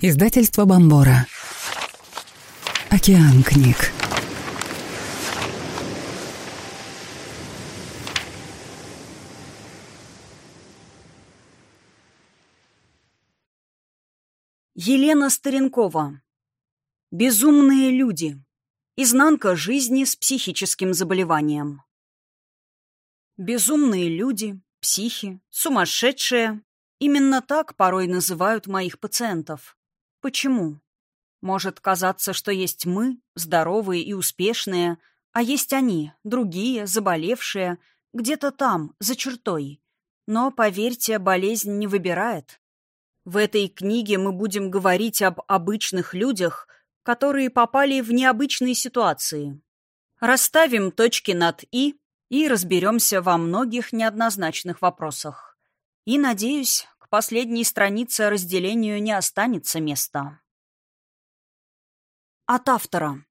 Издательство Бомбора. Океан книг. Елена Старенкова. Безумные люди. Изнанка жизни с психическим заболеванием. Безумные люди, психи, сумасшедшие. Именно так порой называют моих пациентов. Почему? Может казаться, что есть мы, здоровые и успешные, а есть они, другие, заболевшие, где-то там, за чертой. Но, поверьте, болезнь не выбирает. В этой книге мы будем говорить об обычных людях, которые попали в необычные ситуации. Расставим точки над «и» и разберемся во многих неоднозначных вопросах. И, надеюсь, последней странице разделению не останется места. От автора.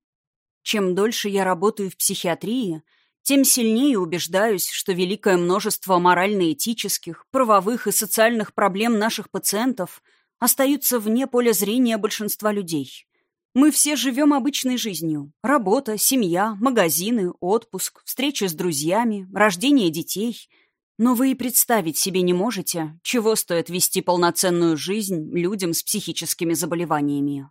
Чем дольше я работаю в психиатрии, тем сильнее убеждаюсь, что великое множество морально-этических, правовых и социальных проблем наших пациентов остаются вне поля зрения большинства людей. Мы все живем обычной жизнью. Работа, семья, магазины, отпуск, встречи с друзьями, рождение детей — но вы и представить себе не можете, чего стоит вести полноценную жизнь людям с психическими заболеваниями.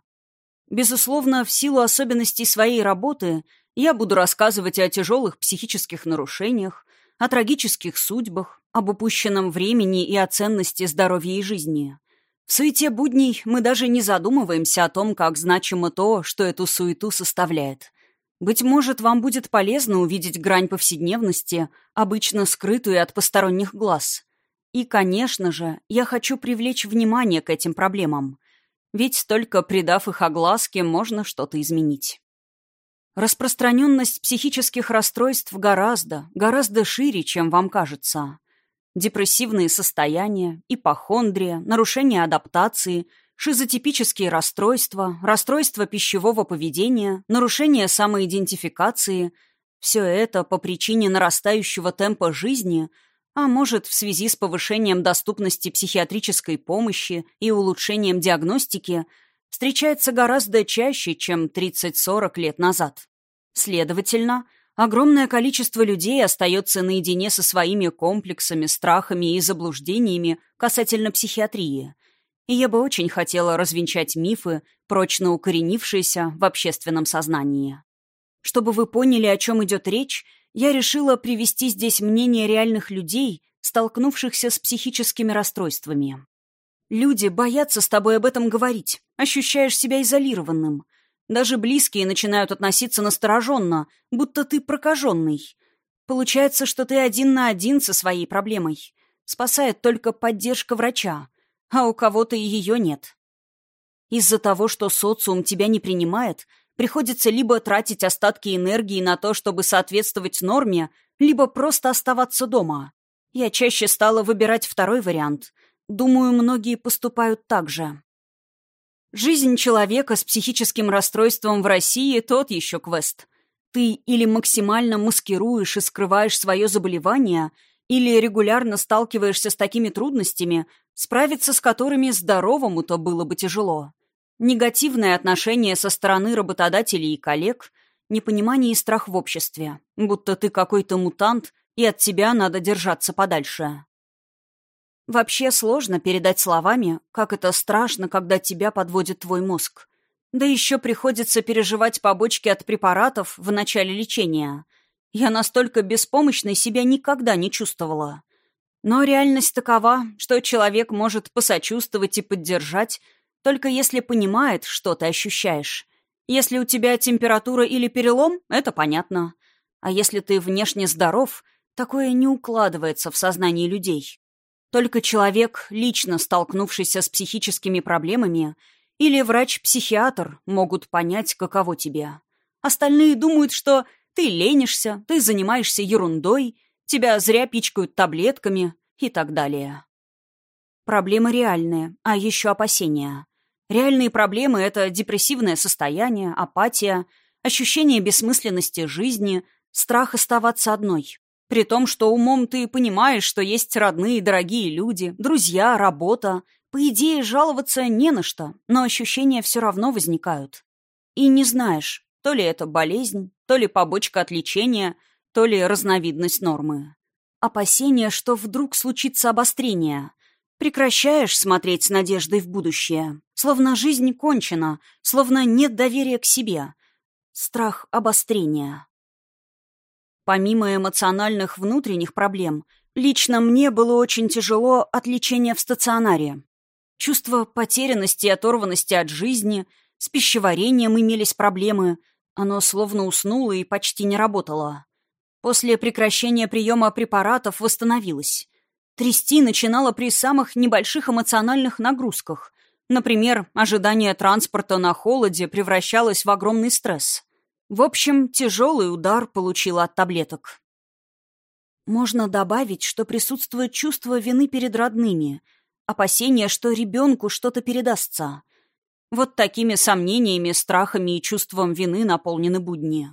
Безусловно, в силу особенностей своей работы я буду рассказывать о тяжелых психических нарушениях, о трагических судьбах, об упущенном времени и о ценности здоровья и жизни. В суете будней мы даже не задумываемся о том, как значимо то, что эту суету составляет. Быть может, вам будет полезно увидеть грань повседневности, обычно скрытую от посторонних глаз. И, конечно же, я хочу привлечь внимание к этим проблемам. Ведь только придав их огласке, можно что-то изменить. Распространенность психических расстройств гораздо, гораздо шире, чем вам кажется. Депрессивные состояния, ипохондрия, нарушение адаптации – шизотипические расстройства, расстройства пищевого поведения, нарушение самоидентификации – все это по причине нарастающего темпа жизни, а может, в связи с повышением доступности психиатрической помощи и улучшением диагностики, встречается гораздо чаще, чем 30-40 лет назад. Следовательно, огромное количество людей остается наедине со своими комплексами, страхами и заблуждениями касательно психиатрии – и я бы очень хотела развенчать мифы, прочно укоренившиеся в общественном сознании. Чтобы вы поняли, о чем идет речь, я решила привести здесь мнение реальных людей, столкнувшихся с психическими расстройствами. Люди боятся с тобой об этом говорить, ощущаешь себя изолированным. Даже близкие начинают относиться настороженно, будто ты прокаженный. Получается, что ты один на один со своей проблемой. Спасает только поддержка врача а у кого-то и ее нет. Из-за того, что социум тебя не принимает, приходится либо тратить остатки энергии на то, чтобы соответствовать норме, либо просто оставаться дома. Я чаще стала выбирать второй вариант. Думаю, многие поступают так же. Жизнь человека с психическим расстройством в России – тот еще квест. Ты или максимально маскируешь и скрываешь свое заболевание, или регулярно сталкиваешься с такими трудностями, справиться с которыми здоровому-то было бы тяжело. Негативное отношение со стороны работодателей и коллег, непонимание и страх в обществе, будто ты какой-то мутант, и от тебя надо держаться подальше. Вообще сложно передать словами, как это страшно, когда тебя подводит твой мозг. Да еще приходится переживать побочки от препаратов в начале лечения – я настолько беспомощной себя никогда не чувствовала. Но реальность такова, что человек может посочувствовать и поддержать, только если понимает, что ты ощущаешь. Если у тебя температура или перелом, это понятно. А если ты внешне здоров, такое не укладывается в сознании людей. Только человек, лично столкнувшийся с психическими проблемами, или врач-психиатр могут понять, каково тебе. Остальные думают, что ты ленишься, ты занимаешься ерундой, тебя зря пичкают таблетками и так далее. Проблемы реальные, а еще опасения. Реальные проблемы — это депрессивное состояние, апатия, ощущение бессмысленности жизни, страх оставаться одной. При том, что умом ты понимаешь, что есть родные и дорогие люди, друзья, работа, По идее, жаловаться не на что, но ощущения все равно возникают. И не знаешь, то ли это болезнь, то ли побочка от лечения, то ли разновидность нормы. Опасение, что вдруг случится обострение. Прекращаешь смотреть с надеждой в будущее. Словно жизнь кончена, словно нет доверия к себе. Страх обострения. Помимо эмоциональных внутренних проблем, лично мне было очень тяжело от лечения в стационаре. Чувство потерянности и оторванности от жизни, с пищеварением имелись проблемы, оно словно уснуло и почти не работало. После прекращения приема препаратов восстановилось. Трясти начинало при самых небольших эмоциональных нагрузках. Например, ожидание транспорта на холоде превращалось в огромный стресс. В общем, тяжелый удар получила от таблеток. Можно добавить, что присутствует чувство вины перед родными, опасение, что ребенку что-то передастся. Вот такими сомнениями, страхами и чувством вины наполнены будни.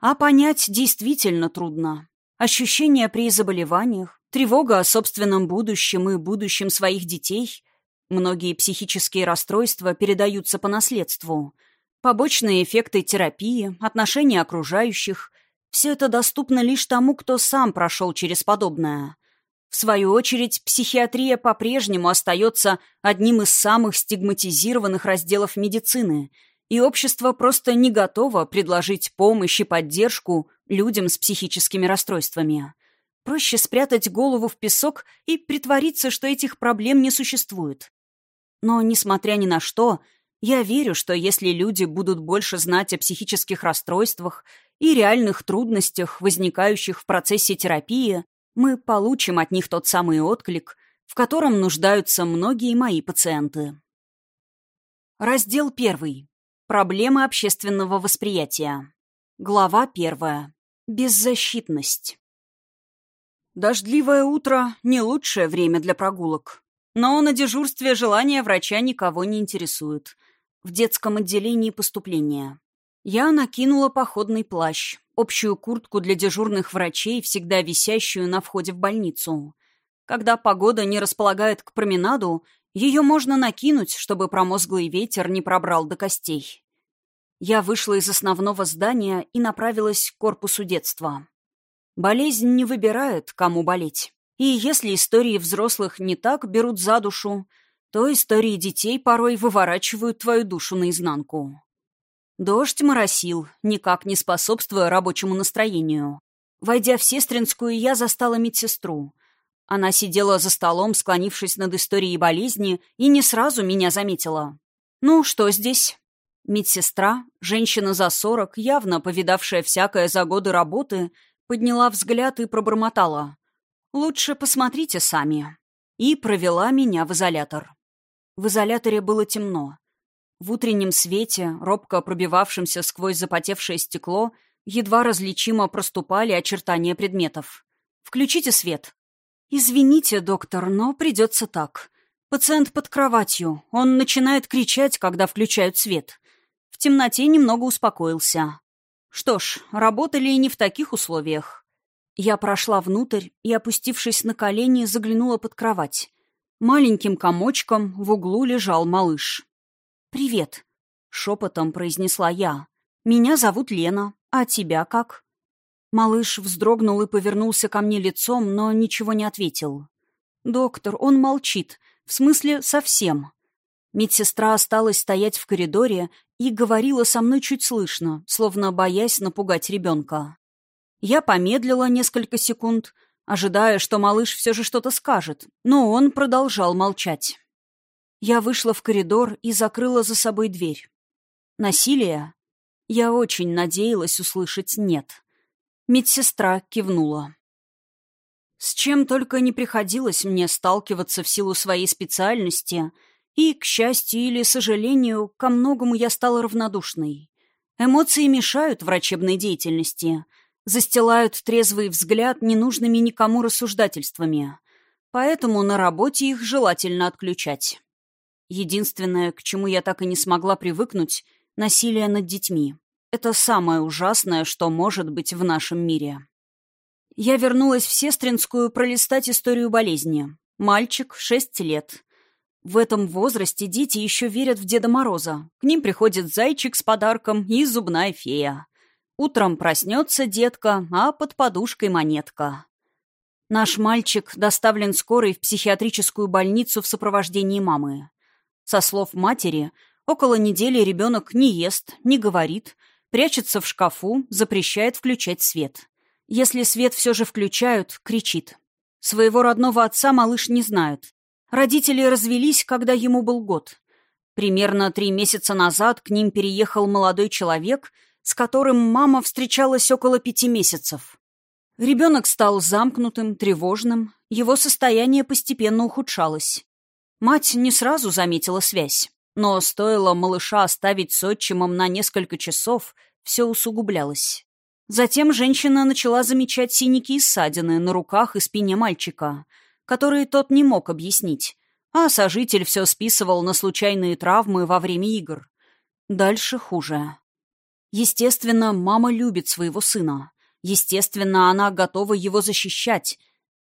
А понять действительно трудно. Ощущения при заболеваниях, тревога о собственном будущем и будущем своих детей. Многие психические расстройства передаются по наследству – Побочные эффекты терапии, отношения окружающих – все это доступно лишь тому, кто сам прошел через подобное. В свою очередь, психиатрия по-прежнему остается одним из самых стигматизированных разделов медицины, и общество просто не готово предложить помощь и поддержку людям с психическими расстройствами. Проще спрятать голову в песок и притвориться, что этих проблем не существует. Но, несмотря ни на что – я верю, что если люди будут больше знать о психических расстройствах и реальных трудностях, возникающих в процессе терапии, мы получим от них тот самый отклик, в котором нуждаются многие мои пациенты. Раздел первый. Проблемы общественного восприятия. Глава первая. Беззащитность. Дождливое утро – не лучшее время для прогулок. Но на дежурстве желания врача никого не интересуют в детском отделении поступления. Я накинула походный плащ, общую куртку для дежурных врачей, всегда висящую на входе в больницу. Когда погода не располагает к променаду, ее можно накинуть, чтобы промозглый ветер не пробрал до костей. Я вышла из основного здания и направилась к корпусу детства. Болезнь не выбирает, кому болеть. И если истории взрослых не так берут за душу, то истории детей порой выворачивают твою душу наизнанку. Дождь моросил, никак не способствуя рабочему настроению. Войдя в сестринскую, я застала медсестру. Она сидела за столом, склонившись над историей болезни, и не сразу меня заметила. «Ну, что здесь?» Медсестра, женщина за сорок, явно повидавшая всякое за годы работы, подняла взгляд и пробормотала. «Лучше посмотрите сами». И провела меня в изолятор. В изоляторе было темно. В утреннем свете, робко пробивавшемся сквозь запотевшее стекло, едва различимо проступали очертания предметов. «Включите свет». «Извините, доктор, но придется так. Пациент под кроватью. Он начинает кричать, когда включают свет. В темноте немного успокоился. Что ж, работали и не в таких условиях. Я прошла внутрь и, опустившись на колени, заглянула под кровать. Маленьким комочком в углу лежал малыш. «Привет», — шепотом произнесла я. «Меня зовут Лена. А тебя как?» Малыш вздрогнул и повернулся ко мне лицом, но ничего не ответил. «Доктор, он молчит. В смысле, совсем». Медсестра осталась стоять в коридоре и говорила со мной чуть слышно, словно боясь напугать ребенка. Я помедлила несколько секунд — ожидая, что малыш все же что-то скажет, но он продолжал молчать. Я вышла в коридор и закрыла за собой дверь. Насилие? Я очень надеялась услышать «нет». Медсестра кивнула. С чем только не приходилось мне сталкиваться в силу своей специальности, и, к счастью или сожалению, ко многому я стала равнодушной. Эмоции мешают врачебной деятельности — застилают трезвый взгляд ненужными никому рассуждательствами. Поэтому на работе их желательно отключать. Единственное, к чему я так и не смогла привыкнуть — насилие над детьми. Это самое ужасное, что может быть в нашем мире. Я вернулась в Сестринскую пролистать историю болезни. Мальчик, шесть лет. В этом возрасте дети еще верят в Деда Мороза. К ним приходит зайчик с подарком и зубная фея. Утром проснется детка, а под подушкой монетка. Наш мальчик доставлен скорой в психиатрическую больницу в сопровождении мамы. Со слов матери, около недели ребенок не ест, не говорит, прячется в шкафу, запрещает включать свет. Если свет все же включают, кричит. Своего родного отца малыш не знает. Родители развелись, когда ему был год. Примерно три месяца назад к ним переехал молодой человек, с которым мама встречалась около пяти месяцев. Ребенок стал замкнутым, тревожным, его состояние постепенно ухудшалось. Мать не сразу заметила связь, но стоило малыша оставить с отчимом на несколько часов, все усугублялось. Затем женщина начала замечать синяки и ссадины на руках и спине мальчика, которые тот не мог объяснить, а сожитель все списывал на случайные травмы во время игр. Дальше хуже. Естественно, мама любит своего сына. Естественно, она готова его защищать.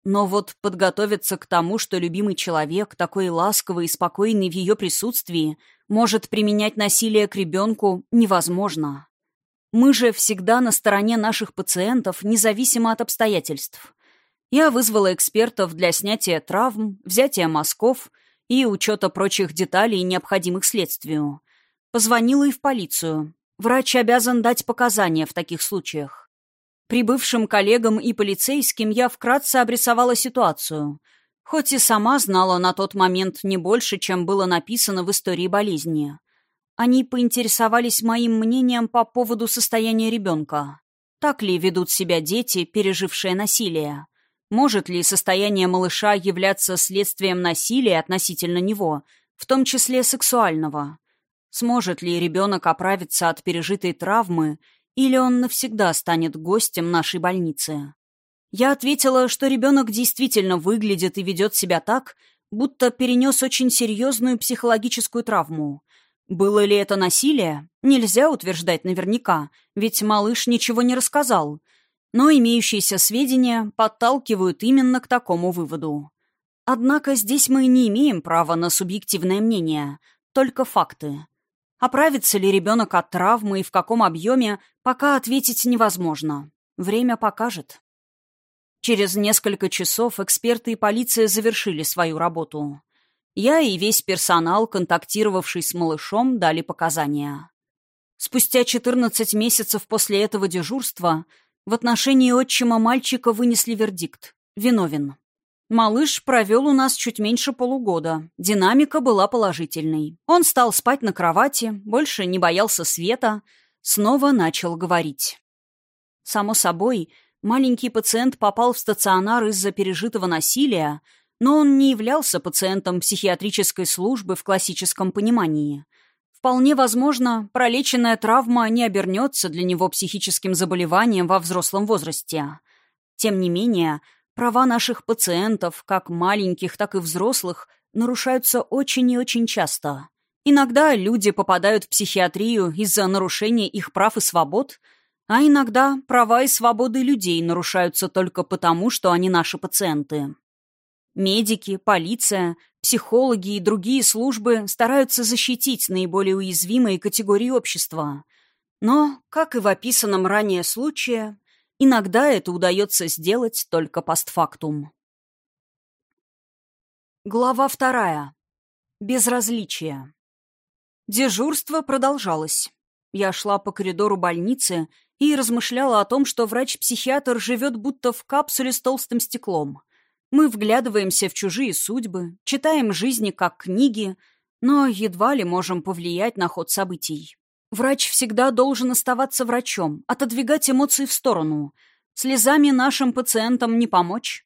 Но вот подготовиться к тому, что любимый человек, такой ласковый и спокойный в ее присутствии, может применять насилие к ребенку, невозможно. Мы же всегда на стороне наших пациентов, независимо от обстоятельств. Я вызвала экспертов для снятия травм, взятия мазков и учета прочих деталей, необходимых следствию. Позвонила и в полицию. Врач обязан дать показания в таких случаях. Прибывшим коллегам и полицейским я вкратце обрисовала ситуацию, хоть и сама знала на тот момент не больше, чем было написано в истории болезни. Они поинтересовались моим мнением по поводу состояния ребенка. Так ли ведут себя дети, пережившие насилие? Может ли состояние малыша являться следствием насилия относительно него, в том числе сексуального? Сможет ли ребенок оправиться от пережитой травмы, или он навсегда станет гостем нашей больницы? Я ответила, что ребенок действительно выглядит и ведет себя так, будто перенес очень серьезную психологическую травму, было ли это насилие? Нельзя утверждать наверняка, ведь малыш ничего не рассказал. Но имеющиеся сведения подталкивают именно к такому выводу. Однако здесь мы не имеем права на субъективное мнение, только факты. Оправится ли ребенок от травмы и в каком объеме, пока ответить невозможно. Время покажет. Через несколько часов эксперты и полиция завершили свою работу. Я и весь персонал, контактировавший с малышом, дали показания. Спустя 14 месяцев после этого дежурства в отношении отчима мальчика вынесли вердикт. Виновен. Малыш провел у нас чуть меньше полугода. Динамика была положительной. Он стал спать на кровати, больше не боялся света, снова начал говорить. Само собой, маленький пациент попал в стационар из-за пережитого насилия, но он не являлся пациентом психиатрической службы в классическом понимании. Вполне возможно, пролеченная травма не обернется для него психическим заболеванием во взрослом возрасте. Тем не менее, права наших пациентов, как маленьких, так и взрослых, нарушаются очень и очень часто. Иногда люди попадают в психиатрию из-за нарушения их прав и свобод, а иногда права и свободы людей нарушаются только потому, что они наши пациенты. Медики, полиция, психологи и другие службы стараются защитить наиболее уязвимые категории общества. Но, как и в описанном ранее случае, иногда это удается сделать только постфактум. Глава вторая. Безразличие. Дежурство продолжалось. Я шла по коридору больницы и размышляла о том, что врач-психиатр живет будто в капсуле с толстым стеклом — мы вглядываемся в чужие судьбы, читаем жизни как книги, но едва ли можем повлиять на ход событий. Врач всегда должен оставаться врачом, отодвигать эмоции в сторону. Слезами нашим пациентам не помочь.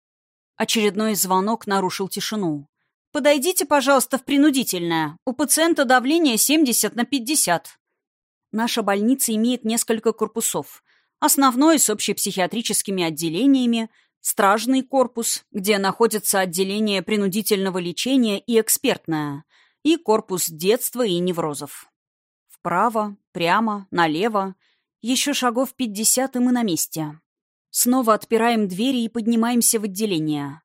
Очередной звонок нарушил тишину. «Подойдите, пожалуйста, в принудительное. У пациента давление 70 на 50». Наша больница имеет несколько корпусов. Основной с общепсихиатрическими отделениями – стражный корпус, где находится отделение принудительного лечения и экспертное, и корпус детства и неврозов. Вправо, прямо, налево. Еще шагов пятьдесят, и мы на месте. Снова отпираем двери и поднимаемся в отделение.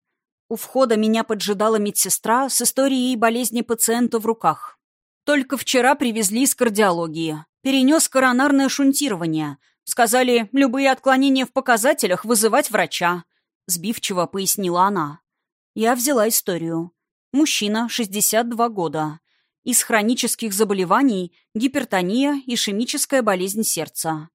У входа меня поджидала медсестра с историей болезни пациента в руках. Только вчера привезли из кардиологии. Перенес коронарное шунтирование. Сказали, любые отклонения в показателях вызывать врача. Сбивчиво пояснила она. Я взяла историю. Мужчина, 62 года. Из хронических заболеваний – гипертония, ишемическая болезнь сердца.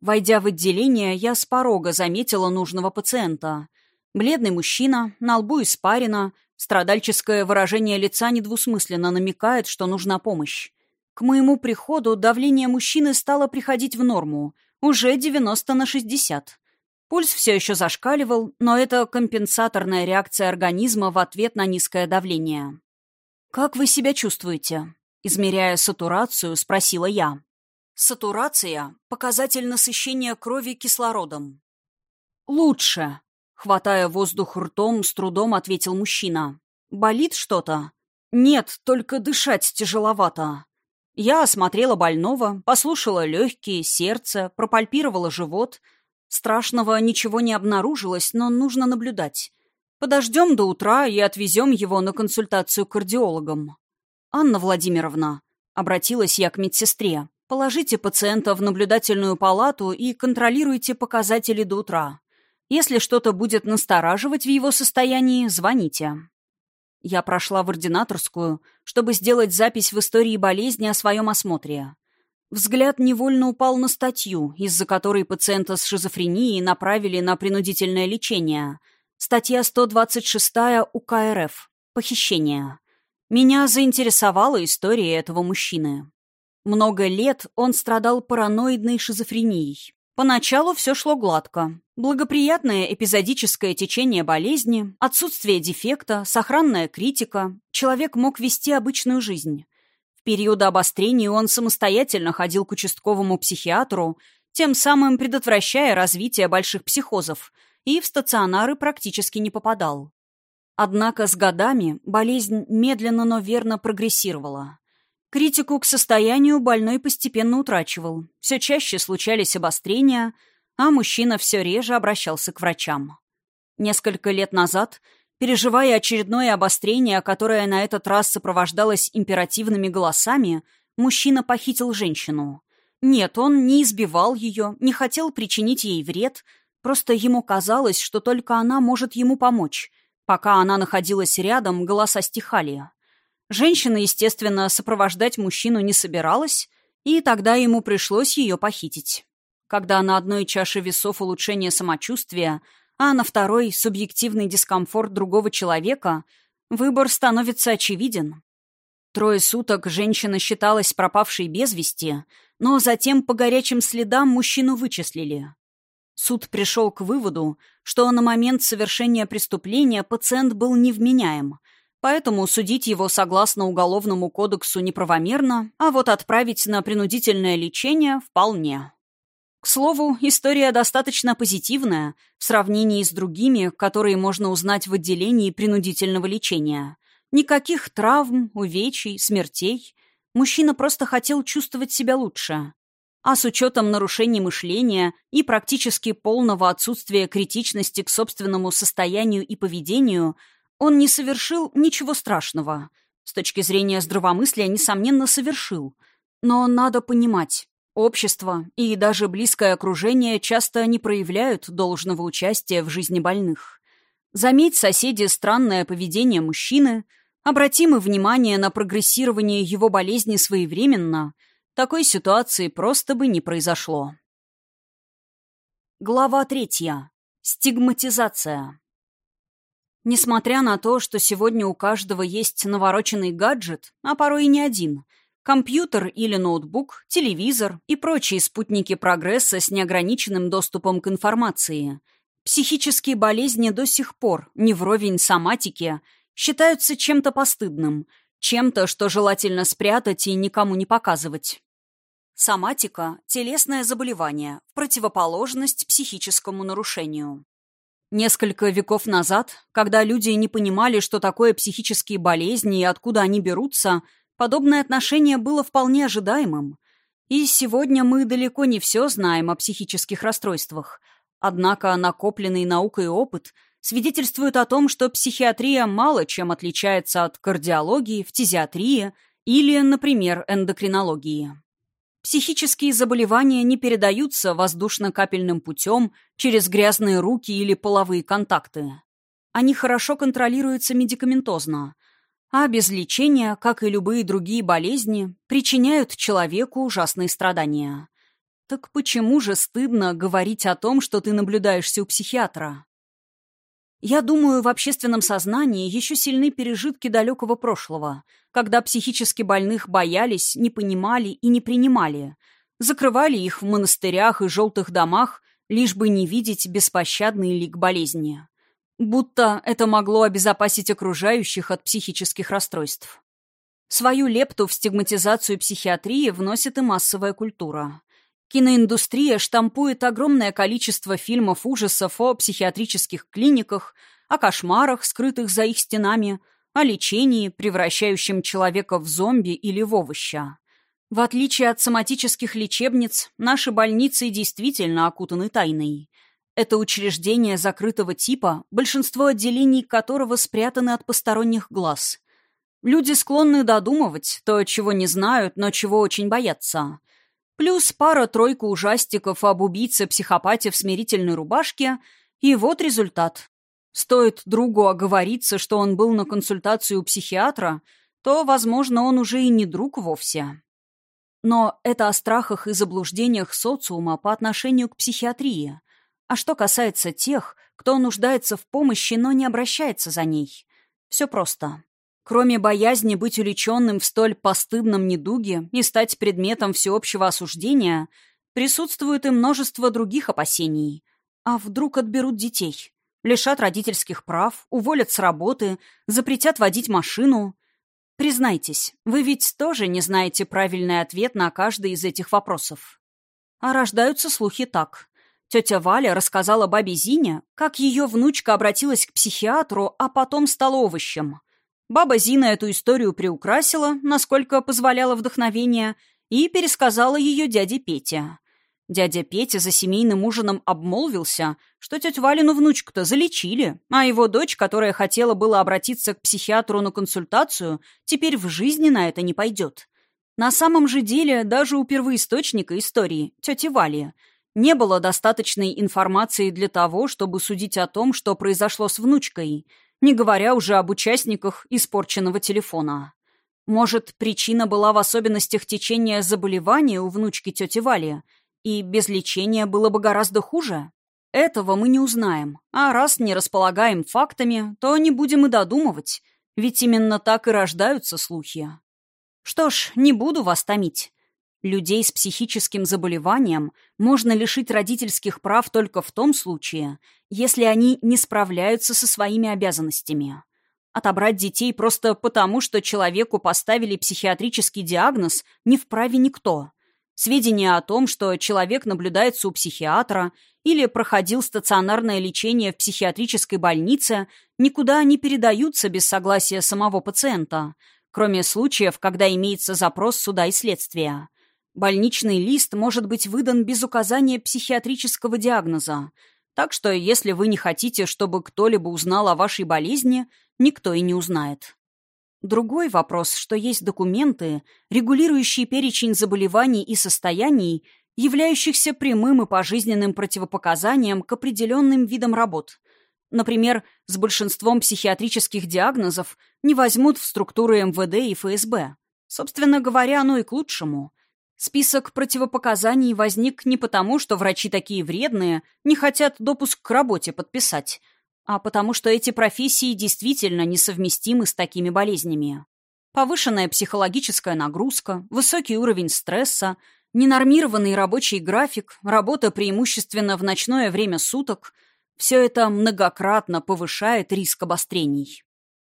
Войдя в отделение, я с порога заметила нужного пациента. Бледный мужчина, на лбу испарина, страдальческое выражение лица недвусмысленно намекает, что нужна помощь. К моему приходу давление мужчины стало приходить в норму, уже 90 на 60. Пульс все еще зашкаливал, но это компенсаторная реакция организма в ответ на низкое давление. «Как вы себя чувствуете?» Измеряя сатурацию, спросила я. Сатурация – показатель насыщения крови кислородом. «Лучше», — хватая воздух ртом, с трудом ответил мужчина. «Болит что-то?» «Нет, только дышать тяжеловато». Я осмотрела больного, послушала легкие, сердце, пропальпировала живот. Страшного ничего не обнаружилось, но нужно наблюдать. Подождем до утра и отвезем его на консультацию к кардиологам. «Анна Владимировна», — обратилась я к медсестре, Положите пациента в наблюдательную палату и контролируйте показатели до утра. Если что-то будет настораживать в его состоянии, звоните. Я прошла в ординаторскую, чтобы сделать запись в истории болезни о своем осмотре. Взгляд невольно упал на статью, из-за которой пациента с шизофренией направили на принудительное лечение. Статья 126 УК РФ. Похищение. Меня заинтересовала история этого мужчины. Много лет он страдал параноидной шизофренией. Поначалу все шло гладко. Благоприятное эпизодическое течение болезни, отсутствие дефекта, сохранная критика. Человек мог вести обычную жизнь. В периоды обострения он самостоятельно ходил к участковому психиатру, тем самым предотвращая развитие больших психозов, и в стационары практически не попадал. Однако с годами болезнь медленно, но верно прогрессировала. Критику к состоянию больной постепенно утрачивал. Все чаще случались обострения, а мужчина все реже обращался к врачам. Несколько лет назад, переживая очередное обострение, которое на этот раз сопровождалось императивными голосами, мужчина похитил женщину. Нет, он не избивал ее, не хотел причинить ей вред, просто ему казалось, что только она может ему помочь. Пока она находилась рядом, голоса стихали. Женщина, естественно, сопровождать мужчину не собиралась, и тогда ему пришлось ее похитить. Когда на одной чаше весов улучшение самочувствия, а на второй — субъективный дискомфорт другого человека, выбор становится очевиден. Трое суток женщина считалась пропавшей без вести, но затем по горячим следам мужчину вычислили. Суд пришел к выводу, что на момент совершения преступления пациент был невменяем — Поэтому судить его согласно Уголовному кодексу неправомерно, а вот отправить на принудительное лечение вполне. К слову, история достаточно позитивная в сравнении с другими, которые можно узнать в отделении принудительного лечения. Никаких травм, увечий, смертей. Мужчина просто хотел чувствовать себя лучше. А с учетом нарушений мышления и практически полного отсутствия критичности к собственному состоянию и поведению – он не совершил ничего страшного. С точки зрения здравомыслия, несомненно, совершил. Но надо понимать, общество и даже близкое окружение часто не проявляют должного участия в жизни больных. Заметь, соседи, странное поведение мужчины, обратим и внимание на прогрессирование его болезни своевременно, такой ситуации просто бы не произошло. Глава третья. Стигматизация. Несмотря на то, что сегодня у каждого есть навороченный гаджет, а порой и не один, компьютер или ноутбук, телевизор и прочие спутники прогресса с неограниченным доступом к информации, психические болезни до сих пор, не вровень соматики, считаются чем-то постыдным, чем-то, что желательно спрятать и никому не показывать. Соматика – телесное заболевание, в противоположность психическому нарушению. Несколько веков назад, когда люди не понимали, что такое психические болезни и откуда они берутся, подобное отношение было вполне ожидаемым. И сегодня мы далеко не все знаем о психических расстройствах. Однако накопленный наукой опыт свидетельствуют о том, что психиатрия мало чем отличается от кардиологии, фтизиатрии или, например, эндокринологии. Психические заболевания не передаются воздушно-капельным путем через грязные руки или половые контакты. Они хорошо контролируются медикаментозно, а без лечения, как и любые другие болезни, причиняют человеку ужасные страдания. Так почему же стыдно говорить о том, что ты наблюдаешься у психиатра? Я думаю, в общественном сознании еще сильны пережитки далекого прошлого, когда психически больных боялись, не понимали и не принимали, закрывали их в монастырях и желтых домах, лишь бы не видеть беспощадный лик болезни. Будто это могло обезопасить окружающих от психических расстройств. Свою лепту в стигматизацию психиатрии вносит и массовая культура. Киноиндустрия штампует огромное количество фильмов ужасов о психиатрических клиниках, о кошмарах, скрытых за их стенами, о лечении, превращающем человека в зомби или в овоща. В отличие от соматических лечебниц, наши больницы действительно окутаны тайной. Это учреждение закрытого типа, большинство отделений которого спрятаны от посторонних глаз. Люди склонны додумывать то, чего не знают, но чего очень боятся – Плюс пара-тройка ужастиков об убийце-психопате в смирительной рубашке, и вот результат. Стоит другу оговориться, что он был на консультации у психиатра, то, возможно, он уже и не друг вовсе. Но это о страхах и заблуждениях социума по отношению к психиатрии. А что касается тех, кто нуждается в помощи, но не обращается за ней, все просто. Кроме боязни быть уличенным в столь постыдном недуге и стать предметом всеобщего осуждения, присутствует и множество других опасений. А вдруг отберут детей? Лишат родительских прав, уволят с работы, запретят водить машину? Признайтесь, вы ведь тоже не знаете правильный ответ на каждый из этих вопросов. А рождаются слухи так. Тетя Валя рассказала бабе Зине, как ее внучка обратилась к психиатру, а потом стала овощем. Баба Зина эту историю приукрасила, насколько позволяло вдохновение, и пересказала ее дяде Пете. Дядя Петя за семейным ужином обмолвился, что тетю Валину внучку-то залечили, а его дочь, которая хотела было обратиться к психиатру на консультацию, теперь в жизни на это не пойдет. На самом же деле, даже у первоисточника истории, тети Вали, не было достаточной информации для того, чтобы судить о том, что произошло с внучкой – не говоря уже об участниках испорченного телефона. Может, причина была в особенностях течения заболевания у внучки тети Вали, и без лечения было бы гораздо хуже? Этого мы не узнаем, а раз не располагаем фактами, то не будем и додумывать, ведь именно так и рождаются слухи. Что ж, не буду вас томить. Людей с психическим заболеванием можно лишить родительских прав только в том случае, если они не справляются со своими обязанностями. Отобрать детей просто потому, что человеку поставили психиатрический диагноз, не вправе никто. Сведения о том, что человек наблюдается у психиатра или проходил стационарное лечение в психиатрической больнице, никуда не передаются без согласия самого пациента, кроме случаев, когда имеется запрос суда и следствия. Больничный лист может быть выдан без указания психиатрического диагноза, так что если вы не хотите, чтобы кто-либо узнал о вашей болезни, никто и не узнает. Другой вопрос, что есть документы, регулирующие перечень заболеваний и состояний, являющихся прямым и пожизненным противопоказанием к определенным видам работ. Например, с большинством психиатрических диагнозов не возьмут в структуры МВД и ФСБ. Собственно говоря, оно и к лучшему. Список противопоказаний возник не потому, что врачи такие вредные, не хотят допуск к работе подписать, а потому что эти профессии действительно несовместимы с такими болезнями. Повышенная психологическая нагрузка, высокий уровень стресса, ненормированный рабочий график, работа преимущественно в ночное время суток – все это многократно повышает риск обострений.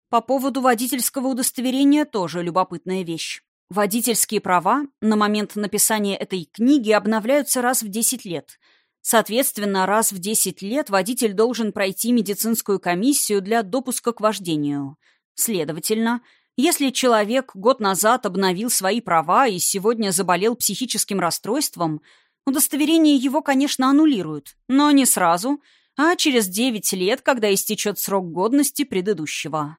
По поводу водительского удостоверения тоже любопытная вещь. Водительские права на момент написания этой книги обновляются раз в 10 лет. Соответственно, раз в 10 лет водитель должен пройти медицинскую комиссию для допуска к вождению. Следовательно, если человек год назад обновил свои права и сегодня заболел психическим расстройством, удостоверение его, конечно, аннулируют, но не сразу, а через 9 лет, когда истечет срок годности предыдущего.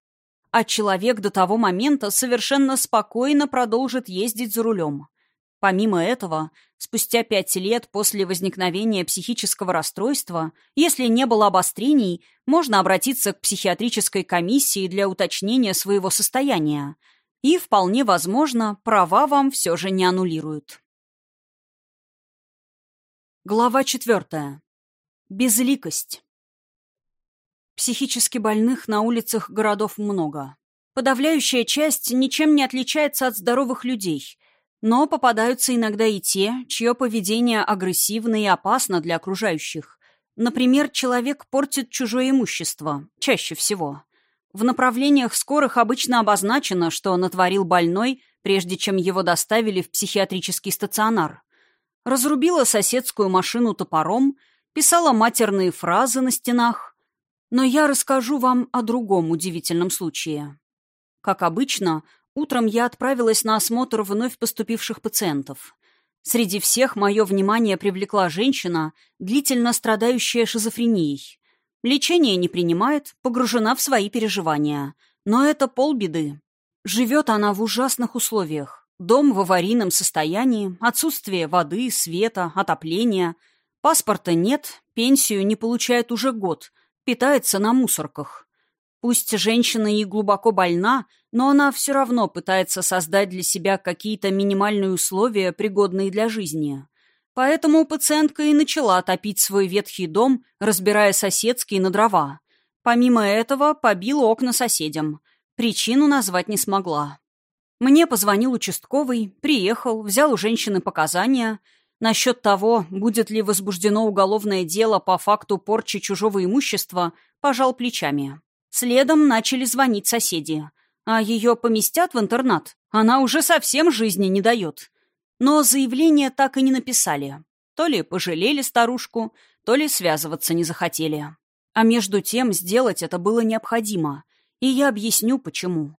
А человек до того момента совершенно спокойно продолжит ездить за рулем. Помимо этого, спустя пять лет после возникновения психического расстройства, если не было обострений, можно обратиться к психиатрической комиссии для уточнения своего состояния. И, вполне возможно, права вам все же не аннулируют. Глава четвертая. Безликость. Психически больных на улицах городов много. Подавляющая часть ничем не отличается от здоровых людей – но попадаются иногда и те, чье поведение агрессивно и опасно для окружающих. Например, человек портит чужое имущество, чаще всего. В направлениях скорых обычно обозначено, что натворил больной, прежде чем его доставили в психиатрический стационар. Разрубила соседскую машину топором, писала матерные фразы на стенах. Но я расскажу вам о другом удивительном случае. Как обычно, Утром я отправилась на осмотр вновь поступивших пациентов. Среди всех мое внимание привлекла женщина, длительно страдающая шизофренией. Лечение не принимает, погружена в свои переживания. Но это полбеды. Живет она в ужасных условиях. Дом в аварийном состоянии, отсутствие воды, света, отопления. Паспорта нет, пенсию не получает уже год, питается на мусорках. Пусть женщина и глубоко больна, но она все равно пытается создать для себя какие-то минимальные условия, пригодные для жизни. Поэтому пациентка и начала топить свой ветхий дом, разбирая соседские на дрова. Помимо этого, побила окна соседям. Причину назвать не смогла. Мне позвонил участковый, приехал, взял у женщины показания. Насчет того, будет ли возбуждено уголовное дело по факту порчи чужого имущества, пожал плечами. Следом начали звонить соседи. А ее поместят в интернат? Она уже совсем жизни не дает. Но заявление так и не написали. То ли пожалели старушку, то ли связываться не захотели. А между тем сделать это было необходимо. И я объясню, почему.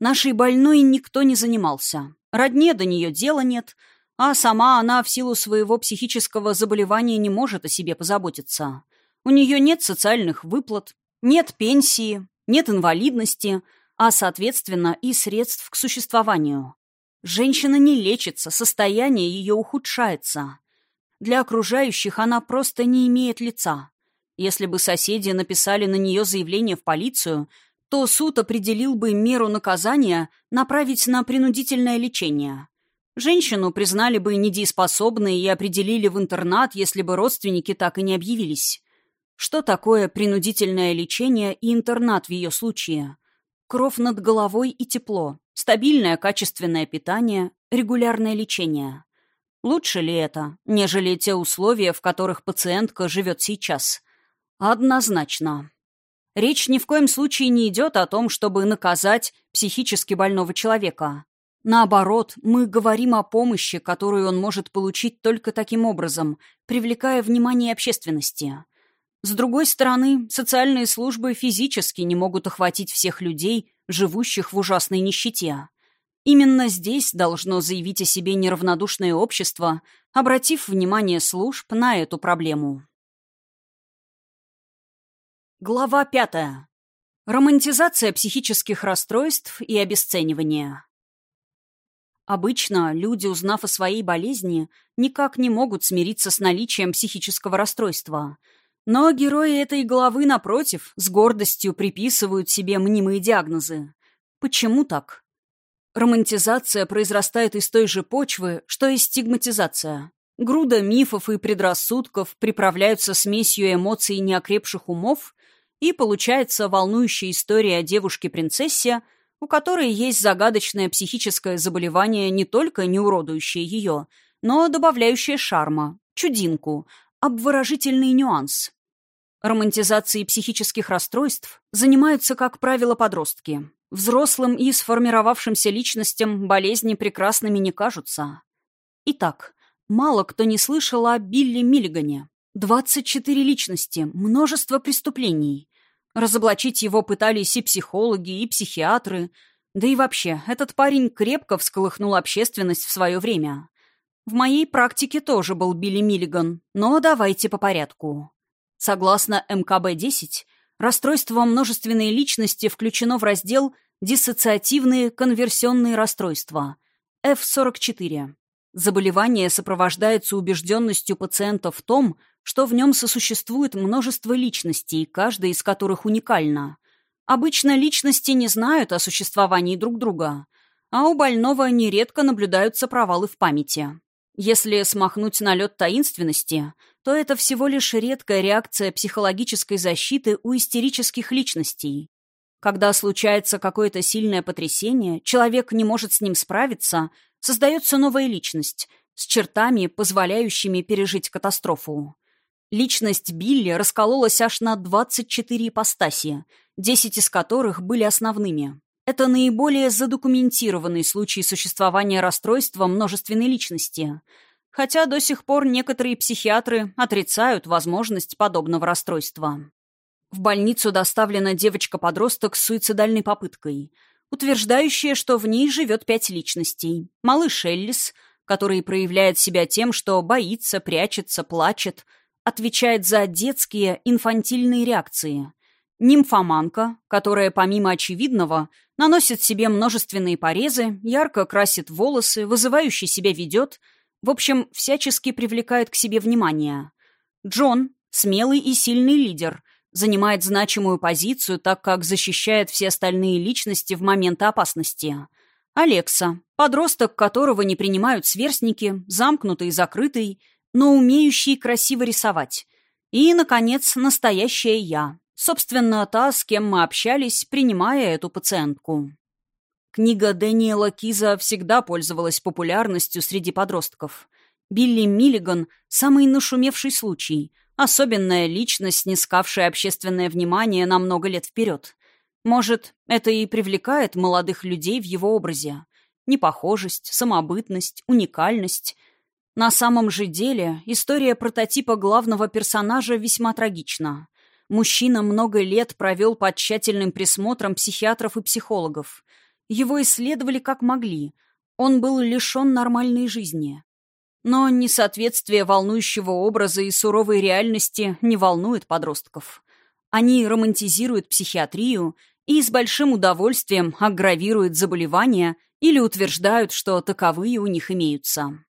Нашей больной никто не занимался. Родне до нее дела нет, а сама она в силу своего психического заболевания не может о себе позаботиться. У нее нет социальных выплат, нет пенсии, нет инвалидности, а, соответственно, и средств к существованию. Женщина не лечится, состояние ее ухудшается. Для окружающих она просто не имеет лица. Если бы соседи написали на нее заявление в полицию, то суд определил бы меру наказания направить на принудительное лечение. Женщину признали бы недееспособной и определили в интернат, если бы родственники так и не объявились. Что такое принудительное лечение и интернат в ее случае? Кров над головой и тепло, стабильное качественное питание, регулярное лечение. Лучше ли это, нежели те условия, в которых пациентка живет сейчас? Однозначно. Речь ни в коем случае не идет о том, чтобы наказать психически больного человека. Наоборот, мы говорим о помощи, которую он может получить только таким образом, привлекая внимание общественности – с другой стороны, социальные службы физически не могут охватить всех людей, живущих в ужасной нищете. Именно здесь должно заявить о себе неравнодушное общество, обратив внимание служб на эту проблему. Глава пятая. Романтизация психических расстройств и обесценивание. Обычно люди, узнав о своей болезни, никак не могут смириться с наличием психического расстройства – но герои этой главы, напротив, с гордостью приписывают себе мнимые диагнозы. Почему так? Романтизация произрастает из той же почвы, что и стигматизация. Груда мифов и предрассудков приправляются смесью эмоций неокрепших умов, и получается волнующая история о девушке-принцессе, у которой есть загадочное психическое заболевание, не только не уродующее ее, но добавляющее шарма, чудинку, обворожительный нюанс. Романтизацией психических расстройств занимаются, как правило, подростки. Взрослым и сформировавшимся личностям болезни прекрасными не кажутся. Итак, мало кто не слышал о Билли Миллигане. 24 личности, множество преступлений. Разоблачить его пытались и психологи, и психиатры. Да и вообще, этот парень крепко всколыхнул общественность в свое время. В моей практике тоже был Билли Миллиган, но давайте по порядку. Согласно МКБ-10, расстройство множественной личности включено в раздел «Диссоциативные конверсионные расстройства» F44. Заболевание сопровождается убежденностью пациента в том, что в нем сосуществует множество личностей, каждая из которых уникальна. Обычно личности не знают о существовании друг друга, а у больного нередко наблюдаются провалы в памяти. Если смахнуть налет таинственности, то это всего лишь редкая реакция психологической защиты у истерических личностей. Когда случается какое-то сильное потрясение, человек не может с ним справиться, создается новая личность с чертами, позволяющими пережить катастрофу. Личность Билли раскололась аж на 24 ипостаси, 10 из которых были основными. Это наиболее задокументированный случай существования расстройства множественной личности, хотя до сих пор некоторые психиатры отрицают возможность подобного расстройства. В больницу доставлена девочка-подросток с суицидальной попыткой, утверждающая, что в ней живет пять личностей. Малыш Эллис, который проявляет себя тем, что боится, прячется, плачет, отвечает за детские инфантильные реакции. Нимфоманка, которая, помимо очевидного, наносит себе множественные порезы, ярко красит волосы, вызывающе себя ведет, в общем, всячески привлекает к себе внимание. Джон — смелый и сильный лидер — занимает значимую позицию, так как защищает все остальные личности в момент опасности. Алекса, подросток которого не принимают сверстники, замкнутый и закрытый, но умеющий красиво рисовать. И, наконец, настоящая я. Собственно, та, с кем мы общались, принимая эту пациентку. Книга Дэниела Киза всегда пользовалась популярностью среди подростков. Билли Миллиган – самый нашумевший случай – Особенная личность, снискавшая общественное внимание на много лет вперед. Может, это и привлекает молодых людей в его образе. Непохожесть, самобытность, уникальность. На самом же деле история прототипа главного персонажа весьма трагична. Мужчина много лет провел под тщательным присмотром психиатров и психологов. Его исследовали как могли. Он был лишен нормальной жизни. Но несоответствие волнующего образа и суровой реальности не волнует подростков. Они романтизируют психиатрию и с большим удовольствием аггравируют заболевания или утверждают, что таковые у них имеются.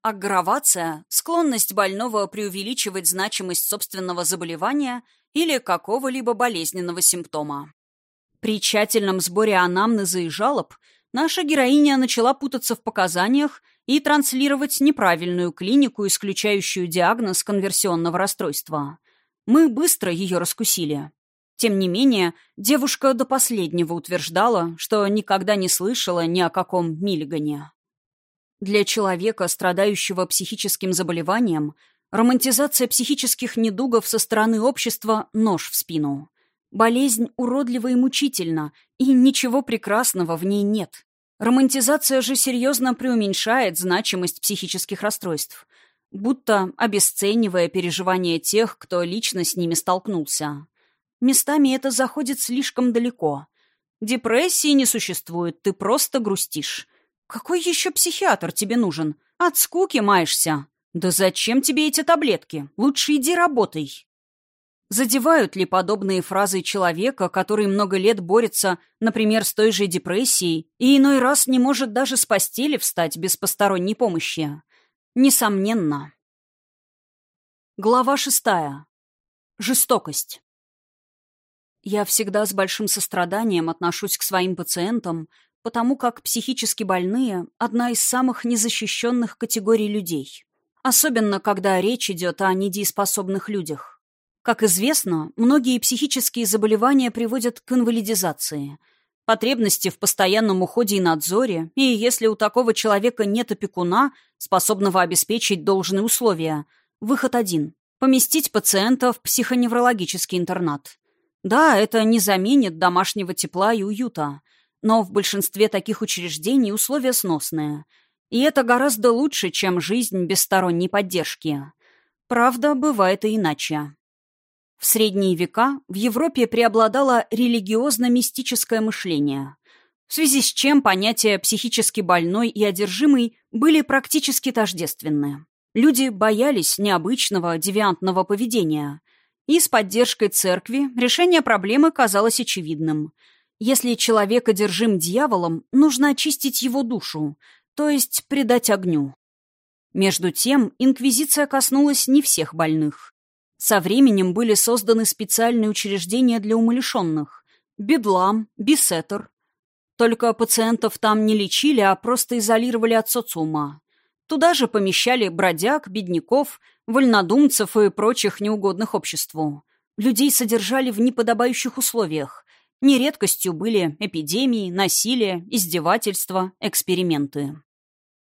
Аггравация – склонность больного преувеличивать значимость собственного заболевания или какого-либо болезненного симптома. При тщательном сборе анамнеза и жалоб наша героиня начала путаться в показаниях и транслировать неправильную клинику, исключающую диагноз конверсионного расстройства. Мы быстро ее раскусили. Тем не менее, девушка до последнего утверждала, что никогда не слышала ни о каком Миллигане. Для человека, страдающего психическим заболеванием, романтизация психических недугов со стороны общества – нож в спину. Болезнь уродлива и мучительна, и ничего прекрасного в ней нет. Романтизация же серьезно преуменьшает значимость психических расстройств, будто обесценивая переживания тех, кто лично с ними столкнулся. Местами это заходит слишком далеко. Депрессии не существует, ты просто грустишь. Какой еще психиатр тебе нужен? От скуки маешься. Да зачем тебе эти таблетки? Лучше иди работай. Задевают ли подобные фразы человека, который много лет борется, например, с той же депрессией, и иной раз не может даже с постели встать без посторонней помощи? Несомненно. Глава шестая. Жестокость. Я всегда с большим состраданием отношусь к своим пациентам, потому как психически больные – одна из самых незащищенных категорий людей. Особенно, когда речь идет о недееспособных людях. Как известно, многие психические заболевания приводят к инвалидизации, потребности в постоянном уходе и надзоре, и если у такого человека нет опекуна, способного обеспечить должные условия, выход один – поместить пациента в психоневрологический интернат. Да, это не заменит домашнего тепла и уюта, но в большинстве таких учреждений условия сносные. И это гораздо лучше, чем жизнь без сторонней поддержки. Правда, бывает и иначе. В средние века в Европе преобладало религиозно-мистическое мышление, в связи с чем понятия «психически больной» и «одержимый» были практически тождественны. Люди боялись необычного, девиантного поведения. И с поддержкой церкви решение проблемы казалось очевидным. Если человек одержим дьяволом, нужно очистить его душу, то есть предать огню. Между тем, инквизиция коснулась не всех больных. Со временем были созданы специальные учреждения для умалишенных – бедлам, бисетер. Только пациентов там не лечили, а просто изолировали от социума. Туда же помещали бродяг, бедняков, вольнодумцев и прочих неугодных обществу. Людей содержали в неподобающих условиях. Нередкостью были эпидемии, насилие, издевательства, эксперименты.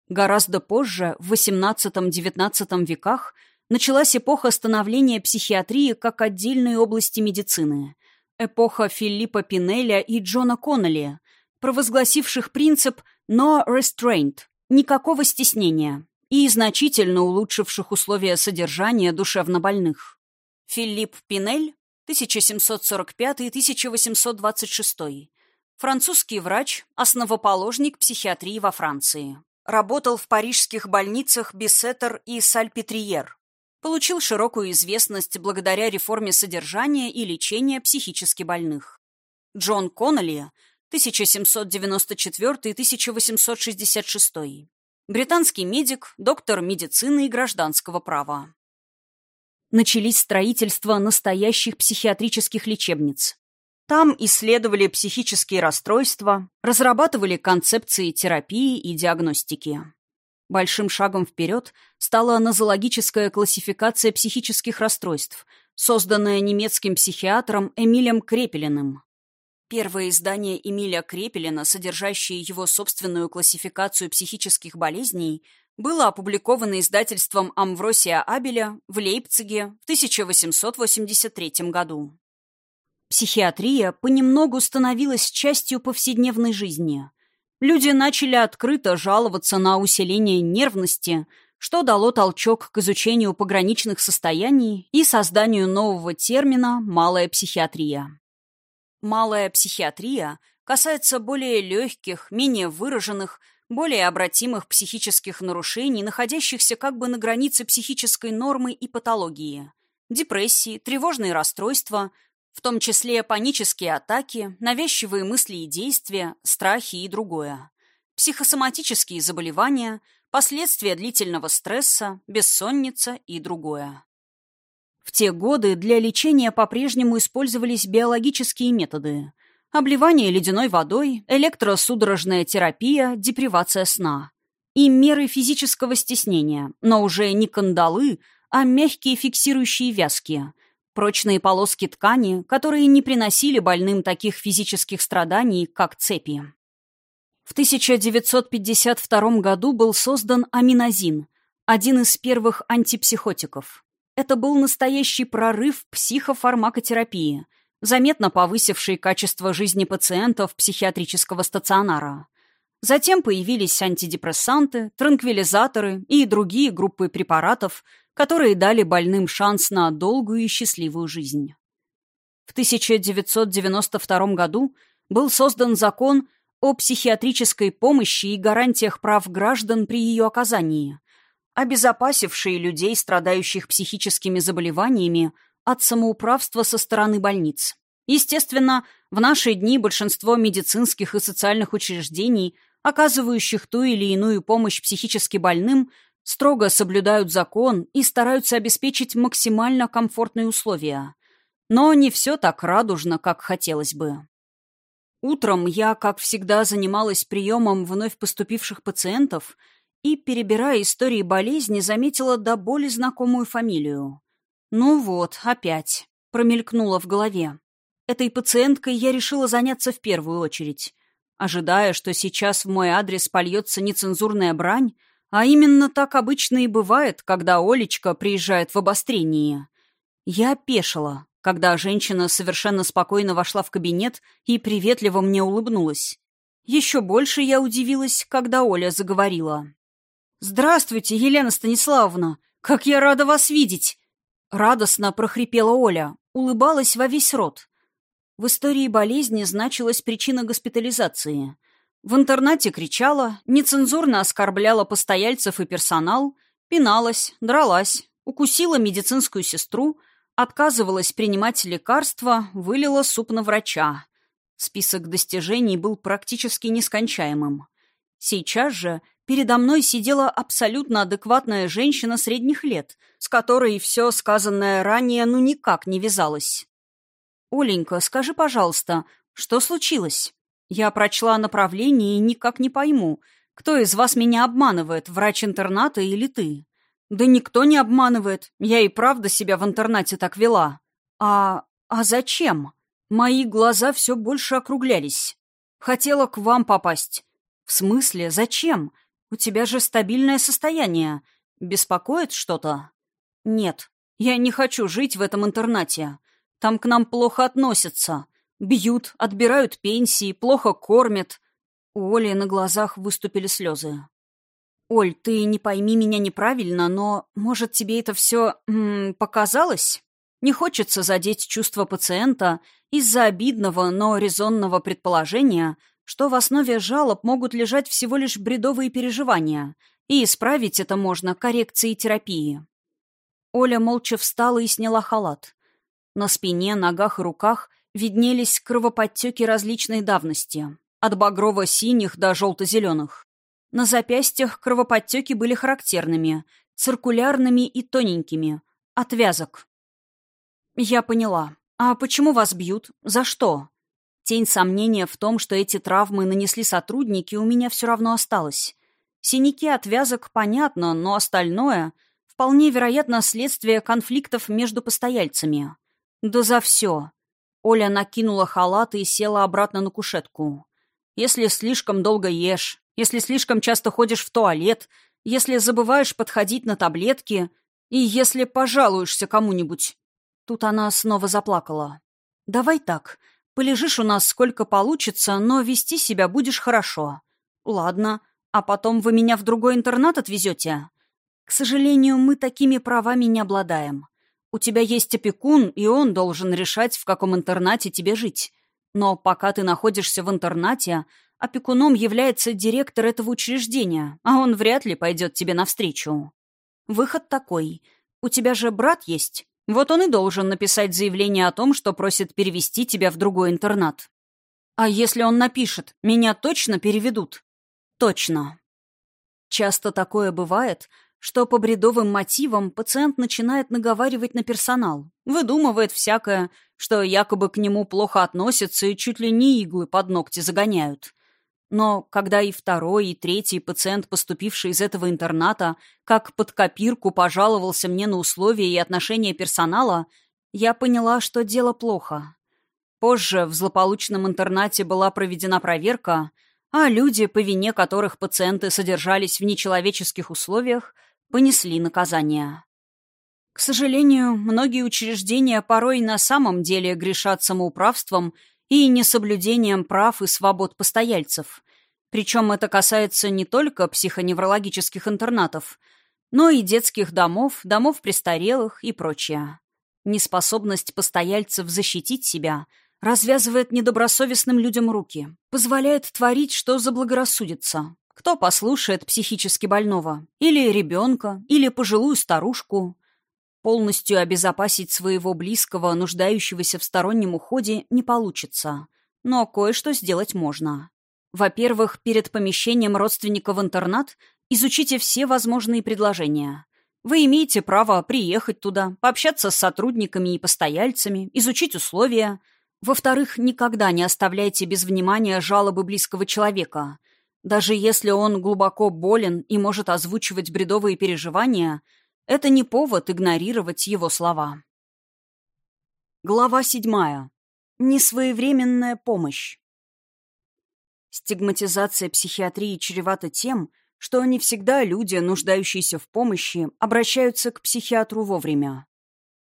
Гораздо позже, в XVIII-XIX веках, началась эпоха становления психиатрии как отдельной области медицины. Эпоха Филиппа Пинеля и Джона Коннелли, провозгласивших принцип «no restraint» — никакого стеснения, и значительно улучшивших условия содержания душевнобольных. Филипп Пинель, 1745-1826, французский врач, основоположник психиатрии во Франции. Работал в парижских больницах Бессетер и Сальпетриер. Получил широкую известность благодаря реформе содержания и лечения психически больных. Джон Коннелли, 1794-1866. Британский медик, доктор медицины и гражданского права. Начались строительство настоящих психиатрических лечебниц. Там исследовали психические расстройства, разрабатывали концепции терапии и диагностики. Большим шагом вперед стала нозологическая классификация психических расстройств, созданная немецким психиатром Эмилем Крепелиным. Первое издание Эмиля Крепелина, содержащее его собственную классификацию психических болезней, было опубликовано издательством Амвросия Абеля в Лейпциге в 1883 году. Психиатрия понемногу становилась частью повседневной жизни. Люди начали открыто жаловаться на усиление нервности, что дало толчок к изучению пограничных состояний и созданию нового термина «малая психиатрия». Малая психиатрия касается более легких, менее выраженных, более обратимых психических нарушений, находящихся как бы на границе психической нормы и патологии. Депрессии, тревожные расстройства – в том числе панические атаки, навязчивые мысли и действия, страхи и другое, психосоматические заболевания, последствия длительного стресса, бессонница и другое. В те годы для лечения по-прежнему использовались биологические методы. Обливание ледяной водой, электросудорожная терапия, депривация сна. И меры физического стеснения, но уже не кандалы, а мягкие фиксирующие вязки, Прочные полоски ткани, которые не приносили больным таких физических страданий, как цепи. В 1952 году был создан аминозин, один из первых антипсихотиков. Это был настоящий прорыв психофармакотерапии, заметно повысивший качество жизни пациентов психиатрического стационара. Затем появились антидепрессанты, транквилизаторы и другие группы препаратов, которые дали больным шанс на долгую и счастливую жизнь. В 1992 году был создан закон о психиатрической помощи и гарантиях прав граждан при ее оказании, обезопасивший людей, страдающих психическими заболеваниями, от самоуправства со стороны больниц. Естественно, в наши дни большинство медицинских и социальных учреждений, оказывающих ту или иную помощь психически больным, строго соблюдают закон и стараются обеспечить максимально комфортные условия. Но не все так радужно, как хотелось бы. Утром я, как всегда, занималась приемом вновь поступивших пациентов и, перебирая истории болезни, заметила до боли знакомую фамилию. «Ну вот, опять», — промелькнула в голове. Этой пациенткой я решила заняться в первую очередь. Ожидая, что сейчас в мой адрес польется нецензурная брань, а именно так обычно и бывает, когда Олечка приезжает в обострение. Я опешила, когда женщина совершенно спокойно вошла в кабинет и приветливо мне улыбнулась. Еще больше я удивилась, когда Оля заговорила. «Здравствуйте, Елена Станиславовна! Как я рада вас видеть!» Радостно прохрипела Оля, улыбалась во весь рот. В истории болезни значилась причина госпитализации — в интернате кричала, нецензурно оскорбляла постояльцев и персонал, пиналась, дралась, укусила медицинскую сестру, Отказывалась принимать лекарства, вылила суп на врача. Список достижений был практически нескончаемым. Сейчас же передо мной сидела абсолютно адекватная женщина средних лет, с которой все сказанное ранее ну никак не вязалось. «Оленька, скажи, пожалуйста, что случилось? Я прочла направление и никак не пойму, кто из вас меня обманывает, врач интерната или ты?» «Да никто не обманывает. Я и правда себя в интернате так вела». «А... а зачем?» Мои глаза все больше округлялись. «Хотела к вам попасть». «В смысле? Зачем? У тебя же стабильное состояние. Беспокоит что-то?» «Нет. Я не хочу жить в этом интернате. Там к нам плохо относятся. Бьют, отбирают пенсии, плохо кормят». У Оли на глазах выступили слезы. «Оль, ты не пойми меня неправильно, но, может, тебе это все м -м, показалось? Не хочется задеть чувства пациента из-за обидного, но резонного предположения, что в основе жалоб могут лежать всего лишь бредовые переживания, и исправить это можно коррекцией терапии». Оля молча встала и сняла халат. На спине, ногах и руках виднелись кровоподтеки различной давности, от багрово-синих до желто-зеленых. На запястьях кровоподтеки были характерными, циркулярными и тоненькими. Отвязок. Я поняла. А почему вас бьют? За что? Тень сомнения в том, что эти травмы нанесли сотрудники, у меня все равно осталась. Синяки отвязок понятно, но остальное — вполне вероятно следствие конфликтов между постояльцами. Да за все. Оля накинула халат и села обратно на кушетку. Если слишком долго ешь, если слишком часто ходишь в туалет, если забываешь подходить на таблетки и если пожалуешься кому-нибудь. Тут она снова заплакала. «Давай так. Полежишь у нас сколько получится, но вести себя будешь хорошо. Ладно. А потом вы меня в другой интернат отвезете? К сожалению, мы такими правами не обладаем. У тебя есть опекун, и он должен решать, в каком интернате тебе жить. Но пока ты находишься в интернате, Опекуном является директор этого учреждения, а он вряд ли пойдет тебе навстречу. Выход такой. У тебя же брат есть. Вот он и должен написать заявление о том, что просит перевести тебя в другой интернат. А если он напишет, меня точно переведут? Точно. Часто такое бывает, что по бредовым мотивам пациент начинает наговаривать на персонал, выдумывает всякое, что якобы к нему плохо относятся и чуть ли не иглы под ногти загоняют. Но когда и второй, и третий пациент, поступивший из этого интерната, как под копирку пожаловался мне на условия и отношения персонала, я поняла, что дело плохо. Позже в злополучном интернате была проведена проверка, а люди, по вине которых пациенты содержались в нечеловеческих условиях, понесли наказание. К сожалению, многие учреждения порой на самом деле грешат самоуправством и несоблюдением прав и свобод постояльцев. Причем это касается не только психоневрологических интернатов, но и детских домов, домов престарелых и прочее. Неспособность постояльцев защитить себя развязывает недобросовестным людям руки, позволяет творить, что заблагорассудится. Кто послушает психически больного? Или ребенка, или пожилую старушку? Полностью обезопасить своего близкого, нуждающегося в стороннем уходе, не получится. Но кое-что сделать можно. Во-первых, перед помещением родственника в интернат изучите все возможные предложения. Вы имеете право приехать туда, пообщаться с сотрудниками и постояльцами, изучить условия. Во-вторых, никогда не оставляйте без внимания жалобы близкого человека. Даже если он глубоко болен и может озвучивать бредовые переживания – это не повод игнорировать его слова. Глава седьмая. Несвоевременная помощь. Стигматизация психиатрии чревата тем, что не всегда люди, нуждающиеся в помощи, обращаются к психиатру вовремя.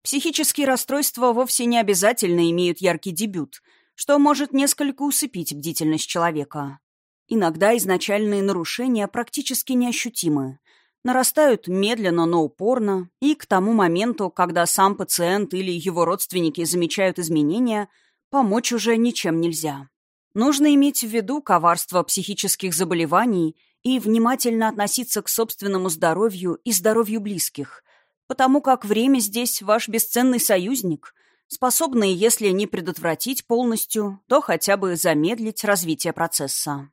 Психические расстройства вовсе не обязательно имеют яркий дебют, что может несколько усыпить бдительность человека. Иногда изначальные нарушения практически неощутимы, нарастают медленно, но упорно, и к тому моменту, когда сам пациент или его родственники замечают изменения, помочь уже ничем нельзя. Нужно иметь в виду коварство психических заболеваний и внимательно относиться к собственному здоровью и здоровью близких, потому как время здесь ваш бесценный союзник, способный, если не предотвратить полностью, то хотя бы замедлить развитие процесса.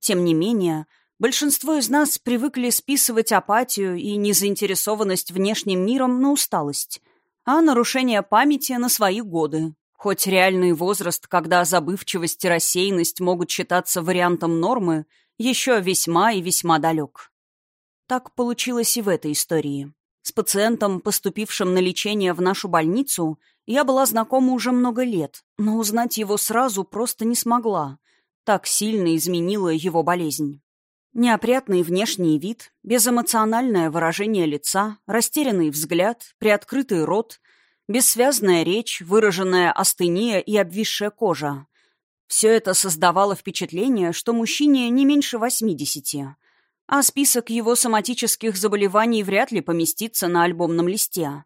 Тем не менее, большинство из нас привыкли списывать апатию и незаинтересованность внешним миром на усталость, а нарушение памяти на свои годы, хоть реальный возраст, когда забывчивость и рассеянность могут считаться вариантом нормы, еще весьма и весьма далек. Так получилось и в этой истории. С пациентом, поступившим на лечение в нашу больницу, я была знакома уже много лет, но узнать его сразу просто не смогла. Так сильно изменила его болезнь. Неопрятный внешний вид, безэмоциональное выражение лица, растерянный взгляд, приоткрытый рот, бессвязная речь, выраженная астения и обвисшая кожа. Все это создавало впечатление, что мужчине не меньше восьмидесяти – а список его соматических заболеваний вряд ли поместится на альбомном листе.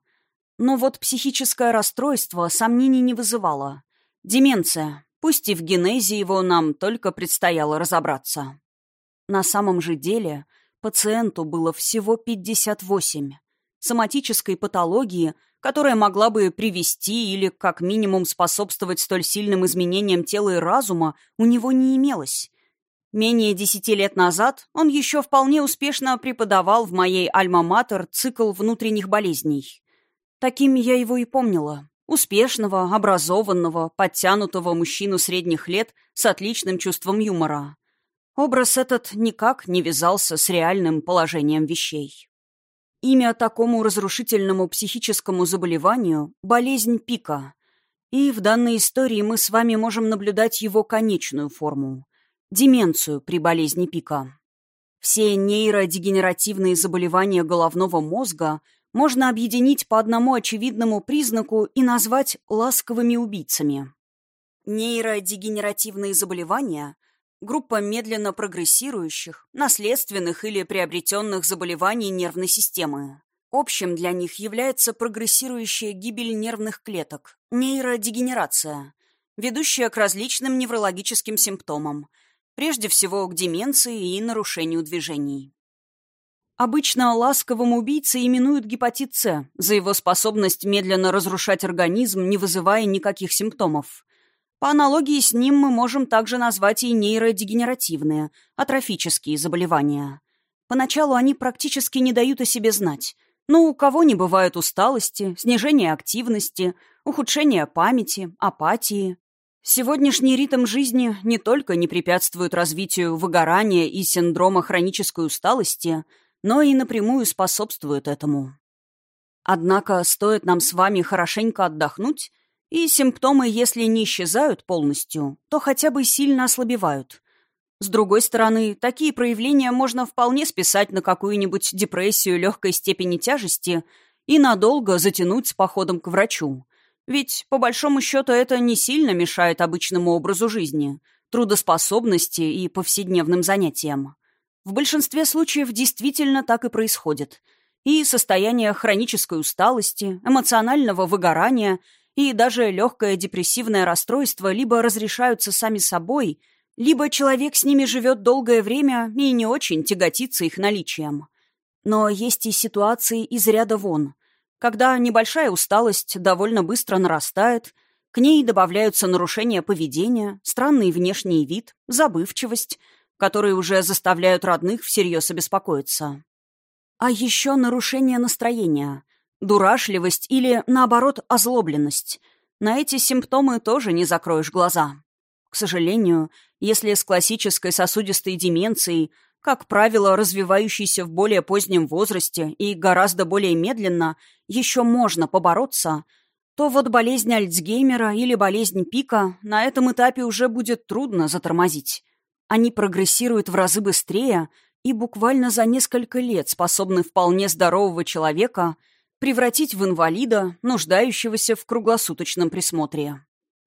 Но вот психическое расстройство сомнений не вызывало. Деменция, пусть и в генезе его нам только предстояло разобраться. На самом же деле пациенту было всего 58. Соматической патологии, которая могла бы привести или как минимум способствовать столь сильным изменениям тела и разума, у него не имелось. Менее десяти лет назад он еще вполне успешно преподавал в моей альма-матер цикл внутренних болезней. Таким я его и помнила. Успешного, образованного, подтянутого мужчину средних лет с отличным чувством юмора. Образ этот никак не вязался с реальным положением вещей. Имя такому разрушительному психическому заболеванию – болезнь пика. И в данной истории мы с вами можем наблюдать его конечную форму деменцию при болезни пика. Все нейродегенеративные заболевания головного мозга можно объединить по одному очевидному признаку и назвать ласковыми убийцами. Нейродегенеративные заболевания – группа медленно прогрессирующих, наследственных или приобретенных заболеваний нервной системы. Общим для них является прогрессирующая гибель нервных клеток, нейродегенерация, ведущая к различным неврологическим симптомам – Прежде всего к деменции и нарушению движений. Обычно ласковым убийцей именуют гепатит С за его способность медленно разрушать организм, не вызывая никаких симптомов. По аналогии с ним мы можем также назвать и нейродегенеративные, атрофические заболевания. Поначалу они практически не дают о себе знать. Но у кого не бывают усталости, снижение активности, ухудшение памяти, апатии. Сегодняшний ритм жизни не только не препятствует развитию выгорания и синдрома хронической усталости, но и напрямую способствует этому. Однако стоит нам с вами хорошенько отдохнуть, и симптомы, если не исчезают полностью, то хотя бы сильно ослабевают. С другой стороны, такие проявления можно вполне списать на какую-нибудь депрессию легкой степени тяжести и надолго затянуть с походом к врачу. Ведь, по большому счету, это не сильно мешает обычному образу жизни, трудоспособности и повседневным занятиям. В большинстве случаев действительно так и происходит. И состояние хронической усталости, эмоционального выгорания и даже легкое депрессивное расстройство либо разрешаются сами собой, либо человек с ними живет долгое время и не очень тяготится их наличием. Но есть и ситуации из ряда вон – когда небольшая усталость довольно быстро нарастает, к ней добавляются нарушения поведения, странный внешний вид, забывчивость, которые уже заставляют родных всерьез обеспокоиться. А еще нарушение настроения, дурашливость или, наоборот, озлобленность. На эти симптомы тоже не закроешь глаза. К сожалению, если с классической сосудистой деменцией как правило, развивающийся в более позднем возрасте и гораздо более медленно, еще можно побороться, то вот болезнь Альцгеймера или болезнь Пика на этом этапе уже будет трудно затормозить. Они прогрессируют в разы быстрее и буквально за несколько лет способны вполне здорового человека превратить в инвалида, нуждающегося в круглосуточном присмотре.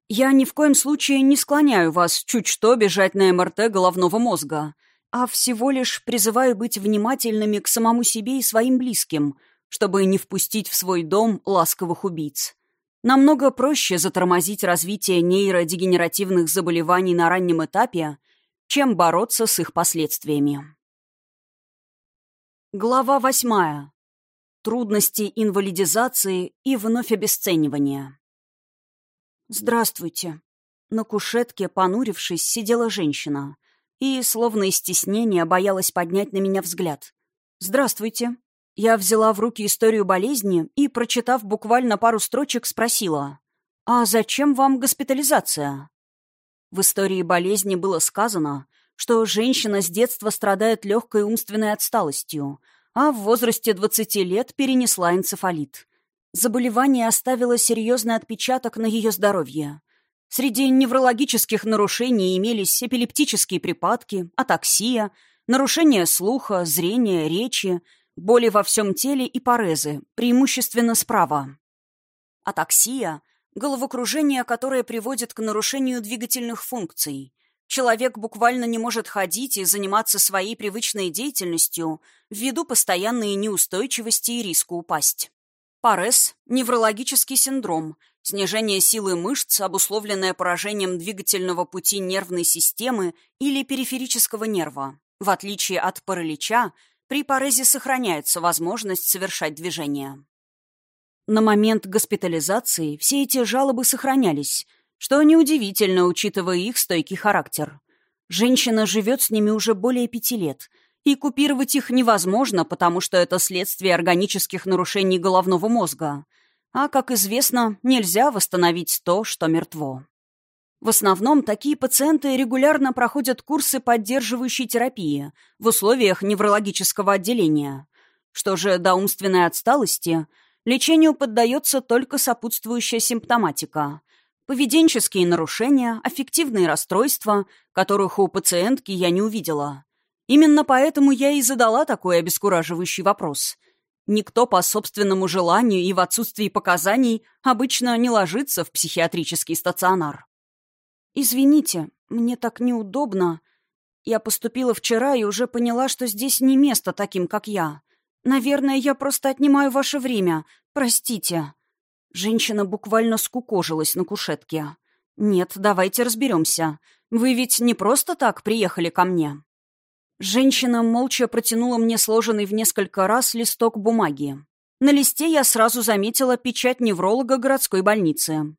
Я ни в коем случае не склоняю вас чуть что бежать на МРТ головного мозга – а всего лишь призываю быть внимательными к самому себе и своим близким, чтобы не впустить в свой дом ласковых убийц. Намного проще затормозить развитие нейродегенеративных заболеваний на раннем этапе, чем бороться с их последствиями. Глава восьмая. трудности инвалидизации и вновь обесценивания. «Здравствуйте». На кушетке, понурившись, сидела женщина и, словно из стеснения, боялась поднять на меня взгляд. «Здравствуйте». Я взяла в руки историю болезни и, прочитав буквально пару строчек, спросила, «А зачем вам госпитализация?» В истории болезни было сказано, что женщина с детства страдает легкой умственной отсталостью, а в возрасте 20 лет перенесла энцефалит. Заболевание оставило серьезный отпечаток на ее здоровье. Среди неврологических нарушений имелись эпилептические припадки, атаксия, нарушение слуха, зрения, речи, боли во всем теле и парезы, преимущественно справа. Атаксия – головокружение, которое приводит к нарушению двигательных функций. Человек буквально не может ходить и заниматься своей привычной деятельностью ввиду постоянной неустойчивости и риска упасть. Парез – неврологический синдром, снижение силы мышц, обусловленное поражением двигательного пути нервной системы или периферического нерва. В отличие от паралича, при парезе сохраняется возможность совершать движение. На момент госпитализации все эти жалобы сохранялись, что неудивительно, учитывая их стойкий характер. Женщина живет с ними уже более пяти лет, и купировать их невозможно, потому что это следствие органических нарушений головного мозга. А, как известно, нельзя восстановить то, что мертво. В основном такие пациенты регулярно проходят курсы поддерживающей терапии в условиях неврологического отделения. Что же до умственной отсталости, лечению поддается только сопутствующая симптоматика. Поведенческие нарушения, аффективные расстройства, которых у пациентки я не увидела. Именно поэтому я и задала такой обескураживающий вопрос. Никто по собственному желанию и в отсутствии показаний обычно не ложится в психиатрический стационар. «Извините, мне так неудобно. Я поступила вчера и уже поняла, что здесь не место таким, как я. Наверное, я просто отнимаю ваше время. Простите». Женщина буквально скукожилась на кушетке. «Нет, давайте разберемся. Вы ведь не просто так приехали ко мне». Женщина молча протянула мне сложенный в несколько раз листок бумаги. На листе я сразу заметила печать невролога городской больницы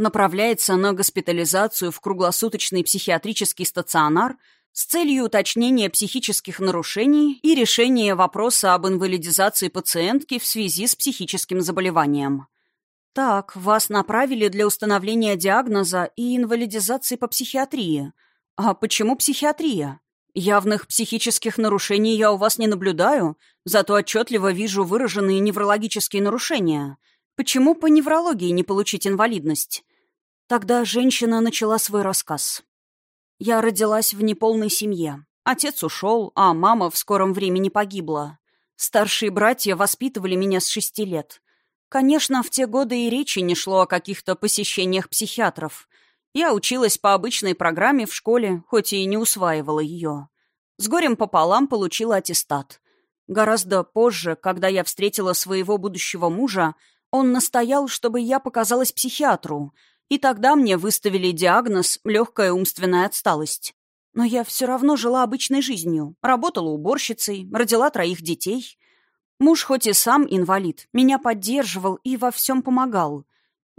направляется на госпитализацию в круглосуточный психиатрический стационар с целью уточнения психических нарушений и решения вопроса об инвалидизации пациентки в связи с психическим заболеванием. Так, вас направили для установления диагноза и инвалидизации по психиатрии. А почему психиатрия? Явных психических нарушений я у вас не наблюдаю, зато отчетливо вижу выраженные неврологические нарушения. Почему по неврологии не получить инвалидность? Тогда женщина начала свой рассказ. «Я родилась в неполной семье. Отец ушел, а мама в скором времени погибла. Старшие братья воспитывали меня с шести лет. Конечно, в те годы и речи не шло о каких-то посещениях психиатров. Я училась по обычной программе в школе, хоть и не усваивала ее. С горем пополам получила аттестат. Гораздо позже, когда я встретила своего будущего мужа, он настоял, чтобы я показалась психиатру — и тогда мне выставили диагноз «легкая умственная отсталость». Но я все равно жила обычной жизнью, работала уборщицей, родила троих детей. Муж хоть и сам инвалид, меня поддерживал и во всем помогал.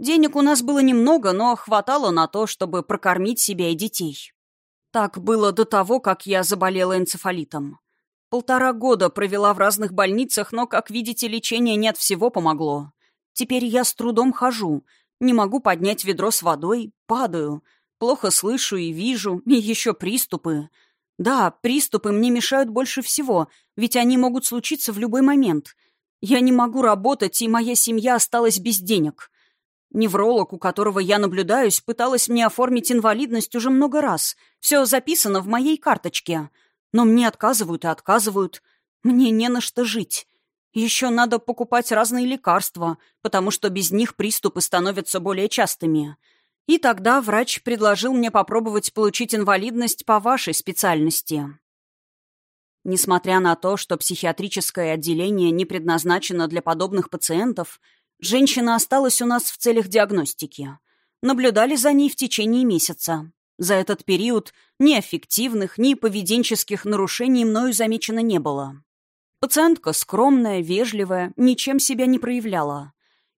Денег у нас было немного, но хватало на то, чтобы прокормить себя и детей. Так было до того, как я заболела энцефалитом. Полтора года провела в разных больницах, но, как видите, лечение не от всего помогло. Теперь я с трудом хожу — не могу поднять ведро с водой, падаю. Плохо слышу и вижу, и еще приступы. Да, приступы мне мешают больше всего, ведь они могут случиться в любой момент. Я не могу работать, и моя семья осталась без денег. Невролог, у которого я наблюдаюсь, пыталась мне оформить инвалидность уже много раз. Все записано в моей карточке. Но мне отказывают и отказывают. Мне не на что жить. Еще надо покупать разные лекарства, потому что без них приступы становятся более частыми. И тогда врач предложил мне попробовать получить инвалидность по вашей специальности. Несмотря на то, что психиатрическое отделение не предназначено для подобных пациентов, женщина осталась у нас в целях диагностики. Наблюдали за ней в течение месяца. За этот период ни аффективных, ни поведенческих нарушений мною замечено не было. Пациентка скромная, вежливая, ничем себя не проявляла.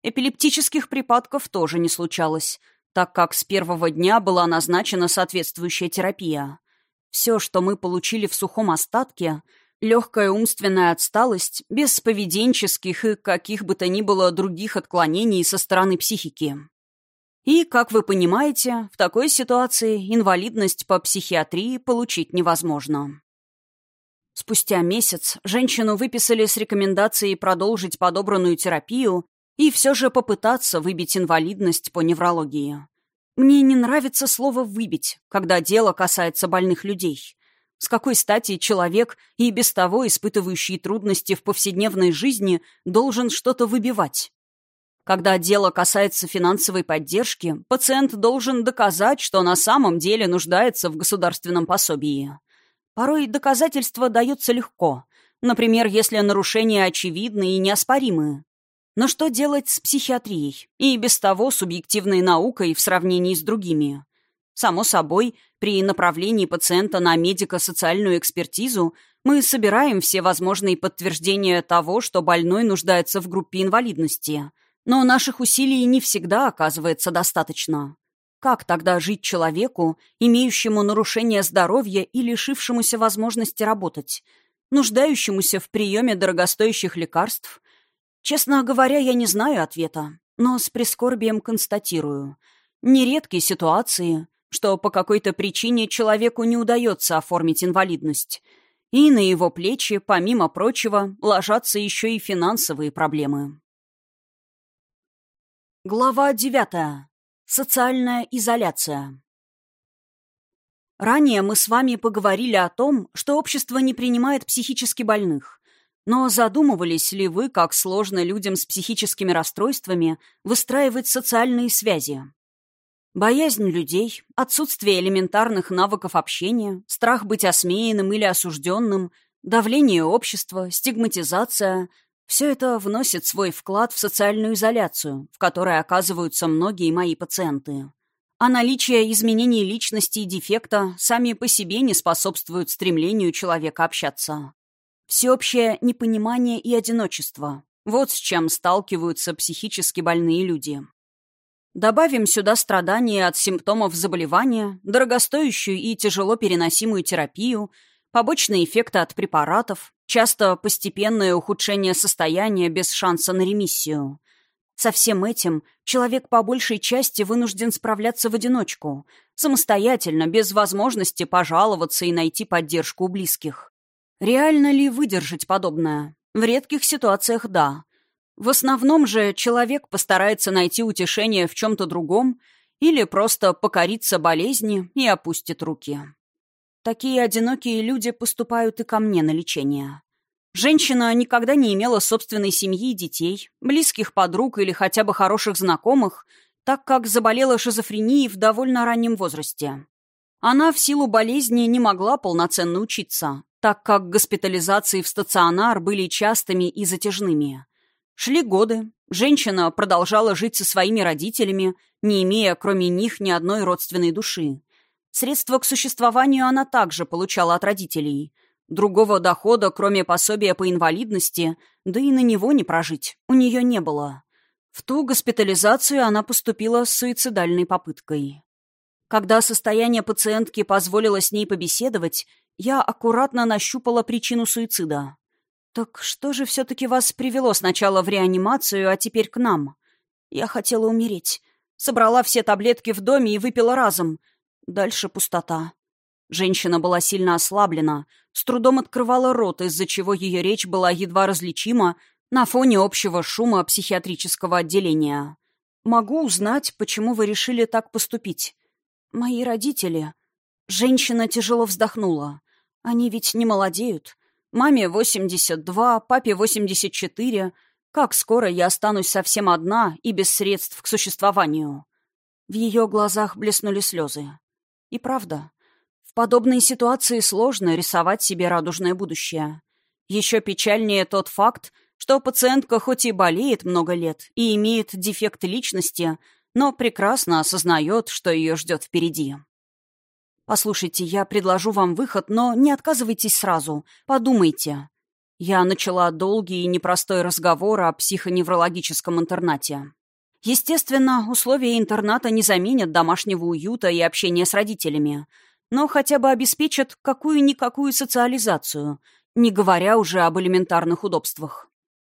Эпилептических припадков тоже не случалось, так как с первого дня была назначена соответствующая терапия. Все, что мы получили в сухом остатке — Легкая умственная отсталость, без поведенческих и каких бы то ни было других отклонений со стороны психики. И, как вы понимаете, в такой ситуации инвалидность по психиатрии получить невозможно. Спустя месяц женщину выписали с рекомендацией продолжить подобранную терапию и все же попытаться выбить инвалидность по неврологии. Мне не нравится слово «выбить», когда дело касается больных людей. С какой стати человек, и без того испытывающий трудности в повседневной жизни, должен что-то выбивать? Когда дело касается финансовой поддержки, пациент должен доказать, что на самом деле нуждается в государственном пособии. Порой доказательство дается легко, например, если нарушения очевидны и неоспоримы. Но что делать с психиатрией и без того субъективной наукой в сравнении с другими? Само собой, при направлении пациента на медико-социальную экспертизу мы собираем все возможные подтверждения того, что больной нуждается в группе инвалидности. Но наших усилий не всегда оказывается достаточно. Как тогда жить человеку, имеющему нарушение здоровья и лишившемуся возможности работать, нуждающемуся в приеме дорогостоящих лекарств? Честно говоря, я не знаю ответа, но с прискорбием констатирую. Нередки ситуации, что по какой-то причине человеку не удается оформить инвалидность. И на его плечи, помимо прочего, ложатся еще и финансовые проблемы. Глава 9. Социальная изоляция. Ранее мы с вами поговорили о том, что общество не принимает психически больных. Но задумывались ли вы, как сложно людям с психическими расстройствами выстраивать социальные связи? Боязнь людей, отсутствие элементарных навыков общения, страх быть осмеянным или осужденным, давление общества, стигматизация – все это вносит свой вклад в социальную изоляцию, в которой оказываются многие мои пациенты. А наличие изменений личности и дефекта сами по себе не способствуют стремлению человека общаться. Всеобщее непонимание и одиночество – вот с чем сталкиваются психически больные люди. Добавим сюда страдания от симптомов заболевания, дорогостоящую и тяжело переносимую терапию, побочные эффекты от препаратов, часто постепенное ухудшение состояния без шанса на ремиссию. Со всем этим человек по большей части вынужден справляться в одиночку, самостоятельно, без возможности пожаловаться и найти поддержку у близких. Реально ли выдержать подобное? В редких ситуациях – да. В основном же человек постарается найти утешение в чем-то другом или просто покориться болезни и опустит руки. Такие одинокие люди поступают и ко мне на лечение. Женщина никогда не имела собственной семьи и детей, близких подруг или хотя бы хороших знакомых, так как заболела шизофренией в довольно раннем возрасте. Она в силу болезни не могла полноценно учиться, так как госпитализации в стационар были частыми и затяжными. Шли годы. Женщина продолжала жить со своими родителями, не имея кроме них ни одной родственной души. Средства к существованию она также получала от родителей. Другого дохода, кроме пособия по инвалидности, да и на него не прожить, у нее не было. В ту госпитализацию она поступила с суицидальной попыткой. Когда состояние пациентки позволило с ней побеседовать, я аккуратно нащупала причину суицида. «Так что же все-таки вас привело сначала в реанимацию, а теперь к нам?» «Я хотела умереть. Собрала все таблетки в доме и выпила разом. Дальше пустота». Женщина была сильно ослаблена, с трудом открывала рот, из-за чего ее речь была едва различима на фоне общего шума психиатрического отделения. «Могу узнать, почему вы решили так поступить?» «Мои родители...» Женщина тяжело вздохнула. «Они ведь не молодеют. Маме 82, папе 84. Как скоро я останусь совсем одна и без средств к существованию? В ее глазах блеснули слезы. И правда, в подобной ситуации сложно рисовать себе радужное будущее. Еще печальнее тот факт, что пациентка хоть и болеет много лет и имеет дефект личности, но прекрасно осознает, что ее ждет впереди. «Послушайте, я предложу вам выход, но не отказывайтесь сразу. Подумайте». Я начала долгий и непростой разговор о психоневрологическом интернате. Естественно, условия интерната не заменят домашнего уюта и общения с родителями, но хотя бы обеспечат какую-никакую социализацию, не говоря уже об элементарных удобствах.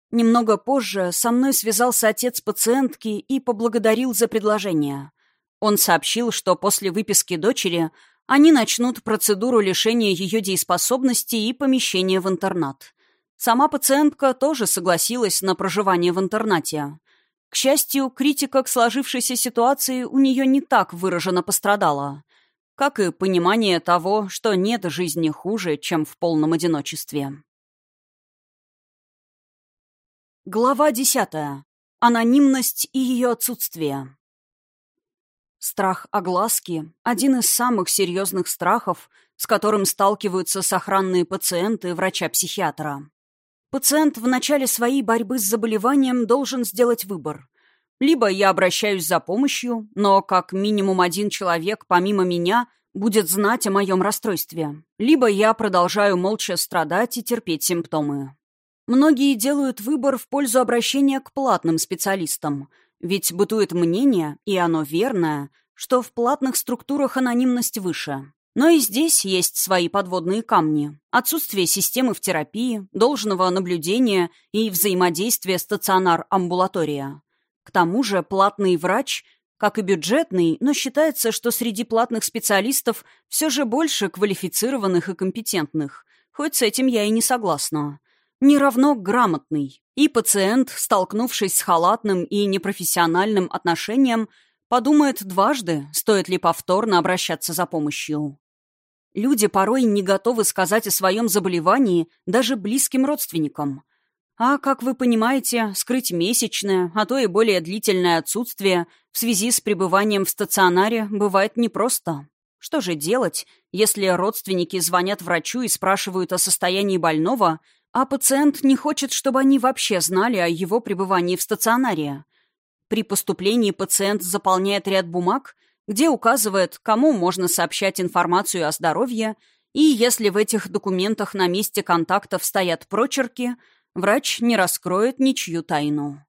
Немного позже со мной связался отец пациентки и поблагодарил за предложение. Он сообщил, что после выписки дочери они начнут процедуру лишения ее дееспособности и помещения в интернат. Сама пациентка тоже согласилась на проживание в интернате. К счастью, критика к сложившейся ситуации у нее не так выраженно пострадала, как и понимание того, что нет жизни хуже, чем в полном одиночестве. Глава десятая. Анонимность и ее отсутствие. Страх огласки – один из самых серьезных страхов, с которым сталкиваются сохранные пациенты врача-психиатра. Пациент в начале своей борьбы с заболеванием должен сделать выбор. Либо я обращаюсь за помощью, но как минимум один человек, помимо меня, будет знать о моем расстройстве. Либо я продолжаю молча страдать и терпеть симптомы. Многие делают выбор в пользу обращения к платным специалистам, ведь бытует мнение, и оно верное, что в платных структурах анонимность выше. Но и здесь есть свои подводные камни. Отсутствие системы в терапии, должного наблюдения и взаимодействия стационар-амбулатория. К тому же платный врач, как и бюджетный, но считается, что среди платных специалистов все же больше квалифицированных и компетентных. Хоть с этим я и не согласна не равно грамотный, и пациент, столкнувшись с халатным и непрофессиональным отношением, подумает дважды, стоит ли повторно обращаться за помощью. Люди порой не готовы сказать о своем заболевании даже близким родственникам. А, как вы понимаете, скрыть месячное, а то и более длительное отсутствие в связи с пребыванием в стационаре бывает непросто. Что же делать, если родственники звонят врачу и спрашивают о состоянии больного, а пациент не хочет, чтобы они вообще знали о его пребывании в стационаре. При поступлении пациент заполняет ряд бумаг, где указывает, кому можно сообщать информацию о здоровье, и если в этих документах на месте контактов стоят прочерки, врач не раскроет ничью тайну.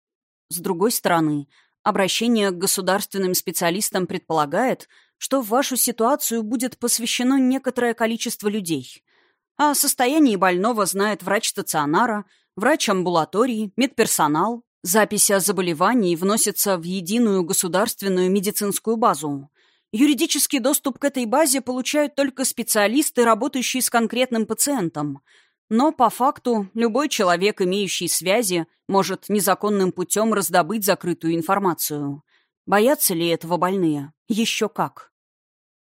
С другой стороны, обращение к государственным специалистам предполагает, что в вашу ситуацию будет посвящено некоторое количество людей – о состоянии больного знает врач стационара, врач амбулатории, медперсонал. Запись о заболевании вносится в единую государственную медицинскую базу. Юридический доступ к этой базе получают только специалисты, работающие с конкретным пациентом. Но по факту любой человек, имеющий связи, может незаконным путем раздобыть закрытую информацию. Боятся ли этого больные? Еще как.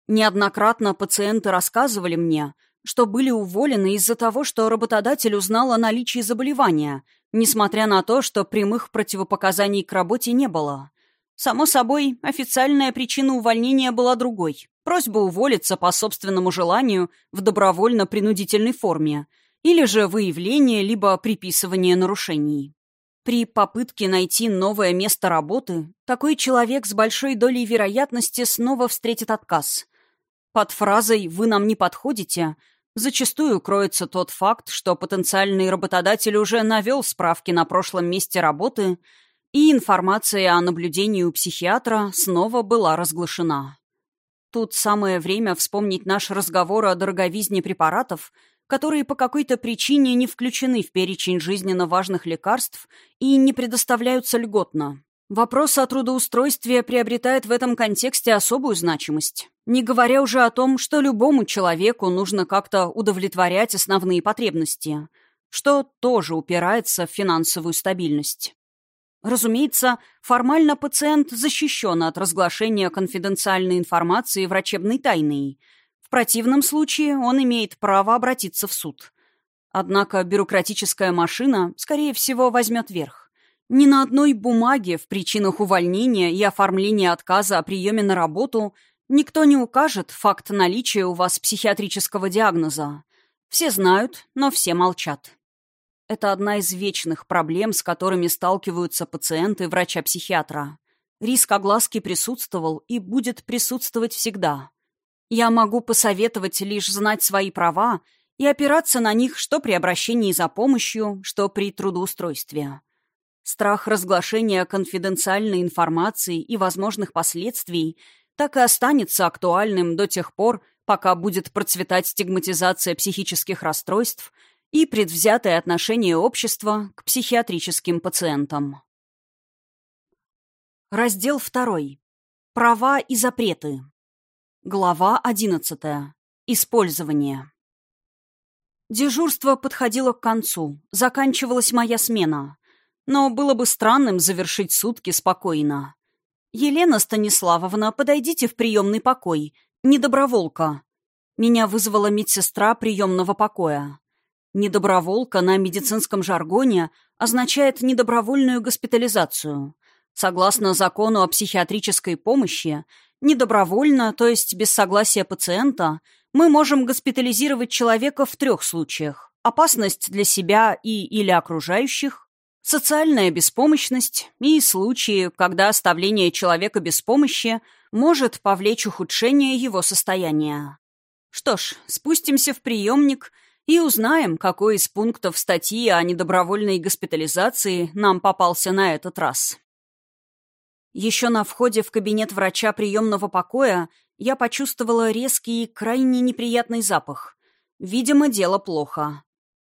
Неоднократно пациенты рассказывали мне, что были уволены из-за того, что работодатель узнал о наличии заболевания, несмотря на то, что прямых противопоказаний к работе не было. Само собой, официальная причина увольнения была другой. Просьба уволиться по собственному желанию в добровольно-принудительной форме или же выявление либо приписывание нарушений. При попытке найти новое место работы такой человек с большой долей вероятности снова встретит отказ. Под фразой «вы нам не подходите» Зачастую кроется тот факт, что потенциальный работодатель уже навел справки на прошлом месте работы, и информация о наблюдении у психиатра снова была разглашена. Тут самое время вспомнить наш разговор о дороговизне препаратов, которые по какой-то причине не включены в перечень жизненно важных лекарств и не предоставляются льготно. Вопрос о трудоустройстве приобретает в этом контексте особую значимость. Не говоря уже о том, что любому человеку нужно как-то удовлетворять основные потребности, что тоже упирается в финансовую стабильность. Разумеется, формально пациент защищен от разглашения конфиденциальной информации врачебной тайной. В противном случае он имеет право обратиться в суд. Однако бюрократическая машина, скорее всего, возьмет верх. Ни на одной бумаге в причинах увольнения и оформления отказа о приеме на работу никто не укажет факт наличия у вас психиатрического диагноза. Все знают, но все молчат. Это одна из вечных проблем, с которыми сталкиваются пациенты врача-психиатра. Риск огласки присутствовал и будет присутствовать всегда. Я могу посоветовать лишь знать свои права и опираться на них что при обращении за помощью, что при трудоустройстве. Страх разглашения конфиденциальной информации и возможных последствий так и останется актуальным до тех пор, пока будет процветать стигматизация психических расстройств и предвзятое отношение общества к психиатрическим пациентам. Раздел 2. Права и запреты. Глава 11. Использование. Дежурство подходило к концу, заканчивалась моя смена. Но было бы странным завершить сутки спокойно. «Елена Станиславовна, подойдите в приемный покой. Недоброволка». Меня вызвала медсестра приемного покоя. Недоброволка на медицинском жаргоне означает недобровольную госпитализацию. Согласно закону о психиатрической помощи, недобровольно, то есть без согласия пациента, мы можем госпитализировать человека в трех случаях. Опасность для себя и или окружающих, социальная беспомощность и случаи, когда оставление человека без помощи может повлечь ухудшение его состояния. Что ж, спустимся в приемник и узнаем, какой из пунктов статьи о недобровольной госпитализации нам попался на этот раз. Еще на входе в кабинет врача приемного покоя я почувствовала резкий и крайне неприятный запах. Видимо, дело плохо.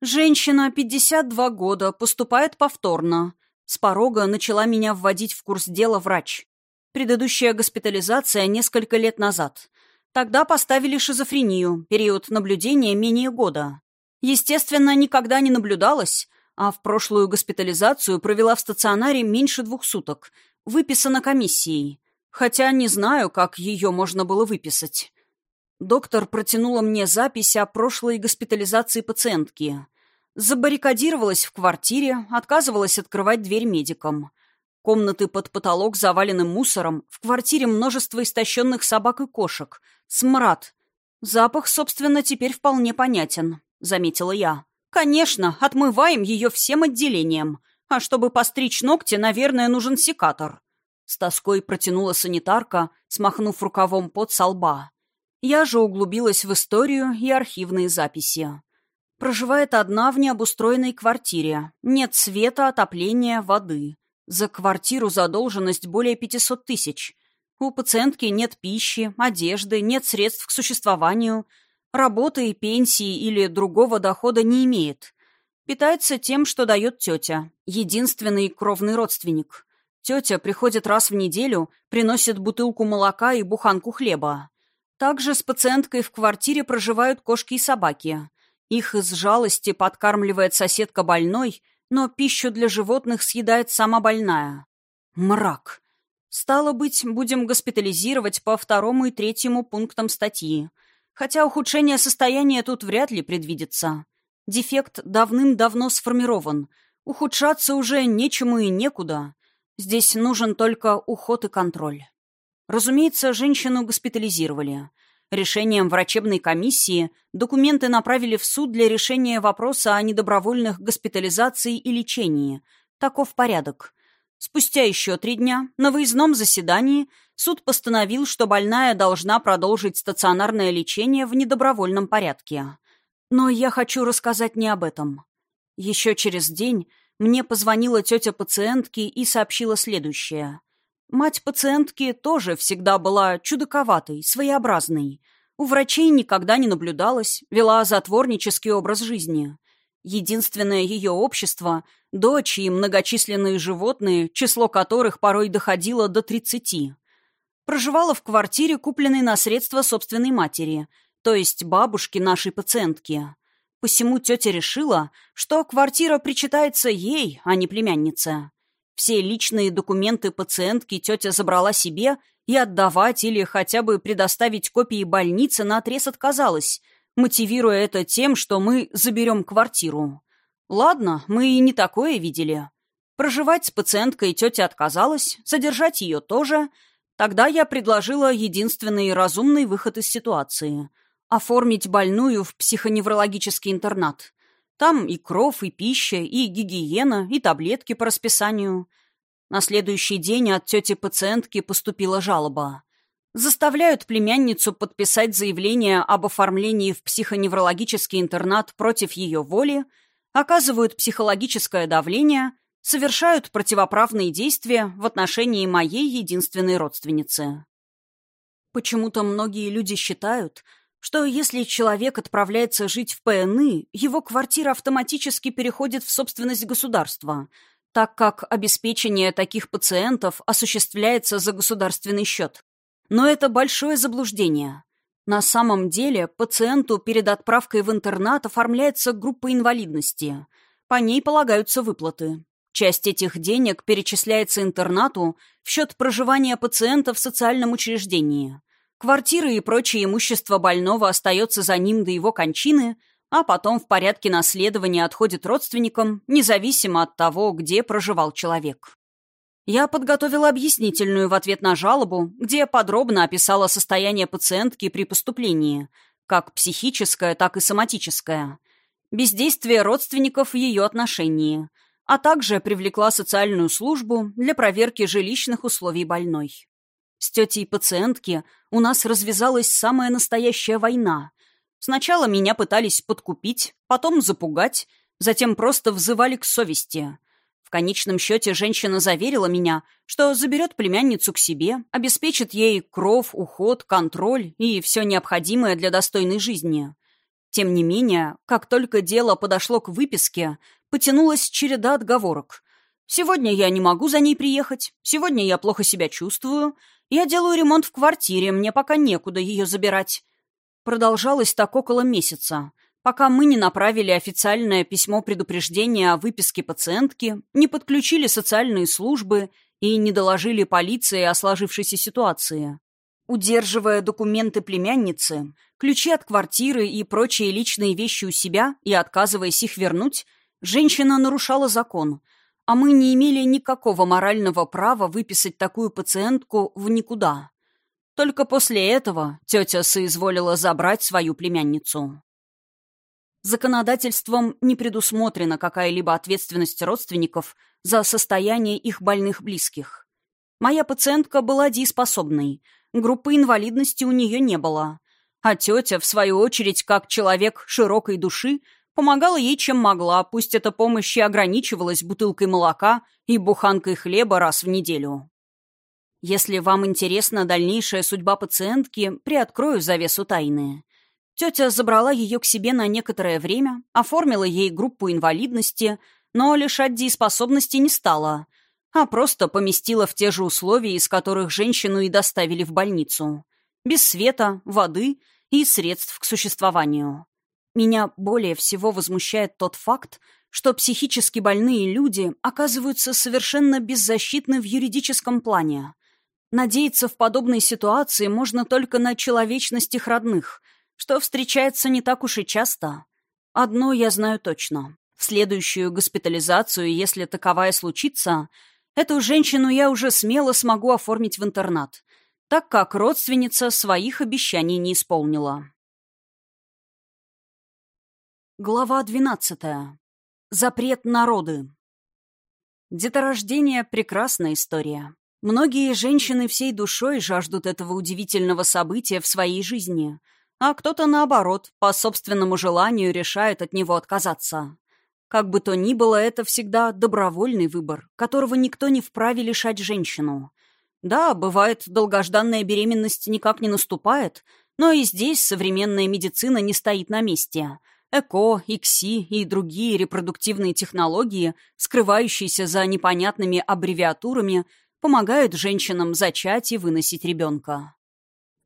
Женщина, 52 года, поступает повторно. С порога начала меня вводить в курс дела врач. Предыдущая госпитализация несколько лет назад. Тогда поставили шизофрению, период наблюдения менее года. Естественно, никогда не наблюдалась, а в прошлую госпитализацию провела в стационаре меньше двух суток, выписана комиссией. Хотя не знаю, как ее можно было выписать. Доктор протянула мне запись о прошлой госпитализации пациентки. Забаррикадировалась в квартире, отказывалась открывать дверь медикам. Комнаты под потолок завалены мусором, в квартире множество истощенных собак и кошек. Смрад. Запах, собственно, теперь вполне понятен, заметила я. Конечно, отмываем ее всем отделением. А чтобы постричь ногти, наверное, нужен секатор. С тоской протянула санитарка, смахнув рукавом под со лба. Я же углубилась в историю и архивные записи. Проживает одна в необустроенной квартире. Нет света, отопления, воды. За квартиру задолженность более 500 тысяч. У пациентки нет пищи, одежды, нет средств к существованию. Работы, пенсии или другого дохода не имеет. Питается тем, что дает тетя. Единственный кровный родственник. Тетя приходит раз в неделю, приносит бутылку молока и буханку хлеба. Также с пациенткой в квартире проживают кошки и собаки. Их из жалости подкармливает соседка больной, но пищу для животных съедает сама больная. Мрак. Стало быть, будем госпитализировать по второму и третьему пунктам статьи. Хотя ухудшение состояния тут вряд ли предвидится. Дефект давным-давно сформирован. Ухудшаться уже нечему и некуда. Здесь нужен только уход и контроль. Разумеется, женщину госпитализировали. Решением врачебной комиссии документы направили в суд для решения вопроса о недобровольных госпитализации и лечении. Таков порядок. Спустя еще три дня на выездном заседании суд постановил, что больная должна продолжить стационарное лечение в недобровольном порядке. Но я хочу рассказать не об этом. Еще через день мне позвонила тетя пациентки и сообщила следующее. Мать пациентки тоже всегда была чудаковатой, своеобразной. У врачей никогда не наблюдалась, вела затворнический образ жизни. Единственное ее общество – дочь и многочисленные животные, число которых порой доходило до тридцати. Проживала в квартире, купленной на средства собственной матери – то есть бабушки нашей пациентки. Посему тетя решила, что квартира причитается ей, а не племяннице. Все личные документы пациентки тетя забрала себе и отдавать или хотя бы предоставить копии больницы на отрез отказалась, мотивируя это тем, что мы заберем квартиру. Ладно, мы и не такое видели. Проживать с пациенткой тетя отказалась, содержать ее тоже. Тогда я предложила единственный разумный выход из ситуации — оформить больную в психоневрологический интернат. Там и кров, и пища, и гигиена, и таблетки по расписанию. На следующий день от тети пациентки поступила жалоба. заставляют племянницу подписать заявление об оформлении в психоневрологический интернат против ее воли, оказывают психологическое давление, совершают противоправные действия в отношении моей единственной родственницы. Почему-то многие люди считают, что если человек отправляется жить в ПНИ, его квартира автоматически переходит в собственность государства, так как обеспечение таких пациентов осуществляется за государственный счет. Но это большое заблуждение. На самом деле пациенту перед отправкой в интернат оформляется группа инвалидности. По ней полагаются выплаты. Часть этих денег перечисляется интернату в счет проживания пациента в социальном учреждении. Квартира и прочее имущество больного остается за ним до его кончины, а потом в порядке наследования отходит родственникам, независимо от того, где проживал человек. Я подготовила объяснительную в ответ на жалобу, где подробно описала состояние пациентки при поступлении, как психическое, так и соматическое, бездействие родственников в ее отношении, а также привлекла социальную службу для проверки жилищных условий больной. С тетей пациентки у нас развязалась самая настоящая война. Сначала меня пытались подкупить, потом запугать, затем просто взывали к совести. В конечном счете женщина заверила меня, что заберет племянницу к себе, обеспечит ей кров, уход, контроль и все необходимое для достойной жизни. Тем не менее, как только дело подошло к выписке, потянулась череда отговорок. «Сегодня я не могу за ней приехать», «Сегодня я плохо себя чувствую», я делаю ремонт в квартире, мне пока некуда ее забирать. Продолжалось так около месяца, пока мы не направили официальное письмо предупреждения о выписке пациентки, не подключили социальные службы и не доложили полиции о сложившейся ситуации. Удерживая документы племянницы, ключи от квартиры и прочие личные вещи у себя и отказываясь их вернуть, женщина нарушала закон – а мы не имели никакого морального права выписать такую пациентку в никуда. Только после этого тетя соизволила забрать свою племянницу. Законодательством не предусмотрена какая-либо ответственность родственников за состояние их больных близких. Моя пациентка была дееспособной, группы инвалидности у нее не было, а тетя, в свою очередь, как человек широкой души, Помогала ей, чем могла, пусть эта помощь и ограничивалась бутылкой молока и буханкой хлеба раз в неделю. Если вам интересна дальнейшая судьба пациентки, приоткрою завесу тайны. Тетя забрала ее к себе на некоторое время, оформила ей группу инвалидности, но лишать дееспособности не стала, а просто поместила в те же условия, из которых женщину и доставили в больницу. Без света, воды и средств к существованию. Меня более всего возмущает тот факт, что психически больные люди оказываются совершенно беззащитны в юридическом плане. Надеяться в подобной ситуации можно только на человечность их родных, что встречается не так уж и часто. Одно я знаю точно. В следующую госпитализацию, если таковая случится, эту женщину я уже смело смогу оформить в интернат, так как родственница своих обещаний не исполнила. Глава 12. Запрет народы. Деторождение – прекрасная история. Многие женщины всей душой жаждут этого удивительного события в своей жизни, а кто-то, наоборот, по собственному желанию решает от него отказаться. Как бы то ни было, это всегда добровольный выбор, которого никто не вправе лишать женщину. Да, бывает, долгожданная беременность никак не наступает, но и здесь современная медицина не стоит на месте – ЭКО, ИКСИ и другие репродуктивные технологии, скрывающиеся за непонятными аббревиатурами, помогают женщинам зачать и выносить ребенка.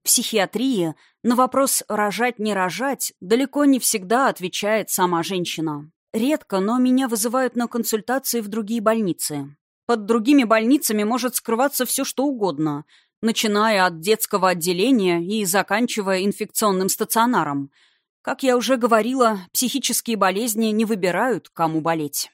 В психиатрии на вопрос «рожать-не рожать» далеко не всегда отвечает сама женщина. Редко, но меня вызывают на консультации в другие больницы. Под другими больницами может скрываться все, что угодно, начиная от детского отделения и заканчивая инфекционным стационаром – как я уже говорила, психические болезни не выбирают, кому болеть.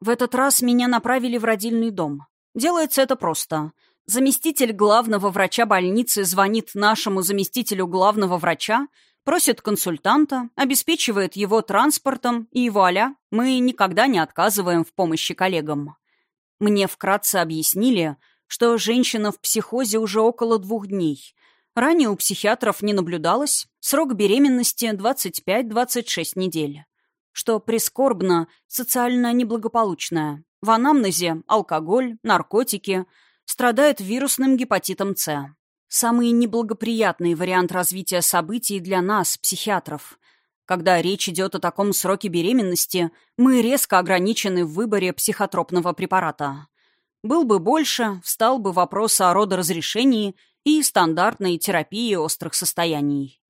В этот раз меня направили в родильный дом. Делается это просто. Заместитель главного врача больницы звонит нашему заместителю главного врача, просит консультанта, обеспечивает его транспортом, и вуаля, мы никогда не отказываем в помощи коллегам. Мне вкратце объяснили, что женщина в психозе уже около двух дней, Ранее у психиатров не наблюдалось, срок беременности 25-26 недель. Что прискорбно, социально неблагополучное. В анамнезе алкоголь, наркотики, страдает вирусным гепатитом С. Самый неблагоприятный вариант развития событий для нас, психиатров. Когда речь идет о таком сроке беременности, мы резко ограничены в выборе психотропного препарата. Был бы больше, встал бы вопрос о родоразрешении и стандартной терапии острых состояний.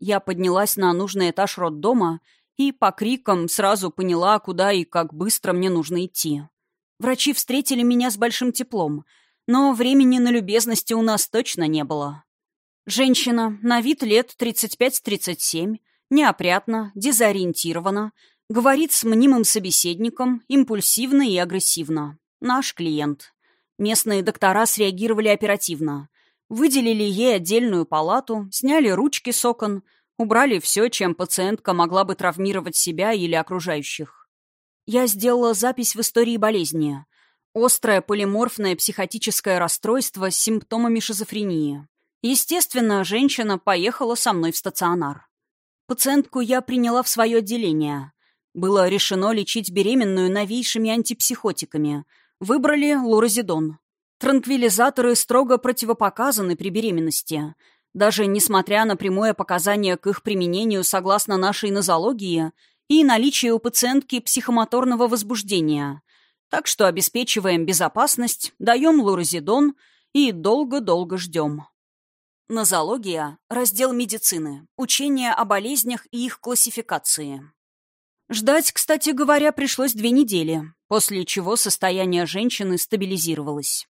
Я поднялась на нужный этаж роддома и по крикам сразу поняла, куда и как быстро мне нужно идти. Врачи встретили меня с большим теплом, но времени на любезности у нас точно не было. Женщина, на вид лет 35-37, неопрятна, дезориентирована, говорит с мнимым собеседником, импульсивно и агрессивно. Наш клиент. Местные доктора среагировали оперативно. Выделили ей отдельную палату, сняли ручки с окон, убрали все, чем пациентка могла бы травмировать себя или окружающих. Я сделала запись в истории болезни. Острое полиморфное психотическое расстройство с симптомами шизофрении. Естественно, женщина поехала со мной в стационар. Пациентку я приняла в свое отделение. Было решено лечить беременную новейшими антипсихотиками – Выбрали луразидон. Транквилизаторы строго противопоказаны при беременности. Даже несмотря на прямое показание к их применению согласно нашей нозологии и наличие у пациентки психомоторного возбуждения. Так что обеспечиваем безопасность, даем луразидон и долго-долго ждем. Нозология – раздел медицины, учение о болезнях и их классификации. Ждать, кстати говоря, пришлось две недели, после чего состояние женщины стабилизировалось.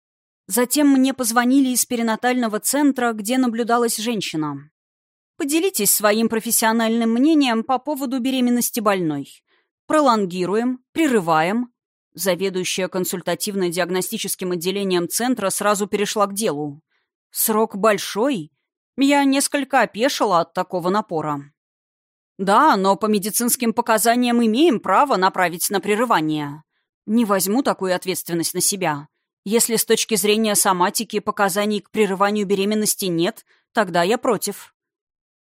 Затем мне позвонили из перинатального центра, где наблюдалась женщина. Поделитесь своим профессиональным мнением по поводу беременности больной. Пролонгируем, прерываем. Заведующая консультативно-диагностическим отделением центра сразу перешла к делу. Срок большой. Я несколько опешила от такого напора. «Да, но по медицинским показаниям имеем право направить на прерывание. Не возьму такую ответственность на себя. Если с точки зрения соматики показаний к прерыванию беременности нет, тогда я против».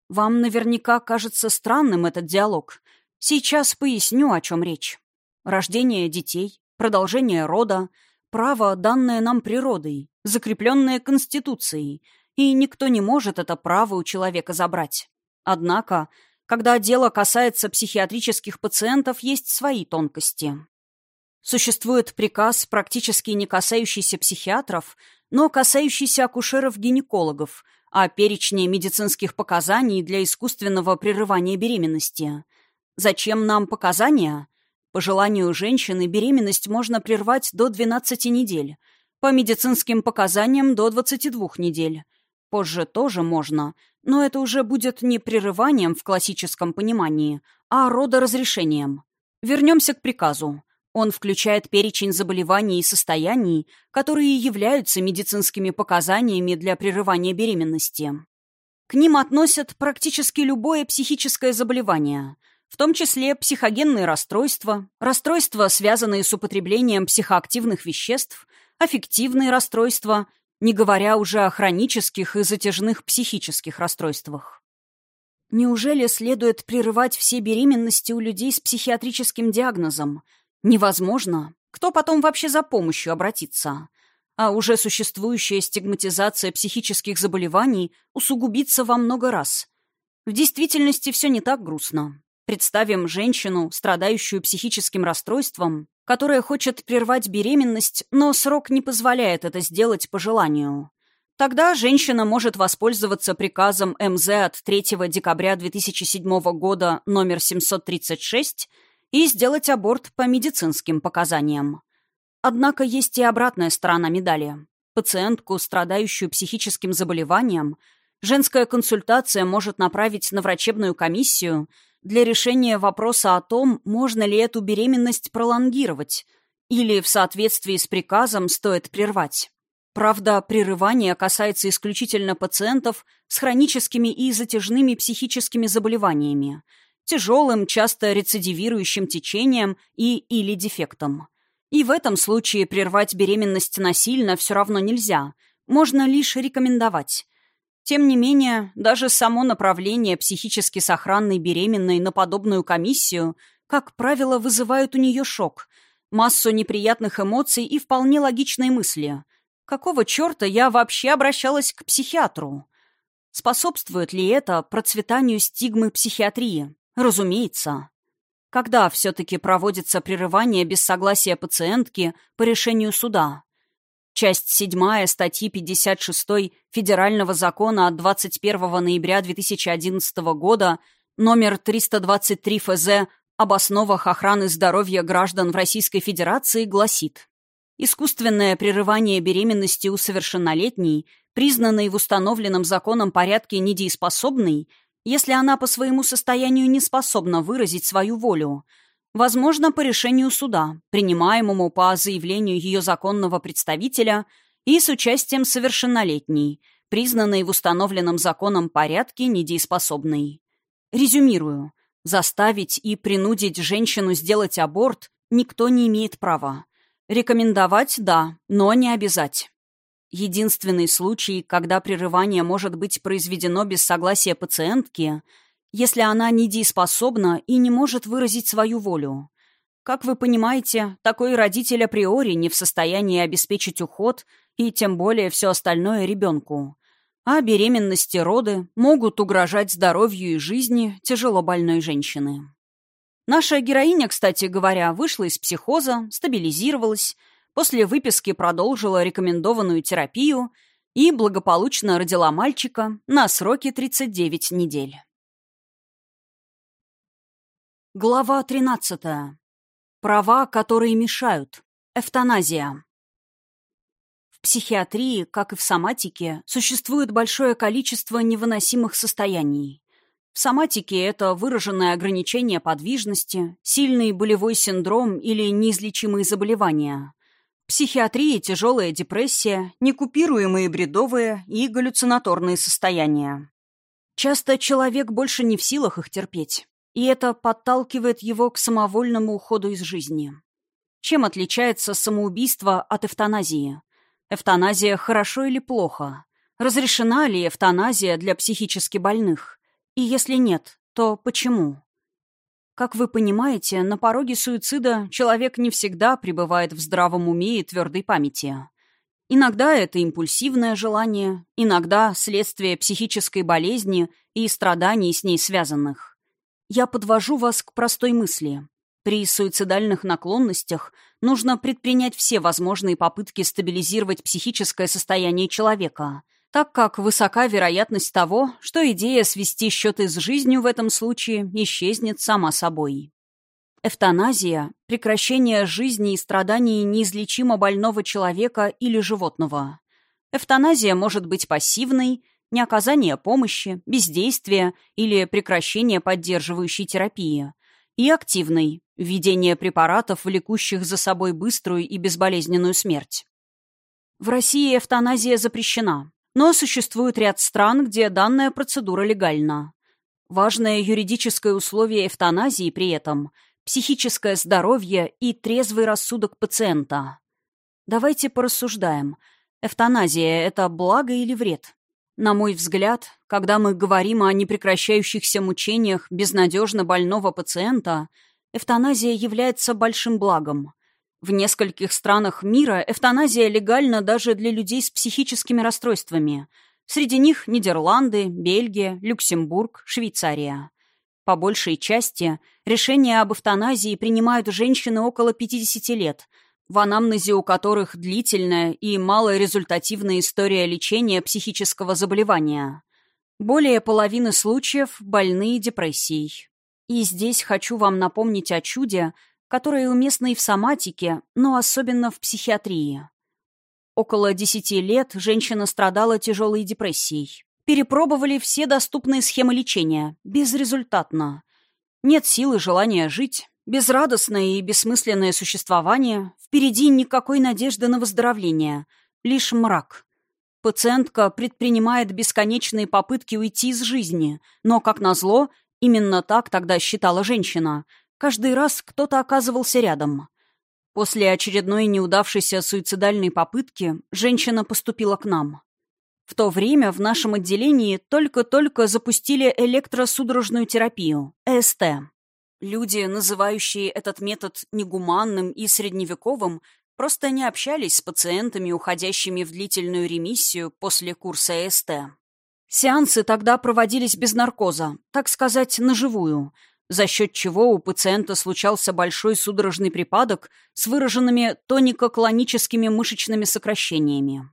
Вам наверняка кажется странным этот диалог. Сейчас поясню, о чем речь. Рождение детей, продолжение рода, право, данное нам природой, закрепленное Конституцией, и никто не может это право у человека забрать. Однако когда дело касается психиатрических пациентов, есть свои тонкости. Существует приказ, практически не касающийся психиатров, но касающийся акушеров-гинекологов, о перечне медицинских показаний для искусственного прерывания беременности. Зачем нам показания? По желанию женщины беременность можно прервать до 12 недель, по медицинским показаниям до 22 недель. Позже тоже можно, но это уже будет не прерыванием в классическом понимании, а родоразрешением. Вернемся к приказу. Он включает перечень заболеваний и состояний, которые являются медицинскими показаниями для прерывания беременности. К ним относят практически любое психическое заболевание, в том числе психогенные расстройства, расстройства, связанные с употреблением психоактивных веществ, аффективные расстройства – не говоря уже о хронических и затяжных психических расстройствах. Неужели следует прерывать все беременности у людей с психиатрическим диагнозом? Невозможно. Кто потом вообще за помощью обратится? А уже существующая стигматизация психических заболеваний усугубится во много раз. В действительности все не так грустно. Представим женщину, страдающую психическим расстройством, которая хочет прервать беременность, но срок не позволяет это сделать по желанию. Тогда женщина может воспользоваться приказом МЗ от 3 декабря 2007 года номер 736 и сделать аборт по медицинским показаниям. Однако есть и обратная сторона медали. Пациентку, страдающую психическим заболеванием, женская консультация может направить на врачебную комиссию – для решения вопроса о том, можно ли эту беременность пролонгировать или в соответствии с приказом стоит прервать. Правда, прерывание касается исключительно пациентов с хроническими и затяжными психическими заболеваниями, тяжелым, часто рецидивирующим течением и или дефектом. И в этом случае прервать беременность насильно все равно нельзя, можно лишь рекомендовать. Тем не менее, даже само направление психически сохранной беременной на подобную комиссию, как правило, вызывает у нее шок, массу неприятных эмоций и вполне логичные мысли. Какого черта я вообще обращалась к психиатру? Способствует ли это процветанию стигмы психиатрии? Разумеется. Когда все-таки проводится прерывание без согласия пациентки по решению суда? Часть 7 статьи 56 Федерального закона от 21 ноября 2011 года номер 323 ФЗ об основах охраны здоровья граждан в Российской Федерации гласит «Искусственное прерывание беременности у совершеннолетней, признанной в установленном законом порядке недееспособной, если она по своему состоянию не способна выразить свою волю – Возможно, по решению суда, принимаемому по заявлению ее законного представителя и с участием совершеннолетней, признанной в установленном законом порядке недееспособной. Резюмирую. Заставить и принудить женщину сделать аборт никто не имеет права. Рекомендовать – да, но не обязать. Единственный случай, когда прерывание может быть произведено без согласия пациентки – если она недееспособна и не может выразить свою волю. Как вы понимаете, такой родитель априори не в состоянии обеспечить уход и тем более все остальное ребенку. А беременности роды могут угрожать здоровью и жизни тяжело больной женщины. Наша героиня, кстати говоря, вышла из психоза, стабилизировалась, после выписки продолжила рекомендованную терапию и благополучно родила мальчика на сроке 39 недель. Глава 13. Права, которые мешают. Эвтаназия. В психиатрии, как и в соматике, существует большое количество невыносимых состояний. В соматике это выраженное ограничение подвижности, сильный болевой синдром или неизлечимые заболевания. В психиатрии тяжелая депрессия, некупируемые бредовые и галлюцинаторные состояния. Часто человек больше не в силах их терпеть. И это подталкивает его к самовольному уходу из жизни. Чем отличается самоубийство от эвтаназии? Эвтаназия хорошо или плохо? Разрешена ли эвтаназия для психически больных? И если нет, то почему? Как вы понимаете, на пороге суицида человек не всегда пребывает в здравом уме и твердой памяти. Иногда это импульсивное желание, иногда следствие психической болезни и страданий с ней связанных. Я подвожу вас к простой мысли. При суицидальных наклонностях нужно предпринять все возможные попытки стабилизировать психическое состояние человека, так как высока вероятность того, что идея свести счеты с жизнью в этом случае исчезнет сама собой. Эвтаназия – прекращение жизни и страданий неизлечимо больного человека или животного. Эвтаназия может быть пассивной неоказание помощи, бездействие или прекращение поддерживающей терапии, и активный – введение препаратов, влекущих за собой быструю и безболезненную смерть. В России эвтаназия запрещена, но существует ряд стран, где данная процедура легальна. Важное юридическое условие эвтаназии при этом – психическое здоровье и трезвый рассудок пациента. Давайте порассуждаем. Эвтаназия – это благо или вред? На мой взгляд, когда мы говорим о непрекращающихся мучениях безнадежно больного пациента, эвтаназия является большим благом. В нескольких странах мира эвтаназия легальна даже для людей с психическими расстройствами. Среди них Нидерланды, Бельгия, Люксембург, Швейцария. По большей части решения об эвтаназии принимают женщины около 50 лет – в анамнезе у которых длительная и малорезультативная история лечения психического заболевания. Более половины случаев – больные депрессией. И здесь хочу вам напомнить о чуде, которое уместно и в соматике, но особенно в психиатрии. Около 10 лет женщина страдала тяжелой депрессией. Перепробовали все доступные схемы лечения. Безрезультатно. Нет силы желания жить, Безрадостное и бессмысленное существование, впереди никакой надежды на выздоровление, лишь мрак. Пациентка предпринимает бесконечные попытки уйти из жизни, но, как назло, именно так тогда считала женщина, каждый раз кто-то оказывался рядом. После очередной неудавшейся суицидальной попытки женщина поступила к нам. В то время в нашем отделении только-только запустили электросудорожную терапию, ЭСТ. Люди, называющие этот метод негуманным и средневековым, просто не общались с пациентами, уходящими в длительную ремиссию после курса ЭСТ. Сеансы тогда проводились без наркоза, так сказать, наживую, за счет чего у пациента случался большой судорожный припадок с выраженными тонико-клоническими мышечными сокращениями.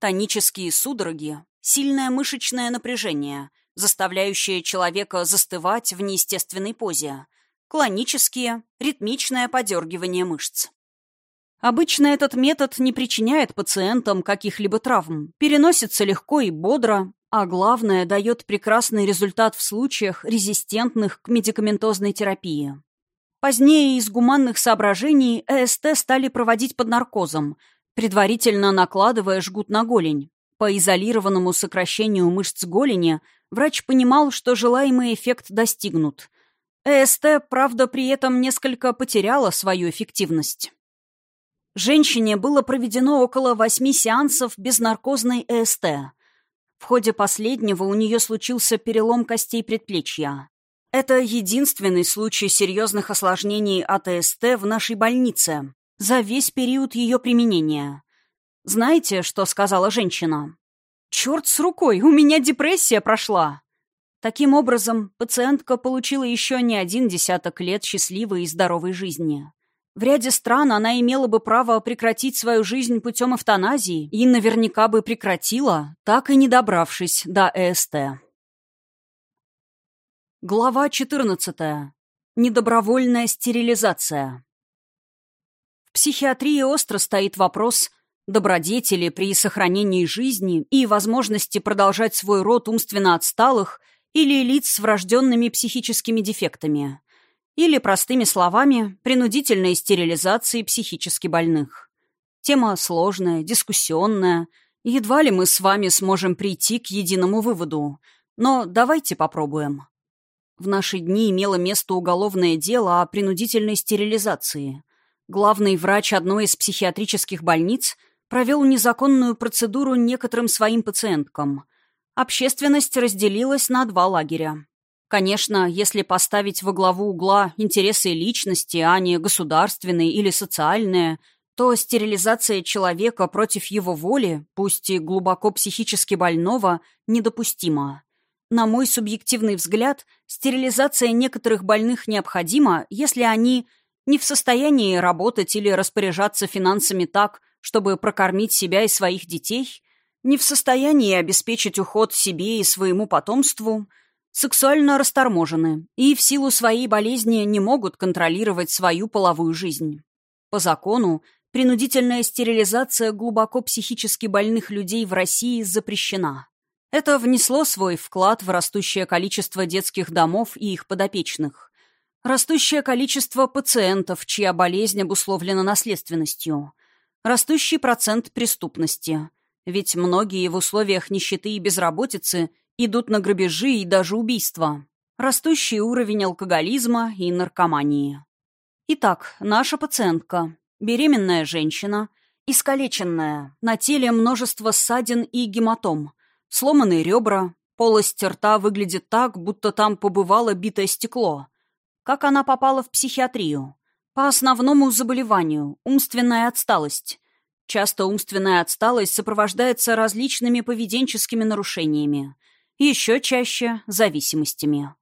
Тонические судороги – сильное мышечное напряжение, заставляющее человека застывать в неестественной позе. Клонические – ритмичное подергивание мышц. Обычно этот метод не причиняет пациентам каких-либо травм, переносится легко и бодро, а главное, дает прекрасный результат в случаях, резистентных к медикаментозной терапии. Позднее из гуманных соображений ЭСТ стали проводить под наркозом, предварительно накладывая жгут на голень. По изолированному сокращению мышц голени врач понимал, что желаемый эффект достигнут. ЭСТ, правда, при этом несколько потеряла свою эффективность. Женщине было проведено около восьми сеансов безнаркозной ЭСТ – в ходе последнего у нее случился перелом костей предплечья. Это единственный случай серьезных осложнений АТСТ в нашей больнице за весь период ее применения. Знаете, что сказала женщина? «Черт с рукой, у меня депрессия прошла!» Таким образом, пациентка получила еще не один десяток лет счастливой и здоровой жизни. В ряде стран она имела бы право прекратить свою жизнь путем эвтаназии и наверняка бы прекратила, так и не добравшись до ЭСТ. Глава 14. Недобровольная стерилизация. В психиатрии остро стоит вопрос добродетели при сохранении жизни и возможности продолжать свой род умственно отсталых или лиц с врожденными психическими дефектами – или, простыми словами, принудительной стерилизации психически больных. Тема сложная, дискуссионная. Едва ли мы с вами сможем прийти к единому выводу. Но давайте попробуем. В наши дни имело место уголовное дело о принудительной стерилизации. Главный врач одной из психиатрических больниц провел незаконную процедуру некоторым своим пациенткам. Общественность разделилась на два лагеря. Конечно, если поставить во главу угла интересы личности, а не государственные или социальные, то стерилизация человека против его воли, пусть и глубоко психически больного, недопустима. На мой субъективный взгляд, стерилизация некоторых больных необходима, если они не в состоянии работать или распоряжаться финансами так, чтобы прокормить себя и своих детей, не в состоянии обеспечить уход себе и своему потомству – сексуально расторможены и в силу своей болезни не могут контролировать свою половую жизнь. По закону, принудительная стерилизация глубоко психически больных людей в России запрещена. Это внесло свой вклад в растущее количество детских домов и их подопечных. Растущее количество пациентов, чья болезнь обусловлена наследственностью. Растущий процент преступности. Ведь многие в условиях нищеты и безработицы – идут на грабежи и даже убийства. Растущий уровень алкоголизма и наркомании. Итак, наша пациентка. Беременная женщина. Искалеченная. На теле множество ссадин и гематом. Сломанные ребра. Полость рта выглядит так, будто там побывало битое стекло. Как она попала в психиатрию? По основному заболеванию – умственная отсталость. Часто умственная отсталость сопровождается различными поведенческими нарушениями – еще чаще – зависимостями.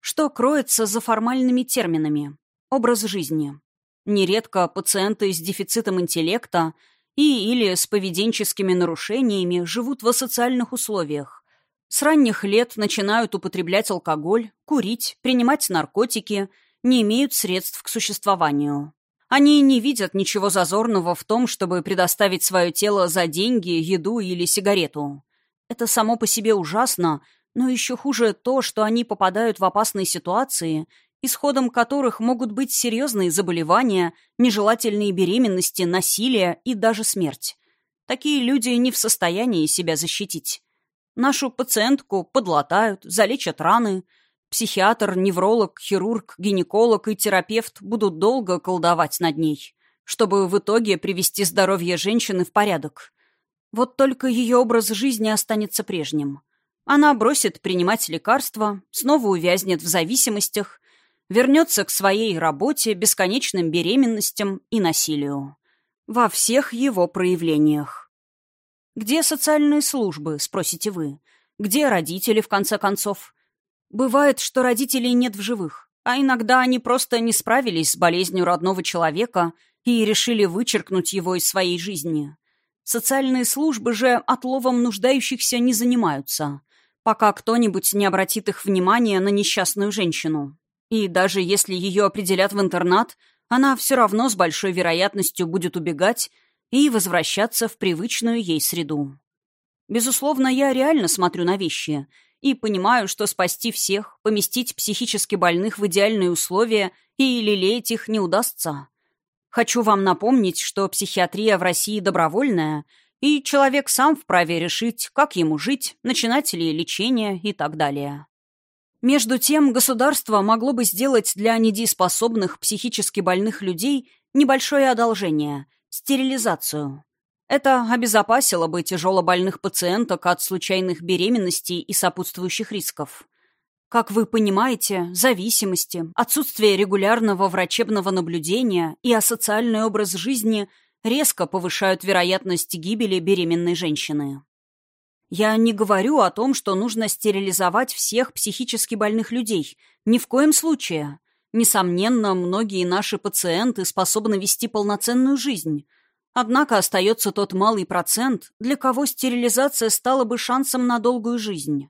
Что кроется за формальными терминами? Образ жизни. Нередко пациенты с дефицитом интеллекта и или с поведенческими нарушениями живут в асоциальных условиях. С ранних лет начинают употреблять алкоголь, курить, принимать наркотики, не имеют средств к существованию. Они не видят ничего зазорного в том, чтобы предоставить свое тело за деньги, еду или сигарету. Это само по себе ужасно, но еще хуже то, что они попадают в опасные ситуации, исходом которых могут быть серьезные заболевания, нежелательные беременности, насилие и даже смерть. Такие люди не в состоянии себя защитить. Нашу пациентку подлатают, залечат раны. Психиатр, невролог, хирург, гинеколог и терапевт будут долго колдовать над ней, чтобы в итоге привести здоровье женщины в порядок. Вот только ее образ жизни останется прежним. Она бросит принимать лекарства, снова увязнет в зависимостях, вернется к своей работе, бесконечным беременностям и насилию. Во всех его проявлениях. Где социальные службы, спросите вы? Где родители, в конце концов? Бывает, что родителей нет в живых, а иногда они просто не справились с болезнью родного человека и решили вычеркнуть его из своей жизни. Социальные службы же отловом нуждающихся не занимаются, пока кто-нибудь не обратит их внимание на несчастную женщину. И даже если ее определят в интернат, она все равно с большой вероятностью будет убегать и возвращаться в привычную ей среду. Безусловно, я реально смотрю на вещи и понимаю, что спасти всех, поместить психически больных в идеальные условия и лелеять их не удастся. Хочу вам напомнить, что психиатрия в России добровольная, и человек сам вправе решить, как ему жить, начинать ли лечение и так далее. Между тем, государство могло бы сделать для недееспособных психически больных людей небольшое одолжение – стерилизацию. Это обезопасило бы тяжелобольных пациенток от случайных беременностей и сопутствующих рисков. Как вы понимаете, зависимости, отсутствие регулярного врачебного наблюдения и асоциальный образ жизни резко повышают вероятность гибели беременной женщины. Я не говорю о том, что нужно стерилизовать всех психически больных людей. Ни в коем случае. Несомненно, многие наши пациенты способны вести полноценную жизнь. Однако остается тот малый процент, для кого стерилизация стала бы шансом на долгую жизнь.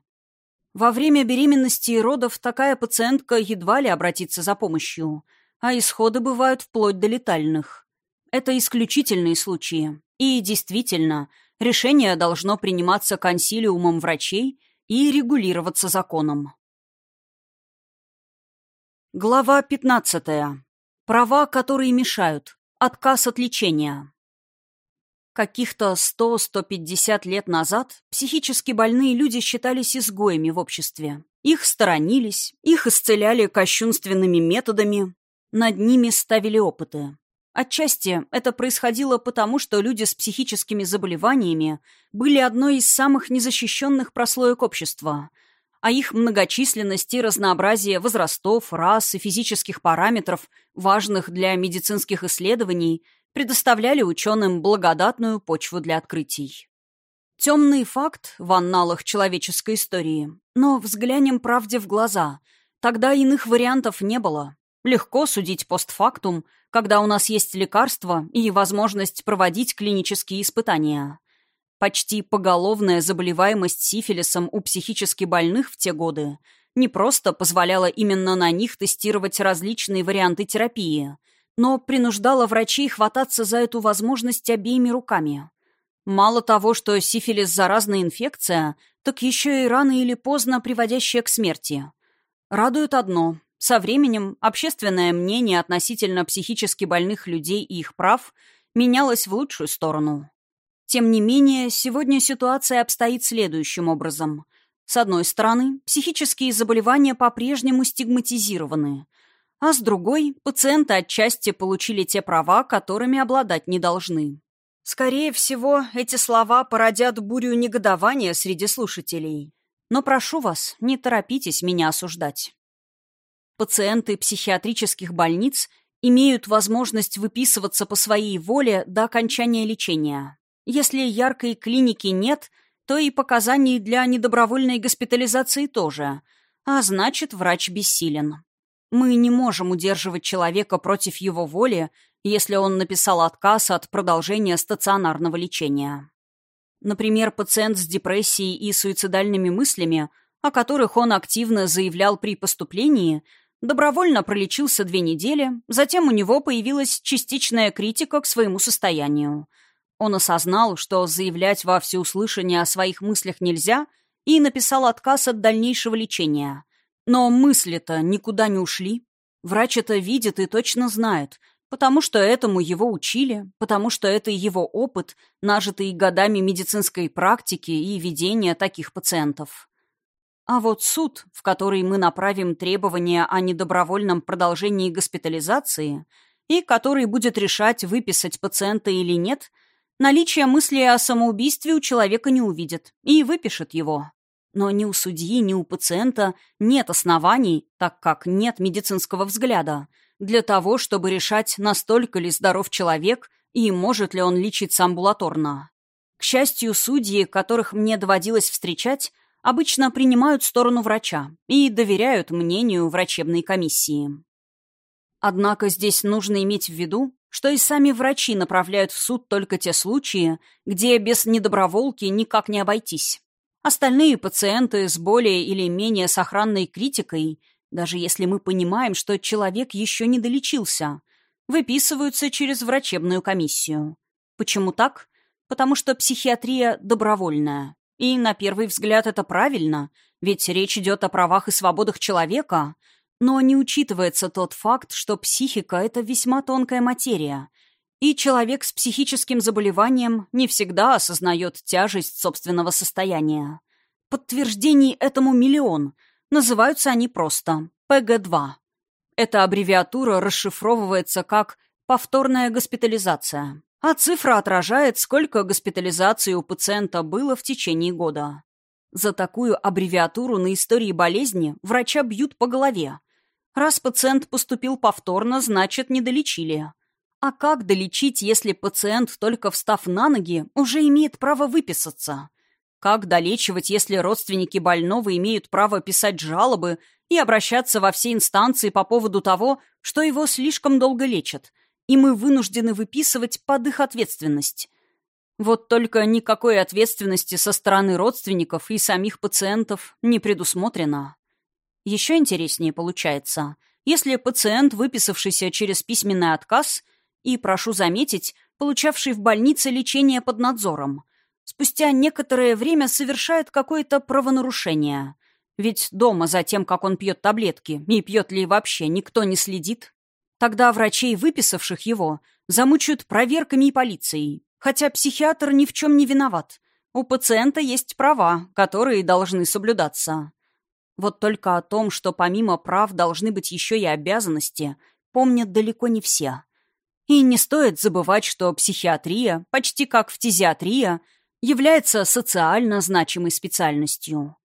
Во время беременности и родов такая пациентка едва ли обратится за помощью, а исходы бывают вплоть до летальных. Это исключительные случаи. И действительно, решение должно приниматься консилиумом врачей и регулироваться законом. Глава 15. Права, которые мешают. Отказ от лечения. Каких-то 100-150 лет назад психически больные люди считались изгоями в обществе. Их сторонились, их исцеляли кощунственными методами, над ними ставили опыты. Отчасти это происходило потому, что люди с психическими заболеваниями были одной из самых незащищенных прослоек общества, а их многочисленность и разнообразие возрастов, рас и физических параметров, важных для медицинских исследований – предоставляли ученым благодатную почву для открытий. Темный факт в анналах человеческой истории, но взглянем правде в глаза. Тогда иных вариантов не было. Легко судить постфактум, когда у нас есть лекарства и возможность проводить клинические испытания. Почти поголовная заболеваемость сифилисом у психически больных в те годы не просто позволяла именно на них тестировать различные варианты терапии – но принуждала врачей хвататься за эту возможность обеими руками. Мало того, что сифилис – заразная инфекция, так еще и рано или поздно приводящая к смерти. Радует одно – со временем общественное мнение относительно психически больных людей и их прав менялось в лучшую сторону. Тем не менее, сегодня ситуация обстоит следующим образом. С одной стороны, психические заболевания по-прежнему стигматизированы – а с другой пациенты отчасти получили те права, которыми обладать не должны. Скорее всего, эти слова породят бурю негодования среди слушателей. Но прошу вас, не торопитесь меня осуждать. Пациенты психиатрических больниц имеют возможность выписываться по своей воле до окончания лечения. Если яркой клиники нет, то и показаний для недобровольной госпитализации тоже, а значит, врач бессилен. Мы не можем удерживать человека против его воли, если он написал отказ от продолжения стационарного лечения. Например, пациент с депрессией и суицидальными мыслями, о которых он активно заявлял при поступлении, добровольно пролечился две недели, затем у него появилась частичная критика к своему состоянию. Он осознал, что заявлять во всеуслышание о своих мыслях нельзя, и написал отказ от дальнейшего лечения. Но мысли-то никуда не ушли. Врач это видит и точно знает, потому что этому его учили, потому что это его опыт, нажитый годами медицинской практики и ведения таких пациентов. А вот суд, в который мы направим требования о недобровольном продолжении госпитализации и который будет решать, выписать пациента или нет, Наличие мысли о самоубийстве у человека не увидит и выпишет его. Но ни у судьи, ни у пациента нет оснований, так как нет медицинского взгляда, для того, чтобы решать, настолько ли здоров человек и может ли он лечиться амбулаторно. К счастью, судьи, которых мне доводилось встречать, обычно принимают сторону врача и доверяют мнению врачебной комиссии. Однако здесь нужно иметь в виду, что и сами врачи направляют в суд только те случаи, где без недоброволки никак не обойтись. Остальные пациенты с более или менее сохранной критикой, даже если мы понимаем, что человек еще не долечился, выписываются через врачебную комиссию. Почему так? Потому что психиатрия добровольная. И на первый взгляд это правильно, ведь речь идет о правах и свободах человека, но не учитывается тот факт, что психика — это весьма тонкая материя, и человек с психическим заболеванием не всегда осознает тяжесть собственного состояния. Подтверждений этому миллион. Называются они просто ПГ-2. Эта аббревиатура расшифровывается как «повторная госпитализация», а цифра отражает, сколько госпитализаций у пациента было в течение года. За такую аббревиатуру на истории болезни врача бьют по голове. Раз пациент поступил повторно, значит, не долечили. А как долечить, если пациент, только встав на ноги, уже имеет право выписаться? Как долечивать, если родственники больного имеют право писать жалобы и обращаться во все инстанции по поводу того, что его слишком долго лечат, и мы вынуждены выписывать под их ответственность? Вот только никакой ответственности со стороны родственников и самих пациентов не предусмотрено. Еще интереснее получается, если пациент, выписавшийся через письменный отказ – и, прошу заметить, получавший в больнице лечение под надзором, спустя некоторое время совершает какое-то правонарушение. Ведь дома за тем, как он пьет таблетки, и пьет ли вообще, никто не следит. Тогда врачей, выписавших его, замучают проверками и полицией. Хотя психиатр ни в чем не виноват. У пациента есть права, которые должны соблюдаться. Вот только о том, что помимо прав должны быть еще и обязанности, помнят далеко не все. И не стоит забывать, что психиатрия, почти как фтизиатрия, является социально значимой специальностью.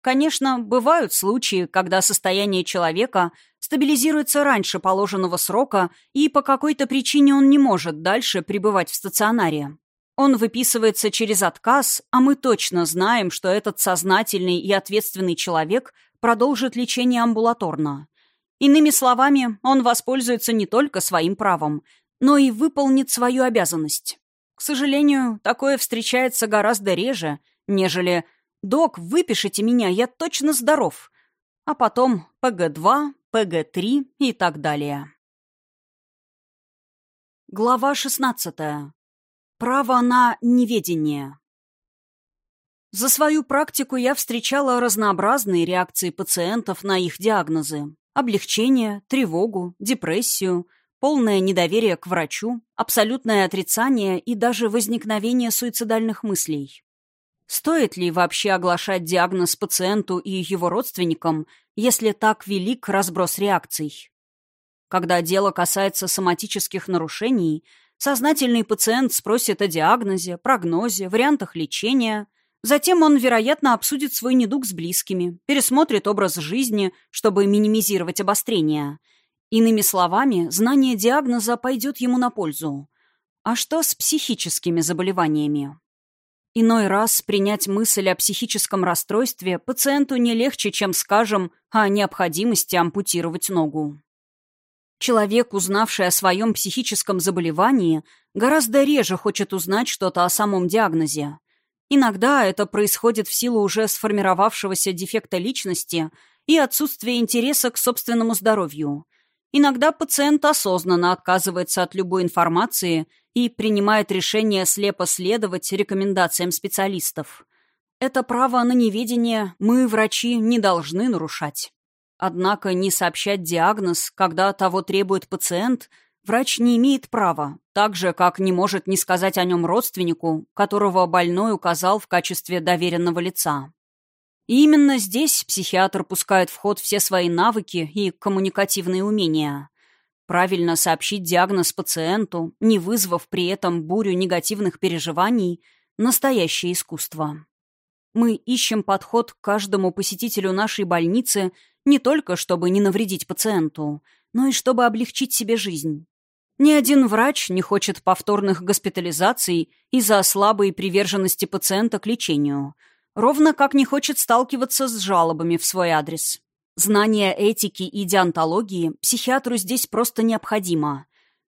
Конечно, бывают случаи, когда состояние человека стабилизируется раньше положенного срока, и по какой-то причине он не может дальше пребывать в стационаре. Он выписывается через отказ, а мы точно знаем, что этот сознательный и ответственный человек продолжит лечение амбулаторно. Иными словами, он воспользуется не только своим правом, но и выполнит свою обязанность. К сожалению, такое встречается гораздо реже, нежели «Док, выпишите меня, я точно здоров», а потом ПГ-2, ПГ-3 и так далее. Глава 16. Право на неведение. За свою практику я встречала разнообразные реакции пациентов на их диагнозы. Облегчение, тревогу, депрессию, полное недоверие к врачу, абсолютное отрицание и даже возникновение суицидальных мыслей. Стоит ли вообще оглашать диагноз пациенту и его родственникам, если так велик разброс реакций? Когда дело касается соматических нарушений, сознательный пациент спросит о диагнозе, прогнозе, вариантах лечения. Затем он, вероятно, обсудит свой недуг с близкими, пересмотрит образ жизни, чтобы минимизировать обострение – Иными словами, знание диагноза пойдет ему на пользу. А что с психическими заболеваниями? Иной раз принять мысль о психическом расстройстве пациенту не легче, чем, скажем, о необходимости ампутировать ногу. Человек, узнавший о своем психическом заболевании, гораздо реже хочет узнать что-то о самом диагнозе. Иногда это происходит в силу уже сформировавшегося дефекта личности и отсутствия интереса к собственному здоровью – Иногда пациент осознанно отказывается от любой информации и принимает решение слепо следовать рекомендациям специалистов. Это право на неведение мы, врачи, не должны нарушать. Однако не сообщать диагноз, когда того требует пациент, врач не имеет права, так же, как не может не сказать о нем родственнику, которого больной указал в качестве доверенного лица. И именно здесь психиатр пускает в ход все свои навыки и коммуникативные умения. Правильно сообщить диагноз пациенту, не вызвав при этом бурю негативных переживаний – настоящее искусство. Мы ищем подход к каждому посетителю нашей больницы не только чтобы не навредить пациенту, но и чтобы облегчить себе жизнь. Ни один врач не хочет повторных госпитализаций из-за слабой приверженности пациента к лечению, ровно как не хочет сталкиваться с жалобами в свой адрес. Знание этики и диантологии психиатру здесь просто необходимо.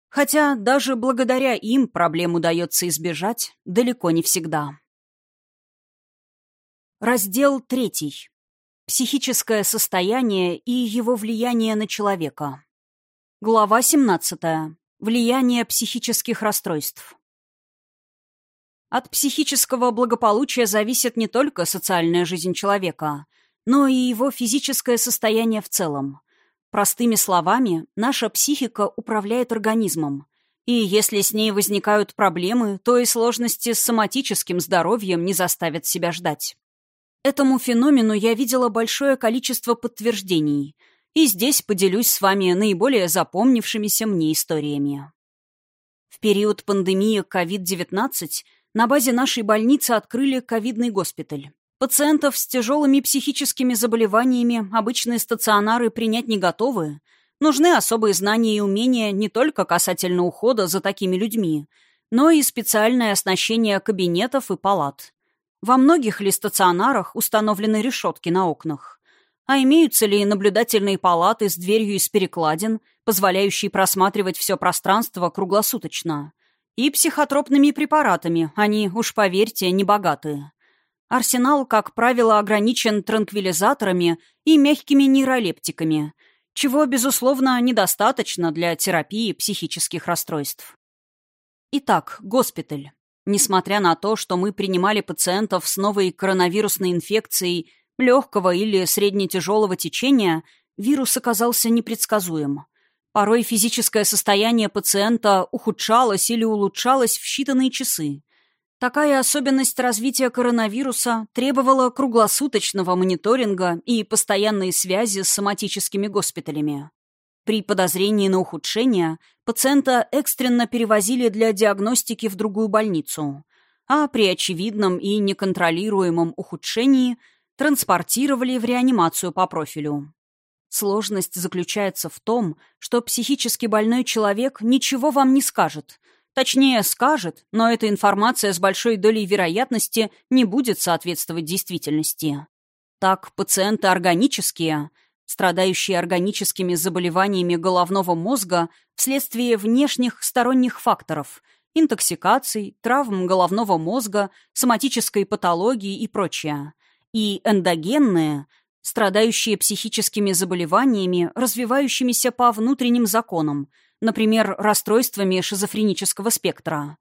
Хотя даже благодаря им проблем удается избежать далеко не всегда. Раздел третий. Психическое состояние и его влияние на человека. Глава 17. Влияние психических расстройств. От психического благополучия зависит не только социальная жизнь человека, но и его физическое состояние в целом. Простыми словами, наша психика управляет организмом. И если с ней возникают проблемы, то и сложности с соматическим здоровьем не заставят себя ждать. Этому феномену я видела большое количество подтверждений – и здесь поделюсь с вами наиболее запомнившимися мне историями. В период пандемии COVID-19 на базе нашей больницы открыли ковидный госпиталь. Пациентов с тяжелыми психическими заболеваниями обычные стационары принять не готовы. Нужны особые знания и умения не только касательно ухода за такими людьми, но и специальное оснащение кабинетов и палат. Во многих ли стационарах установлены решетки на окнах. А имеются ли наблюдательные палаты с дверью из перекладин, позволяющие просматривать все пространство круглосуточно? И психотропными препаратами, они, уж поверьте, не богатые. Арсенал, как правило, ограничен транквилизаторами и мягкими нейролептиками, чего, безусловно, недостаточно для терапии психических расстройств. Итак, госпиталь. Несмотря на то, что мы принимали пациентов с новой коронавирусной инфекцией легкого или среднетяжелого течения, вирус оказался непредсказуем. Порой физическое состояние пациента ухудшалось или улучшалось в считанные часы. Такая особенность развития коронавируса требовала круглосуточного мониторинга и постоянной связи с соматическими госпиталями. При подозрении на ухудшение пациента экстренно перевозили для диагностики в другую больницу, а при очевидном и неконтролируемом ухудшении – транспортировали в реанимацию по профилю. Сложность заключается в том, что психически больной человек ничего вам не скажет. Точнее, скажет, но эта информация с большой долей вероятности не будет соответствовать действительности. Так, пациенты органические, страдающие органическими заболеваниями головного мозга вследствие внешних сторонних факторов – интоксикаций, травм головного мозга, соматической патологии и прочее – и эндогенные, страдающие психическими заболеваниями, развивающимися по внутренним законам, например, расстройствами шизофренического спектра,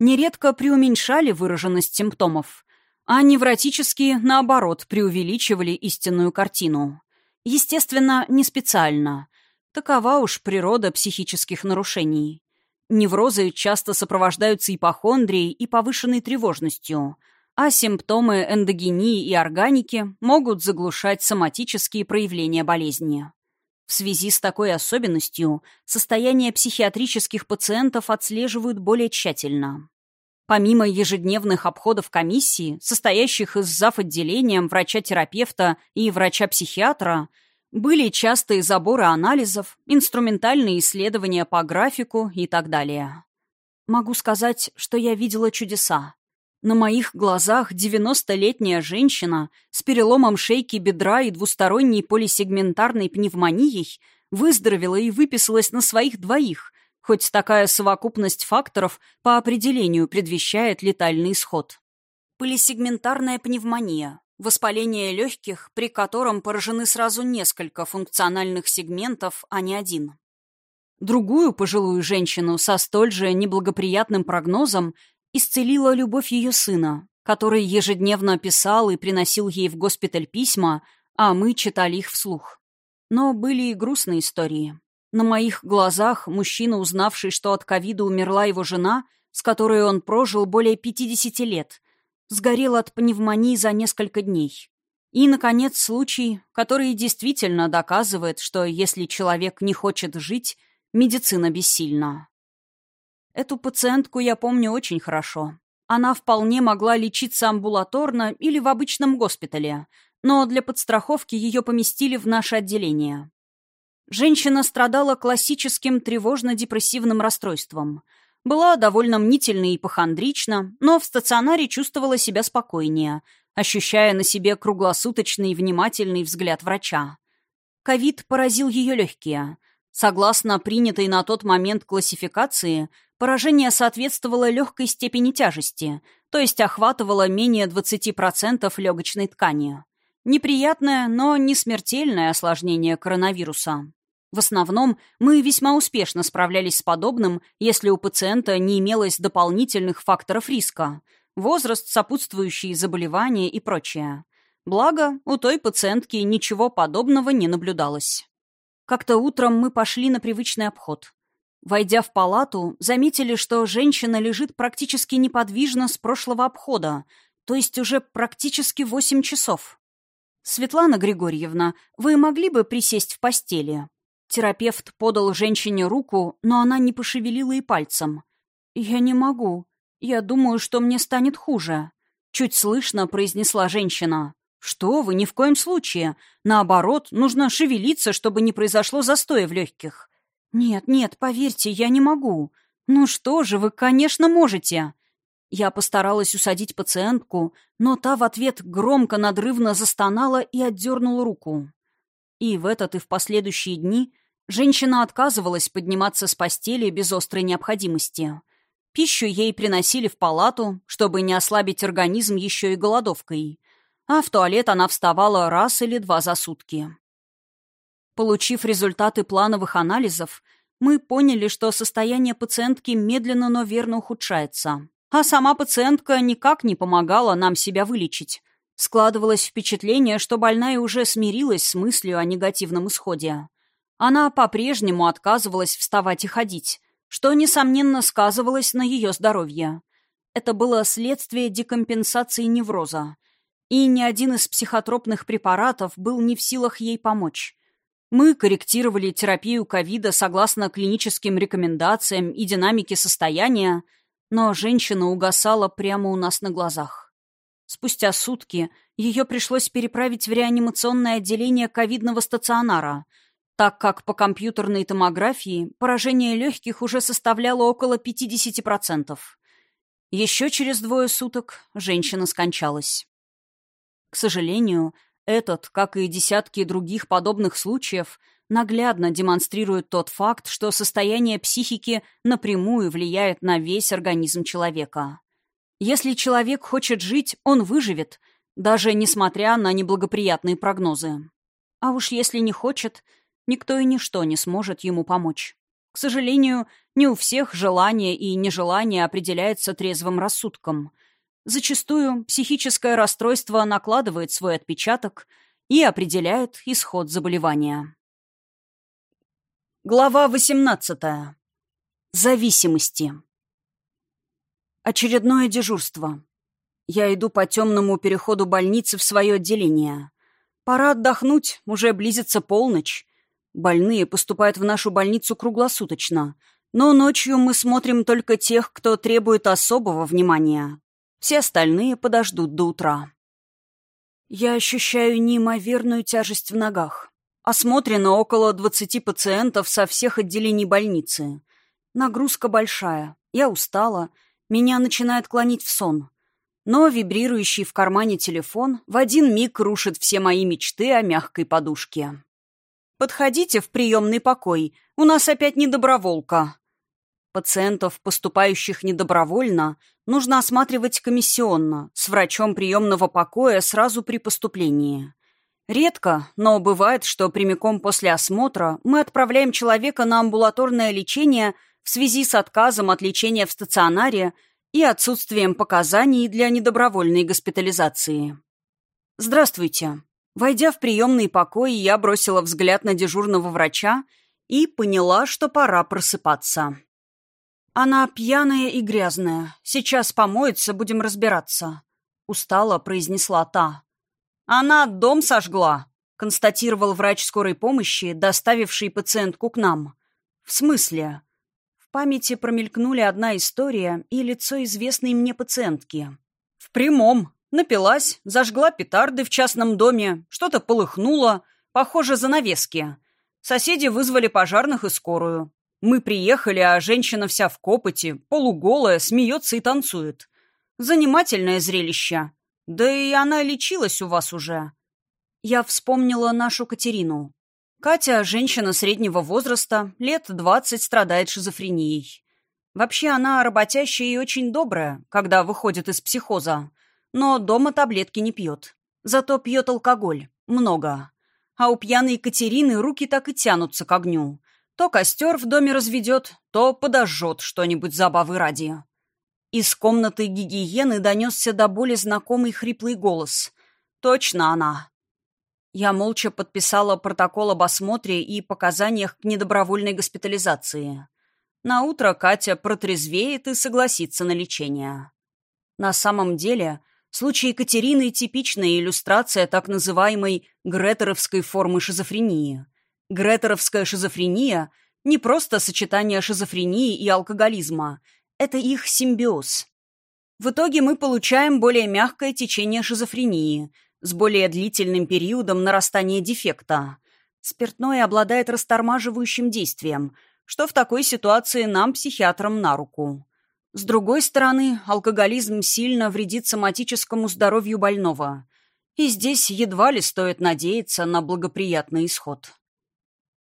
нередко преуменьшали выраженность симптомов, а невротические, наоборот, преувеличивали истинную картину. Естественно, не специально. Такова уж природа психических нарушений. Неврозы часто сопровождаются ипохондрией и повышенной тревожностью – а симптомы эндогении и органики могут заглушать соматические проявления болезни. В связи с такой особенностью состояние психиатрических пациентов отслеживают более тщательно. Помимо ежедневных обходов комиссии, состоящих из зав. отделением врача-терапевта и врача-психиатра, были частые заборы анализов, инструментальные исследования по графику и так далее. Могу сказать, что я видела чудеса. На моих глазах 90-летняя женщина с переломом шейки бедра и двусторонней полисегментарной пневмонией выздоровела и выписалась на своих двоих, хоть такая совокупность факторов по определению предвещает летальный исход. Полисегментарная пневмония – воспаление легких, при котором поражены сразу несколько функциональных сегментов, а не один. Другую пожилую женщину со столь же неблагоприятным прогнозом исцелила любовь ее сына, который ежедневно писал и приносил ей в госпиталь письма, а мы читали их вслух. Но были и грустные истории. На моих глазах мужчина, узнавший, что от ковида умерла его жена, с которой он прожил более 50 лет, сгорел от пневмонии за несколько дней. И, наконец, случай, который действительно доказывает, что если человек не хочет жить, медицина бессильна. Эту пациентку я помню очень хорошо. Она вполне могла лечиться амбулаторно или в обычном госпитале, но для подстраховки ее поместили в наше отделение. Женщина страдала классическим тревожно-депрессивным расстройством. Была довольно мнительна и ипохондрична, но в стационаре чувствовала себя спокойнее, ощущая на себе круглосуточный внимательный взгляд врача. Ковид поразил ее легкие. Согласно принятой на тот момент классификации, поражение соответствовало легкой степени тяжести, то есть охватывало менее 20% легочной ткани. Неприятное, но не смертельное осложнение коронавируса. В основном мы весьма успешно справлялись с подобным, если у пациента не имелось дополнительных факторов риска – возраст, сопутствующие заболевания и прочее. Благо, у той пациентки ничего подобного не наблюдалось. Как-то утром мы пошли на привычный обход. Войдя в палату, заметили, что женщина лежит практически неподвижно с прошлого обхода, то есть уже практически восемь часов. «Светлана Григорьевна, вы могли бы присесть в постели?» Терапевт подал женщине руку, но она не пошевелила и пальцем. «Я не могу. Я думаю, что мне станет хуже», — чуть слышно произнесла женщина. «Что вы, ни в коем случае. Наоборот, нужно шевелиться, чтобы не произошло застоя в легких. «Нет, нет, поверьте, я не могу. Ну что же, вы, конечно, можете». Я постаралась усадить пациентку, но та в ответ громко надрывно застонала и отдернула руку. И в этот и в последующие дни женщина отказывалась подниматься с постели без острой необходимости. Пищу ей приносили в палату, чтобы не ослабить организм еще и голодовкой. А в туалет она вставала раз или два за сутки. Получив результаты плановых анализов, мы поняли, что состояние пациентки медленно, но верно ухудшается. А сама пациентка никак не помогала нам себя вылечить. Складывалось впечатление, что больная уже смирилась с мыслью о негативном исходе. Она по-прежнему отказывалась вставать и ходить, что, несомненно, сказывалось на ее здоровье. Это было следствие декомпенсации невроза. И ни один из психотропных препаратов был не в силах ей помочь. Мы корректировали терапию ковида согласно клиническим рекомендациям и динамике состояния, но женщина угасала прямо у нас на глазах. Спустя сутки ее пришлось переправить в реанимационное отделение ковидного стационара, так как по компьютерной томографии поражение легких уже составляло около 50%. Еще через двое суток женщина скончалась. К сожалению, этот, как и десятки других подобных случаев, наглядно демонстрирует тот факт, что состояние психики напрямую влияет на весь организм человека. Если человек хочет жить, он выживет, даже несмотря на неблагоприятные прогнозы. А уж если не хочет, никто и ничто не сможет ему помочь. К сожалению, не у всех желание и нежелание определяется трезвым рассудком – Зачастую психическое расстройство накладывает свой отпечаток и определяет исход заболевания. Глава 18. Зависимости. Очередное дежурство. Я иду по темному переходу больницы в свое отделение. Пора отдохнуть, уже близится полночь. Больные поступают в нашу больницу круглосуточно, но ночью мы смотрим только тех, кто требует особого внимания. Все остальные подождут до утра. Я ощущаю неимоверную тяжесть в ногах. Осмотрено около 20 пациентов со всех отделений больницы. Нагрузка большая. Я устала. Меня начинает клонить в сон. Но вибрирующий в кармане телефон в один миг рушит все мои мечты о мягкой подушке. «Подходите в приемный покой. У нас опять недоброволка», Пациентов, поступающих недобровольно, нужно осматривать комиссионно, с врачом приемного покоя сразу при поступлении. Редко, но бывает, что прямиком после осмотра мы отправляем человека на амбулаторное лечение в связи с отказом от лечения в стационаре и отсутствием показаний для недобровольной госпитализации. Здравствуйте. Войдя в приемный покой, я бросила взгляд на дежурного врача и поняла, что пора просыпаться. «Она пьяная и грязная. Сейчас помоется, будем разбираться», — устало произнесла та. «Она дом сожгла», — констатировал врач скорой помощи, доставивший пациентку к нам. «В смысле?» В памяти промелькнули одна история и лицо известной мне пациентки. «В прямом. Напилась, зажгла петарды в частном доме, что-то полыхнуло, похоже, занавески. Соседи вызвали пожарных и скорую. Мы приехали, а женщина вся в копоти, полуголая, смеется и танцует. Занимательное зрелище. Да и она лечилась у вас уже. Я вспомнила нашу Катерину. Катя – женщина среднего возраста, лет двадцать страдает шизофренией. Вообще она работящая и очень добрая, когда выходит из психоза. Но дома таблетки не пьет. Зато пьет алкоголь. Много. А у пьяной Екатерины руки так и тянутся к огню. То костер в доме разведет, то подожжет что-нибудь забавы ради. Из комнаты гигиены донесся до боли знакомый хриплый голос. «Точно она!» Я молча подписала протокол об осмотре и показаниях к недобровольной госпитализации. На утро Катя протрезвеет и согласится на лечение. На самом деле, случай Екатерины – типичная иллюстрация так называемой гретеровской формы шизофрении. Гретеровская шизофрения – не просто сочетание шизофрении и алкоголизма, это их симбиоз. В итоге мы получаем более мягкое течение шизофрении – с более длительным периодом нарастания дефекта. Спиртное обладает растормаживающим действием, что в такой ситуации нам, психиатрам, на руку. С другой стороны, алкоголизм сильно вредит соматическому здоровью больного. И здесь едва ли стоит надеяться на благоприятный исход.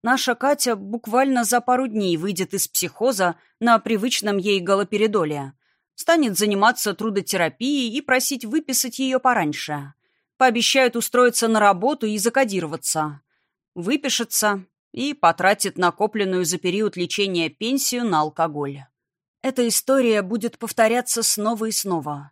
Наша Катя буквально за пару дней выйдет из психоза на привычном ей галоперидоле, станет заниматься трудотерапией и просить выписать ее пораньше – Пообещают устроиться на работу и закодироваться. Выпишется и потратит накопленную за период лечения пенсию на алкоголь. Эта история будет повторяться снова и снова.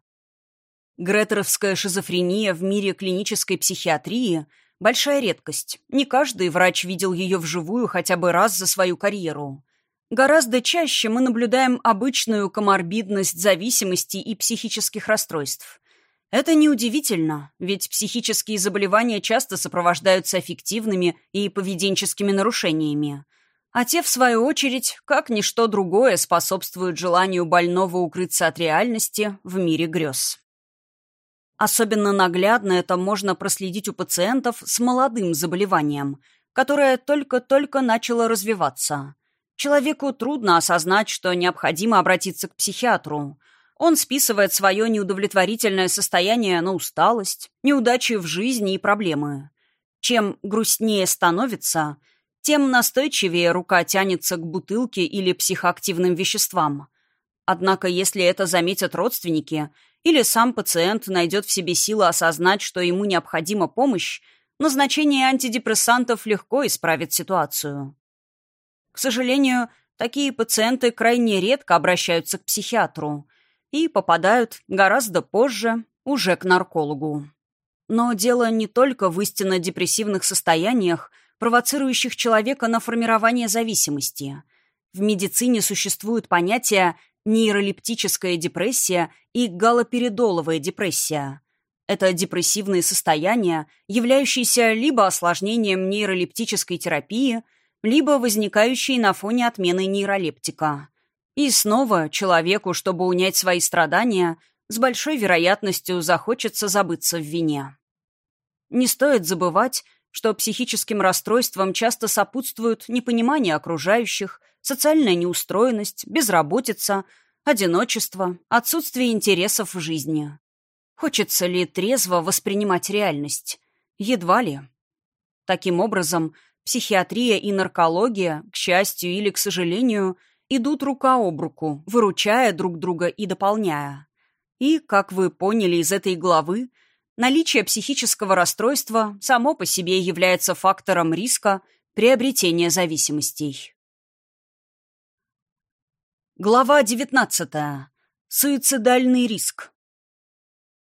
Гретеровская шизофрения в мире клинической психиатрии – большая редкость. Не каждый врач видел ее вживую хотя бы раз за свою карьеру. Гораздо чаще мы наблюдаем обычную коморбидность зависимости и психических расстройств. Это неудивительно, ведь психические заболевания часто сопровождаются аффективными и поведенческими нарушениями. А те, в свою очередь, как ничто другое, способствуют желанию больного укрыться от реальности в мире грез. Особенно наглядно это можно проследить у пациентов с молодым заболеванием, которое только-только начало развиваться. Человеку трудно осознать, что необходимо обратиться к психиатру – он списывает свое неудовлетворительное состояние на усталость, неудачи в жизни и проблемы. Чем грустнее становится, тем настойчивее рука тянется к бутылке или психоактивным веществам. Однако, если это заметят родственники, или сам пациент найдет в себе силы осознать, что ему необходима помощь, назначение антидепрессантов легко исправит ситуацию. К сожалению, такие пациенты крайне редко обращаются к психиатру, и попадают гораздо позже уже к наркологу. Но дело не только в истинно депрессивных состояниях, провоцирующих человека на формирование зависимости. В медицине существуют понятия нейролептическая депрессия и галоперидоловая депрессия. Это депрессивные состояния, являющиеся либо осложнением нейролептической терапии, либо возникающие на фоне отмены нейролептика. И снова человеку, чтобы унять свои страдания, с большой вероятностью захочется забыться в вине. Не стоит забывать, что психическим расстройствам часто сопутствуют непонимание окружающих, социальная неустроенность, безработица, одиночество, отсутствие интересов в жизни. Хочется ли трезво воспринимать реальность? Едва ли. Таким образом, психиатрия и наркология, к счастью или к сожалению – идут рука об руку, выручая друг друга и дополняя. И, как вы поняли из этой главы, наличие психического расстройства само по себе является фактором риска приобретения зависимостей. Глава 19. Суицидальный риск.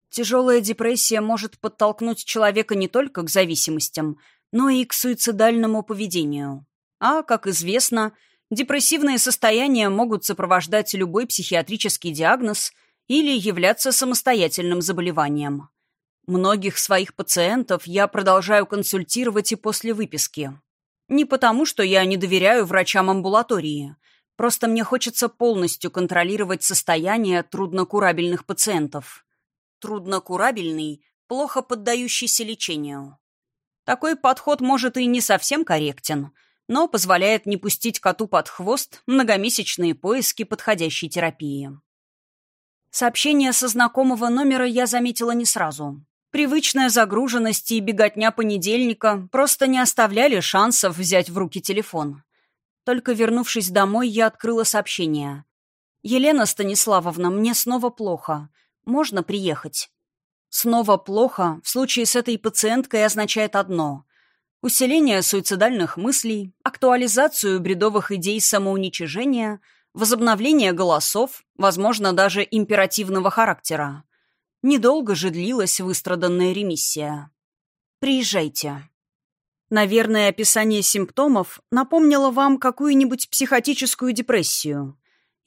Тяжелая депрессия может подтолкнуть человека не только к зависимостям, но и к суицидальному поведению. А, как известно, Депрессивные состояния могут сопровождать любой психиатрический диагноз или являться самостоятельным заболеванием. Многих своих пациентов я продолжаю консультировать и после выписки. Не потому, что я не доверяю врачам амбулатории. Просто мне хочется полностью контролировать состояние труднокурабельных пациентов. Труднокурабельный – плохо поддающийся лечению. Такой подход может и не совсем корректен, но позволяет не пустить коту под хвост многомесячные поиски подходящей терапии. Сообщение со знакомого номера я заметила не сразу. Привычная загруженность и беготня понедельника просто не оставляли шансов взять в руки телефон. Только вернувшись домой, я открыла сообщение. «Елена Станиславовна, мне снова плохо. Можно приехать?» «Снова плохо» в случае с этой пациенткой означает одно – усиление суицидальных мыслей, актуализацию бредовых идей самоуничижения, возобновление голосов, возможно, даже императивного характера. Недолго же длилась выстраданная ремиссия. Приезжайте. Наверное, описание симптомов напомнило вам какую-нибудь психотическую депрессию.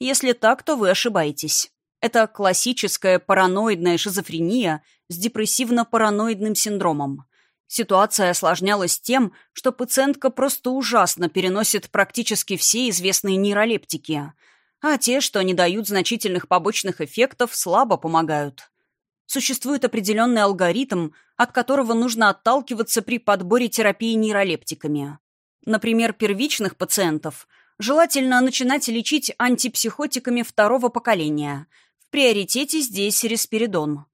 Если так, то вы ошибаетесь. Это классическая параноидная шизофрения с депрессивно-параноидным синдромом. Ситуация осложнялась тем, что пациентка просто ужасно переносит практически все известные нейролептики, а те, что не дают значительных побочных эффектов, слабо помогают. Существует определенный алгоритм, от которого нужно отталкиваться при подборе терапии нейролептиками. Например, первичных пациентов желательно начинать лечить антипсихотиками второго поколения. В приоритете здесь респиридон.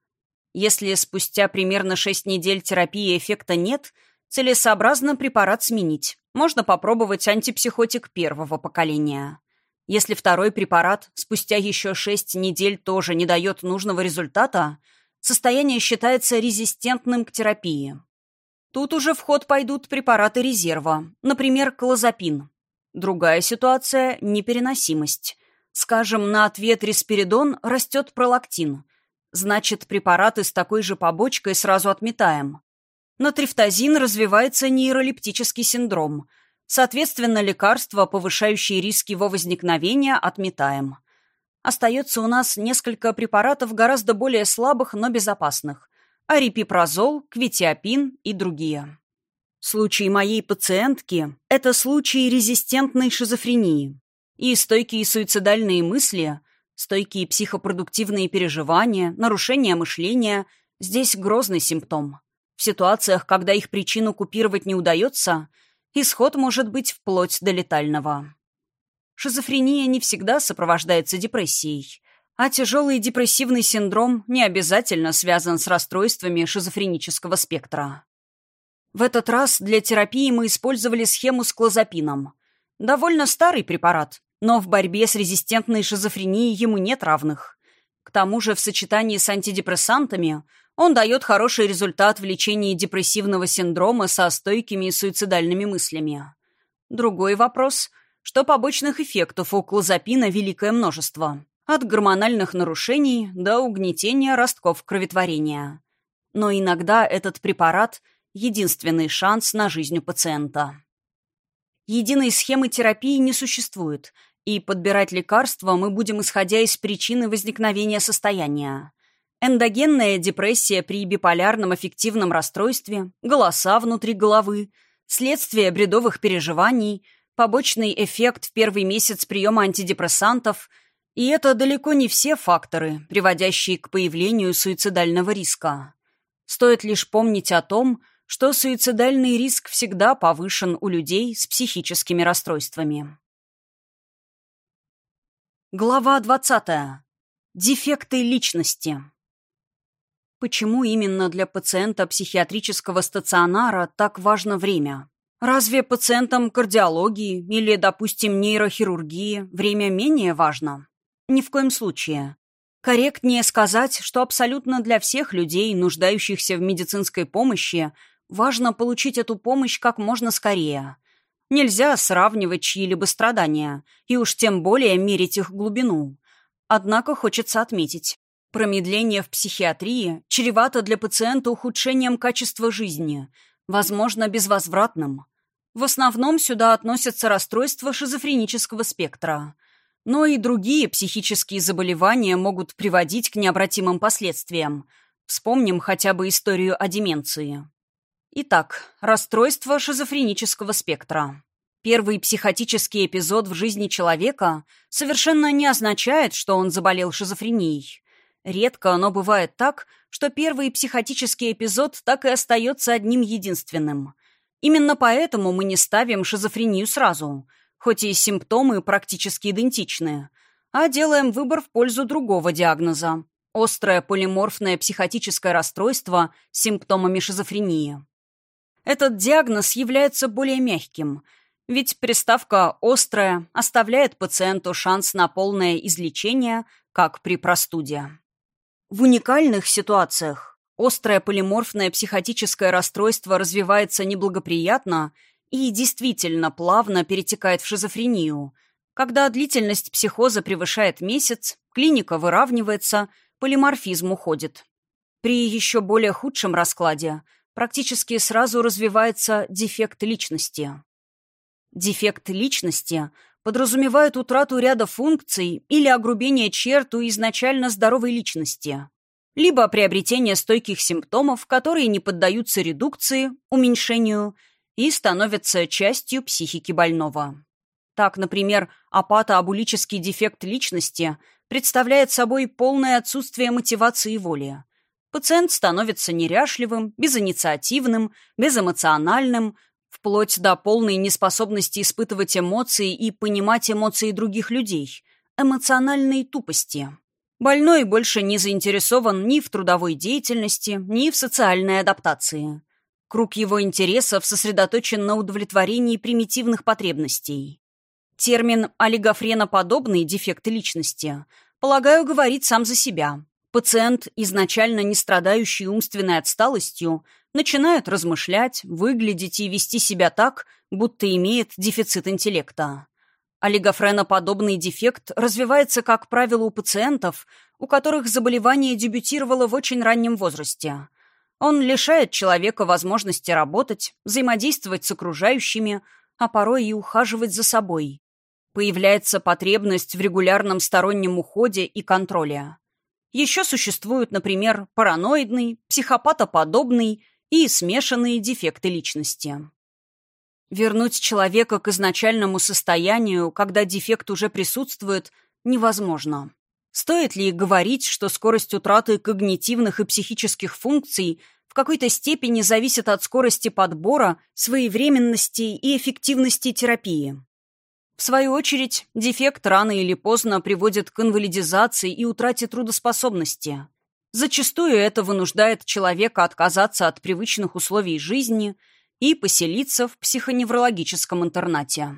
Если спустя примерно 6 недель терапии эффекта нет, целесообразно препарат сменить. Можно попробовать антипсихотик первого поколения. Если второй препарат спустя еще 6 недель тоже не дает нужного результата – состояние считается резистентным к терапии. Тут уже в ход пойдут препараты резерва, например, клозапин. Другая ситуация – непереносимость. Скажем, на ответ респиридон растет пролактин. Значит, препараты с такой же побочкой сразу отметаем. На трифтазин развивается нейролептический синдром. Соответственно, лекарства, повышающие риски его возникновения, отметаем. Остается у нас несколько препаратов гораздо более слабых, но безопасных. Арипипрозол, квитиапин и другие. Случай моей пациентки – это случай резистентной шизофрении. И стойкие суицидальные мысли, стойкие психопродуктивные переживания, нарушение мышления – здесь грозный симптом. В ситуациях, когда их причину купировать не удается, исход может быть вплоть до летального. Шизофрения не всегда сопровождается депрессией, а тяжелый депрессивный синдром не обязательно связан с расстройствами шизофренического спектра. В этот раз для терапии мы использовали схему с клозапином. Довольно старый препарат, но в борьбе с резистентной шизофренией ему нет равных. К тому же в сочетании с антидепрессантами он дает хороший результат в лечении депрессивного синдрома со стойкими суицидальными мыслями. Другой вопрос – что побочных эффектов у клозапина великое множество. От гормональных нарушений до угнетения ростков кроветворения. Но иногда этот препарат – единственный шанс на жизнь у пациента. Единой схемы терапии не существует, и подбирать лекарства мы будем исходя из причины возникновения состояния. Эндогенная депрессия при биполярном аффективном расстройстве, голоса внутри головы, следствие бредовых переживаний – побочный эффект в первый месяц приема антидепрессантов, и это далеко не все факторы, приводящие к появлению суицидального риска. Стоит лишь помнить о том, что суицидальный риск всегда повышен у людей с психическими расстройствами. Глава 20. Дефекты личности. Почему именно для пациента психиатрического стационара так важно время? Разве пациентам кардиологии или, допустим, нейрохирургии время менее важно? Ни в коем случае. Корректнее сказать, что абсолютно для всех людей, нуждающихся в медицинской помощи, важно получить эту помощь как можно скорее. Нельзя сравнивать чьи-либо страдания, и уж тем более мерить их глубину. Однако хочется отметить, промедление в психиатрии чревато для пациента ухудшением качества жизни, возможно, безвозвратным. В основном сюда относятся расстройства шизофренического спектра. Но и другие психические заболевания могут приводить к необратимым последствиям. Вспомним хотя бы историю о деменции. Итак, расстройство шизофренического спектра. Первый психотический эпизод в жизни человека совершенно не означает, что он заболел шизофренией. Редко оно бывает так, что первый психотический эпизод так и остается одним единственным. Именно поэтому мы не ставим шизофрению сразу, хоть и симптомы практически идентичны, а делаем выбор в пользу другого диагноза – острое полиморфное психотическое расстройство с симптомами шизофрении. Этот диагноз является более мягким, ведь приставка «острая» оставляет пациенту шанс на полное излечение, как при простуде. В уникальных ситуациях острое полиморфное психотическое расстройство развивается неблагоприятно и действительно плавно перетекает в шизофрению. Когда длительность психоза превышает месяц, клиника выравнивается, полиморфизм уходит. При еще более худшем раскладе практически сразу развивается дефект личности. Дефект личности подразумевает утрату ряда функций или огрубение черт у изначально здоровой личности, либо приобретение стойких симптомов, которые не поддаются редукции, уменьшению и становятся частью психики больного. Так, например, апатоабулический дефект личности представляет собой полное отсутствие мотивации и воли, Пациент становится неряшливым, безинициативным, безэмоциональным, вплоть до полной неспособности испытывать эмоции и понимать эмоции других людей, эмоциональной тупости. Больной больше не заинтересован ни в трудовой деятельности, ни в социальной адаптации. Круг его интересов сосредоточен на удовлетворении примитивных потребностей. Термин «олигофреноподобный дефект личности» полагаю говорит сам за себя. Пациент, изначально не страдающий умственной отсталостью, начинает размышлять, выглядеть и вести себя так, будто имеет дефицит интеллекта. Олигофреноподобный дефект развивается, как правило, у пациентов, у которых заболевание дебютировало в очень раннем возрасте. Он лишает человека возможности работать, взаимодействовать с окружающими, а порой и ухаживать за собой. Появляется потребность в регулярном стороннем уходе и контроле. Еще существуют, например, параноидный, психопатоподобный и смешанные дефекты личности. Вернуть человека к изначальному состоянию, когда дефект уже присутствует, невозможно. Стоит ли говорить, что скорость утраты когнитивных и психических функций в какой-то степени зависит от скорости подбора, своевременности и эффективности терапии? В свою очередь, дефект рано или поздно приводит к инвалидизации и утрате трудоспособности. Зачастую это вынуждает человека отказаться от привычных условий жизни и поселиться в психоневрологическом интернате.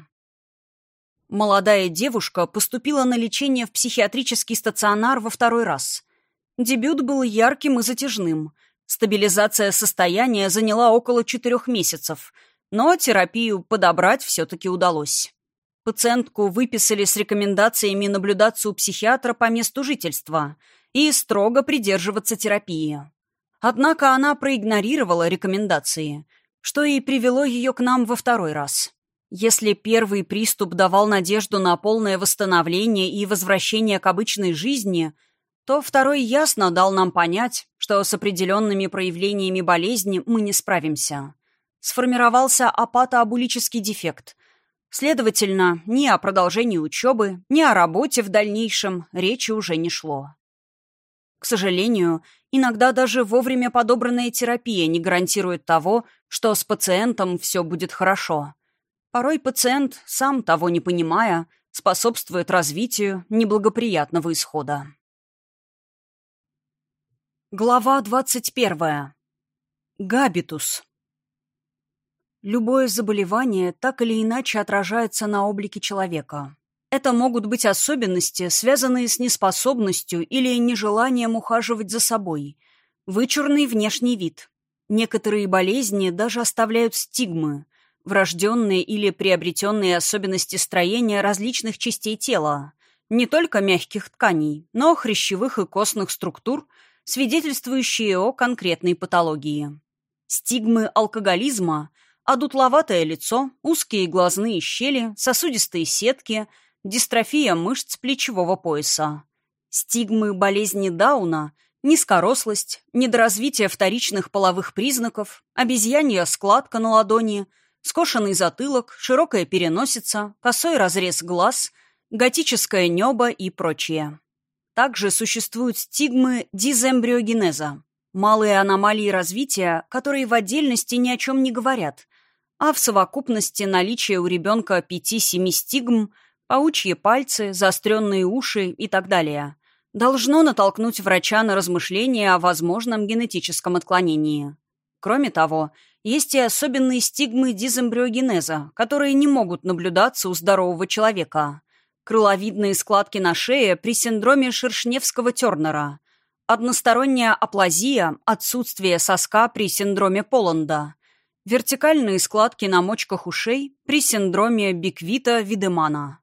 Молодая девушка поступила на лечение в психиатрический стационар во второй раз. Дебют был ярким и затяжным. Стабилизация состояния заняла около четырех месяцев, но терапию подобрать все-таки удалось. Пациентку выписали с рекомендациями наблюдаться у психиатра по месту жительства и строго придерживаться терапии. Однако она проигнорировала рекомендации, что и привело ее к нам во второй раз. Если первый приступ давал надежду на полное восстановление и возвращение к обычной жизни, то второй ясно дал нам понять, что с определенными проявлениями болезни мы не справимся. Сформировался апатоабулический дефект – Следовательно, ни о продолжении учебы, ни о работе в дальнейшем речи уже не шло. К сожалению, иногда даже вовремя подобранная терапия не гарантирует того, что с пациентом все будет хорошо. Порой пациент, сам того не понимая, способствует развитию неблагоприятного исхода. Глава 21. Габитус. Любое заболевание так или иначе отражается на облике человека. Это могут быть особенности, связанные с неспособностью или нежеланием ухаживать за собой, вычурный внешний вид. Некоторые болезни даже оставляют стигмы, врожденные или приобретенные особенности строения различных частей тела, не только мягких тканей, но хрящевых и костных структур, свидетельствующие о конкретной патологии. Стигмы алкоголизма – Одутловатое лицо, узкие глазные щели, сосудистые сетки, дистрофия мышц плечевого пояса. Стигмы болезни Дауна, низкорослость, недоразвитие вторичных половых признаков, обезьянья складка на ладони, скошенный затылок, широкая переносица, косой разрез глаз, готическое небо и прочее. Также существуют стигмы дизэмбриогенеза, малые аномалии развития, которые в отдельности ни о чем не говорят, а в совокупности наличие у ребенка 5-7 стигм, паучьи пальцы, заостренные уши и так далее, должно натолкнуть врача на размышления о возможном генетическом отклонении. Кроме того, есть и особенные стигмы дизэмбриогенеза, которые не могут наблюдаться у здорового человека. Крыловидные складки на шее при синдроме Шершневского-Тернера, односторонняя аплазия, отсутствие соска при синдроме Поланда – Вертикальные складки на мочках ушей при синдроме Биквита-Видемана.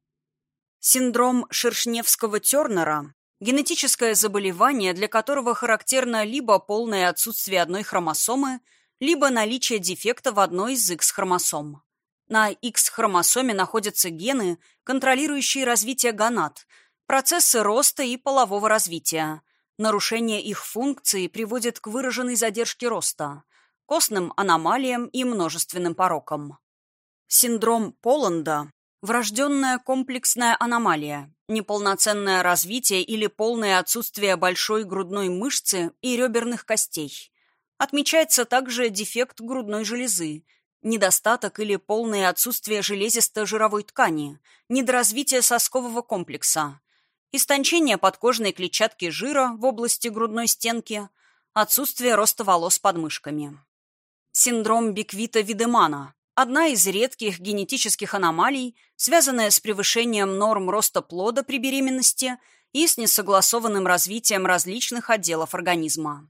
Синдром Шершневского-Тернера – генетическое заболевание, для которого характерно либо полное отсутствие одной хромосомы, либо наличие дефекта в одной из X-хромосом. На X-хромосоме находятся гены, контролирующие развитие гонад, процессы роста и полового развития. Нарушение их функции приводит к выраженной задержке роста – костным аномалиям и множественным порокам. Синдром Поланда – врожденная комплексная аномалия, неполноценное развитие или полное отсутствие большой грудной мышцы и реберных костей. Отмечается также дефект грудной железы, недостаток или полное отсутствие железисто-жировой ткани, недоразвитие соскового комплекса, истончение подкожной клетчатки жира в области грудной стенки, отсутствие роста волос под мышками. Синдром Биквита-Видемана – одна из редких генетических аномалий, связанная с превышением норм роста плода при беременности и с несогласованным развитием различных отделов организма.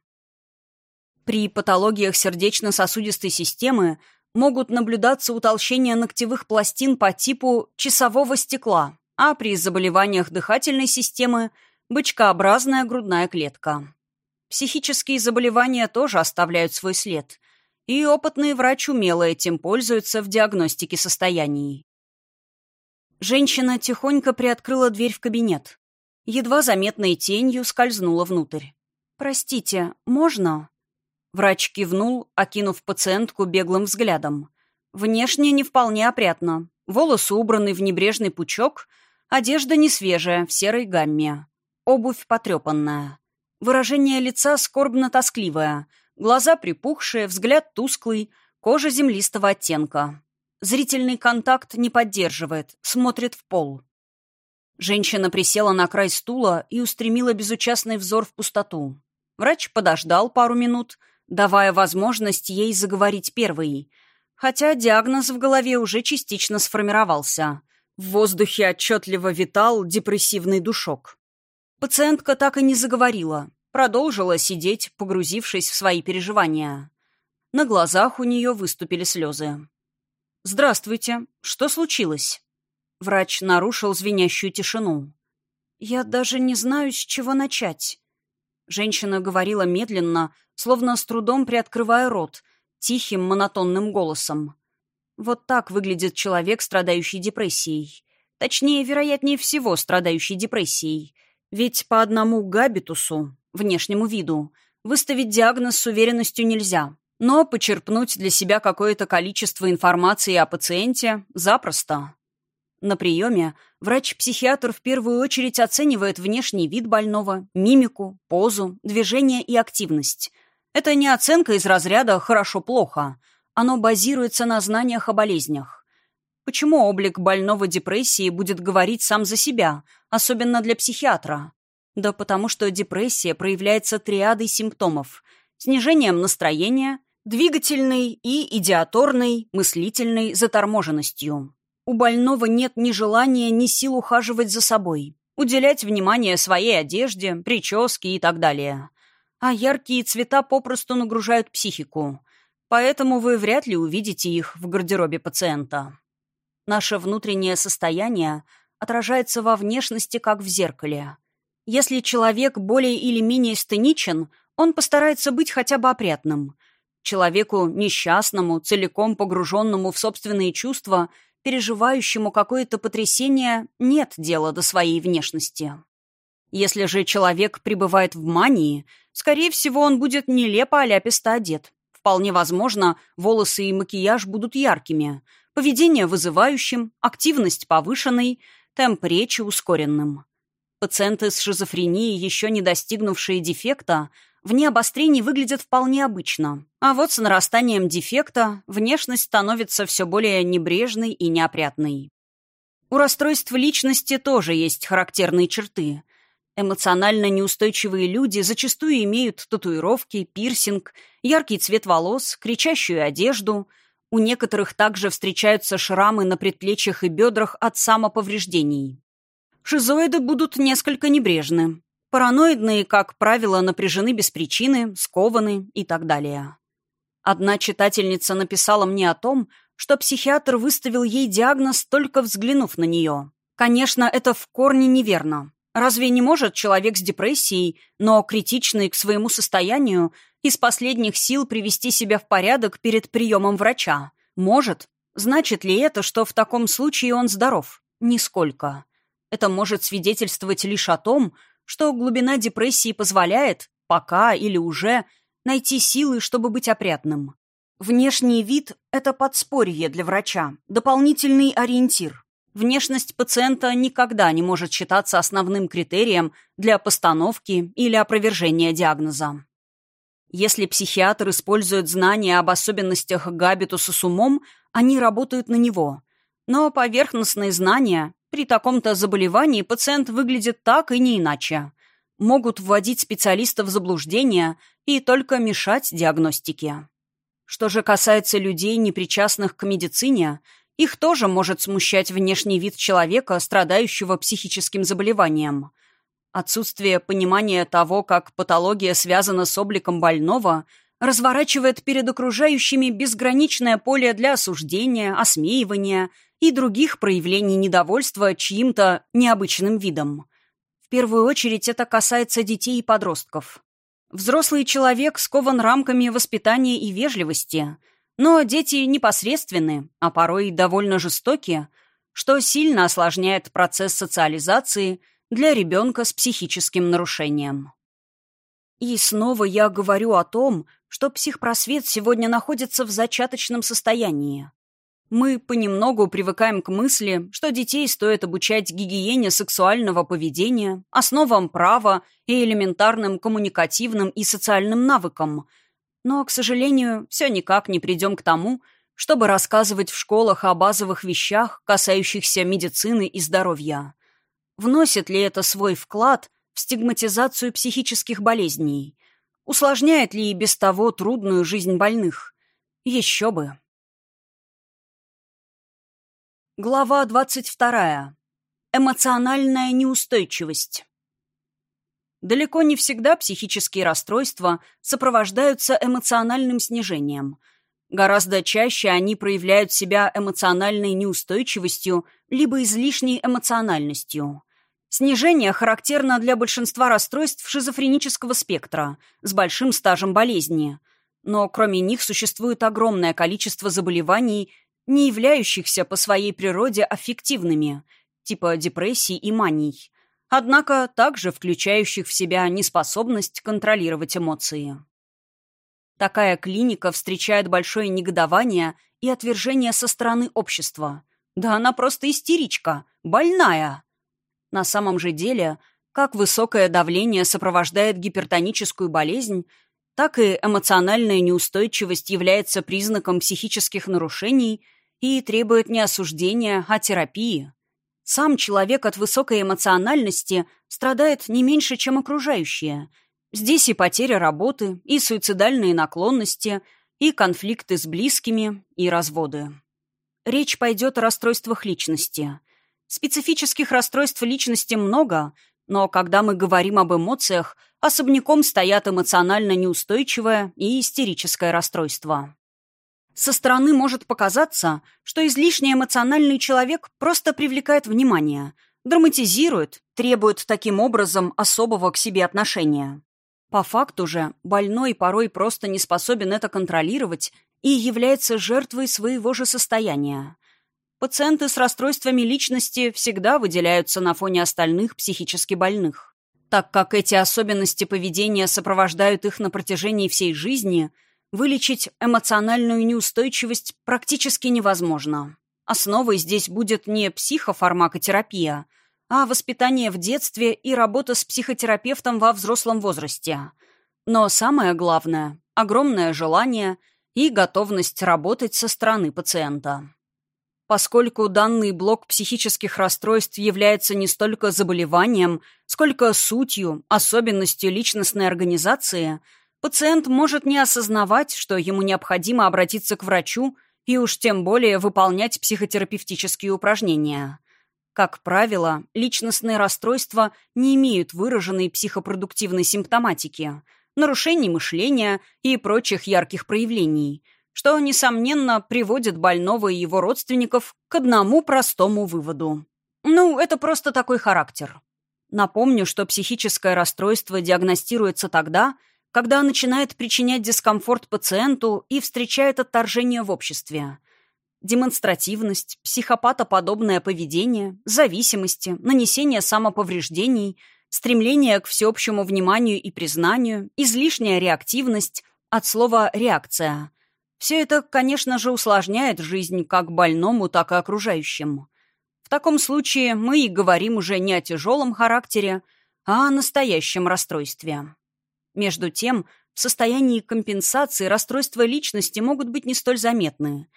При патологиях сердечно-сосудистой системы могут наблюдаться утолщения ногтевых пластин по типу часового стекла, а при заболеваниях дыхательной системы – бычкообразная грудная клетка. Психические заболевания тоже оставляют свой след – и опытный врач умело этим пользуется в диагностике состояний. Женщина тихонько приоткрыла дверь в кабинет. Едва заметной тенью скользнула внутрь. «Простите, можно?» Врач кивнул, окинув пациентку беглым взглядом. Внешне не вполне опрятно. Волосы убраны в небрежный пучок, одежда не свежая, в серой гамме. Обувь потрепанная. Выражение лица скорбно-тоскливое — Глаза припухшие, взгляд тусклый, кожа землистого оттенка. Зрительный контакт не поддерживает, смотрит в пол. Женщина присела на край стула и устремила безучастный взор в пустоту. Врач подождал пару минут, давая возможность ей заговорить первой, хотя диагноз в голове уже частично сформировался. В воздухе отчетливо витал депрессивный душок. Пациентка так и не заговорила, Продолжила сидеть, погрузившись в свои переживания. На глазах у нее выступили слезы. «Здравствуйте. Что случилось?» Врач нарушил звенящую тишину. «Я даже не знаю, с чего начать». Женщина говорила медленно, словно с трудом приоткрывая рот, тихим, монотонным голосом. Вот так выглядит человек, страдающий депрессией. Точнее, вероятнее всего, страдающий депрессией. Ведь по одному габитусу внешнему виду. Выставить диагноз с уверенностью нельзя. Но почерпнуть для себя какое-то количество информации о пациенте запросто. На приеме врач-психиатр в первую очередь оценивает внешний вид больного, мимику, позу, движение и активность. Это не оценка из разряда «хорошо-плохо». Оно базируется на знаниях о болезнях. Почему облик больного депрессии будет говорить сам за себя, особенно для психиатра? Да потому что депрессия проявляется триадой симптомов. Снижением настроения, двигательной и идиаторной, мыслительной заторможенностью. У больного нет ни желания, ни сил ухаживать за собой, уделять внимание своей одежде, прическе и так далее. А яркие цвета попросту нагружают психику. Поэтому вы вряд ли увидите их в гардеробе пациента. Наше внутреннее состояние отражается во внешности, как в зеркале. Если человек более или менее стеничен, он постарается быть хотя бы опрятным. Человеку несчастному, целиком погруженному в собственные чувства, переживающему какое-то потрясение, нет дела до своей внешности. Если же человек пребывает в мании, скорее всего, он будет нелепо аляписто одет. Вполне возможно, волосы и макияж будут яркими, поведение вызывающим, активность повышенной, темп речи ускоренным. Пациенты с шизофренией, еще не достигнувшие дефекта, вне обострений выглядят вполне обычно. А вот с нарастанием дефекта внешность становится все более небрежной и неопрятной. У расстройств личности тоже есть характерные черты. Эмоционально неустойчивые люди зачастую имеют татуировки, пирсинг, яркий цвет волос, кричащую одежду. У некоторых также встречаются шрамы на предплечьях и бедрах от самоповреждений. Шизоиды будут несколько небрежны. Параноидные, как правило, напряжены без причины, скованы и так далее. Одна читательница написала мне о том, что психиатр выставил ей диагноз, только взглянув на нее. Конечно, это в корне неверно. Разве не может человек с депрессией, но критичный к своему состоянию, из последних сил привести себя в порядок перед приемом врача? Может. Значит ли это, что в таком случае он здоров? Нисколько. Это может свидетельствовать лишь о том, что глубина депрессии позволяет, пока или уже, найти силы, чтобы быть опрятным. Внешний вид – это подспорье для врача, дополнительный ориентир. Внешность пациента никогда не может считаться основным критерием для постановки или опровержения диагноза. Если психиатр использует знания об особенностях габитуса с умом, они работают на него. Но поверхностные знания при таком-то заболевании пациент выглядит так и не иначе. Могут вводить специалистов в заблуждение и только мешать диагностике. Что же касается людей, непричастных к медицине, их тоже может смущать внешний вид человека, страдающего психическим заболеванием. Отсутствие понимания того, как патология связана с обликом больного, разворачивает перед окружающими безграничное поле для осуждения, осмеивания и других проявлений недовольства чьим-то необычным видом. В первую очередь это касается детей и подростков. Взрослый человек скован рамками воспитания и вежливости, но дети непосредственны, а порой довольно жестокие, что сильно осложняет процесс социализации для ребенка с психическим нарушением. И снова я говорю о том, что психпросвет сегодня находится в зачаточном состоянии. Мы понемногу привыкаем к мысли, что детей стоит обучать гигиене сексуального поведения, основам права и элементарным коммуникативным и социальным навыкам. Но, к сожалению, все никак не придем к тому, чтобы рассказывать в школах о базовых вещах, касающихся медицины и здоровья. Вносит ли это свой вклад в стигматизацию психических болезней? Усложняет ли и без того трудную жизнь больных? Еще бы. Глава 22. Эмоциональная неустойчивость. Далеко не всегда психические расстройства сопровождаются эмоциональным снижением. Гораздо чаще они проявляют себя эмоциональной неустойчивостью либо излишней эмоциональностью. Снижение характерно для большинства расстройств шизофренического спектра с большим стажем болезни. Но кроме них существует огромное количество заболеваний не являющихся по своей природе аффективными, типа депрессий и маний, однако также включающих в себя неспособность контролировать эмоции. Такая клиника встречает большое негодование и отвержение со стороны общества. Да она просто истеричка, больная. На самом же деле, как высокое давление сопровождает гипертоническую болезнь, так и эмоциональная неустойчивость является признаком психических нарушений и требует не осуждения, а терапии. Сам человек от высокой эмоциональности страдает не меньше, чем окружающие. Здесь и потеря работы, и суицидальные наклонности, и конфликты с близкими, и разводы. Речь пойдет о расстройствах личности. Специфических расстройств личности много, но когда мы говорим об эмоциях, особняком стоят эмоционально неустойчивое и истерическое расстройство. Со стороны может показаться, что излишне эмоциональный человек просто привлекает внимание, драматизирует, требует таким образом особого к себе отношения. По факту же, больной порой просто не способен это контролировать и является жертвой своего же состояния. Пациенты с расстройствами личности всегда выделяются на фоне остальных психически больных. Так как эти особенности поведения сопровождают их на протяжении всей жизни, вылечить эмоциональную неустойчивость практически невозможно. Основой здесь будет не психофармакотерапия, а воспитание в детстве и работа с психотерапевтом во взрослом возрасте. Но самое главное – огромное желание и готовность работать со стороны пациента. Поскольку данный блок психических расстройств является не столько заболеванием, сколько сутью, особенностью личностной организации, пациент может не осознавать, что ему необходимо обратиться к врачу и уж тем более выполнять психотерапевтические упражнения. Как правило, личностные расстройства не имеют выраженной психопродуктивной симптоматики, нарушений мышления и прочих ярких проявлений – что, несомненно, приводит больного и его родственников к одному простому выводу. Ну, это просто такой характер. Напомню, что психическое расстройство диагностируется тогда, когда начинает причинять дискомфорт пациенту и встречает отторжение в обществе. Демонстративность, психопатоподобное поведение, зависимости, нанесение самоповреждений, стремление к всеобщему вниманию и признанию, излишняя реактивность, от слова «реакция», все это, конечно же, усложняет жизнь как больному, так и окружающим. В таком случае мы и говорим уже не о тяжелом характере, а о настоящем расстройстве. Между тем, в состоянии компенсации расстройства личности могут быть не столь заметны.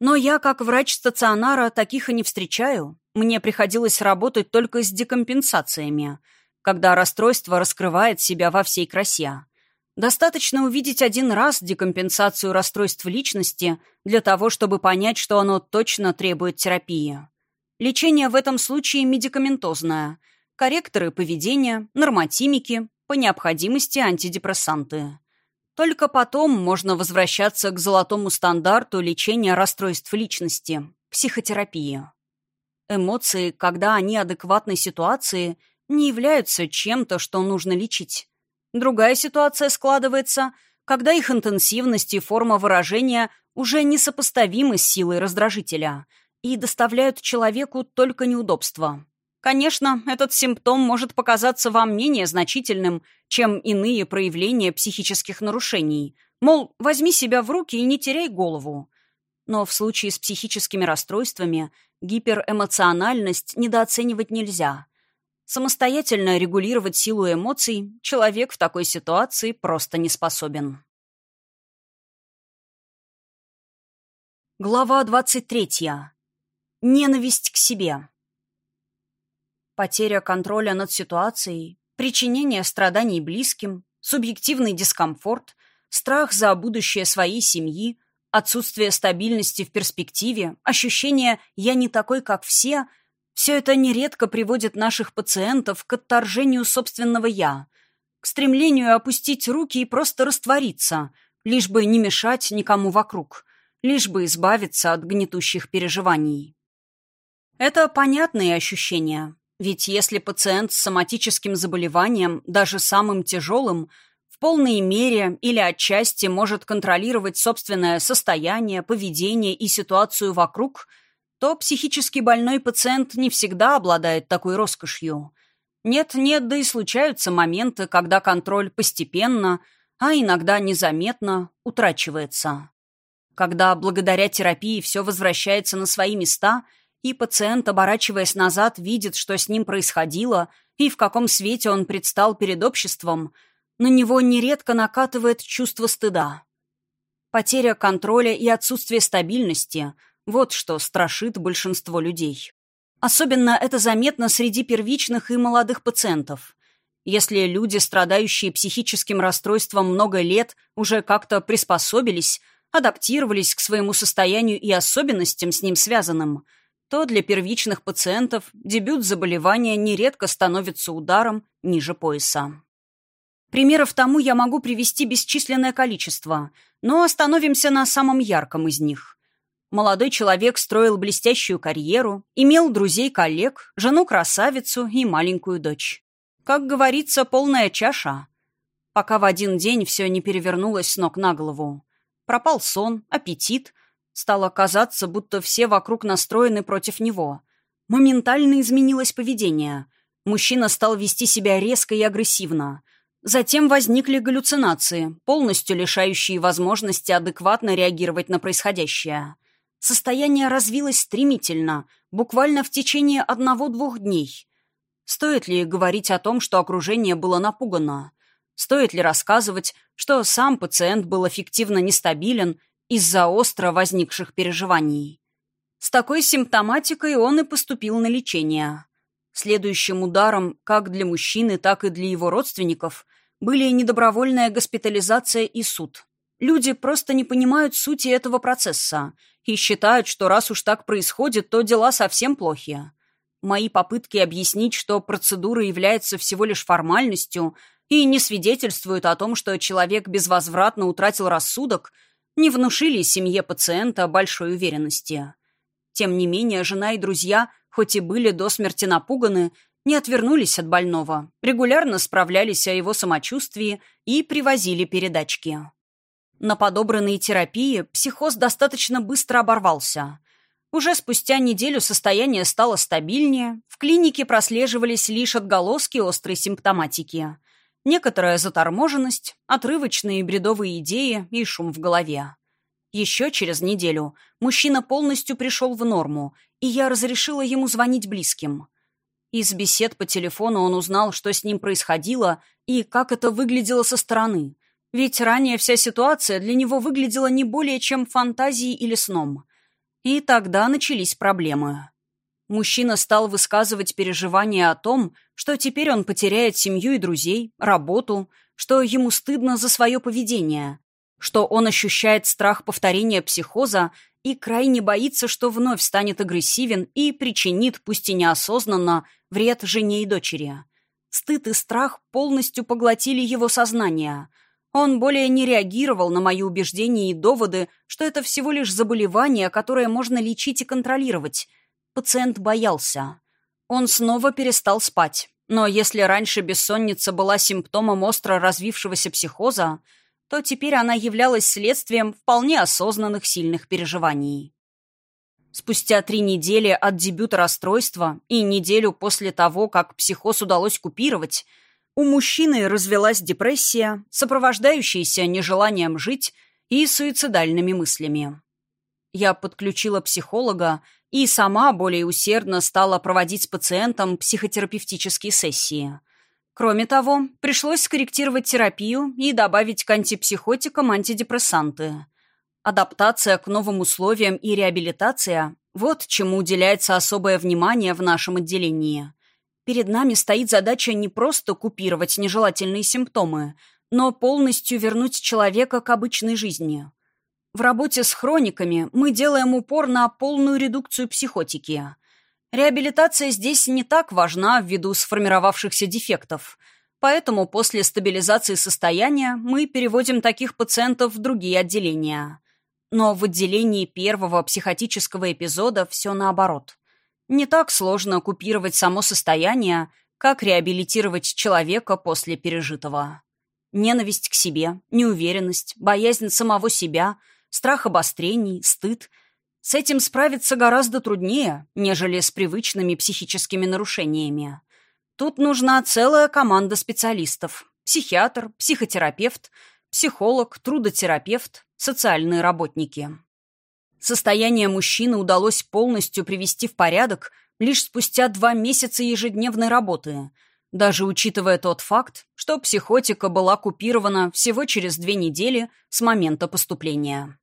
Но я, как врач стационара, таких и не встречаю. Мне приходилось работать только с декомпенсациями, когда расстройство раскрывает себя во всей красе. Достаточно увидеть один раз декомпенсацию расстройств личности для того, чтобы понять, что оно точно требует терапии. Лечение в этом случае медикаментозное. Корректоры поведения, нормотимики, по необходимости антидепрессанты. Только потом можно возвращаться к золотому стандарту лечения расстройств личности – психотерапии. Эмоции, когда они адекватной ситуации, не являются чем-то, что нужно лечить. Другая ситуация складывается, когда их интенсивность и форма выражения уже несопоставимы с силой раздражителя и доставляют человеку только неудобства. Конечно, этот симптом может показаться вам менее значительным, чем иные проявления психических нарушений. Мол, возьми себя в руки и не теряй голову. Но в случае с психическими расстройствами гиперэмоциональность недооценивать нельзя. Самостоятельно регулировать силу эмоций человек в такой ситуации просто не способен. Глава 23. Ненависть к себе. Потеря контроля над ситуацией, причинение страданий близким, субъективный дискомфорт, страх за будущее своей семьи, отсутствие стабильности в перспективе, ощущение «я не такой, как все» — все это нередко приводит наших пациентов к отторжению собственного «я», к стремлению опустить руки и просто раствориться, лишь бы не мешать никому вокруг, лишь бы избавиться от гнетущих переживаний. Это понятные ощущения, ведь если пациент с соматическим заболеванием, даже самым тяжелым, в полной мере или отчасти может контролировать собственное состояние, поведение и ситуацию вокруг – то психически больной пациент не всегда обладает такой роскошью. Нет-нет, да и случаются моменты, когда контроль постепенно, а иногда незаметно утрачивается. Когда благодаря терапии все возвращается на свои места, и пациент, оборачиваясь назад, видит, что с ним происходило и в каком свете он предстал перед обществом, на него нередко накатывает чувство стыда. Потеря контроля и отсутствие стабильности – вот что страшит большинство людей. Особенно это заметно среди первичных и молодых пациентов. Если люди, страдающие психическим расстройством много лет, уже как-то приспособились, адаптировались к своему состоянию и особенностям с ним связанным, то для первичных пациентов дебют заболевания нередко становится ударом ниже пояса. Примеров тому я могу привести бесчисленное количество, но остановимся на самом ярком из них. Молодой человек строил блестящую карьеру, имел друзей-коллег, жену-красавицу и маленькую дочь. Как говорится, полная чаша. Пока в один день все не перевернулось с ног на голову. Пропал сон, аппетит. Стало казаться, будто все вокруг настроены против него. Моментально изменилось поведение. Мужчина стал вести себя резко и агрессивно. Затем возникли галлюцинации, полностью лишающие возможности адекватно реагировать на происходящее. Состояние развилось стремительно, буквально в течение одного-двух дней. Стоит ли говорить о том, что окружение было напугано? Стоит ли рассказывать, что сам пациент был эффективно нестабилен из-за остро возникших переживаний? С такой симптоматикой он и поступил на лечение. Следующим ударом, как для мужчины, так и для его родственников, были недобровольная госпитализация и суд. Люди просто не понимают сути этого процесса и считают, что раз уж так происходит, то дела совсем плохи. Мои попытки объяснить, что процедура является всего лишь формальностью и не свидетельствуют о том, что человек безвозвратно утратил рассудок, не внушили семье пациента большой уверенности. Тем не менее, жена и друзья, хоть и были до смерти напуганы, не отвернулись от больного, регулярно справлялись о его самочувствии и привозили передачки. На подобранной терапии психоз достаточно быстро оборвался. Уже спустя неделю состояние стало стабильнее, в клинике прослеживались лишь отголоски острой симптоматики. Некоторая заторможенность, отрывочные бредовые идеи и шум в голове. Еще через неделю мужчина полностью пришел в норму, и я разрешила ему звонить близким. Из бесед по телефону он узнал, что с ним происходило и как это выглядело со стороны. Ведь ранее вся ситуация для него выглядела не более чем фантазией или сном. И тогда начались проблемы. Мужчина стал высказывать переживания о том, что теперь он потеряет семью и друзей, работу, что ему стыдно за свое поведение, что он ощущает страх повторения психоза и крайне боится, что вновь станет агрессивен и причинит, пусть и неосознанно, вред жене и дочери. Стыд и страх полностью поглотили его сознание. Он более не реагировал на мои убеждения и доводы, что это всего лишь заболевание, которое можно лечить и контролировать. Пациент боялся. Он снова перестал спать. Но если раньше бессонница была симптомом остро развившегося психоза, то теперь она являлась следствием вполне осознанных сильных переживаний. Спустя три недели от дебюта расстройства и неделю после того, как психоз удалось купировать, у мужчины развелась депрессия, сопровождающаяся нежеланием жить и суицидальными мыслями. Я подключила психолога и сама более усердно стала проводить с пациентом психотерапевтические сессии – Кроме того, пришлось скорректировать терапию и добавить к антипсихотикам антидепрессанты. Адаптация к новым условиям и реабилитация – вот чему уделяется особое внимание в нашем отделении. Перед нами стоит задача не просто купировать нежелательные симптомы, но полностью вернуть человека к обычной жизни. В работе с хрониками мы делаем упор на полную редукцию психотики – Реабилитация здесь не так важна ввиду сформировавшихся дефектов, поэтому после стабилизации состояния мы переводим таких пациентов в другие отделения. Но в отделении первого психотического эпизода все наоборот. Не так сложно купировать само состояние, как реабилитировать человека после пережитого. Ненависть к себе, неуверенность, боязнь самого себя, страх обострений, стыд – с этим справиться гораздо труднее, нежели с привычными психическими нарушениями. Тут нужна целая команда специалистов. Психиатр, психотерапевт, психолог, трудотерапевт, социальные работники. Состояние мужчины удалось полностью привести в порядок лишь спустя два месяца ежедневной работы, даже учитывая тот факт, что психотика была купирована всего через две недели с момента поступления.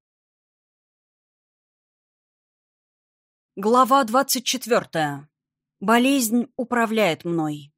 Глава 24. Болезнь управляет мной.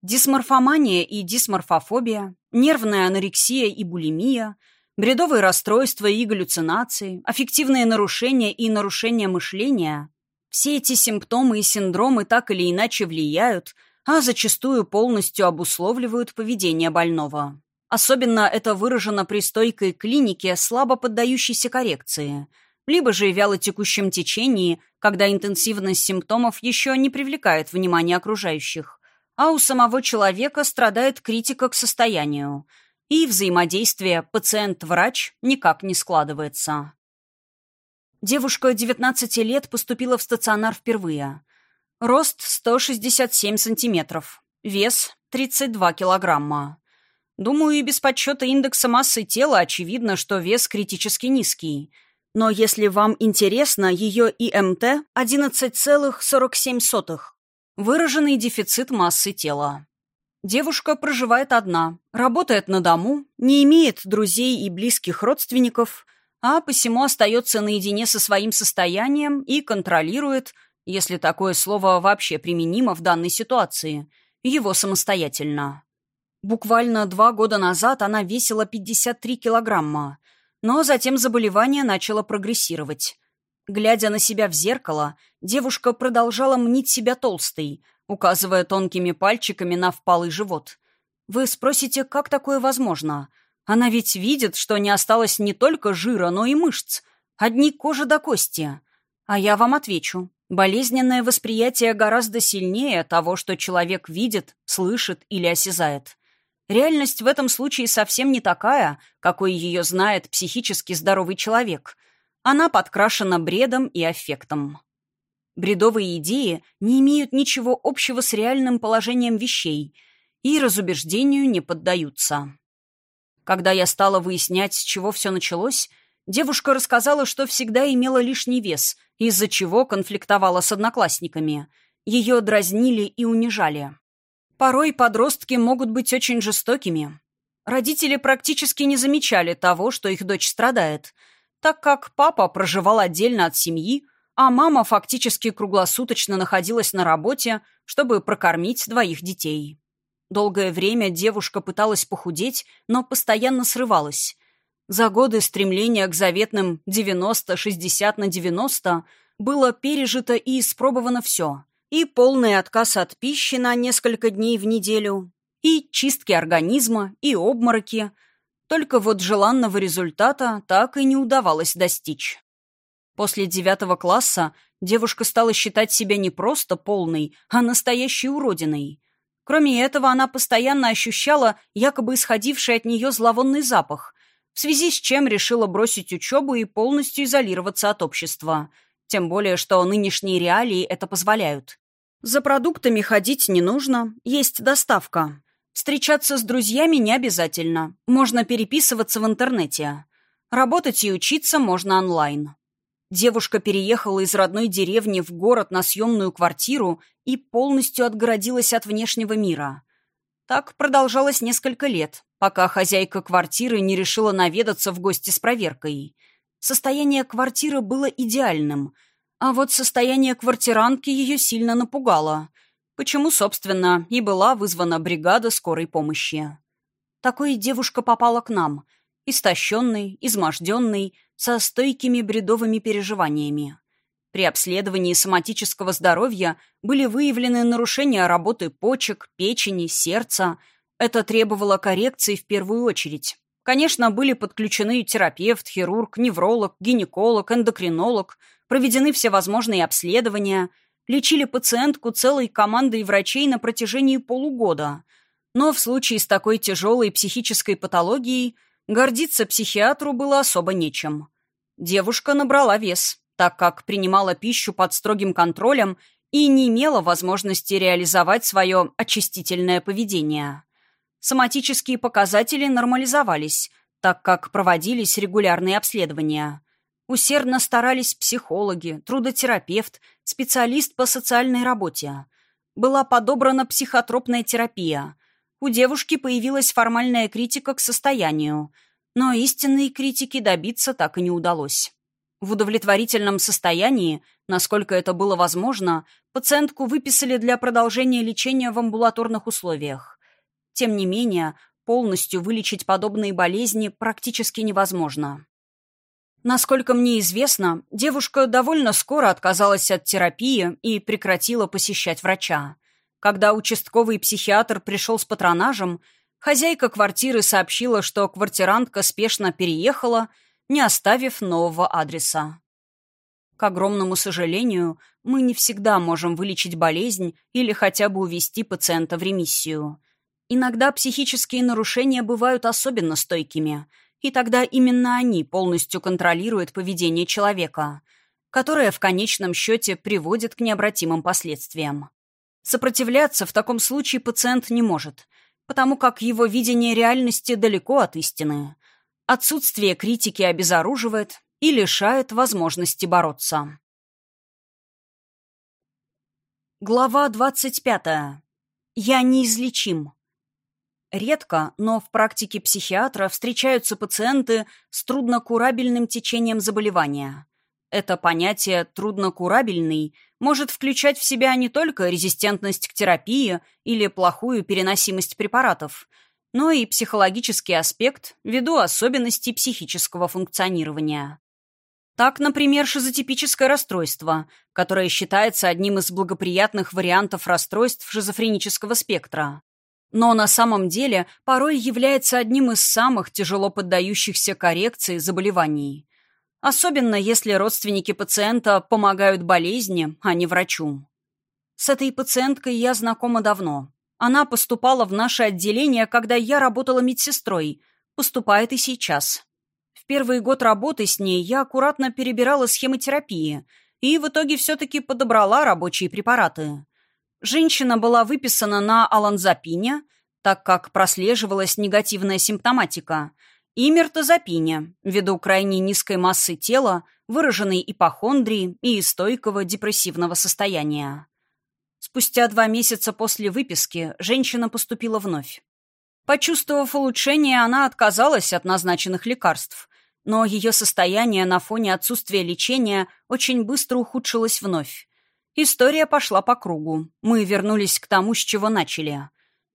Дисморфомания и дисморфофобия, нервная анорексия и булимия, бредовые расстройства и галлюцинации, аффективные нарушения и нарушения мышления – все эти симптомы и синдромы так или иначе влияют, а зачастую полностью обусловливают поведение больного. Особенно это выражено при стойкой клинике, слабо поддающейся коррекции – либо же вялотекущем течении, когда интенсивность симптомов еще не привлекает внимания окружающих, а у самого человека страдает критика к состоянию, и взаимодействие пациент-врач никак не складывается. Девушка 19 лет поступила в стационар впервые. Рост 167 сантиметров. Вес 32 килограмма. Думаю, и без подсчета индекса массы тела очевидно, что вес критически низкий. Но если вам интересно, ее ИМТ 11,47. Выраженный дефицит массы тела. Девушка проживает одна, работает на дому, не имеет друзей и близких родственников, а посему остается наедине со своим состоянием и контролирует, если такое слово вообще применимо в данной ситуации, его самостоятельно. Буквально два года назад она весила 53 килограмма, но затем заболевание начало прогрессировать. Глядя на себя в зеркало, девушка продолжала мнить себя толстой, указывая тонкими пальчиками на впалый живот. Вы спросите, как такое возможно? Она ведь видит, что не осталось не только жира, но и мышц. Одни кожа до кости. А я вам отвечу. Болезненное восприятие гораздо сильнее того, что человек видит, слышит или осязает. Реальность в этом случае совсем не такая, какой ее знает психически здоровый человек. Она подкрашена бредом и аффектом. Бредовые идеи не имеют ничего общего с реальным положением вещей и разубеждению не поддаются. Когда я стала выяснять, с чего все началось, девушка рассказала, что всегда имела лишний вес, из-за чего конфликтовала с одноклассниками. Ее дразнили и унижали. Порой подростки могут быть очень жестокими. Родители практически не замечали того, что их дочь страдает, так как папа проживал отдельно от семьи, а мама фактически круглосуточно находилась на работе, чтобы прокормить двоих детей. Долгое время девушка пыталась похудеть, но постоянно срывалась. За годы стремления к заветным 90-60 на 90 было пережито и испробовано все. И полный отказ от пищи на несколько дней в неделю, и чистки организма, и обмороки. Только вот желанного результата так и не удавалось достичь. После девятого класса девушка стала считать себя не просто полной, а настоящей уродиной. Кроме этого, она постоянно ощущала якобы исходивший от нее зловонный запах, в связи с чем решила бросить учебу и полностью изолироваться от общества. Тем более, что нынешние реалии это позволяют. За продуктами ходить не нужно, есть доставка. Встречаться с друзьями не обязательно, можно переписываться в интернете. Работать и учиться можно онлайн. Девушка переехала из родной деревни в город на съемную квартиру и полностью отгородилась от внешнего мира. Так продолжалось несколько лет, пока хозяйка квартиры не решила наведаться в гости с проверкой. Состояние квартиры было идеальным, а вот состояние квартирантки ее сильно напугало, почему, собственно, и была вызвана бригада скорой помощи. Такой девушка попала к нам, истощенной, изможденной, со стойкими бредовыми переживаниями. При обследовании соматического здоровья были выявлены нарушения работы почек, печени, сердца. Это требовало коррекции в первую очередь. Конечно, были подключены терапевт, хирург, невролог, гинеколог, эндокринолог, проведены всевозможные обследования, лечили пациентку целой командой врачей на протяжении полугода. Но в случае с такой тяжелой психической патологией гордиться психиатру было особо нечем. Девушка набрала вес, так как принимала пищу под строгим контролем и не имела возможности реализовать свое очистительное поведение. Соматические показатели нормализовались, так как проводились регулярные обследования. Усердно старались психологи, трудотерапевт, специалист по социальной работе. Была подобрана психотропная терапия. У девушки появилась формальная критика к состоянию – но истинной критики добиться так и не удалось. В удовлетворительном состоянии, насколько это было возможно, пациентку выписали для продолжения лечения в амбулаторных условиях. Тем не менее, полностью вылечить подобные болезни практически невозможно. Насколько мне известно, девушка довольно скоро отказалась от терапии и прекратила посещать врача. Когда участковый психиатр пришел с патронажем, Хозяйка квартиры сообщила, что квартирантка спешно переехала, не оставив нового адреса. К огромному сожалению, мы не всегда можем вылечить болезнь или хотя бы увести пациента в ремиссию. Иногда психические нарушения бывают особенно стойкими, и тогда именно они полностью контролируют поведение человека. которое в конечном счете приводит к необратимым последствиям. Сопротивляться в таком случае пациент не может, потому как его видение реальности далеко от истины. Отсутствие критики обезоруживает и лишает возможности бороться. Глава 25. Я неизлечим. Редко, но в практике психиатра встречаются пациенты с труднокурабельным течением заболевания. Это понятие «труднокурабельный» может включать в себя не только резистентность к терапии или плохую переносимость препаратов, но и психологический аспект ввиду особенностей психического функционирования. Так, например, шизотипическое расстройство, которое считается одним из благоприятных вариантов расстройств шизофренического спектра. Но на самом деле порой является одним из самых тяжело поддающихся коррекции заболеваний. Особенно если родственники пациента помогают болезни, а не врачу. С этой пациенткой я знакома давно. Она поступала в наше отделение, когда я работала медсестрой. Поступает и сейчас. В первый год работы с ней я аккуратно перебирала схемы терапии и в итоге все-таки подобрала рабочие препараты. Женщина была выписана на аланзапине, так как прослеживалась негативная симптоматика – и мертозапине, ввиду крайне низкой массы тела, выраженной ипохондрии и стойкого депрессивного состояния. Спустя два месяца после выписки женщина поступила вновь. Почувствовав улучшение, она отказалась от назначенных лекарств, но ее состояние на фоне отсутствия лечения очень быстро ухудшилось вновь. История пошла по кругу. Мы вернулись к тому, с чего начали.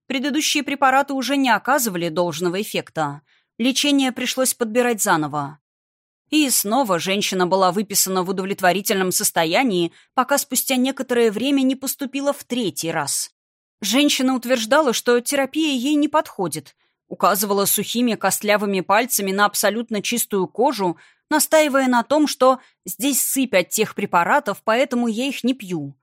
Предыдущие препараты уже не оказывали должного эффекта – Лечение пришлось подбирать заново. И снова женщина была выписана в удовлетворительном состоянии, пока спустя некоторое время не поступила в третий раз. Женщина утверждала, что терапия ей не подходит, указывала сухими костлявыми пальцами на абсолютно чистую кожу, настаивая на том, что здесь сыпь от тех препаратов, поэтому я их не пью.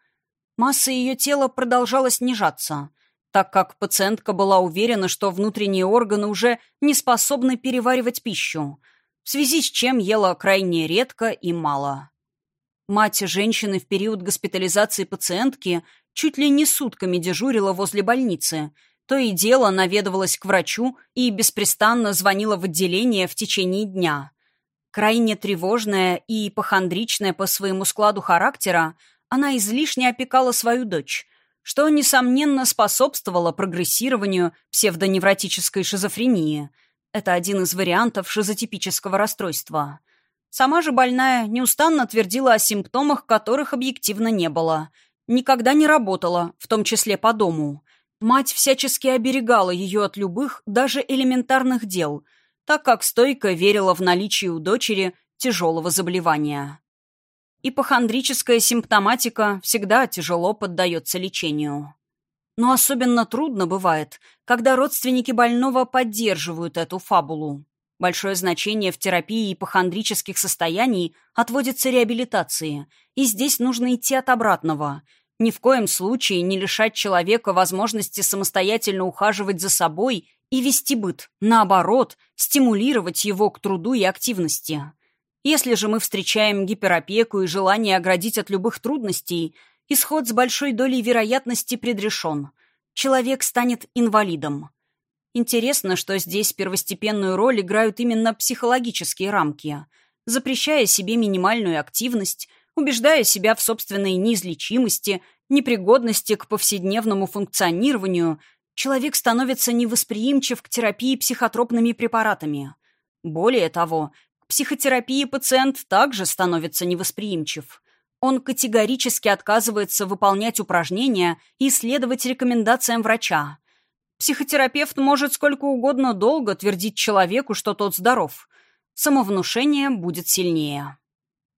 Масса ее тела продолжала снижаться так как пациентка была уверена, что внутренние органы уже не способны переваривать пищу, в связи с чем ела крайне редко и мало. Мать женщины в период госпитализации пациентки чуть ли не сутками дежурила возле больницы, то и дело наведывалась к врачу и беспрестанно звонила в отделение в течение дня. Крайне тревожная и ипохондричная по своему складу характера, она излишне опекала свою дочь, что, несомненно, способствовало прогрессированию псевдоневротической шизофрении. Это один из вариантов шизотипического расстройства. Сама же больная неустанно твердила о симптомах, которых объективно не было. Никогда не работала, в том числе по дому. Мать всячески оберегала ее от любых, даже элементарных дел, так как стойко верила в наличие у дочери тяжелого заболевания. Ипохондрическая симптоматика всегда тяжело поддается лечению. Но особенно трудно бывает, когда родственники больного поддерживают эту фабулу. Большое значение в терапии ипохондрических состояний отводится реабилитации, и здесь нужно идти от обратного. Ни в коем случае не лишать человека возможности самостоятельно ухаживать за собой и вести быт. Наоборот, стимулировать его к труду и активности – если же мы встречаем гиперопеку и желание оградить от любых трудностей, исход с большой долей вероятности предрешен. Человек станет инвалидом. Интересно, что здесь первостепенную роль играют именно психологические рамки. Запрещая себе минимальную активность, убеждая себя в собственной неизлечимости, непригодности к повседневному функционированию, человек становится невосприимчив к терапии психотропными препаратами. Более того, психотерапии пациент также становится невосприимчив. Он категорически отказывается выполнять упражнения и следовать рекомендациям врача. Психотерапевт может сколько угодно долго твердить человеку, что тот здоров. Самовнушение будет сильнее.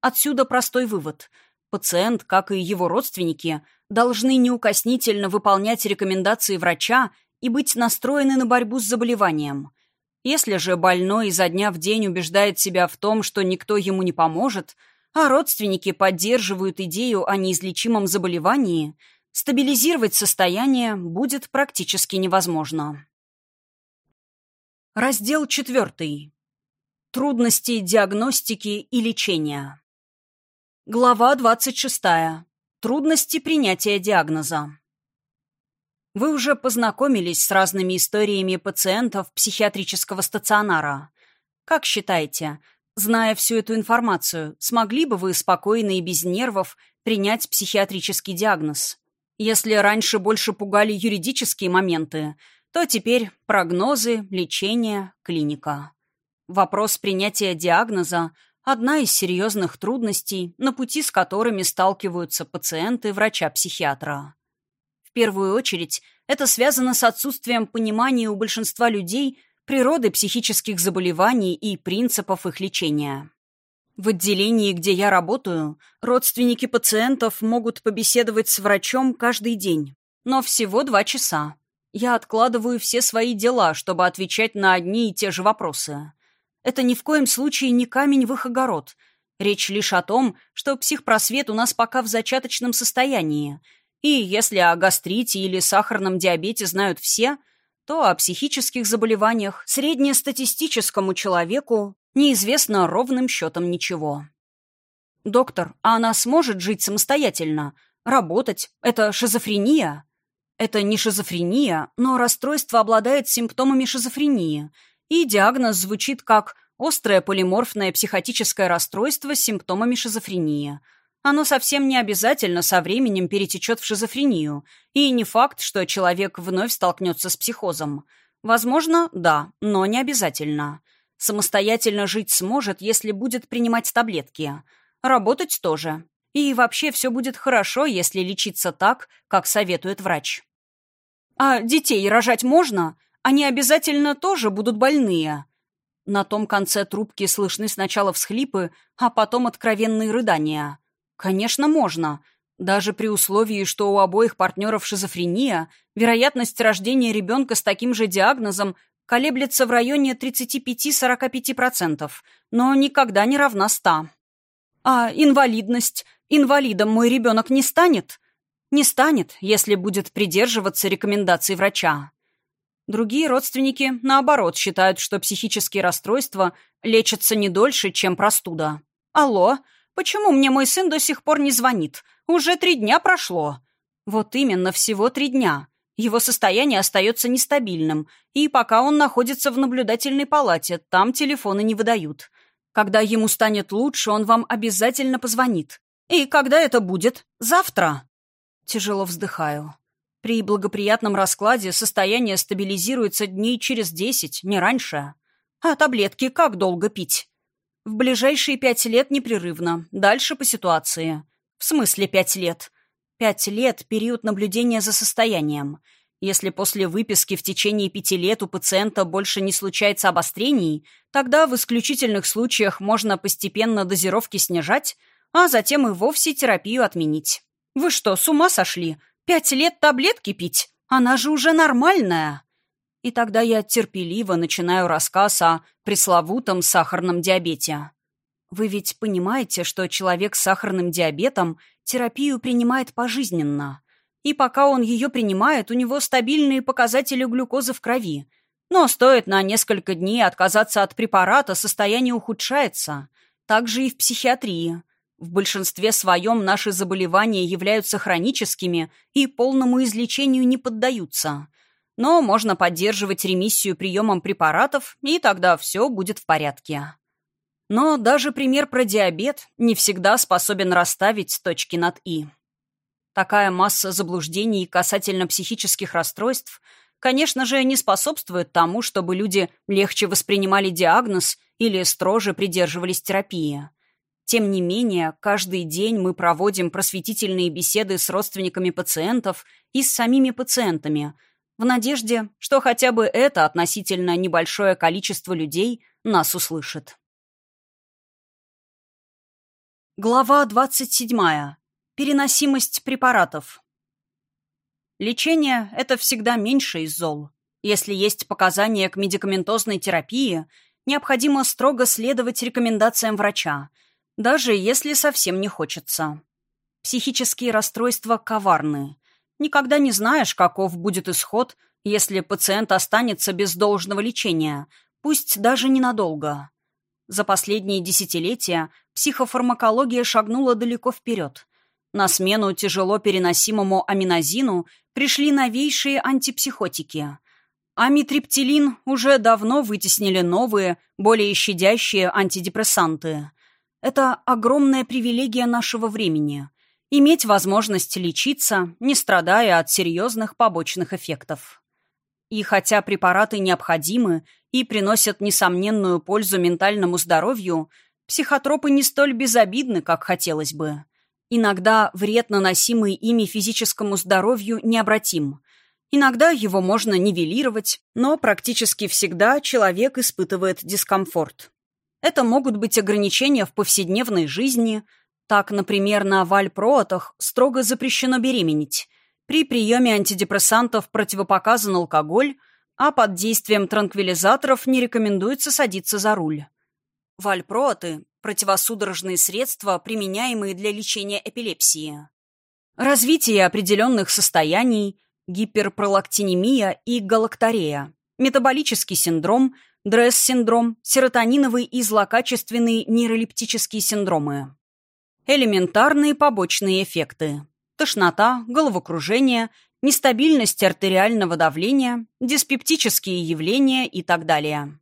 Отсюда простой вывод. Пациент, как и его родственники, должны неукоснительно выполнять рекомендации врача и быть настроены на борьбу с заболеванием. Если же больной изо дня в день убеждает себя в том, что никто ему не поможет, а родственники поддерживают идею о неизлечимом заболевании, стабилизировать состояние будет практически невозможно. Раздел четвертый. Трудности диагностики и лечения. Глава 26. Трудности принятия диагноза. Вы уже познакомились с разными историями пациентов психиатрического стационара. Как считаете, зная всю эту информацию, смогли бы вы спокойно и без нервов принять психиатрический диагноз? Если раньше больше пугали юридические моменты, то теперь прогнозы, лечение, клиника. Вопрос принятия диагноза – одна из серьезных трудностей, на пути с которыми сталкиваются пациенты врача-психиатра. Первую очередь, это связано с отсутствием понимания у большинства людей природы психических заболеваний и принципов их лечения. В отделении, где я работаю, родственники пациентов могут побеседовать с врачом каждый день, но всего два часа. Я откладываю все свои дела, чтобы отвечать на одни и те же вопросы. Это ни в коем случае не камень в их огород. Речь лишь о том, что психпросвет у нас пока в зачаточном состоянии. И если о гастрите или сахарном диабете знают все, то о психических заболеваниях среднестатистическому человеку неизвестно ровным счетом ничего. «Доктор, а она сможет жить самостоятельно? Работать? Это шизофрения?» Это не шизофрения, но расстройство обладает симптомами шизофрении – и диагноз звучит как «острое полиморфное психотическое расстройство с симптомами шизофрении». Оно совсем не обязательно со временем перетечет в шизофрению, и не факт, что человек вновь столкнется с психозом. Возможно, да, но не обязательно. Самостоятельно жить сможет, если будет принимать таблетки. Работать тоже. И вообще все будет хорошо, если лечиться так, как советует врач. «А детей рожать можно?» Они обязательно тоже будут больные. На том конце трубки слышны сначала всхлипы, а потом откровенные рыдания. Конечно, можно. Даже при условии, что у обоих партнеров шизофрения, вероятность рождения ребенка с таким же диагнозом колеблется в районе 35-45%, но никогда не равна 100. А инвалидность? Инвалидом мой ребенок не станет? Не станет, если будет придерживаться рекомендаций врача. Другие родственники, наоборот, считают, что психические расстройства лечатся не дольше, чем простуда. «Алло, почему мне мой сын до сих пор не звонит? Уже три дня прошло». Вот именно, всего три дня. Его состояние остается нестабильным, и пока он находится в наблюдательной палате, там телефоны не выдают. Когда ему станет лучше, он вам обязательно позвонит. И когда это будет? Завтра. Тяжело вздыхаю. При благоприятном раскладе состояние стабилизируется дней через десять, не раньше. А таблетки как долго пить? В ближайшие пять лет непрерывно, дальше по ситуации. В смысле пять лет? Пять лет – период наблюдения за состоянием. Если после выписки в течение пяти лет у пациента больше не случается обострений, тогда в исключительных случаях можно постепенно дозировки снижать, а затем и вовсе терапию отменить. Вы что, с ума сошли? Пять лет таблетки пить? Она же уже нормальная!» И тогда я терпеливо начинаю рассказ о пресловутом сахарном диабете. Вы ведь понимаете, что человек с сахарным диабетом терапию принимает пожизненно. И пока он ее принимает, у него стабильные показатели глюкозы в крови. Но стоит на несколько дней отказаться от препарата, состояние ухудшается. Так же и в психиатрии. В большинстве своем наши заболевания являются хроническими и полному излечению не поддаются. Но можно поддерживать ремиссию приемом препаратов, и тогда все будет в порядке. Но даже пример про диабет не всегда способен расставить точки над «и». Такая масса заблуждений касательно психических расстройств, конечно же, не способствует тому, чтобы люди легче воспринимали диагноз или строже придерживались терапии. Тем не менее, каждый день мы проводим просветительные беседы с родственниками пациентов и с самими пациентами, в надежде, что хотя бы это относительно небольшое количество людей нас услышит. Глава 27. Переносимость препаратов. Лечение – это всегда меньше из зол. Если есть показания к медикаментозной терапии, необходимо строго следовать рекомендациям врача – даже если совсем не хочется. Психические расстройства коварны. Никогда не знаешь, каков будет исход, если пациент останется без должного лечения, пусть даже ненадолго. За последние десятилетия психофармакология шагнула далеко вперед. На смену тяжело переносимому аминозину пришли новейшие антипсихотики. Амитриптилин уже давно вытеснили новые, более щадящие антидепрессанты. Это огромная привилегия нашего времени – иметь возможность лечиться, не страдая от серьезных побочных эффектов. И хотя препараты необходимы и приносят несомненную пользу ментальному здоровью, психотропы не столь безобидны, как хотелось бы. Иногда вред, наносимый ими физическому здоровью, необратим. Иногда его можно нивелировать, но практически всегда человек испытывает дискомфорт. Это могут быть ограничения в повседневной жизни. Так, например, на вальпроотах строго запрещено беременеть. При приеме антидепрессантов противопоказан алкоголь, а под действием транквилизаторов не рекомендуется садиться за руль. Вальпрооты – противосудорожные средства, применяемые для лечения эпилепсии. Развитие определенных состояний, гиперпролактинемия и галакторея, метаболический синдром, дресс-синдром, серотониновый и злокачественные нейролептические синдромы. Элементарные побочные эффекты. Тошнота, головокружение, нестабильность артериального давления, диспептические явления и так далее.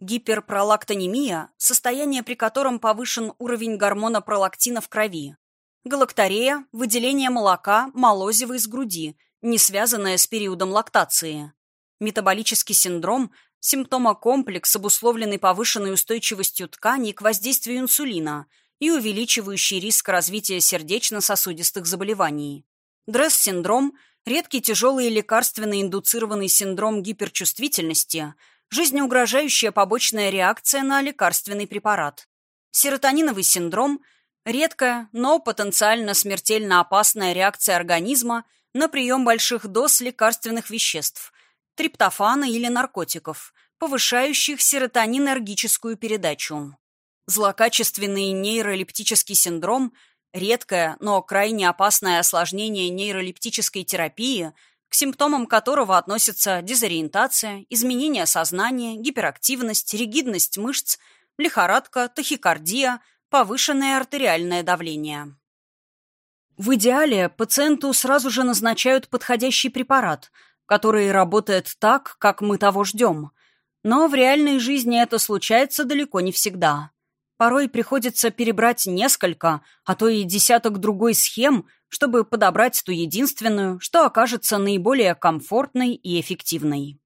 Гиперпролактонемия – состояние, при котором повышен уровень гормона пролактина в крови. Галакторея – выделение молока, молозива из груди, не связанное с периодом лактации. Метаболический синдром – симптомокомплекс, обусловленный повышенной устойчивостью тканей к воздействию инсулина и увеличивающий риск развития сердечно-сосудистых заболеваний. Дресс-синдром – редкий тяжелый лекарственный индуцированный синдром гиперчувствительности – жизнеугрожающая побочная реакция на лекарственный препарат. Серотониновый синдром – редкая, но потенциально смертельно опасная реакция организма на прием больших доз лекарственных веществ, триптофана или наркотиков, повышающих серотонинергическую передачу. Злокачественный нейролептический синдром – редкое, но крайне опасное осложнение нейролептической терапии – к симптомам которого относятся дезориентация, изменение сознания, гиперактивность, ригидность мышц, лихорадка, тахикардия, повышенное артериальное давление. В идеале пациенту сразу же назначают подходящий препарат, который работает так, как мы того ждем. Но в реальной жизни это случается далеко не всегда. Порой приходится перебрать несколько, а то и десяток другой схем, чтобы подобрать ту единственную, что окажется наиболее комфортной и эффективной.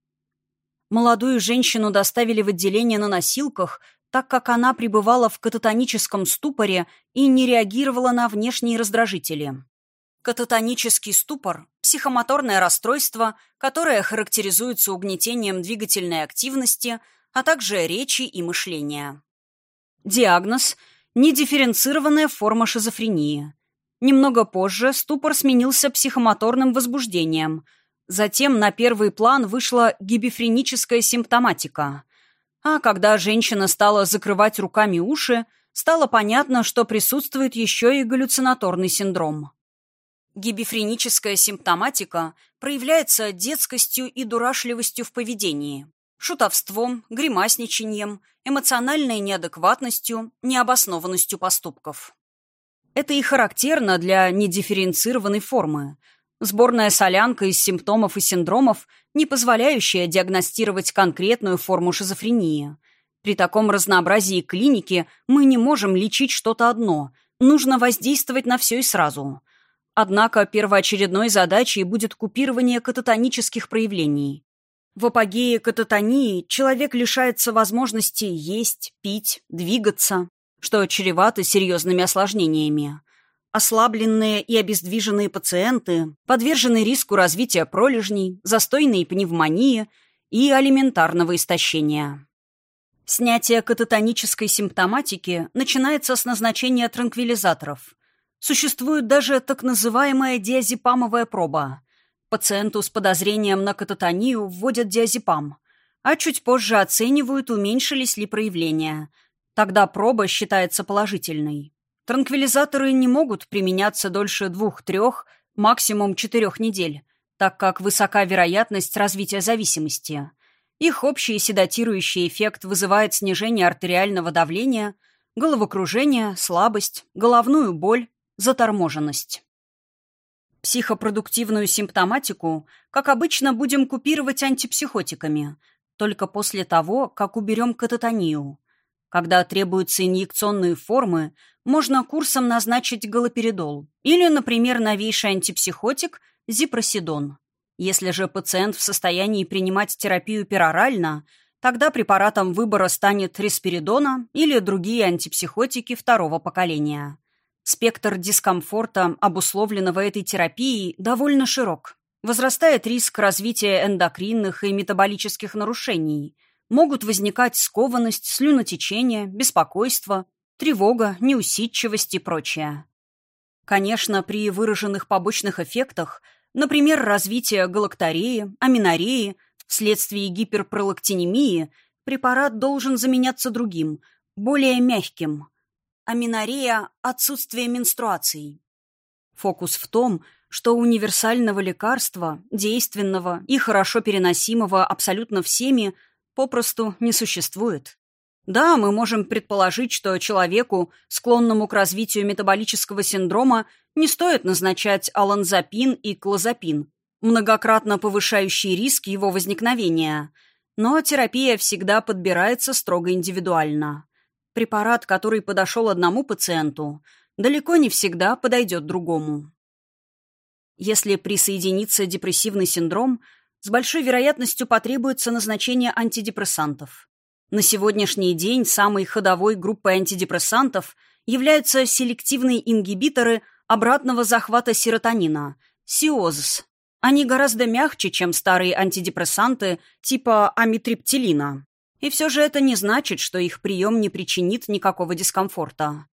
Молодую женщину доставили в отделение на носилках, так как она пребывала в кататоническом ступоре и не реагировала на внешние раздражители. Кататонический ступор – психомоторное расстройство, которое характеризуется угнетением двигательной активности, а также речи и мышления. Диагноз – недифференцированная форма шизофрении. Немного позже ступор сменился психомоторным возбуждением. Затем на первый план вышла гибифреническая симптоматика. А когда женщина стала закрывать руками уши, стало понятно, что присутствует еще и галлюцинаторный синдром. Гибифреническая симптоматика проявляется детскостью и дурашливостью в поведении шутовством, гримасничанием, эмоциональной неадекватностью, необоснованностью поступков. Это и характерно для недифференцированной формы. Сборная солянка из симптомов и синдромов, не позволяющая диагностировать конкретную форму шизофрении. При таком разнообразии клиники мы не можем лечить что-то одно, нужно воздействовать на все и сразу. Однако первоочередной задачей будет купирование кататонических проявлений. В апогее кататонии человек лишается возможности есть, пить, двигаться, что чревато серьезными осложнениями. Ослабленные и обездвиженные пациенты подвержены риску развития пролежней, застойной пневмонии и алиментарного истощения. Снятие кататонической симптоматики начинается с назначения транквилизаторов. Существует даже так называемая диазепамовая проба – Пациенту с подозрением на кататонию вводят диазепам, а чуть позже оценивают, уменьшились ли проявления. Тогда проба считается положительной. Транквилизаторы не могут применяться дольше двух-трех, максимум четырех недель, так как высока вероятность развития зависимости. Их общий седатирующий эффект вызывает снижение артериального давления, головокружение, слабость, головную боль, заторможенность. Психопродуктивную симптоматику, как обычно, будем купировать антипсихотиками, только после того, как уберем кататонию. Когда требуются инъекционные формы, можно курсом назначить галоперидол или, например, новейший антипсихотик – зипросидон. Если же пациент в состоянии принимать терапию перорально, тогда препаратом выбора станет респиридона или другие антипсихотики второго поколения. Спектр дискомфорта, обусловленного этой терапией, довольно широк. Возрастает риск развития эндокринных и метаболических нарушений. Могут возникать скованность, слюнотечение, беспокойство, тревога, неусидчивость и прочее. Конечно, при выраженных побочных эффектах, например, развитие галактореи, аминореи, вследствие гиперпролактинемии, препарат должен заменяться другим, более мягким. Аминорея – отсутствие менструаций. Фокус в том, что универсального лекарства, действенного и хорошо переносимого абсолютно всеми, попросту не существует. Да, мы можем предположить, что человеку, склонному к развитию метаболического синдрома, не стоит назначать аланзапин и клозапин, многократно повышающий риск его возникновения. Но терапия всегда подбирается строго индивидуально. Препарат, который подошел одному пациенту, далеко не всегда подойдет другому. Если присоединится депрессивный синдром, с большой вероятностью потребуется назначение антидепрессантов. На сегодняшний день самой ходовой группой антидепрессантов являются селективные ингибиторы обратного захвата серотонина – СИОЗС. Они гораздо мягче, чем старые антидепрессанты типа амитриптилина. И все же это не значит, что их прием не причинит никакого дискомфорта.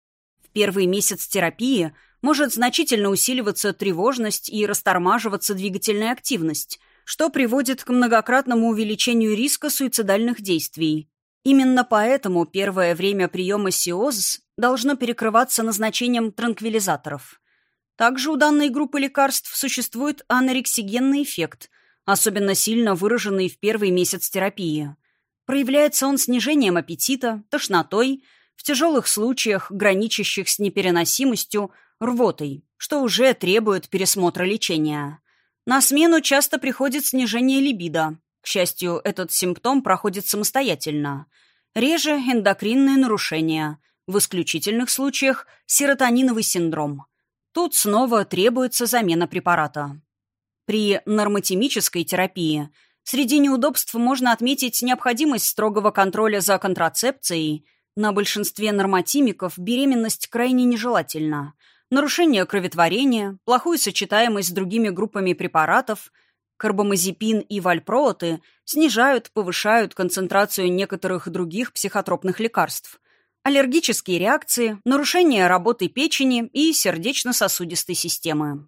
В первый месяц терапии может значительно усиливаться тревожность и растормаживаться двигательная активность, что приводит к многократному увеличению риска суицидальных действий. Именно поэтому первое время приема СИОЗ должно перекрываться назначением транквилизаторов. Также у данной группы лекарств существует анорексигенный эффект, особенно сильно выраженный в первый месяц терапии. Проявляется он снижением аппетита, тошнотой, в тяжелых случаях, граничащих с непереносимостью, рвотой, что уже требует пересмотра лечения. На смену часто приходит снижение либидо, к счастью, этот симптом проходит самостоятельно. Реже эндокринные нарушения, в исключительных случаях серотониновый синдром. Тут снова требуется замена препарата. При нормотемической терапии среди неудобств можно отметить необходимость строгого контроля за контрацепцией. На большинстве нормотимиков беременность крайне нежелательна. Нарушение кроветворения, плохую сочетаемость с другими группами препаратов – Карбамазепин и вальпрооты снижают, повышают концентрацию некоторых других психотропных лекарств. Аллергические реакции, нарушение работы печени и сердечно-сосудистой системы.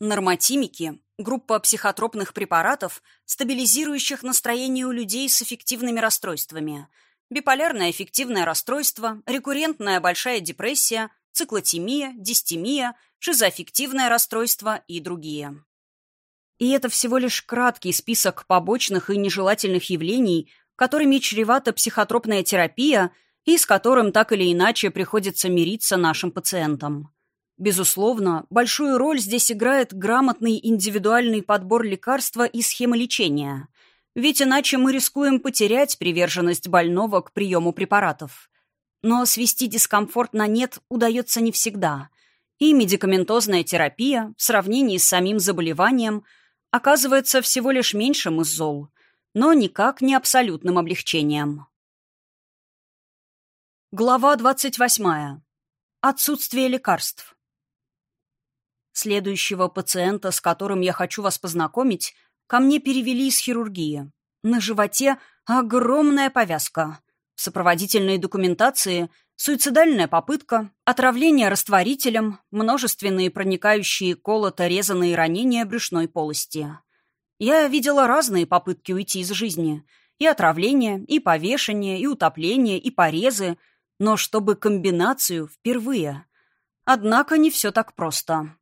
Нормотимики – группа психотропных препаратов, стабилизирующих настроение у людей с эффективными расстройствами. Биполярное эффективное расстройство, рекуррентная большая депрессия, циклотемия, дистемия, шизоаффективное расстройство и другие. И это всего лишь краткий список побочных и нежелательных явлений, которыми чревата психотропная терапия и с которым так или иначе приходится мириться нашим пациентам. Безусловно, большую роль здесь играет грамотный индивидуальный подбор лекарства и схемы лечения. Ведь иначе мы рискуем потерять приверженность больного к приему препаратов. Но свести дискомфорт на нет удается не всегда. И медикаментозная терапия в сравнении с самим заболеванием – оказывается всего лишь меньшим из зол, но никак не абсолютным облегчением. Глава 28. Отсутствие лекарств. Следующего пациента, с которым я хочу вас познакомить, ко мне перевели из хирургии. На животе огромная повязка. В сопроводительной документации Суицидальная попытка, отравление растворителем, множественные проникающие колото-резанные ранения брюшной полости. Я видела разные попытки уйти из жизни. И отравление, и повешение, и утопление, и порезы. Но чтобы комбинацию впервые. Однако не все так просто.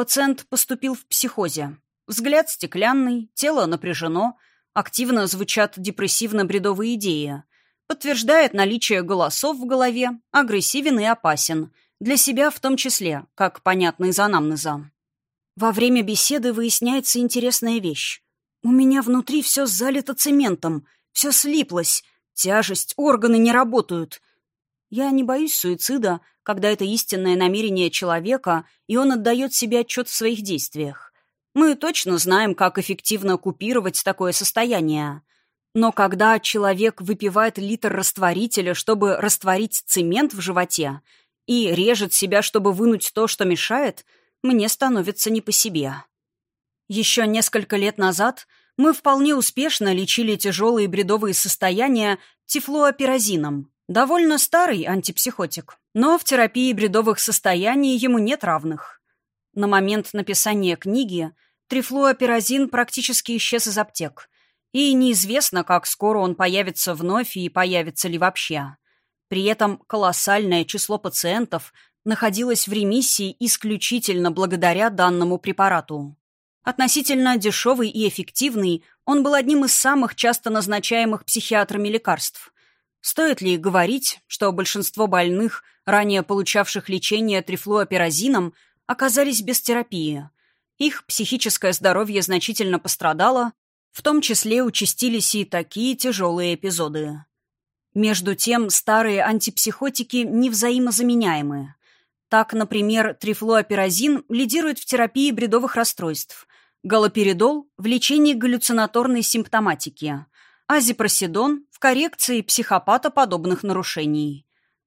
Пациент поступил в психозе. Взгляд стеклянный, тело напряжено, Активно звучат депрессивно-бредовые идеи. Подтверждает наличие голосов в голове, агрессивен и опасен. Для себя в том числе, как понятно из анамнеза. Во время беседы выясняется интересная вещь. У меня внутри все залито цементом, все слиплось, тяжесть, органы не работают. Я не боюсь суицида, когда это истинное намерение человека, и он отдает себе отчет в своих действиях. Мы точно знаем, как эффективно купировать такое состояние. Но когда человек выпивает литр растворителя, чтобы растворить цемент в животе, и режет себя, чтобы вынуть то, что мешает, мне становится не по себе. Еще несколько лет назад мы вполне успешно лечили тяжелые бредовые состояния тифлуоперазином, довольно старый антипсихотик, но в терапии бредовых состояний ему нет равных. На момент написания книги трифлуоперазин практически исчез из аптек, и неизвестно, как скоро он появится вновь и появится ли вообще. При этом колоссальное число пациентов находилось в ремиссии исключительно благодаря данному препарату. Относительно дешевый и эффективный, он был одним из самых часто назначаемых психиатрами лекарств. Стоит ли говорить, что большинство больных, ранее получавших лечение трифлуоперазином, оказались без терапии? Их психическое здоровье значительно пострадало, в том числе участились и такие тяжелые эпизоды. Между тем, старые антипсихотики невзаимозаменяемы. Так, например, трифлуоперазин лидирует в терапии бредовых расстройств, галоперидол – в лечении галлюцинаторной симптоматики, азипроседон – коррекции психопатоподобных нарушений.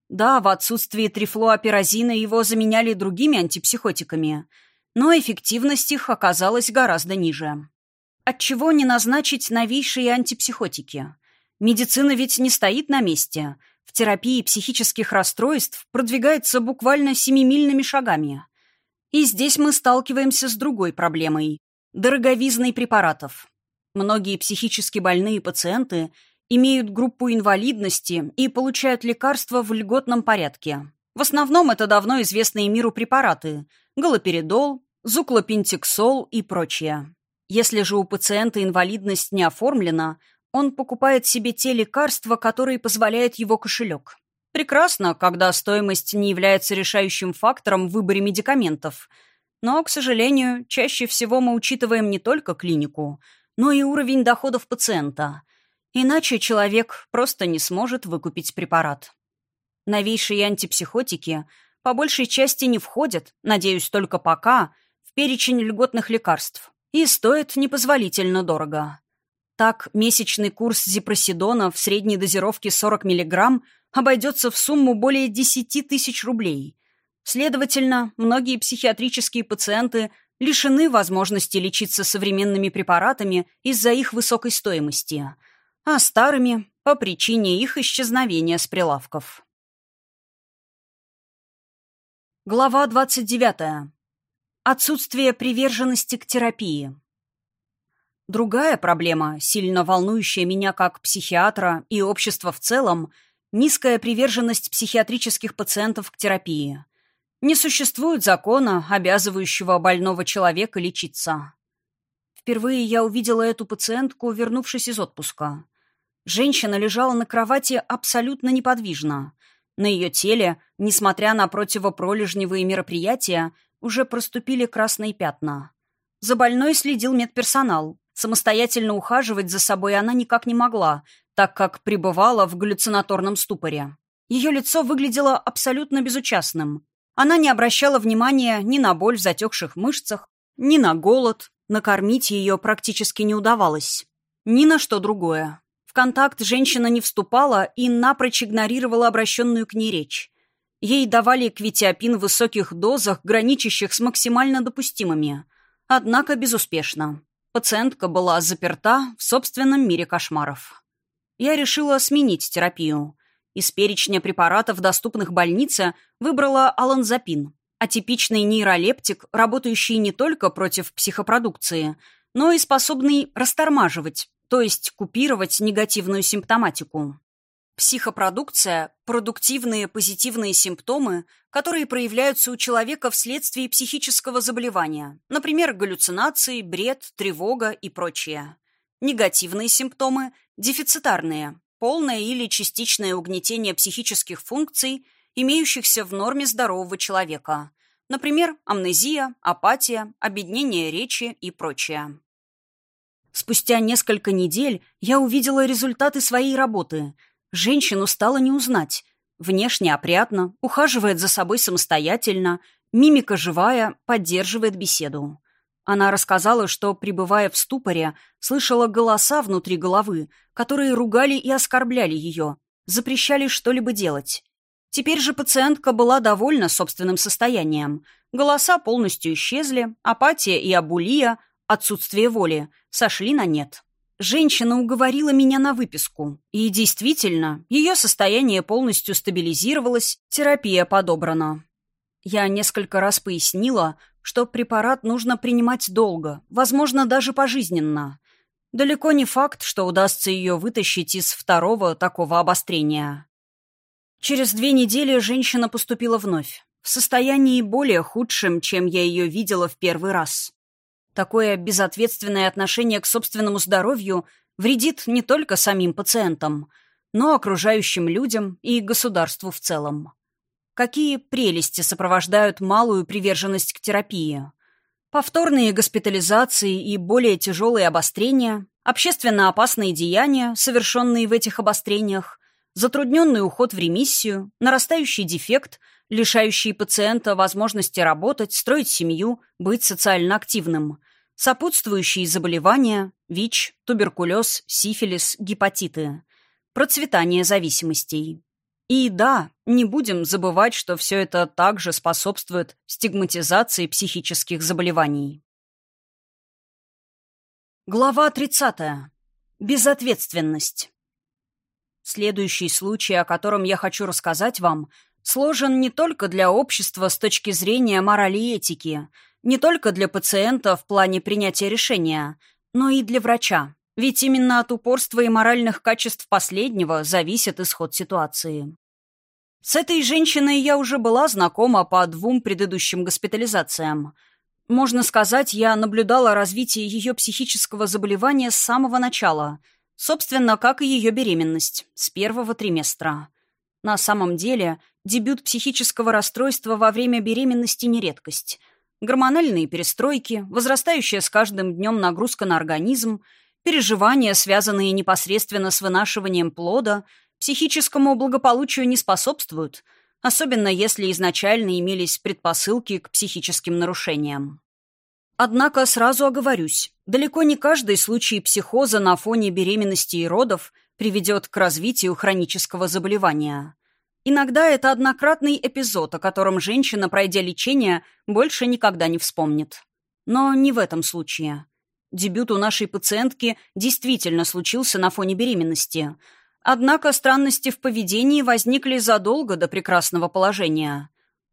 Да, в отсутствии трифлуоперазина его заменяли другими антипсихотиками, но эффективность их оказалась гораздо ниже. Отчего не назначить новейшие антипсихотики? Медицина ведь не стоит на месте. В терапии психических расстройств продвигается буквально семимильными шагами. И здесь мы сталкиваемся с другой проблемой – дороговизной препаратов. Многие психически больные пациенты имеют группу инвалидности и получают лекарства в льготном порядке. В основном это давно известные миру препараты – галоперидол, зуклопентиксол и прочее. Если же у пациента инвалидность не оформлена, он покупает себе те лекарства, которые позволяет его кошелек. Прекрасно, когда стоимость не является решающим фактором в выборе медикаментов. Но, к сожалению, чаще всего мы учитываем не только клинику, но и уровень доходов пациента. Иначе человек просто не сможет выкупить препарат. Новейшие антипсихотики по большей части не входят, надеюсь, только пока, в перечень льготных лекарств и стоит непозволительно дорого. Так, месячный курс зипросидона в средней дозировке 40 мг обойдется в сумму более 10 тысяч рублей. Следовательно, многие психиатрические пациенты лишены возможности лечиться современными препаратами из-за их высокой стоимости, а старыми – по причине их исчезновения с прилавков. Глава 29. Отсутствие приверженности к терапии. Другая проблема, сильно волнующая меня как психиатра и общество в целом, низкая приверженность психиатрических пациентов к терапии. Не существует закона, обязывающего больного человека лечиться. Впервые я увидела эту пациентку, вернувшись из отпуска. Женщина лежала на кровати абсолютно неподвижно. На ее теле, несмотря на противопролежневые мероприятия, уже проступили красные пятна. За больной следил медперсонал. Самостоятельно ухаживать за собой она никак не могла, так как пребывала в галлюцинаторном ступоре. Ее лицо выглядело абсолютно безучастным. Она не обращала внимания ни на боль в затекших мышцах, ни на голод. Накормить ее практически не удавалось. Ни на что другое. Контакт женщина не вступала и напрочь игнорировала обращенную к ней речь. Ей давали квитиопин в высоких дозах, граничащих с максимально допустимыми. Однако безуспешно. Пациентка была заперта в собственном мире кошмаров. Я решила сменить терапию. Из перечня препаратов, доступных больнице, выбрала аланзапин, атипичный нейролептик, работающий не только против психопродукции, но и способный растормаживать, то есть купировать негативную симптоматику. Психопродукция – продуктивные позитивные симптомы, которые проявляются у человека вследствие психического заболевания, например, галлюцинации, бред, тревога и прочее. Негативные симптомы – дефицитарные, полное или частичное угнетение психических функций, имеющихся в норме здорового человека. Например, амнезия, апатия, обеднение речи и прочее. Спустя несколько недель я увидела результаты своей работы. Женщину стало не узнать. Внешне опрятно, ухаживает за собой самостоятельно, мимика живая, поддерживает беседу. Она рассказала, что, пребывая в ступоре, слышала голоса внутри головы, которые ругали и оскорбляли ее, запрещали что-либо делать. Теперь же пациентка была довольна собственным состоянием. Голоса полностью исчезли, апатия и абулия, отсутствие воли, сошли на нет. Женщина уговорила меня на выписку. И действительно, ее состояние полностью стабилизировалось, терапия подобрана. Я несколько раз пояснила, что препарат нужно принимать долго, возможно, даже пожизненно. Далеко не факт, что удастся ее вытащить из второго такого обострения. Через две недели женщина поступила вновь, в состоянии более худшем, чем я ее видела в первый раз. Такое безответственное отношение к собственному здоровью вредит не только самим пациентам, но окружающим людям и государству в целом. Какие прелести сопровождают малую приверженность к терапии? Повторные госпитализации и более тяжелые обострения, общественно опасные деяния, совершенные в этих обострениях, затрудненный уход в ремиссию, нарастающий дефект, лишающий пациента возможности работать, строить семью, быть социально активным, сопутствующие заболевания, ВИЧ, туберкулез, сифилис, гепатиты, процветание зависимостей. И да, не будем забывать, что все это также способствует стигматизации психических заболеваний. Глава 30. Безответственность. Следующий случай, о котором я хочу рассказать вам, сложен не только для общества с точки зрения морали и этики, не только для пациента в плане принятия решения, но и для врача, ведь именно от упорства и моральных качеств последнего зависит исход ситуации. С этой женщиной я уже была знакома по двум предыдущим госпитализациям. Можно сказать, я наблюдала развитие ее психического заболевания с самого начала, собственно, как и ее беременность, с первого триместра. На самом деле, дебют психического расстройства во время беременности не редкость. Гормональные перестройки, возрастающая с каждым днем нагрузка на организм – переживания, связанные непосредственно с вынашиванием плода, психическому благополучию не способствуют, особенно если изначально имелись предпосылки к психическим нарушениям. Однако сразу оговорюсь, далеко не каждый случай психоза на фоне беременности и родов приведет к развитию хронического заболевания. Иногда это однократный эпизод, о котором женщина, пройдя лечение, больше никогда не вспомнит. Но не в этом случае. Дебют у нашей пациентки действительно случился на фоне беременности. Однако странности в поведении возникли задолго до прекрасного положения.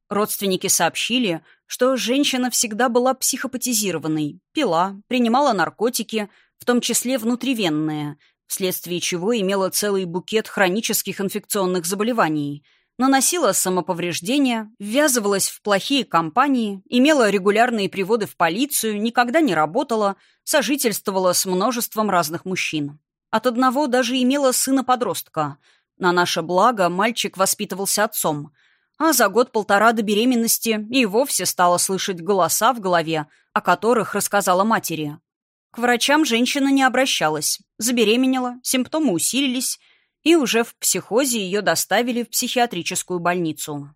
Родственники сообщили, что женщина всегда была психопатизированной, пила, принимала наркотики, в том числе внутривенные, вследствие чего имела целый букет хронических инфекционных заболеваний – наносила самоповреждения, ввязывалась в плохие компании, имела регулярные приводы в полицию, никогда не работала, сожительствовала с множеством разных мужчин. От одного даже имела сына-подростка. На наше благо мальчик воспитывался отцом. А за год-полтора до беременности и вовсе стала слышать голоса в голове, о которых рассказала матери. К врачам женщина не обращалась. Забеременела, симптомы усилились, и уже в психозе ее доставили в психиатрическую больницу.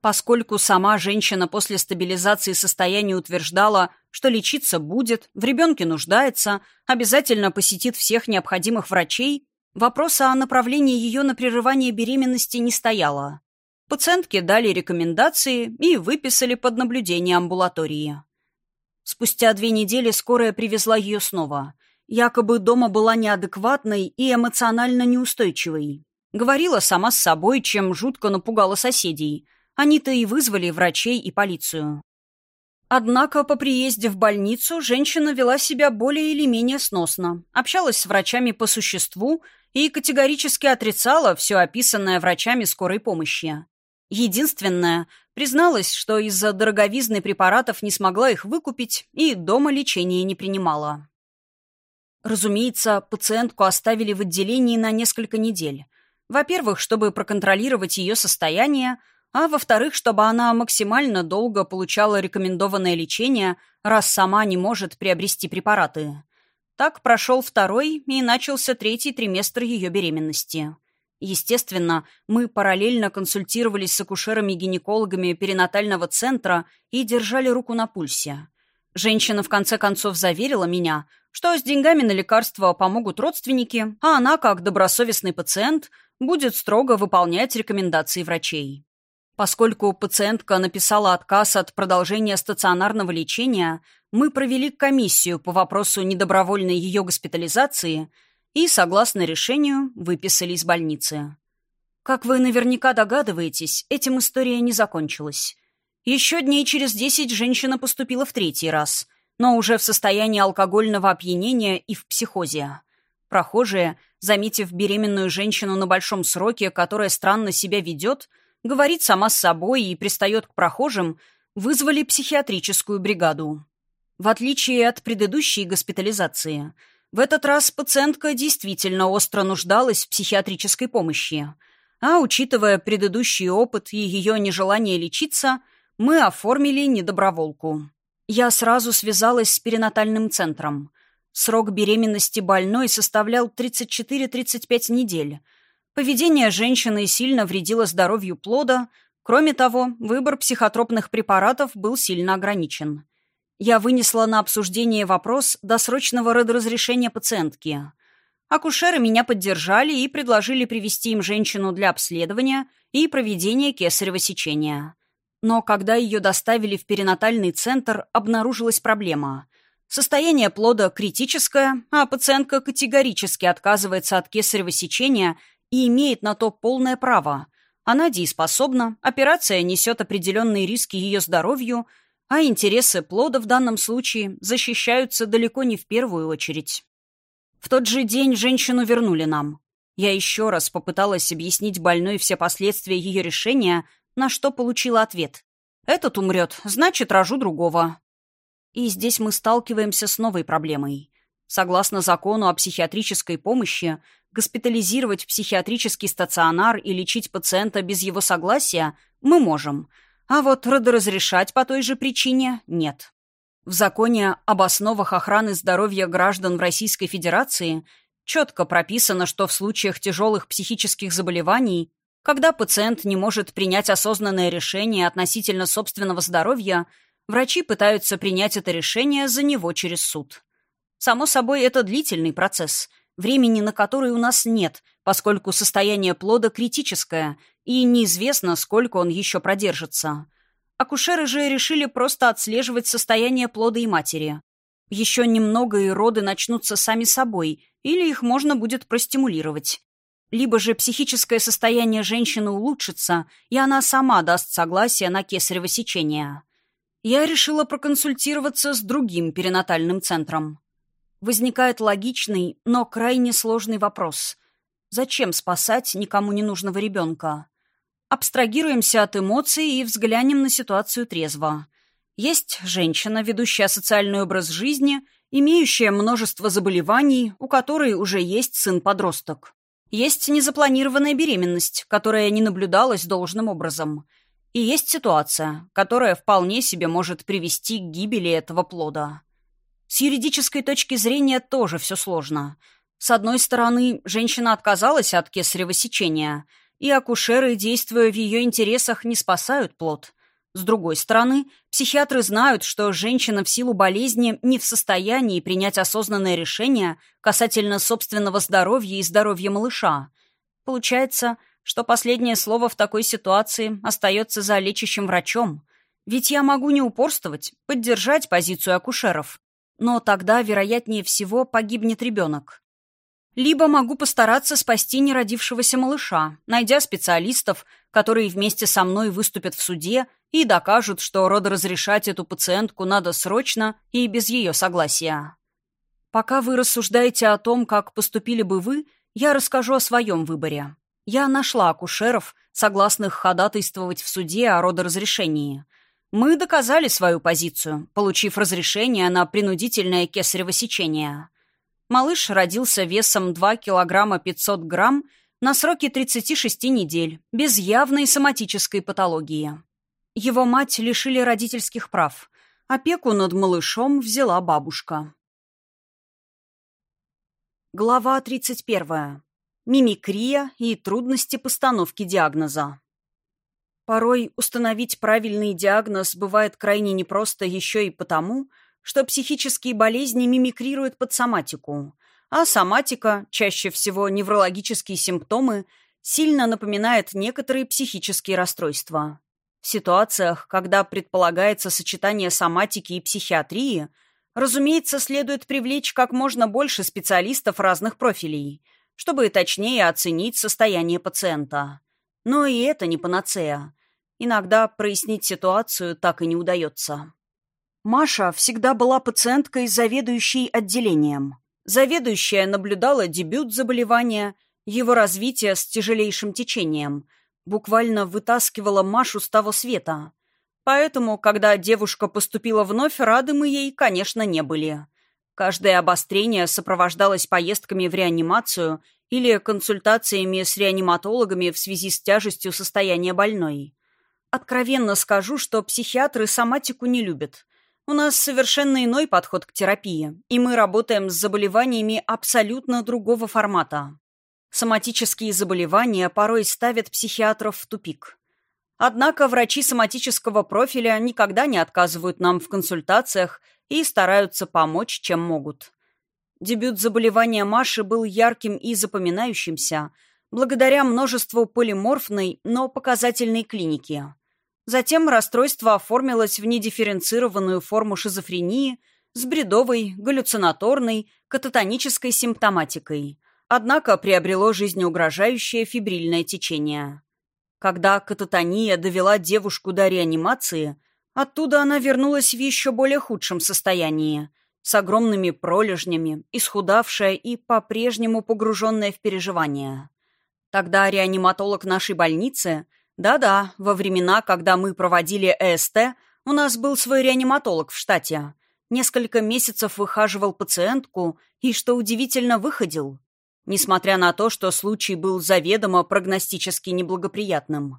Поскольку сама женщина после стабилизации состояния утверждала, что лечиться будет, в ребенке нуждается, обязательно посетит всех необходимых врачей, вопроса о направлении ее на прерывание беременности не стояло. Пациентке дали рекомендации и выписали под наблюдение амбулатории. Спустя две недели скорая привезла ее снова. Якобы дома была неадекватной и эмоционально неустойчивой. Говорила сама с собой, чем жутко напугала соседей. Они-то и вызвали врачей и полицию. Однако по приезде в больницу женщина вела себя более или менее сносно, общалась с врачами по существу и категорически отрицала все описанное врачами скорой помощи. Единственное, призналась, что из-за дороговизны препаратов не смогла их выкупить и дома лечения не принимала. Разумеется, пациентку оставили в отделении на несколько недель. Во-первых, чтобы проконтролировать ее состояние, а во-вторых, чтобы она максимально долго получала рекомендованное лечение, раз сама не может приобрести препараты. Так прошел второй и начался третий триместр ее беременности. Естественно, мы параллельно консультировались с акушерами-гинекологами перинатального центра и держали руку на пульсе. Женщина в конце концов заверила меня, что с деньгами на лекарства помогут родственники, а она, как добросовестный пациент, будет строго выполнять рекомендации врачей. Поскольку пациентка написала отказ от продолжения стационарного лечения, мы провели комиссию по вопросу недобровольной ее госпитализации и, согласно решению, выписали из больницы. Как вы наверняка догадываетесь, этим история не закончилась. Еще дней через десять женщина поступила в третий раз, но уже в состоянии алкогольного опьянения и в психозе. Прохожие, заметив беременную женщину на большом сроке, которая странно себя ведет, говорит сама с собой и пристает к прохожим, вызвали психиатрическую бригаду. В отличие от предыдущей госпитализации, в этот раз пациентка действительно остро нуждалась в психиатрической помощи. А учитывая предыдущий опыт и ее нежелание лечиться, мы оформили недоброволку. Я сразу связалась с перинатальным центром. Срок беременности больной составлял 34-35 недель. Поведение женщины сильно вредило здоровью плода. Кроме того, выбор психотропных препаратов был сильно ограничен. Я вынесла на обсуждение вопрос досрочного родоразрешения пациентки. Акушеры меня поддержали и предложили привести им женщину для обследования и проведения кесарево сечения. Но когда ее доставили в перинатальный центр, обнаружилась проблема. Состояние плода критическое, а пациентка категорически отказывается от кесарево сечения и имеет на то полное право. Она дееспособна, операция несет определенные риски ее здоровью – а интересы плода в данном случае защищаются далеко не в первую очередь. В тот же день женщину вернули нам. Я еще раз попыталась объяснить больной все последствия ее решения, на что получила ответ. «Этот умрет, значит, рожу другого». И здесь мы сталкиваемся с новой проблемой. Согласно закону о психиатрической помощи, госпитализировать в психиатрический стационар и лечить пациента без его согласия мы можем – а вот родоразрешать по той же причине нет. В законе об основах охраны здоровья граждан в Российской Федерации четко прописано, что в случаях тяжелых психических заболеваний, когда пациент не может принять осознанное решение относительно собственного здоровья, врачи пытаются принять это решение за него через суд. Само собой, это длительный процесс, времени на который у нас нет, поскольку состояние плода критическое, и неизвестно, сколько он еще продержится. Акушеры же решили просто отслеживать состояние плода и матери. Еще немного, и роды начнутся сами собой, или их можно будет простимулировать. Либо же психическое состояние женщины улучшится, и она сама даст согласие на кесарево сечение. Я решила проконсультироваться с другим перинатальным центром. Возникает логичный, но крайне сложный вопрос. Зачем спасать никому не нужного ребенка? Абстрагируемся от эмоций и взглянем на ситуацию трезво. Есть женщина, ведущая социальный образ жизни, имеющая множество заболеваний, у которой уже есть сын-подросток. Есть незапланированная беременность, которая не наблюдалась должным образом. И есть ситуация, которая вполне себе может привести к гибели этого плода. С юридической точки зрения тоже все сложно. С одной стороны, женщина отказалась от кесарево сечения – и акушеры, действуя в ее интересах, не спасают плод. С другой стороны, психиатры знают, что женщина в силу болезни не в состоянии принять осознанное решение касательно собственного здоровья и здоровья малыша. Получается, что последнее слово в такой ситуации остается за лечащим врачом. Ведь я могу не упорствовать, поддержать позицию акушеров. Но тогда, вероятнее всего, погибнет ребенок. Либо могу постараться спасти неродившегося малыша, найдя специалистов, которые вместе со мной выступят в суде и докажут, что родоразрешать эту пациентку надо срочно и без ее согласия. Пока вы рассуждаете о том, как поступили бы вы, я расскажу о своем выборе. Я нашла акушеров, согласных ходатайствовать в суде о родоразрешении. Мы доказали свою позицию, получив разрешение на принудительное кесарево сечение. Малыш родился весом 2 килограмма 500 грамм на сроке 36 недель, без явной соматической патологии. Его мать лишили родительских прав. Опеку над малышом взяла бабушка. Глава 31. Мимикрия и трудности постановки диагноза. Порой установить правильный диагноз бывает крайне непросто еще и потому, что психические болезни мимикрируют под соматику, а соматика, чаще всего неврологические симптомы, сильно напоминает некоторые психические расстройства. В ситуациях, когда предполагается сочетание соматики и психиатрии, разумеется, следует привлечь как можно больше специалистов разных профилей, чтобы точнее оценить состояние пациента. Но и это не панацея. Иногда прояснить ситуацию так и не удается. Маша всегда была пациенткой, заведующей отделением. Заведующая наблюдала дебют заболевания, его развитие с тяжелейшим течением, буквально вытаскивала Машу с того света. Поэтому, когда девушка поступила вновь, рады мы ей, конечно, не были. Каждое обострение сопровождалось поездками в реанимацию или консультациями с реаниматологами в связи с тяжестью состояния больной. Откровенно скажу, что психиатры соматику не любят. У нас совершенно иной подход к терапии, и мы работаем с заболеваниями абсолютно другого формата. Соматические заболевания порой ставят психиатров в тупик. Однако врачи соматического профиля никогда не отказывают нам в консультациях и стараются помочь, чем могут. Дебют заболевания Маши был ярким и запоминающимся, благодаря множеству полиморфной, но показательной клиники. Затем расстройство оформилось в недифференцированную форму шизофрении с бредовой, галлюцинаторной, кататонической симптоматикой, однако приобрело жизнеугрожающее фибрильное течение. Когда кататония довела девушку до реанимации, оттуда она вернулась в еще более худшем состоянии, с огромными пролежнями, исхудавшая и по-прежнему погруженная в переживания. Тогда реаниматолог нашей больницы, да-да, во времена, когда мы проводили ЭСТ, у нас был свой реаниматолог в штате, несколько месяцев выхаживал пациентку и, что удивительно, выходил несмотря на то, что случай был заведомо прогностически неблагоприятным.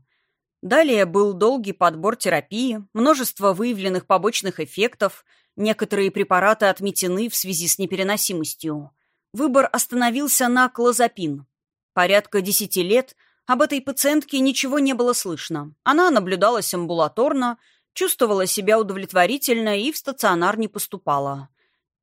Далее был долгий подбор терапии, множество выявленных побочных эффектов, некоторые препараты отметены в связи с непереносимостью. Выбор остановился на клозапин. Порядка десяти лет об этой пациентке ничего не было слышно. Она наблюдалась амбулаторно, чувствовала себя удовлетворительно и в стационар не поступала.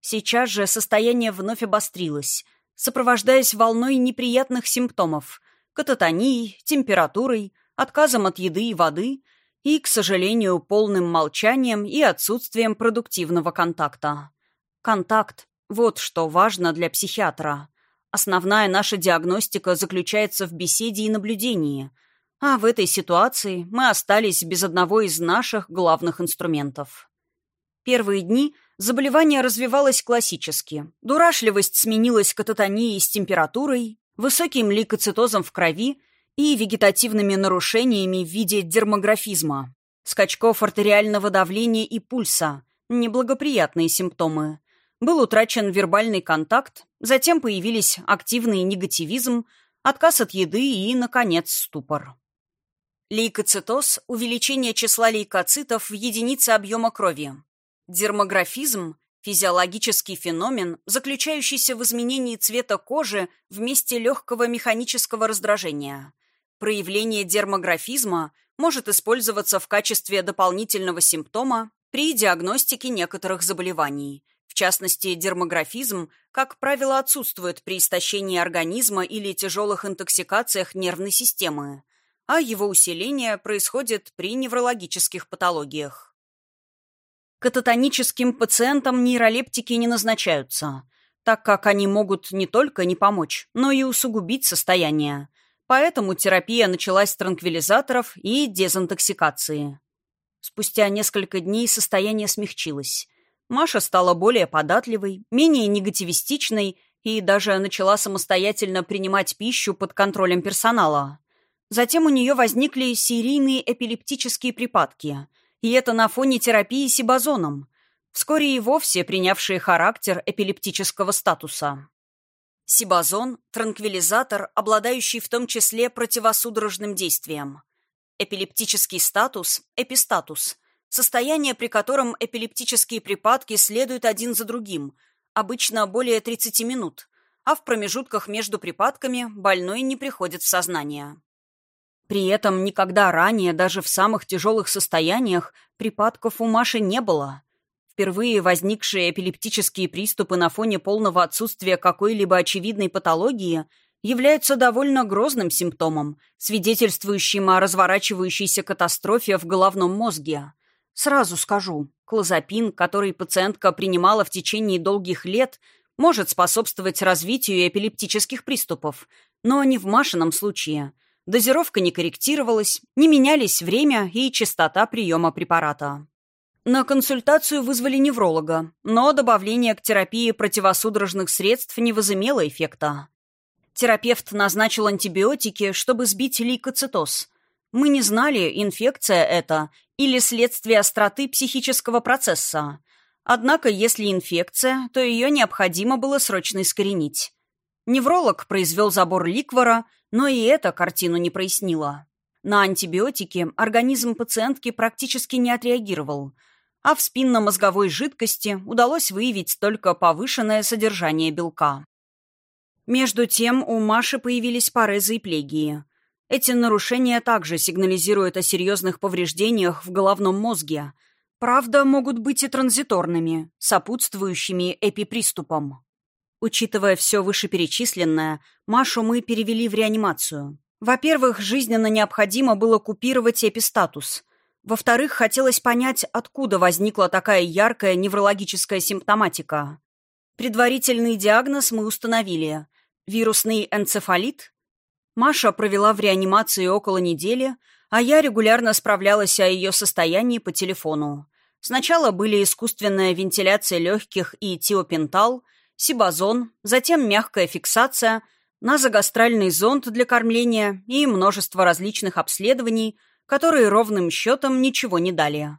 Сейчас же состояние вновь обострилось – сопровождаясь волной неприятных симптомов – кататонией, температурой, отказом от еды и воды и, к сожалению, полным молчанием и отсутствием продуктивного контакта. Контакт – вот что важно для психиатра. Основная наша диагностика заключается в беседе и наблюдении, а в этой ситуации мы остались без одного из наших главных инструментов. Первые дни Заболевание развивалось классически. Дурашливость сменилась кататонией с температурой, высоким лейкоцитозом в крови и вегетативными нарушениями в виде дермографизма, скачков артериального давления и пульса, неблагоприятные симптомы. Был утрачен вербальный контакт, затем появились активный негативизм, отказ от еды и, наконец, ступор. Лейкоцитоз – увеличение числа лейкоцитов в единице объема крови. Дермографизм – физиологический феномен, заключающийся в изменении цвета кожи в месте легкого механического раздражения. Проявление дермографизма может использоваться в качестве дополнительного симптома при диагностике некоторых заболеваний. В частности, дермографизм, как правило, отсутствует при истощении организма или тяжелых интоксикациях нервной системы, а его усиление происходит при неврологических патологиях. Кататоническим пациентам нейролептики не назначаются, так как они могут не только не помочь, но и усугубить состояние. Поэтому терапия началась с транквилизаторов и дезинтоксикации. Спустя несколько дней состояние смягчилось. Маша стала более податливой, менее негативистичной и даже начала самостоятельно принимать пищу под контролем персонала. Затем у нее возникли серийные эпилептические припадки – и это на фоне терапии сибазоном, вскоре и вовсе принявшие характер эпилептического статуса. Сибазон – транквилизатор, обладающий в том числе противосудорожным действием. Эпилептический статус – эпистатус – состояние, при котором эпилептические припадки следуют один за другим, обычно более 30 минут, а в промежутках между припадками больной не приходит в сознание. При этом никогда ранее, даже в самых тяжелых состояниях, припадков у Маши не было. Впервые возникшие эпилептические приступы на фоне полного отсутствия какой-либо очевидной патологии являются довольно грозным симптомом, свидетельствующим о разворачивающейся катастрофе в головном мозге. Сразу скажу, клозапин, который пациентка принимала в течение долгих лет, может способствовать развитию эпилептических приступов, но не в Машином случае. Дозировка не корректировалась, не менялись время и частота приема препарата. На консультацию вызвали невролога, но добавление к терапии противосудорожных средств не возымело эффекта. Терапевт назначил антибиотики, чтобы сбить лейкоцитоз. Мы не знали, инфекция это или следствие остроты психического процесса. Однако, если инфекция, то ее необходимо было срочно искоренить. Невролог произвел забор ликвора, но и эта картину не прояснила. На антибиотики организм пациентки практически не отреагировал, а в спинномозговой жидкости удалось выявить только повышенное содержание белка. Между тем у Маши появились парезы и плегии. Эти нарушения также сигнализируют о серьезных повреждениях в головном мозге – Правда, могут быть и транзиторными, сопутствующими эпиприступам. Учитывая все вышеперечисленное, Машу мы перевели в реанимацию. Во-первых, жизненно необходимо было купировать эпистатус. Во-вторых, хотелось понять, откуда возникла такая яркая неврологическая симптоматика. Предварительный диагноз мы установили. Вирусный энцефалит. Маша провела в реанимации около недели, а я регулярно справлялась о ее состоянии по телефону. Сначала были искусственная вентиляция легких и тиопентал, сибазон, затем мягкая фиксация, назогастральный зонд для кормления и множество различных обследований, которые ровным счетом ничего не дали.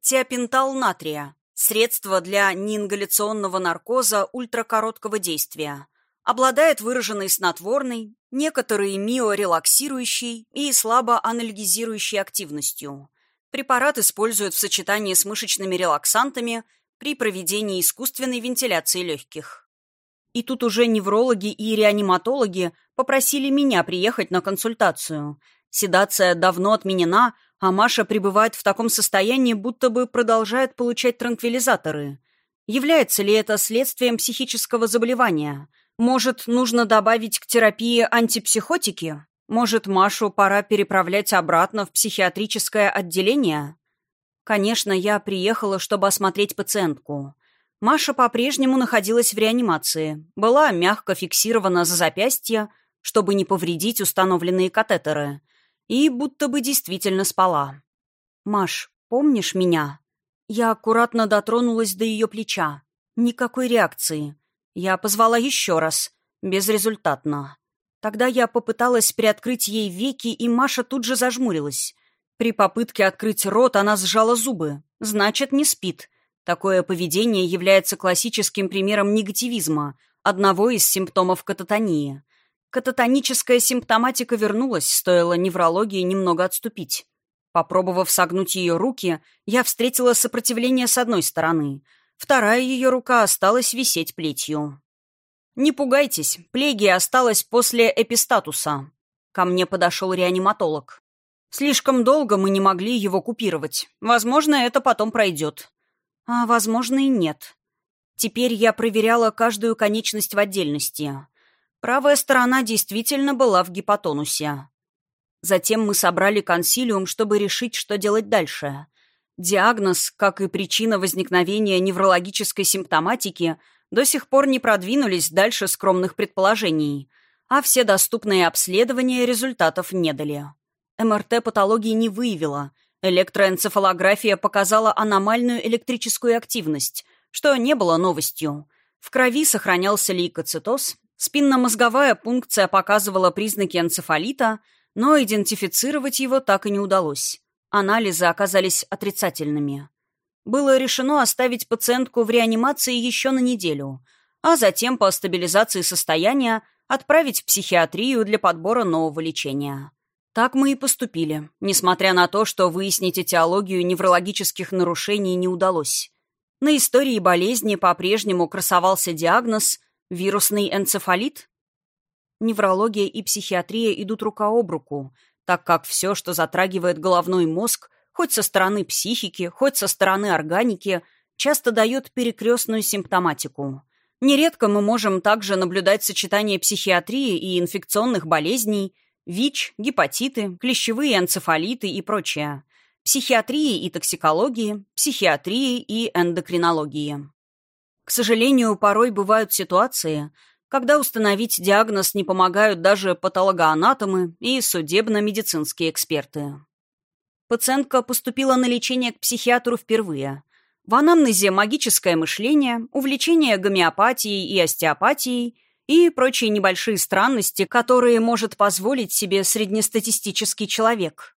Тиопентал натрия – средство для неингаляционного наркоза ультракороткого действия. Обладает выраженной снотворной, некоторые миорелаксирующей и слабо анальгизирующей активностью – Препарат используют в сочетании с мышечными релаксантами при проведении искусственной вентиляции легких. И тут уже неврологи и реаниматологи попросили меня приехать на консультацию. Седация давно отменена, а Маша пребывает в таком состоянии, будто бы продолжает получать транквилизаторы. Является ли это следствием психического заболевания? Может, нужно добавить к терапии антипсихотики? Может, Машу пора переправлять обратно в психиатрическое отделение? Конечно, я приехала, чтобы осмотреть пациентку. Маша по-прежнему находилась в реанимации, была мягко фиксирована за запястье, чтобы не повредить установленные катетеры, и будто бы действительно спала. «Маш, помнишь меня?» Я аккуратно дотронулась до ее плеча. Никакой реакции. Я позвала еще раз. Безрезультатно. Тогда я попыталась приоткрыть ей веки, и Маша тут же зажмурилась. При попытке открыть рот она сжала зубы. Значит, не спит. Такое поведение является классическим примером негативизма, одного из симптомов кататонии. Кататоническая симптоматика вернулась, стоило неврологии немного отступить. Попробовав согнуть ее руки, я встретила сопротивление с одной стороны. Вторая ее рука осталась висеть плетью. «Не пугайтесь, плегия осталась после эпистатуса». Ко мне подошел реаниматолог. «Слишком долго мы не могли его купировать. Возможно, это потом пройдет». А возможно и нет. Теперь я проверяла каждую конечность в отдельности. Правая сторона действительно была в гипотонусе. Затем мы собрали консилиум, чтобы решить, что делать дальше. Диагноз, как и причина возникновения неврологической симптоматики – до сих пор не продвинулись дальше скромных предположений, а все доступные обследования результатов не дали. МРТ патологии не выявила, электроэнцефалография показала аномальную электрическую активность, что не было новостью. В крови сохранялся лейкоцитоз, спинномозговая пункция показывала признаки энцефалита, но идентифицировать его так и не удалось. Анализы оказались отрицательными было решено оставить пациентку в реанимации еще на неделю, а затем по стабилизации состояния отправить в психиатрию для подбора нового лечения. Так мы и поступили, несмотря на то, что выяснить этиологию неврологических нарушений не удалось. На истории болезни по-прежнему красовался диагноз «вирусный энцефалит». Неврология и психиатрия идут рука об руку, так как все, что затрагивает головной мозг, хоть со стороны психики, хоть со стороны органики, часто дает перекрестную симптоматику. Нередко мы можем также наблюдать сочетание психиатрии и инфекционных болезней, ВИЧ, гепатиты, клещевые энцефалиты и прочее, психиатрии и токсикологии, психиатрии и эндокринологии. К сожалению, порой бывают ситуации, когда установить диагноз не помогают даже патологоанатомы и судебно-медицинские эксперты. Пациентка поступила на лечение к психиатру впервые. В анамнезе магическое мышление, увлечение гомеопатией и остеопатией и прочие небольшие странности, которые может позволить себе среднестатистический человек.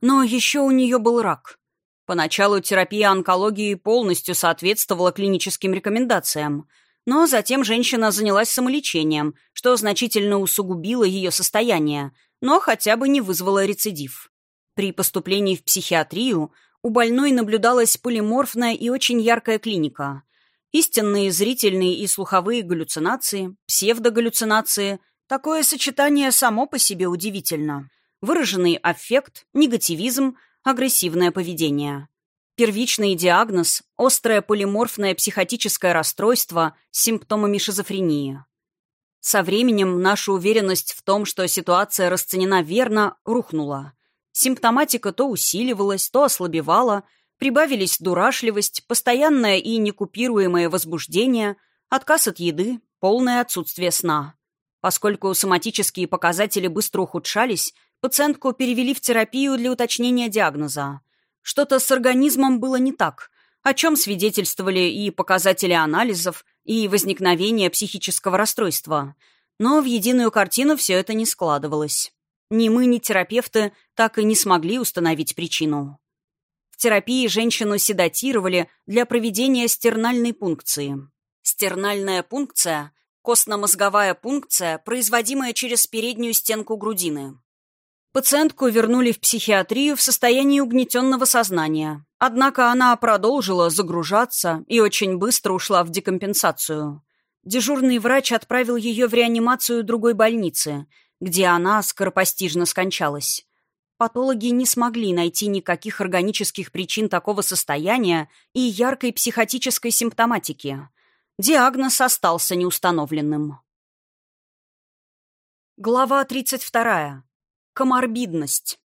Но еще у нее был рак. Поначалу терапия онкологии полностью соответствовала клиническим рекомендациям, но затем женщина занялась самолечением, что значительно усугубило ее состояние, но хотя бы не вызвало рецидив. При поступлении в психиатрию – у больной наблюдалась полиморфная и очень яркая клиника. Истинные зрительные и слуховые галлюцинации, псевдогаллюцинации. Такое сочетание само по себе удивительно. Выраженный аффект, негативизм, агрессивное поведение. Первичный диагноз – острое полиморфное психотическое расстройство с симптомами шизофрении. Со временем наша уверенность в том, что ситуация расценена верно, рухнула. Симптоматика то усиливалась, то ослабевала, прибавились дурашливость, постоянное и некупируемое возбуждение, отказ от еды, полное отсутствие сна. Поскольку соматические показатели быстро ухудшались, пациентку перевели в терапию для уточнения диагноза. Что-то с организмом было не так, о чем свидетельствовали и показатели анализов, и возникновение психического расстройства. Но в единую картину все это не складывалось. Ни мы, ни терапевты так и не смогли установить причину. В терапии женщину седатировали для проведения стернальной пункции. Стернальная пункция – костно-мозговая пункция, производимая через переднюю стенку грудины. Пациентку вернули в психиатрию в состоянии угнетенного сознания. Однако она продолжила загружаться и очень быстро ушла в декомпенсацию. Дежурный врач отправил ее в реанимацию другой больницы – где она скоропостижно скончалась. Патологи не смогли найти никаких органических причин такого состояния и яркой психотической симптоматики. Диагноз остался неустановленным. Глава 32. Коморбидность.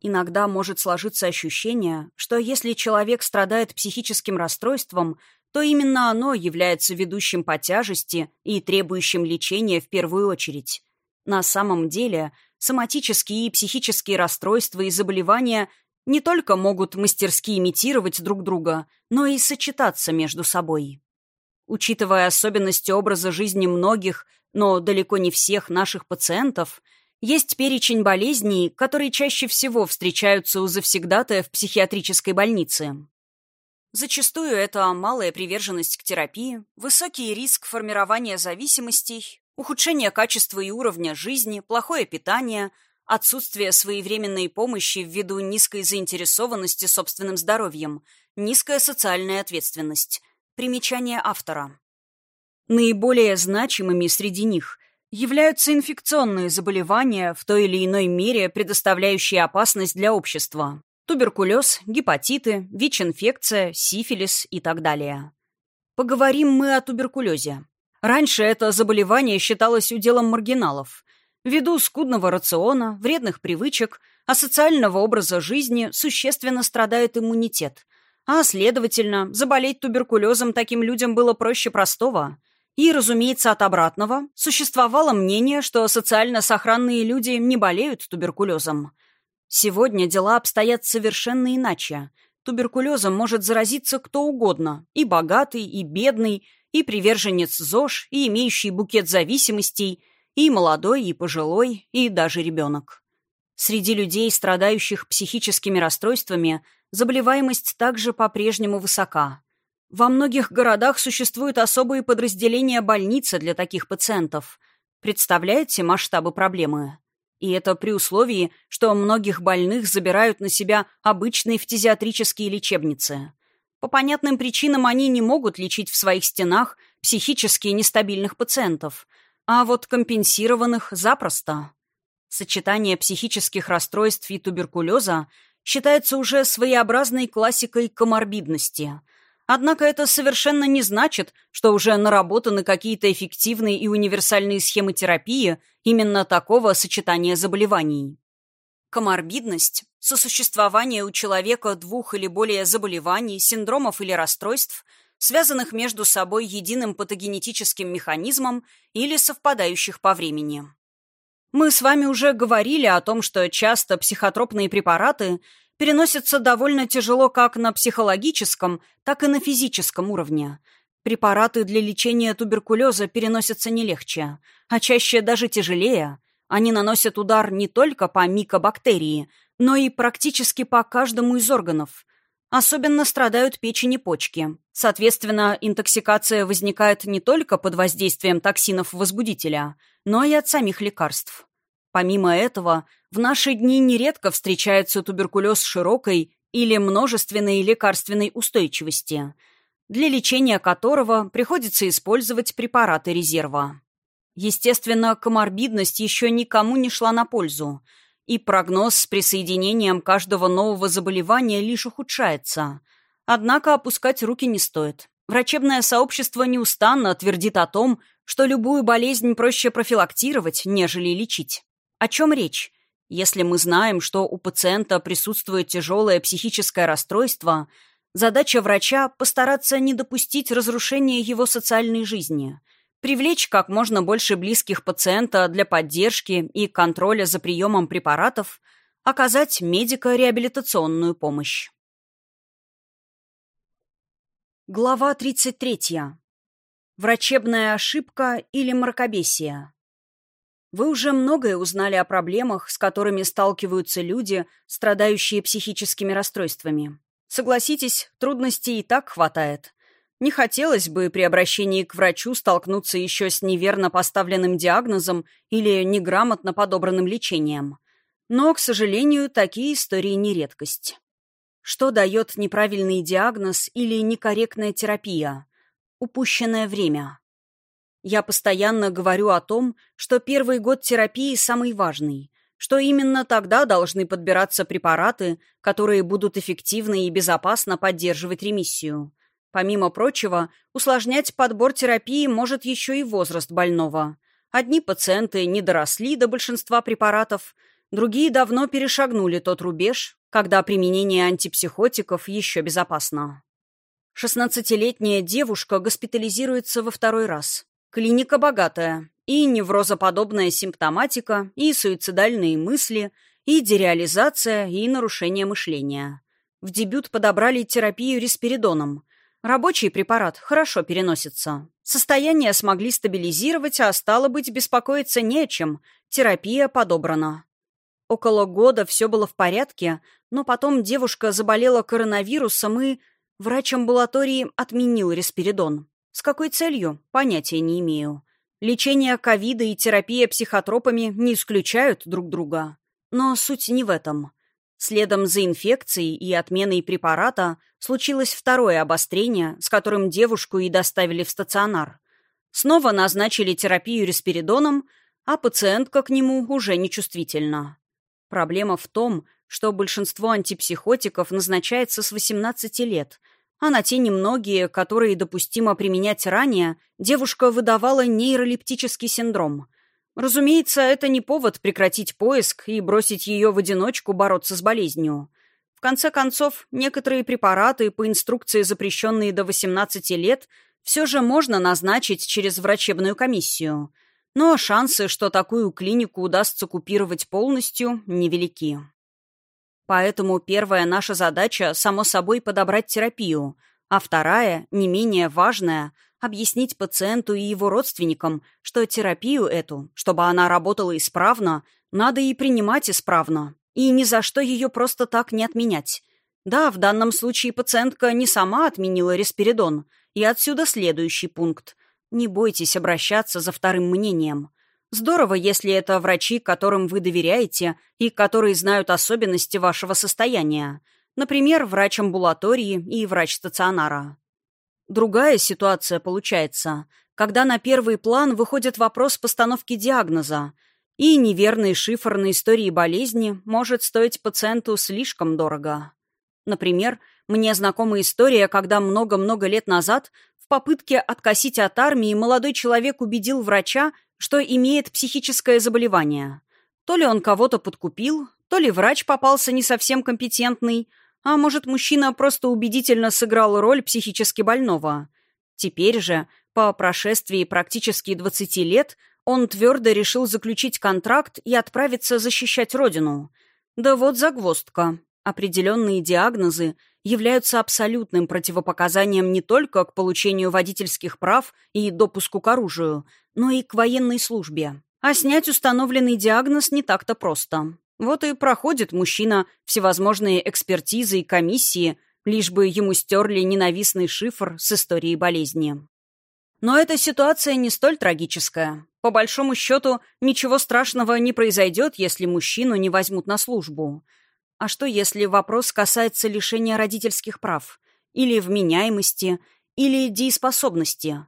Иногда может сложиться ощущение, что если человек страдает психическим расстройством, то именно оно является ведущим по тяжести и требующим лечения в первую очередь. На самом деле, соматические и психические расстройства и заболевания не только могут мастерски имитировать друг друга, но и сочетаться между собой. Учитывая особенности образа жизни многих, но далеко не всех наших пациентов, есть перечень болезней, которые чаще всего встречаются у завсегдатая в психиатрической больнице. Зачастую это малая приверженность к терапии, высокий риск формирования зависимостей, Ухудшение качества и уровня жизни, плохое питание, отсутствие своевременной помощи ввиду низкой заинтересованности собственным здоровьем, низкая социальная ответственность. Примечание автора. Наиболее значимыми среди них являются инфекционные заболевания, в той или иной мере предоставляющие опасность для общества. Туберкулез, гепатиты, ВИЧ-инфекция, сифилис и так далее. Поговорим мы о туберкулезе. Раньше это заболевание считалось уделом маргиналов. Ввиду скудного рациона, вредных привычек, асоциального образа жизни существенно страдает иммунитет. А, следовательно, заболеть туберкулезом таким людям было проще простого. И, разумеется, от обратного существовало мнение, что социально сохранные люди не болеют туберкулезом. Сегодня дела обстоят совершенно иначе. Туберкулезом может заразиться кто угодно, и богатый, и бедный, и приверженец ЗОЖ, и имеющий букет зависимостей, и молодой, и пожилой, и даже ребенок. Среди людей, страдающих психическими расстройствами, заболеваемость также по-прежнему высока. Во многих городах существуют особые подразделения больницы для таких пациентов. Представляете масштабы проблемы? И это при условии, что многих больных забирают на себя обычные фтизиатрические лечебницы. По понятным причинам они не могут лечить в своих стенах психически нестабильных пациентов, а вот компенсированных запросто. Сочетание психических расстройств и туберкулеза считается уже своеобразной классикой коморбидности. Однако это совершенно не значит, что уже наработаны какие-то эффективные и универсальные схемы терапии именно такого сочетания заболеваний. Коморбидность – сосуществование у человека двух или более заболеваний, синдромов или расстройств, связанных между собой единым патогенетическим механизмом или совпадающих по времени. Мы с вами уже говорили о том, что часто психотропные препараты переносятся довольно тяжело как на психологическом, так и на физическом уровне. Препараты для лечения туберкулеза переносятся не легче, а чаще даже тяжелее. Они наносят удар не только по микобактерии, но и практически по каждому из органов. Особенно страдают печень и почки. Соответственно, интоксикация возникает не только под воздействием токсинов возбудителя, но и от самих лекарств. Помимо этого, в наши дни нередко встречается туберкулез широкой или множественной лекарственной устойчивости, для лечения которого приходится использовать препараты резерва. Естественно, коморбидность еще никому не шла на пользу, и прогноз с присоединением каждого нового заболевания лишь ухудшается. Однако опускать руки не стоит. Врачебное сообщество неустанно твердит о том, что любую болезнь проще профилактировать, нежели лечить. О чем речь? Если мы знаем, что у пациента присутствует тяжелое психическое расстройство, задача врача – постараться не допустить разрушения его социальной жизни, привлечь как можно больше близких пациента для поддержки и контроля за приемом препаратов, оказать медико-реабилитационную помощь. Глава 33. Врачебная ошибка или мракобесие. Вы уже многое узнали о проблемах, с которыми сталкиваются люди, страдающие психическими расстройствами. Согласитесь, трудностей и так хватает. Не хотелось бы при обращении к врачу столкнуться еще с неверно поставленным диагнозом или неграмотно подобранным лечением. Но, к сожалению, такие истории не редкость. Что дает неправильный диагноз или некорректная терапия? Упущенное время. Я постоянно говорю о том, что первый год терапии самый важный, что именно тогда должны подбираться препараты, которые будут эффективно и безопасно поддерживать ремиссию. Помимо прочего, усложнять подбор терапии может еще и возраст больного. Одни пациенты не доросли до большинства препаратов, другие давно перешагнули тот рубеж, когда применение антипсихотиков еще безопасно. 16-летняя девушка госпитализируется во второй раз. Клиника богатая. И неврозоподобная симптоматика, и суицидальные мысли, и дереализация, и нарушение мышления. В дебют подобрали терапию респиридоном. Рабочий препарат хорошо переносится. Состояние смогли стабилизировать, а стало быть, беспокоиться не о чем. Терапия подобрана. Около года все было в порядке, но потом девушка заболела коронавирусом и... Врач амбулатории отменил респиридон. С какой целью? Понятия не имею. Лечение ковида и терапия психотропами не исключают друг друга. Но суть не в этом. Следом за инфекцией и отменой препарата случилось второе обострение, с которым девушку и доставили в стационар. Снова назначили терапию респиридоном, а пациентка к нему уже нечувствительна. Проблема в том, что большинство антипсихотиков назначается с 18 лет – а на те немногие, которые допустимо применять ранее, девушка выдавала нейролептический синдром. Разумеется, это не повод прекратить поиск и бросить ее в одиночку бороться с болезнью. В конце концов, некоторые препараты, по инструкции запрещенные до 18 лет, все же можно назначить через врачебную комиссию. Но шансы, что такую клинику удастся купировать полностью, невелики. Поэтому первая наша задача, само собой, подобрать терапию, а вторая, не менее важная, объяснить пациенту и его родственникам, что терапию эту, чтобы она работала исправно, надо и принимать исправно, и ни за что ее просто так не отменять. Да, в данном случае пациентка не сама отменила респиридон. И отсюда следующий пункт. Не бойтесь обращаться за вторым мнением. Здорово, если это врачи, которым вы доверяете и которые знают особенности вашего состояния. Например, врач амбулатории и врач стационара. Другая ситуация получается, когда на первый план выходит вопрос постановки диагноза, и неверный шифр на истории болезни может стоить пациенту слишком дорого. Например, мне знакома история, когда много-много лет назад в попытке откосить от армии молодой человек убедил врача, что имеет психическое заболевание. То ли он кого-то подкупил, то ли врач попался не совсем компетентный, а может, мужчина просто убедительно сыграл роль психически больного. Теперь же, по прошествии практически 20 лет, он твердо решил заключить контракт и отправиться защищать родину. Да вот загвоздка. Определенные диагнозы являются абсолютным противопоказанием не только к получению водительских прав и допуску к оружию, но и к военной службе. А снять установленный диагноз не так-то просто. Вот и проходит мужчина всевозможные экспертизы и комиссии, лишь бы ему стерли ненавистный шифр с историей болезни. Но эта ситуация не столь трагическая. По большому счету, ничего страшного не произойдет, если мужчину не возьмут на службу. А что, если вопрос касается лишения родительских прав? Или вменяемости? Или дееспособности?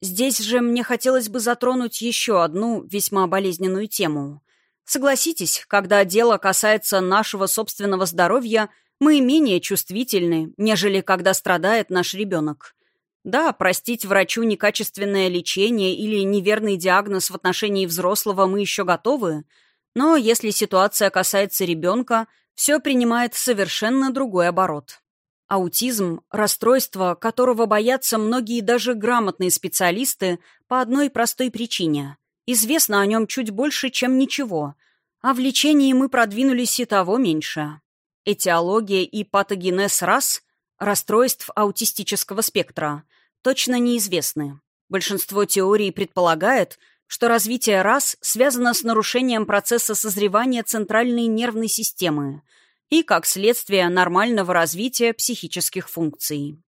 Здесь же мне хотелось бы затронуть еще одну весьма болезненную тему. Согласитесь, когда дело касается нашего собственного здоровья, мы менее чувствительны, нежели когда страдает наш ребенок. Да, простить врачу некачественное лечение или неверный диагноз в отношении взрослого мы еще готовы, но если ситуация касается ребенка, все принимает совершенно другой оборот. Аутизм – расстройство, которого боятся многие даже грамотные специалисты по одной простой причине. Известно о нем чуть больше, чем ничего, а в лечении мы продвинулись и того меньше. Этиология и патогенез рас – расстройств аутистического спектра – точно неизвестны. Большинство теорий предполагает, что развитие рас связано с нарушением процесса созревания центральной нервной системы и, как следствие, нормального развития психических функций.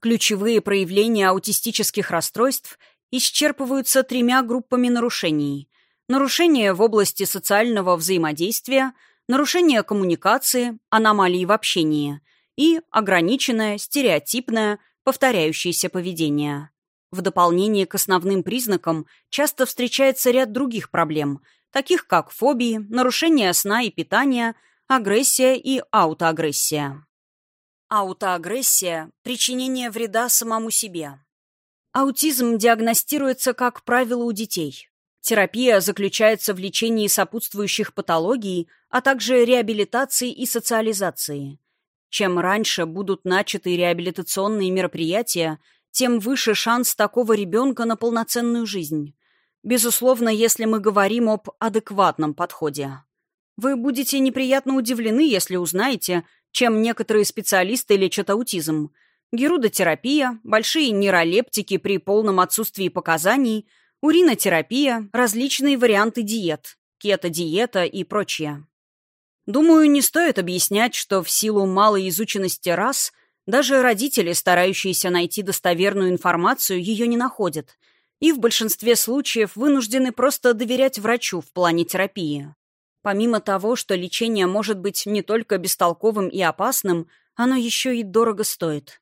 Ключевые проявления аутистических расстройств исчерпываются тремя группами нарушений. Нарушения в области социального взаимодействия, нарушения коммуникации, аномалии в общении и ограниченное, стереотипное, повторяющееся поведение. В дополнение к основным признакам часто встречается ряд других проблем, таких как фобии, нарушение сна и питания, агрессия и аутоагрессия. Аутоагрессия – причинение вреда самому себе. Аутизм диагностируется, как правило, у детей. Терапия заключается в лечении сопутствующих патологий, а также реабилитации и социализации. Чем раньше будут начаты реабилитационные мероприятия, тем выше шанс такого ребенка на полноценную жизнь. Безусловно, если мы говорим об адекватном подходе. Вы будете неприятно удивлены, если узнаете, чем некоторые специалисты лечат аутизм. Герудотерапия, большие нейролептики при полном отсутствии показаний, уринотерапия, различные варианты диет, кето-диета и прочее. Думаю, не стоит объяснять, что в силу малой изученности рас – даже родители, старающиеся найти достоверную информацию, ее не находят. И в большинстве случаев вынуждены просто доверять врачу в плане терапии. Помимо того, что лечение может быть не только бестолковым и опасным, оно еще и дорого стоит.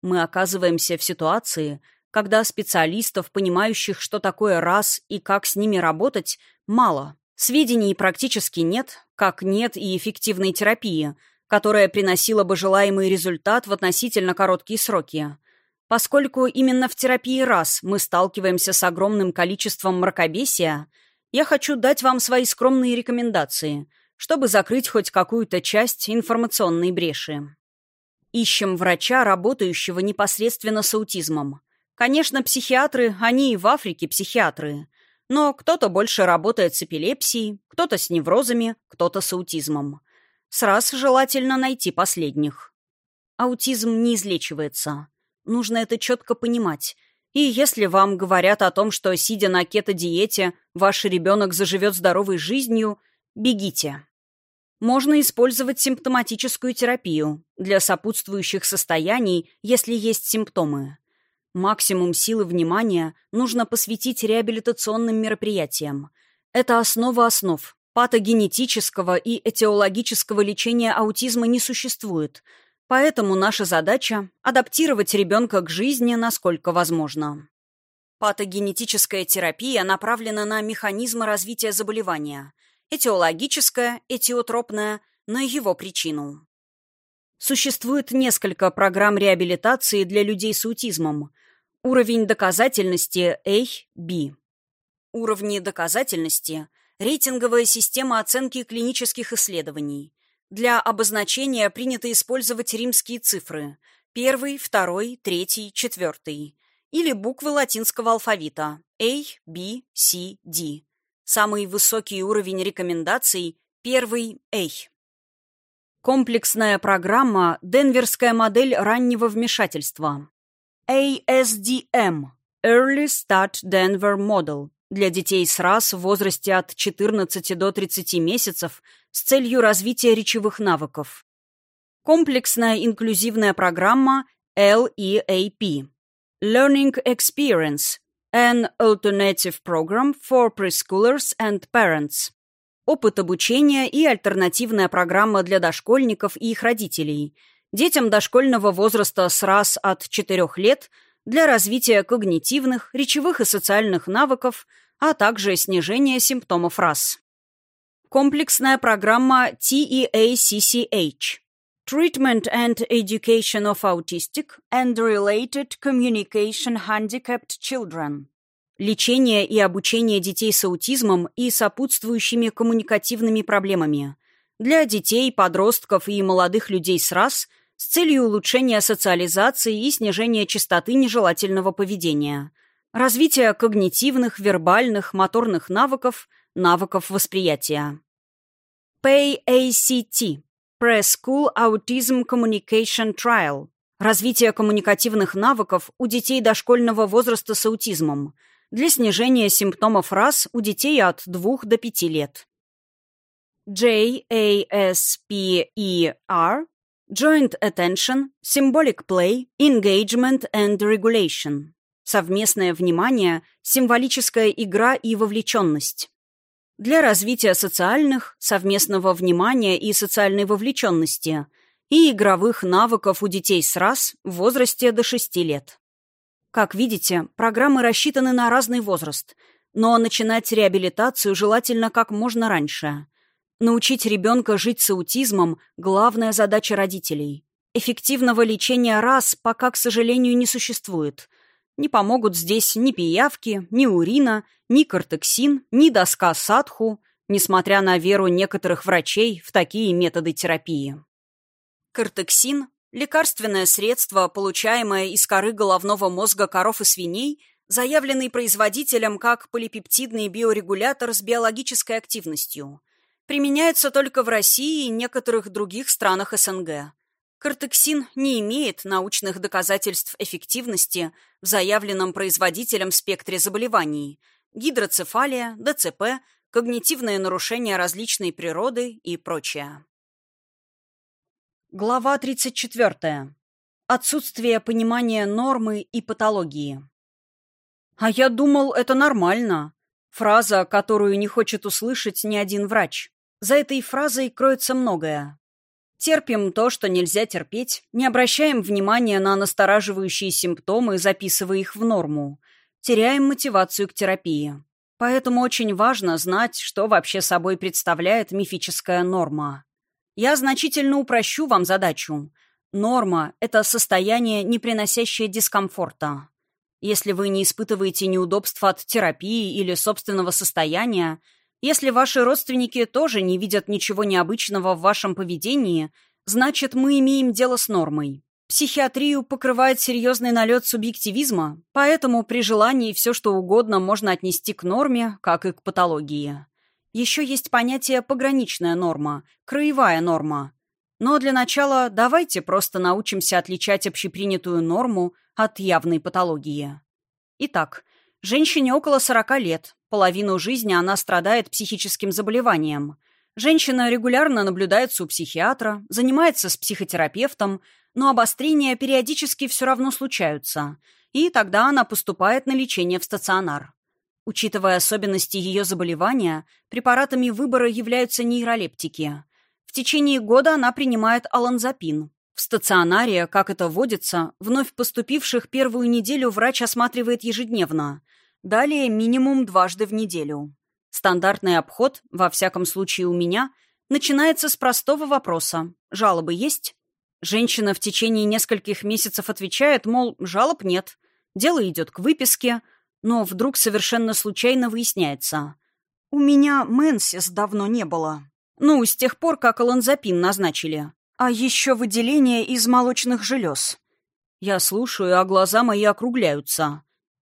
Мы оказываемся в ситуации, когда специалистов, понимающих, что такое раз и как с ними работать, мало. Сведений практически нет, как нет и эффективной терапии – которая приносила бы желаемый результат в относительно короткие сроки. Поскольку именно в терапии раз мы сталкиваемся с огромным количеством мракобесия, я хочу дать вам свои скромные рекомендации, чтобы закрыть хоть какую-то часть информационной бреши. Ищем врача, работающего непосредственно с аутизмом. Конечно, психиатры, они и в Африке психиатры. Но кто-то больше работает с эпилепсией, кто-то с неврозами, кто-то с аутизмом. С раз желательно найти последних. Аутизм не излечивается. Нужно это четко понимать. И если вам говорят о том, что, сидя на кето-диете, ваш ребенок заживет здоровой жизнью, бегите. Можно использовать симптоматическую терапию для сопутствующих состояний, если есть симптомы. Максимум силы внимания нужно посвятить реабилитационным мероприятиям. Это основа основ. Патогенетического и этиологического лечения аутизма не существует, поэтому наша задача – адаптировать ребенка к жизни насколько возможно. Патогенетическая терапия направлена на механизмы развития заболевания – этиологическое, этиотропное, на его причину. Существует несколько программ реабилитации для людей с аутизмом. Уровень доказательности A, B. Уровни доказательности – рейтинговая система оценки клинических исследований. Для обозначения принято использовать римские цифры – первый, второй, третий, четвертый – или буквы латинского алфавита – A, B, C, D Самый высокий уровень рекомендаций – первый A. Комплексная программа «Денверская модель раннего вмешательства». ASDM – Early Start Denver Model для детей с РАС в возрасте от 14 до 30 месяцев с целью развития речевых навыков. Комплексная инклюзивная программа LEAP – Learning Experience An Alternative Program for Preschoolers and Parents. Опыт обучения и альтернативная программа для дошкольников и их родителей. Детям дошкольного возраста с раз от 4 лет для развития когнитивных, речевых и социальных навыков, а также снижения симптомов РАС. Комплексная программа TEACCH. Treatment and Education of Autistic and Related Communication Handicapped Children. Лечение и обучение детей с аутизмом и сопутствующими коммуникативными проблемами. Для детей, подростков и молодых людей с РАС с целью улучшения социализации и снижения частоты нежелательного поведения. Развитие когнитивных, вербальных, моторных навыков, навыков восприятия. PACT Preschool Autism Communication Trial. Развитие коммуникативных навыков у детей дошкольного возраста с аутизмом для снижения симптомов РАС у детей от 2 до 5 лет. JASPER Joint Attention, Symbolic Play, Engagement and Regulation. Совместное внимание, символическая игра и вовлеченность для развития социальных, совместного внимания и социальной вовлеченности и игровых навыков у детей с РАС в возрасте до 6 лет. Как видите, программы рассчитаны на разный возраст, но начинать реабилитацию желательно как можно раньше. Научить ребенка жить с аутизмом – главная задача родителей. Эффективного лечения РАС пока, к сожалению, не существует – не помогут здесь ни пиявки, ни урина, ни кортексин, ни доска садху, несмотря на веру некоторых врачей в такие методы терапии. Кортексин – лекарственное средство, получаемое из коры головного мозга коров и свиней, заявленный производителем как полипептидный биорегулятор с биологической активностью. Применяется только в России и некоторых других странах СНГ. Кортексин не имеет научных доказательств эффективности в заявленном производителем спектре заболеваний – гидроцефалия, ДЦП, когнитивные нарушения различной природы и прочее. Глава 34. Отсутствие понимания нормы и патологии. «А я думал, это нормально». Фраза, которую не хочет услышать ни один врач. За этой фразой кроется многое. Терпим то, что нельзя терпеть, не обращаем внимания на настораживающие симптомы, записывая их в норму. Теряем мотивацию к терапии. Поэтому очень важно знать, что вообще собой представляет мифическая норма. Я значительно упрощу вам задачу. Норма – это состояние, не приносящее дискомфорта. Если вы не испытываете неудобства от терапии или собственного состояния, если ваши родственники тоже не видят ничего необычного в вашем поведении, значит, мы имеем дело с нормой. Психиатрию покрывает серьезный налет субъективизма, поэтому при желании все что угодно можно отнести к норме, как и к патологии. Еще есть понятие «пограничная норма», «краевая норма». Но для начала давайте просто научимся отличать общепринятую норму от явной патологии. Итак, женщине около 40 лет, Половину жизни она страдает психическим заболеванием. Женщина регулярно наблюдается у психиатра, занимается с психотерапевтом, но обострения периодически все равно случаются, и тогда она поступает на лечение в стационар. Учитывая особенности ее заболевания, препаратами выбора являются нейролептики. В течение года она принимает аланзапин. В стационаре, как это водится, вновь поступивших первую неделю врач осматривает ежедневно, далее минимум дважды в неделю. Стандартный обход, во всяком случае у меня, начинается с простого вопроса «Жалобы есть?». Женщина в течение нескольких месяцев отвечает, мол, жалоб нет, дело идет к выписке – но вдруг совершенно случайно выясняется. У меня Мэнсис давно не было. Ну, с тех пор, как аланзапин назначили. А еще выделение из молочных желез. Я слушаю, а глаза мои округляются.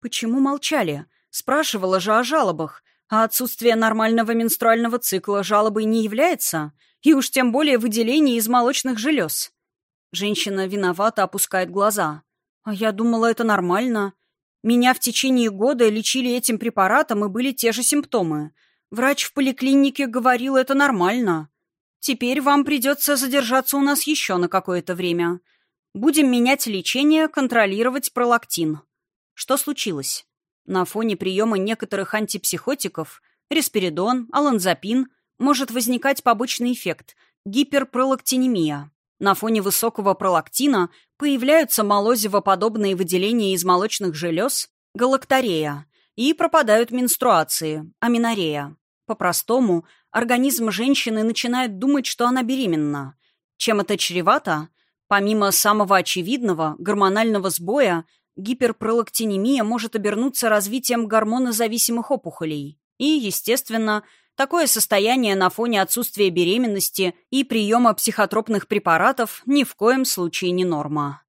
Почему молчали? Спрашивала же о жалобах. А отсутствие нормального менструального цикла жалобой не является? И уж тем более выделение из молочных желез. Женщина виновата опускает глаза. А я думала, это нормально. Меня в течение года лечили этим препаратом, и были те же симптомы. Врач в поликлинике говорил, это нормально. Теперь вам придется задержаться у нас еще на какое-то время. Будем менять лечение, контролировать пролактин. Что случилось? На фоне приема некоторых антипсихотиков, респиридон, аланзапин, может возникать побочный эффект – гиперпролактинемия. На фоне высокого пролактина появляются молозивоподобные выделения из молочных желез, галакторея, и пропадают менструации, аминорея. По-простому, организм женщины начинает думать, что она беременна. Чем это чревато? Помимо самого очевидного, гормонального сбоя, гиперпролактинемия может обернуться развитием гормонозависимых опухолей. И, естественно, Такое состояние на фоне отсутствия беременности и приема психотропных препаратов ни в коем случае не норма.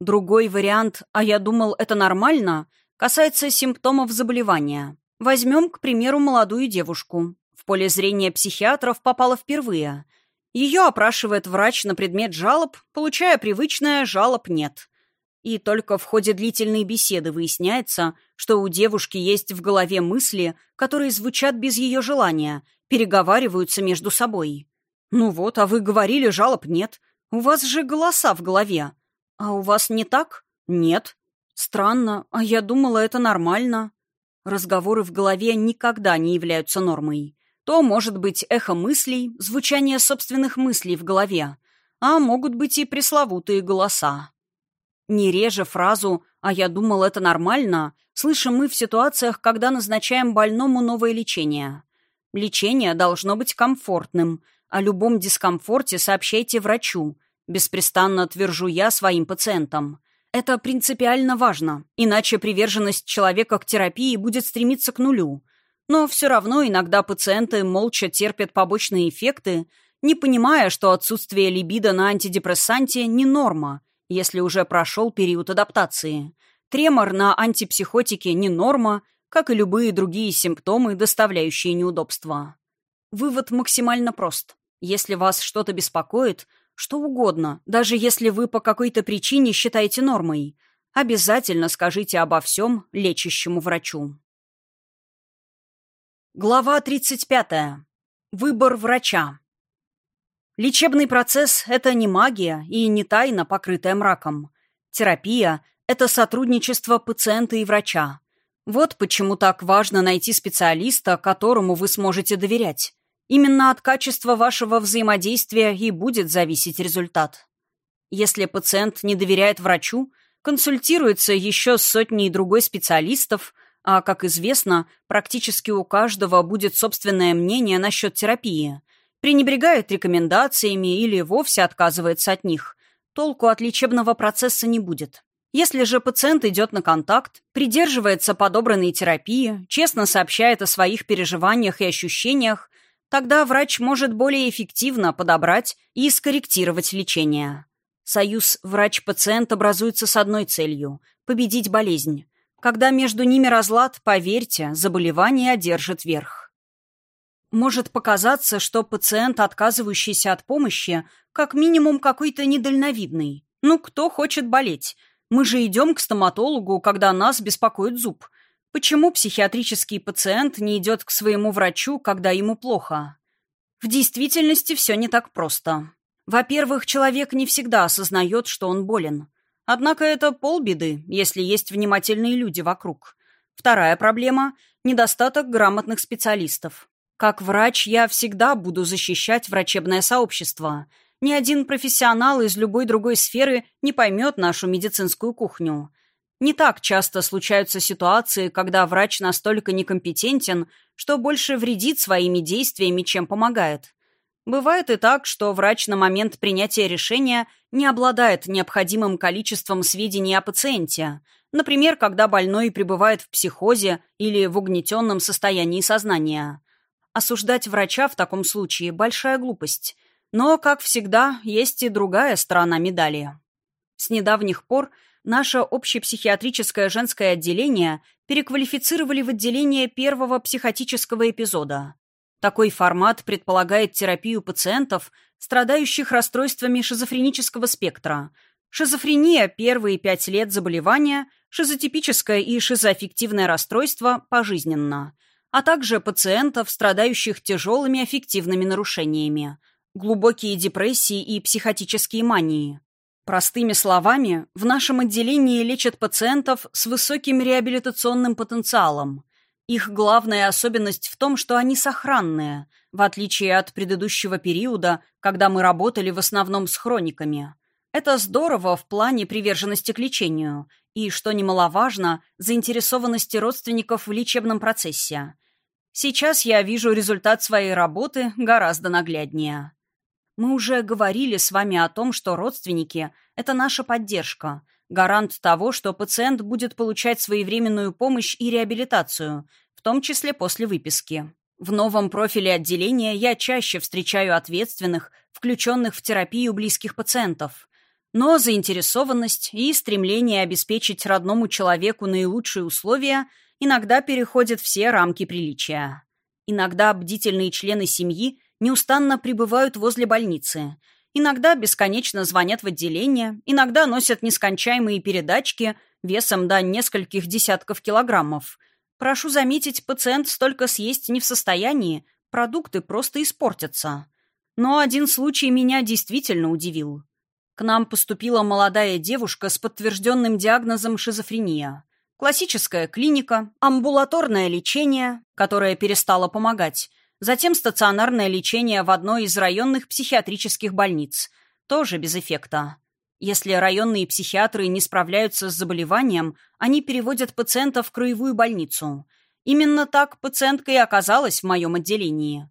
Другой вариант «а я думал, это нормально» касается симптомов заболевания. Возьмем, к примеру, молодую девушку. В поле зрения психиатров попала впервые. Ее опрашивает врач на предмет жалоб, получая привычное «жалоб нет». И только в ходе длительной беседы выясняется, что у девушки есть в голове мысли, которые звучат без ее желания, переговариваются между собой. «Ну вот, а вы говорили, жалоб нет. У вас же голоса в голове. А у вас не так? Нет. Странно, а я думала, это нормально». Разговоры в голове никогда не являются нормой. То может быть эхо мыслей, звучание собственных мыслей в голове, а могут быть и пресловутые голоса. Не реже фразу «а я думал, это нормально» слышим мы в ситуациях, когда назначаем больному новое лечение. Лечение должно быть комфортным. О любом дискомфорте сообщайте врачу. Беспрестанно твержу я своим пациентам. Это принципиально важно, иначе приверженность человека к терапии будет стремиться к нулю. Но все равно иногда пациенты молча терпят побочные эффекты, не понимая, что отсутствие либидо на антидепрессанте не норма, если уже прошел период адаптации. Тремор на антипсихотике не норма, как и любые другие симптомы, доставляющие неудобства. Вывод максимально прост. Если вас что-то беспокоит, что угодно, даже если вы по какой-то причине считаете нормой, обязательно скажите обо всем лечащему врачу. Глава 35. Выбор врача. Лечебный процесс – это не магия и не тайна, покрытая мраком. Терапия – это сотрудничество пациента и врача. Вот почему так важно найти специалиста, которому вы сможете доверять. Именно от качества вашего взаимодействия и будет зависеть результат. Если пациент не доверяет врачу, консультируется еще с сотней другой специалистов, а, как известно, практически у каждого будет собственное мнение насчет терапии – пренебрегает рекомендациями или вовсе отказывается от них, толку от лечебного процесса не будет. Если же пациент идет на контакт, придерживается подобранной терапии, честно сообщает о своих переживаниях и ощущениях, тогда врач может более эффективно подобрать и скорректировать лечение. Союз врач-пациент образуется с одной целью – победить болезнь. Когда между ними разлад, поверьте, заболевание одержит верх. Может показаться, что пациент, отказывающийся от помощи, как минимум какой-то недальновидный. Ну, кто хочет болеть? Мы же идем к стоматологу, когда нас беспокоит зуб. Почему психиатрический пациент не идет к своему врачу, когда ему плохо? В действительности все не так просто. Во-первых, человек не всегда осознает, что он болен. Однако это полбеды, если есть внимательные люди вокруг. Вторая проблема – недостаток грамотных специалистов. Как врач я всегда буду защищать врачебное сообщество. Ни один профессионал из любой другой сферы не поймет нашу медицинскую кухню. Не так часто случаются ситуации, когда врач настолько некомпетентен, что больше вредит своими действиями, чем помогает. Бывает и так, что врач на момент принятия решения не обладает необходимым количеством сведений о пациенте, например, когда больной пребывает в психозе или в угнетенном состоянии сознания. Осуждать врача в таком случае – большая глупость. Но, как всегда, есть и другая сторона медали. С недавних пор наше общепсихиатрическое женское отделение переквалифицировали в отделение первого психотического эпизода. Такой формат предполагает терапию пациентов, страдающих расстройствами шизофренического спектра. Шизофрения – первые пять лет заболевания, шизотипическое и шизоаффективное расстройство – пожизненно, а также пациентов, страдающих тяжелыми аффективными нарушениями, глубокие депрессии и психотические мании. Простыми словами, в нашем отделении лечат пациентов с высоким реабилитационным потенциалом, их главная особенность в том, что они сохранные, в отличие от предыдущего периода, когда мы работали в основном с хрониками. Это здорово в плане приверженности к лечению и, что немаловажно, заинтересованности родственников в лечебном процессе. Сейчас я вижу результат своей работы гораздо нагляднее. Мы уже говорили с вами о том, что родственники – это наша поддержка – гарант того, что пациент будет получать своевременную помощь и реабилитацию, в том числе после выписки. В новом профиле отделения я чаще встречаю ответственных, включенных в терапию близких пациентов. Но заинтересованность и стремление обеспечить родному человеку наилучшие условия иногда переходят все рамки приличия. Иногда бдительные члены семьи неустанно пребывают возле больницы – Иногда бесконечно звонят в отделение, иногда носят нескончаемые передачки весом до нескольких десятков килограммов. Прошу заметить, пациент столько съесть не в состоянии, продукты просто испортятся. Но один случай меня действительно удивил. К нам поступила молодая девушка с подтвержденным диагнозом шизофрения. Классическая клиника, амбулаторное лечение, которое перестало помогать, Затем стационарное лечение в одной из районных психиатрических больниц. Тоже без эффекта. Если районные психиатры не справляются с заболеванием, они переводят пациента в краевую больницу. Именно так пациентка и оказалась в моем отделении.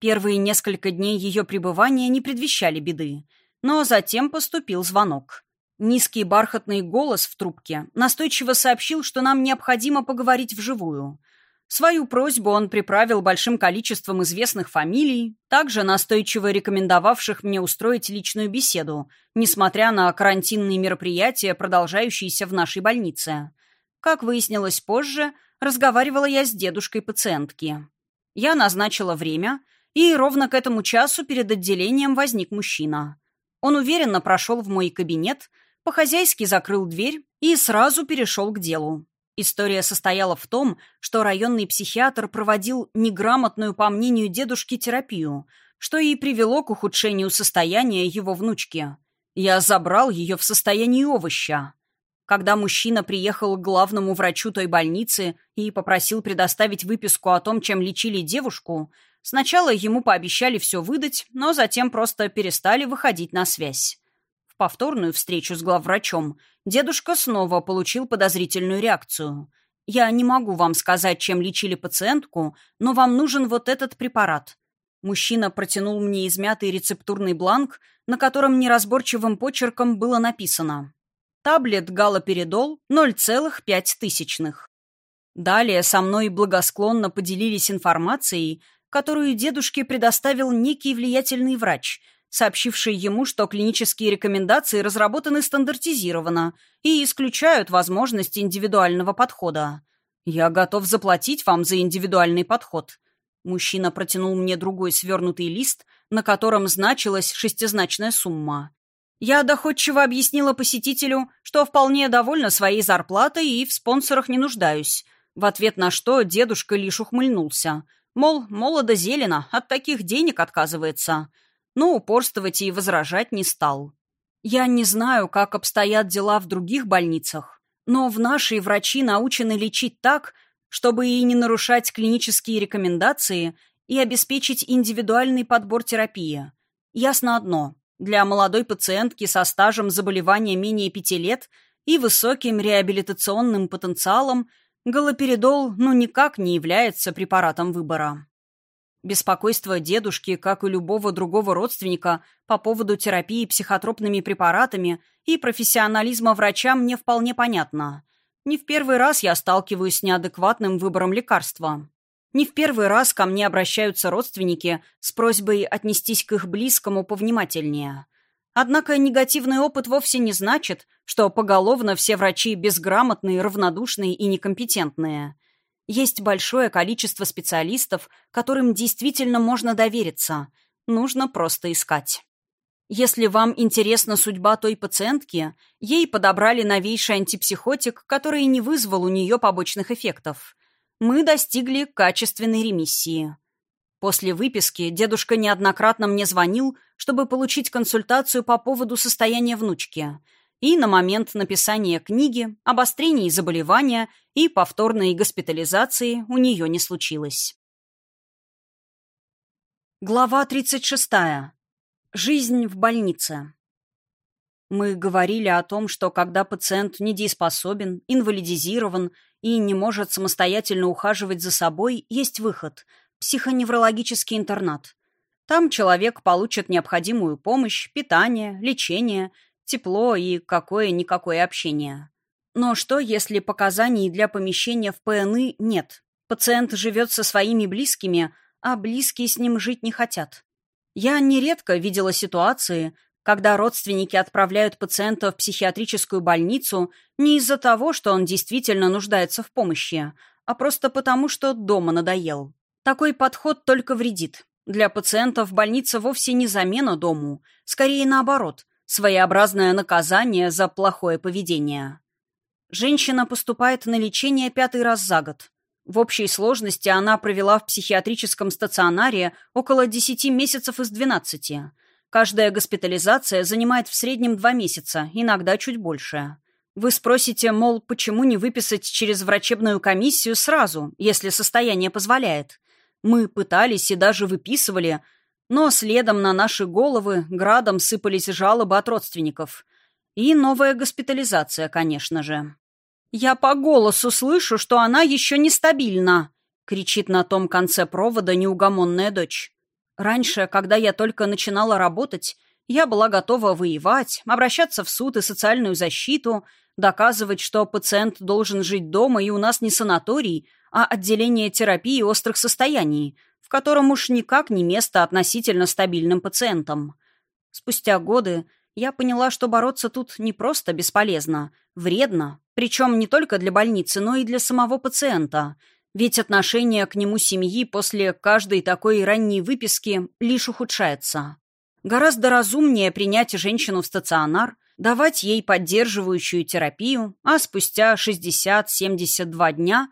Первые несколько дней ее пребывания не предвещали беды. Но затем поступил звонок. Низкий бархатный голос в трубке настойчиво сообщил, что нам необходимо поговорить вживую. Свою просьбу он приправил большим количеством известных фамилий, также настойчиво рекомендовавших мне устроить личную беседу, несмотря на карантинные мероприятия, продолжающиеся в нашей больнице. Как выяснилось позже, разговаривала я с дедушкой пациентки. Я назначила время, и ровно к этому часу перед отделением возник мужчина. Он уверенно прошел в мой кабинет, по-хозяйски закрыл дверь и сразу перешел к делу. История состояла в том, что районный психиатр проводил неграмотную, по мнению дедушки, терапию, что и привело к ухудшению состояния его внучки. Я забрал ее в состоянии овоща. Когда мужчина приехал к главному врачу той больницы и попросил предоставить выписку о том, чем лечили девушку, сначала ему пообещали все выдать, но затем просто перестали выходить на связь повторную встречу с главврачом, дедушка снова получил подозрительную реакцию. «Я не могу вам сказать, чем лечили пациентку, но вам нужен вот этот препарат». Мужчина протянул мне измятый рецептурный бланк, на котором неразборчивым почерком было написано «Таблет галоперидол 0,5 тысячных». Далее со мной благосклонно поделились информацией, которую дедушке предоставил некий влиятельный врач – сообщивший ему, что клинические рекомендации разработаны стандартизированно и исключают возможность индивидуального подхода. «Я готов заплатить вам за индивидуальный подход». Мужчина протянул мне другой свернутый лист, на котором значилась шестизначная сумма. Я доходчиво объяснила посетителю, что вполне довольна своей зарплатой и в спонсорах не нуждаюсь, в ответ на что дедушка лишь ухмыльнулся – Мол, молодо зелено, от таких денег отказывается. Но упорствовать и возражать не стал. Я не знаю, как обстоят дела в других больницах, но в нашей врачи научены лечить так, чтобы и не нарушать клинические рекомендации и обеспечить индивидуальный подбор терапии. Ясно одно. Для молодой пациентки со стажем заболевания менее пяти лет и высоким реабилитационным потенциалом галоперидол ну никак не является препаратом выбора. Беспокойство дедушки, как и любого другого родственника, по поводу терапии психотропными препаратами и профессионализма врача мне вполне понятно. Не в первый раз я сталкиваюсь с неадекватным выбором лекарства. Не в первый раз ко мне обращаются родственники с просьбой отнестись к их близкому повнимательнее. Однако негативный опыт вовсе не значит, что поголовно все врачи безграмотные, равнодушные и некомпетентные. Есть большое количество специалистов, которым действительно можно довериться. Нужно просто искать. Если вам интересна судьба той пациентки, ей подобрали новейший антипсихотик, который не вызвал у нее побочных эффектов мы достигли качественной ремиссии. После выписки дедушка неоднократно мне звонил, чтобы получить консультацию по поводу состояния внучки. И на момент написания книги обострений заболевания и повторной госпитализации у нее не случилось. Глава 36. Жизнь в больнице. Мы говорили о том, что когда пациент недееспособен, инвалидизирован и не может самостоятельно ухаживать за собой, есть выход – психоневрологический интернат. Там человек получит необходимую помощь, питание, лечение, тепло и какое-никакое общение. Но что, если показаний для помещения в ПНИ нет? Пациент живет со своими близкими, а близкие с ним жить не хотят. Я нередко видела ситуации, когда родственники отправляют пациента в психиатрическую больницу не из-за того, что он действительно нуждается в помощи, а просто потому, что дома надоел. Такой подход только вредит. Для пациентов больница вовсе не замена дому, скорее наоборот, своеобразное наказание за плохое поведение. Женщина поступает на лечение пятый раз за год. В общей сложности она провела в психиатрическом стационаре около 10 месяцев из 12, Каждая госпитализация занимает в среднем два месяца, иногда чуть больше. Вы спросите, мол, почему не выписать через врачебную комиссию сразу, если состояние позволяет? Мы пытались и даже выписывали, но следом на наши головы градом сыпались жалобы от родственников. И новая госпитализация, конечно же. «Я по голосу слышу, что она еще нестабильна», — кричит на том конце провода неугомонная дочь. Раньше, когда я только начинала работать, я была готова воевать, обращаться в суд и социальную защиту, доказывать, что пациент должен жить дома и у нас не санаторий, а отделение терапии острых состояний, в котором уж никак не место относительно стабильным пациентам. Спустя годы я поняла, что бороться тут не просто бесполезно, вредно, причем не только для больницы, но и для самого пациента – ведь отношение к нему семьи после каждой такой ранней выписки лишь ухудшается. Гораздо разумнее принять женщину в стационар, давать ей поддерживающую терапию, а спустя 60-72 дня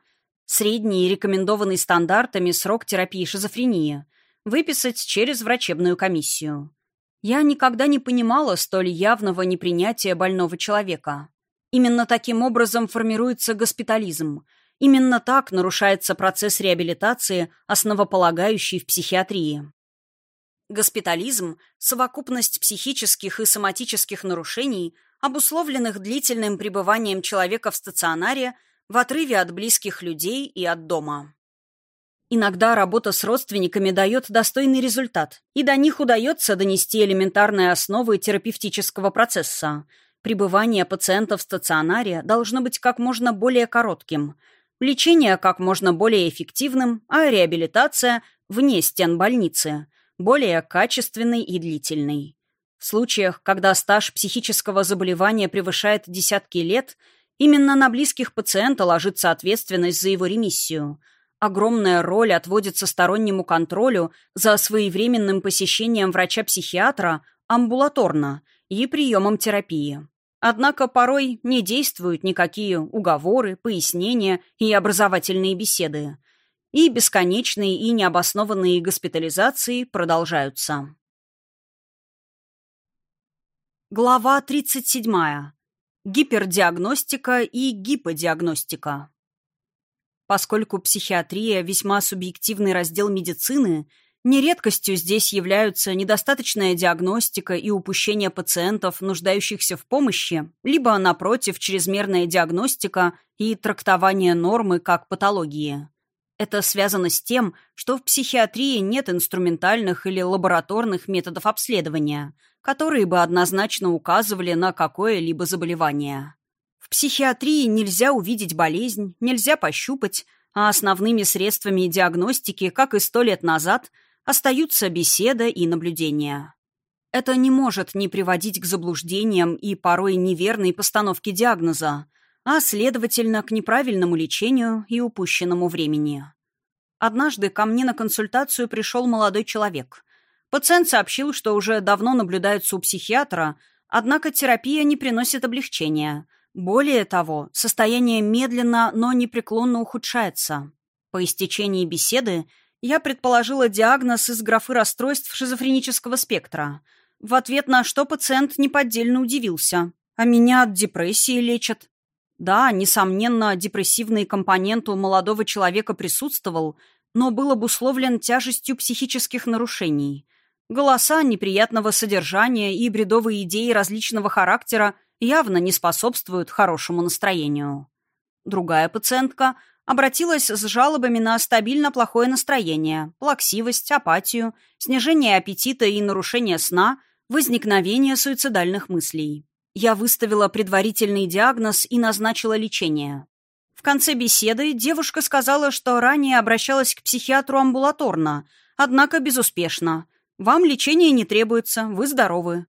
средний рекомендованный стандартами срок терапии шизофрении выписать через врачебную комиссию. Я никогда не понимала столь явного непринятия больного человека. Именно таким образом формируется госпитализм – Именно так нарушается процесс реабилитации, основополагающий в психиатрии. Госпитализм – совокупность психических и соматических нарушений, обусловленных длительным пребыванием человека в стационаре в отрыве от близких людей и от дома. Иногда работа с родственниками дает достойный результат, и до них удается донести элементарные основы терапевтического процесса. Пребывание пациента в стационаре должно быть как можно более коротким – Лечение как можно более эффективным, а реабилитация вне стен больницы более качественной и длительной. В случаях, когда стаж психического заболевания превышает десятки лет, именно на близких пациента ложится ответственность за его ремиссию. Огромная роль отводится стороннему контролю за своевременным посещением врача-психиатра амбулаторно и приемом терапии. Однако порой не действуют никакие уговоры, пояснения и образовательные беседы. и бесконечные и необоснованные госпитализации продолжаются. Глава 37. Гипердиагностика и гиподиагностика. Поскольку психиатрия – весьма субъективный раздел медицины, нередкостью здесь являются недостаточная диагностика и упущение пациентов, нуждающихся в помощи, либо, напротив, чрезмерная диагностика и трактование нормы как патологии. Это связано с тем, что в психиатрии нет инструментальных или лабораторных методов обследования, которые бы однозначно указывали на какое-либо заболевание. В психиатрии нельзя увидеть болезнь, нельзя пощупать, а основными средствами диагностики, как и сто лет назад, остаются беседа и наблюдение. Это не может не приводить к заблуждениям и порой неверной постановке диагноза, а, следовательно, к неправильному лечению и упущенному времени. Однажды ко мне на консультацию пришел молодой человек. Пациент сообщил, что уже давно наблюдается у психиатра, однако терапия не приносит облегчения. Более того, состояние медленно, но непреклонно ухудшается. По истечении беседы я предположила диагноз из графы расстройств шизофренического спектра, в ответ на что пациент неподдельно удивился. «А меня от депрессии лечат. Да, несомненно, депрессивный компонент у молодого человека присутствовал, но был обусловлен тяжестью психических нарушений. Голоса неприятного содержания и бредовые идеи различного характера явно не способствуют хорошему настроению. Другая пациентка обратилась с жалобами на стабильно плохое настроение, плаксивость, апатию, снижение аппетита и нарушение сна, возникновение суицидальных мыслей. Я выставила предварительный диагноз и назначила лечение. В конце беседы девушка сказала, что ранее обращалась к психиатру амбулаторно, однако безуспешно. Вам лечение не требуется, вы здоровы.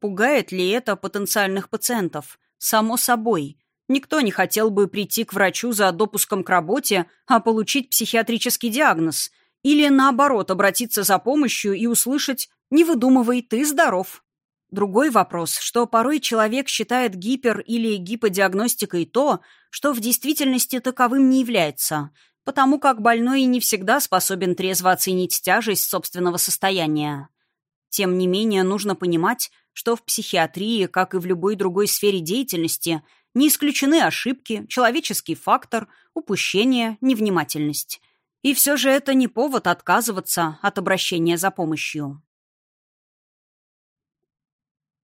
Пугает ли это потенциальных пациентов? Само собой. Никто не хотел бы прийти к врачу за допуском к работе, а получить психиатрический диагноз. Или, наоборот, обратиться за помощью и услышать «не выдумывай, ты здоров». Другой вопрос, что порой человек считает гипер- или гиподиагностикой то, что в действительности таковым не является, потому как больной не всегда способен трезво оценить тяжесть собственного состояния. Тем не менее, нужно понимать, что в психиатрии, как и в любой другой сфере деятельности, не исключены ошибки, человеческий фактор, упущение, невнимательность. И все же это не повод отказываться от обращения за помощью.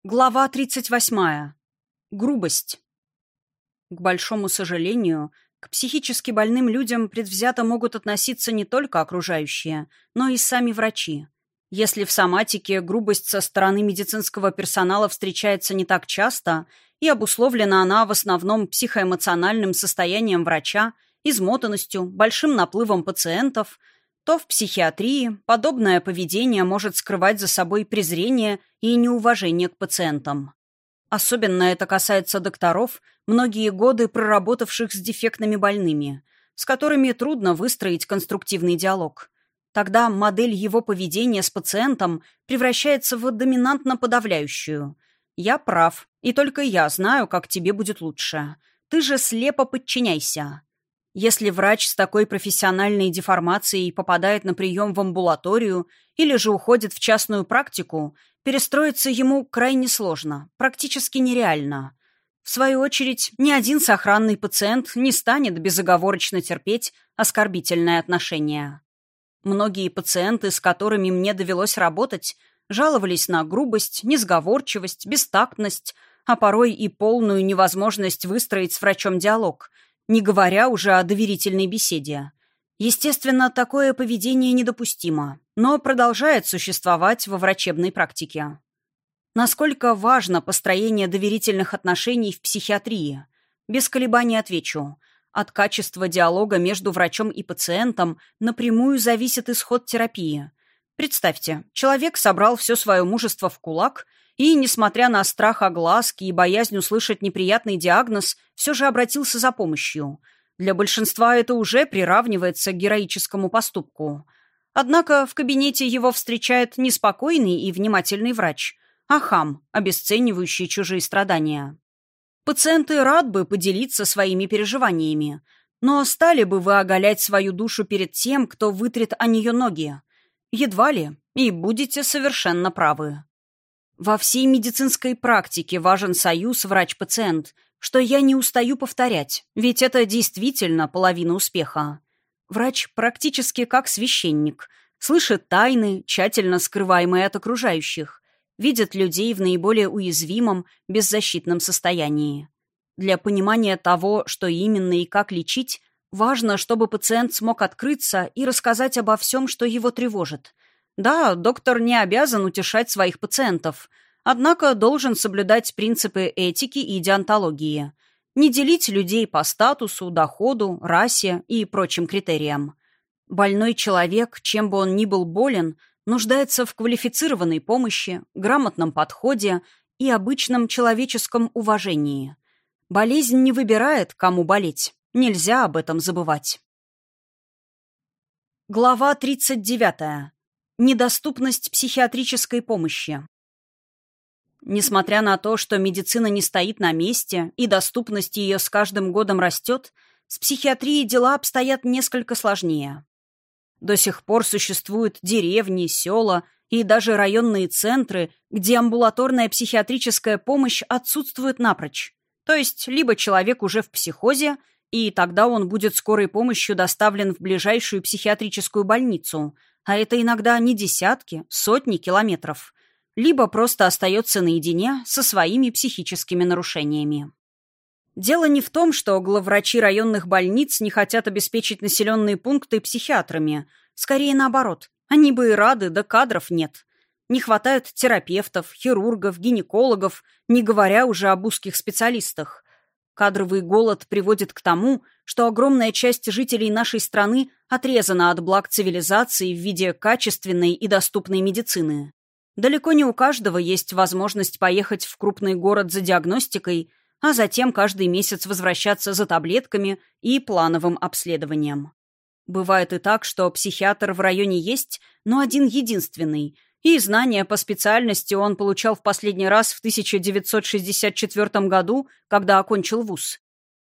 Глава 38. Грубость. К большому сожалению, к психически больным людям предвзято могут относиться не только окружающие, но и сами врачи. Если в соматике грубость со стороны медицинского персонала встречается не так часто, и обусловлена она в основном психоэмоциональным состоянием врача, измотанностью, большим наплывом пациентов – то в психиатрии подобное поведение может скрывать за собой презрение и неуважение к пациентам. Особенно это касается докторов, многие годы проработавших с дефектными больными, с которыми трудно выстроить конструктивный диалог. Тогда модель его поведения с пациентом превращается в доминантно подавляющую. «Я прав, и только я знаю, как тебе будет лучше. Ты же слепо подчиняйся». Если врач с такой профессиональной деформацией попадает на прием в амбулаторию или же уходит в частную практику, перестроиться ему крайне сложно, практически нереально. В свою очередь, ни один сохранный пациент не станет безоговорочно терпеть оскорбительное отношение. Многие пациенты, с которыми мне довелось работать, жаловались на грубость, несговорчивость, бестактность, а порой и полную невозможность выстроить с врачом диалог – не говоря уже о доверительной беседе. Естественно, такое поведение недопустимо, но продолжает существовать во врачебной практике. Насколько важно построение доверительных отношений в психиатрии? Без колебаний отвечу. От качества диалога между врачом и пациентом напрямую зависит исход терапии. Представьте, человек собрал все свое мужество в кулак и, несмотря на страх огласки и боязнь услышать неприятный диагноз, все же обратился за помощью. Для большинства это уже приравнивается к героическому поступку. Однако в кабинете его встречает не спокойный и внимательный врач, а хам, обесценивающий чужие страдания. Пациенты рад бы поделиться своими переживаниями, Но стали бы вы оголять свою душу перед тем, кто вытрет о нее ноги? Едва ли, и будете совершенно правы. Во всей медицинской практике важен союз врач-пациент, что я не устаю повторять, ведь это действительно половина успеха. Врач практически как священник, слышит тайны, тщательно скрываемые от окружающих, видит людей в наиболее уязвимом, беззащитном состоянии. Для понимания того, что именно и как лечить, важно, чтобы пациент смог открыться и рассказать обо всем, что его тревожит. Да, доктор не обязан утешать своих пациентов, однако должен соблюдать принципы этики и диантологии. Не делить людей по статусу, доходу, расе и прочим критериям. Больной человек, чем бы он ни был болен, нуждается в квалифицированной помощи, грамотном подходе и обычном человеческом уважении – Болезнь не выбирает, кому болеть. Нельзя об этом забывать. Глава 39. Недоступность психиатрической помощи. Несмотря на то, что медицина не стоит на месте и доступность ее с каждым годом растет, с психиатрией дела обстоят несколько сложнее. До сих пор существуют деревни, села и даже районные центры, где амбулаторная психиатрическая помощь отсутствует напрочь. То есть либо человек уже в психозе, и тогда он будет скорой помощью доставлен в ближайшую психиатрическую больницу, а это иногда не десятки, сотни километров, либо просто остается наедине со своими психическими нарушениями. Дело не в том, что главврачи районных больниц не хотят обеспечить населенные пункты психиатрами. Скорее наоборот. Они бы и рады, да кадров нет. Не хватает терапевтов, хирургов, гинекологов, не говоря уже об узких специалистах. Кадровый голод приводит к тому, что огромная часть жителей нашей страны отрезана от благ цивилизации в виде качественной и доступной медицины. Далеко не у каждого есть возможность поехать в крупный город за диагностикой, а затем каждый месяц возвращаться за таблетками и плановым обследованием. Бывает и так, что психиатр в районе есть, но один единственный, и знания по специальности он получал в последний раз в 1964 году, когда окончил вуз.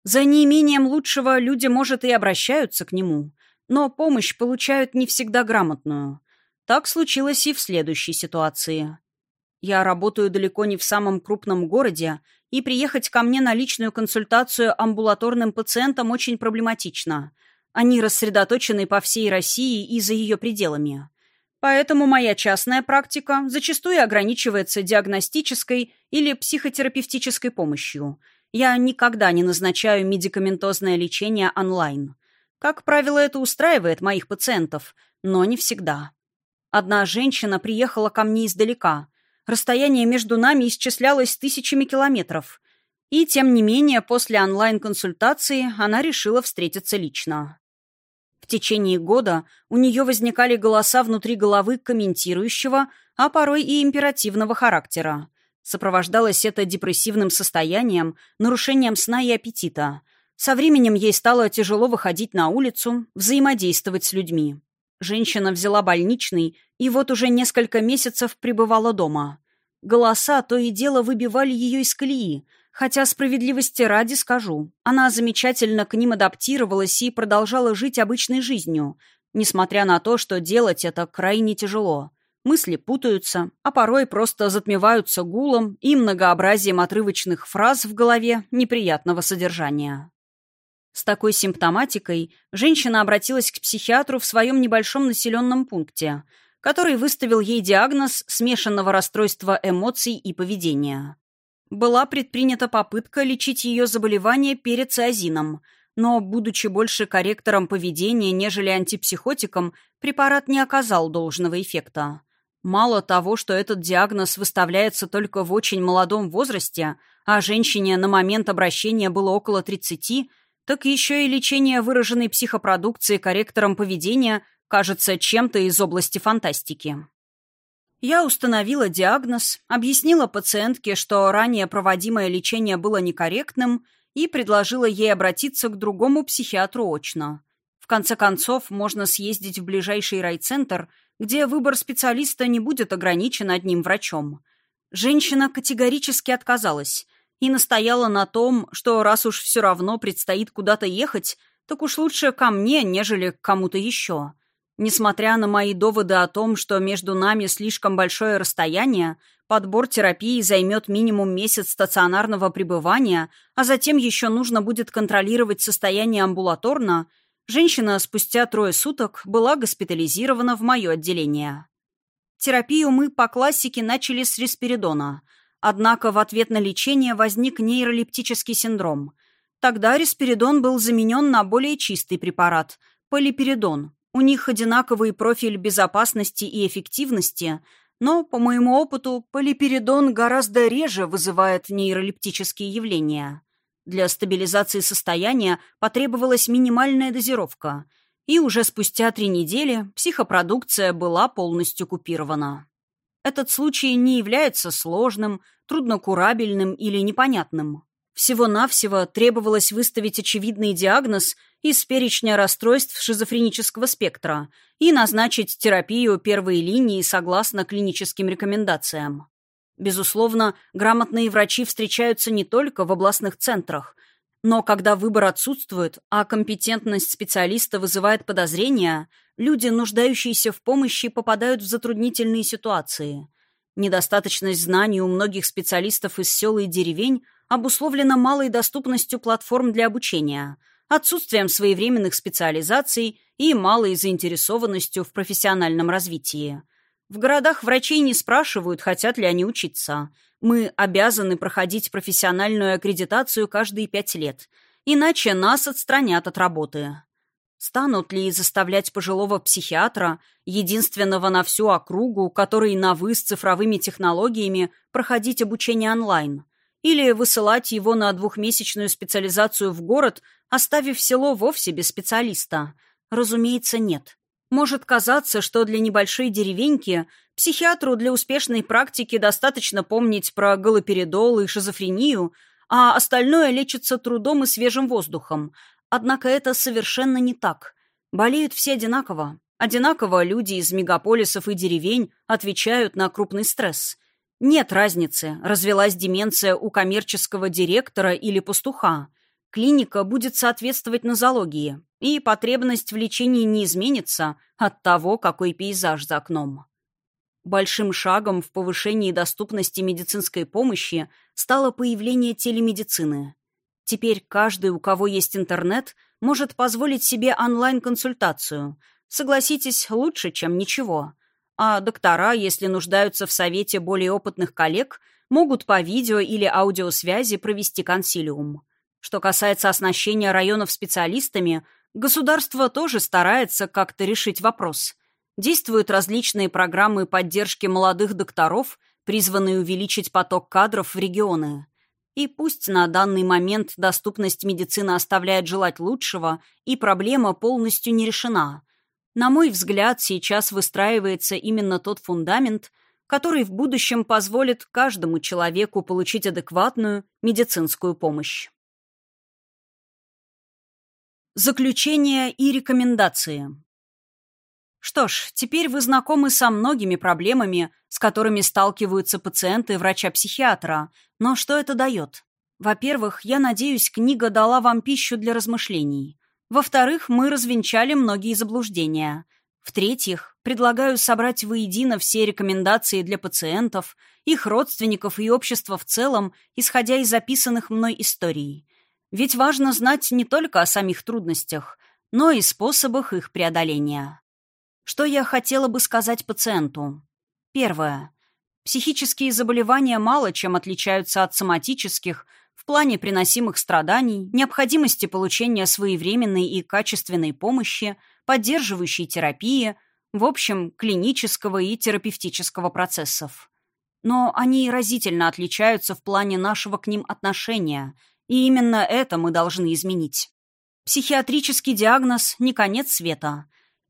За неимением лучшего люди, может, и обращаются к нему, но помощь получают не всегда грамотную. Так случилось и в следующей ситуации. Я работаю далеко не в самом крупном городе, и приехать ко мне на личную консультацию амбулаторным пациентам очень проблематично. Они рассредоточены по всей России и за ее пределами. Поэтому моя частная практика зачастую ограничивается диагностической или психотерапевтической помощью. Я никогда не назначаю медикаментозное лечение онлайн. Как правило, это устраивает моих пациентов, но не всегда. Одна женщина приехала ко мне издалека. Расстояние между нами исчислялось тысячами километров. И, тем не менее, после онлайн-консультации она решила встретиться лично. В течение года у нее возникали голоса внутри головы комментирующего, а порой и императивного характера. Сопровождалось это депрессивным состоянием, нарушением сна и аппетита. Со временем ей стало тяжело выходить на улицу, взаимодействовать с людьми. Женщина взяла больничный и вот уже несколько месяцев пребывала дома. Голоса то и дело выбивали ее из колеи, Хотя справедливости ради скажу, она замечательно к ним адаптировалась и продолжала жить обычной жизнью, несмотря на то, что делать это крайне тяжело. Мысли путаются, а порой просто затмеваются гулом и многообразием отрывочных фраз в голове неприятного содержания. С такой симптоматикой женщина обратилась к психиатру в своем небольшом населенном пункте, который выставил ей диагноз смешанного расстройства эмоций и поведения была предпринята попытка лечить ее заболевание перед циазином, но, будучи больше корректором поведения, нежели антипсихотиком, препарат не оказал должного эффекта. Мало того, что этот диагноз выставляется только в очень молодом возрасте, а женщине на момент обращения было около 30, так еще и лечение выраженной психопродукции корректором поведения кажется чем-то из области фантастики. Я установила диагноз, объяснила пациентке, что ранее проводимое лечение было некорректным, и предложила ей обратиться к другому психиатру очно. В конце концов, можно съездить в ближайший райцентр, где выбор специалиста не будет ограничен одним врачом. Женщина категорически отказалась и настояла на том, что раз уж все равно предстоит куда-то ехать, так уж лучше ко мне, нежели к кому-то еще. Несмотря на мои доводы о том, что между нами слишком большое расстояние, подбор терапии займет минимум месяц стационарного пребывания, а затем еще нужно будет контролировать состояние амбулаторно, женщина спустя трое суток была госпитализирована в мое отделение. Терапию мы по классике начали с респиридона, однако в ответ на лечение возник нейролептический синдром. Тогда респиридон был заменен на более чистый препарат – полиперидон, у них одинаковый профиль безопасности и эффективности, но, по моему опыту, полиперидон гораздо реже вызывает нейролептические явления. Для стабилизации состояния потребовалась минимальная дозировка, и уже спустя три недели психопродукция была полностью купирована. Этот случай не является сложным, труднокурабельным или непонятным. Всего-навсего требовалось выставить очевидный диагноз из перечня расстройств шизофренического спектра и назначить терапию первой линии согласно клиническим рекомендациям. Безусловно, грамотные врачи встречаются не только в областных центрах, но когда выбор отсутствует, а компетентность специалиста вызывает подозрения, люди, нуждающиеся в помощи, попадают в затруднительные ситуации. Недостаточность знаний у многих специалистов из сел и деревень обусловлена малой доступностью платформ для обучения, отсутствием своевременных специализаций и малой заинтересованностью в профессиональном развитии. В городах врачей не спрашивают, хотят ли они учиться. Мы обязаны проходить профессиональную аккредитацию каждые пять лет, иначе нас отстранят от работы. Станут ли заставлять пожилого психиатра, единственного на всю округу, который на вы с цифровыми технологиями, проходить обучение онлайн? Или высылать его на двухмесячную специализацию в город, оставив село вовсе без специалиста? Разумеется, нет. Может казаться, что для небольшой деревеньки психиатру для успешной практики достаточно помнить про галоперидол и шизофрению, а остальное лечится трудом и свежим воздухом. Однако это совершенно не так. Болеют все одинаково. Одинаково люди из мегаполисов и деревень отвечают на крупный стресс. Нет разницы, развелась деменция у коммерческого директора или пастуха. Клиника будет соответствовать нозологии, и потребность в лечении не изменится от того, какой пейзаж за окном. Большим шагом в повышении доступности медицинской помощи стало появление телемедицины. Теперь каждый, у кого есть интернет, может позволить себе онлайн-консультацию. Согласитесь, лучше, чем ничего – а доктора, если нуждаются в совете более опытных коллег, могут по видео или аудиосвязи провести консилиум. Что касается оснащения районов специалистами, государство тоже старается как-то решить вопрос. Действуют различные программы поддержки молодых докторов, призванные увеличить поток кадров в регионы. И пусть на данный момент доступность медицины оставляет желать лучшего, и проблема полностью не решена – на мой взгляд, сейчас выстраивается именно тот фундамент, который в будущем позволит каждому человеку получить адекватную медицинскую помощь. Заключение и рекомендации. Что ж, теперь вы знакомы со многими проблемами, с которыми сталкиваются пациенты врача-психиатра. Но что это дает? Во-первых, я надеюсь, книга дала вам пищу для размышлений. Во-вторых, мы развенчали многие заблуждения. В-третьих, предлагаю собрать воедино все рекомендации для пациентов, их родственников и общества в целом, исходя из записанных мной историй. Ведь важно знать не только о самих трудностях, но и способах их преодоления. Что я хотела бы сказать пациенту? Первое. Психические заболевания мало чем отличаются от соматических – в плане приносимых страданий, необходимости получения своевременной и качественной помощи, поддерживающей терапии, в общем, клинического и терапевтического процессов. Но они разительно отличаются в плане нашего к ним отношения, и именно это мы должны изменить. Психиатрический диагноз – не конец света.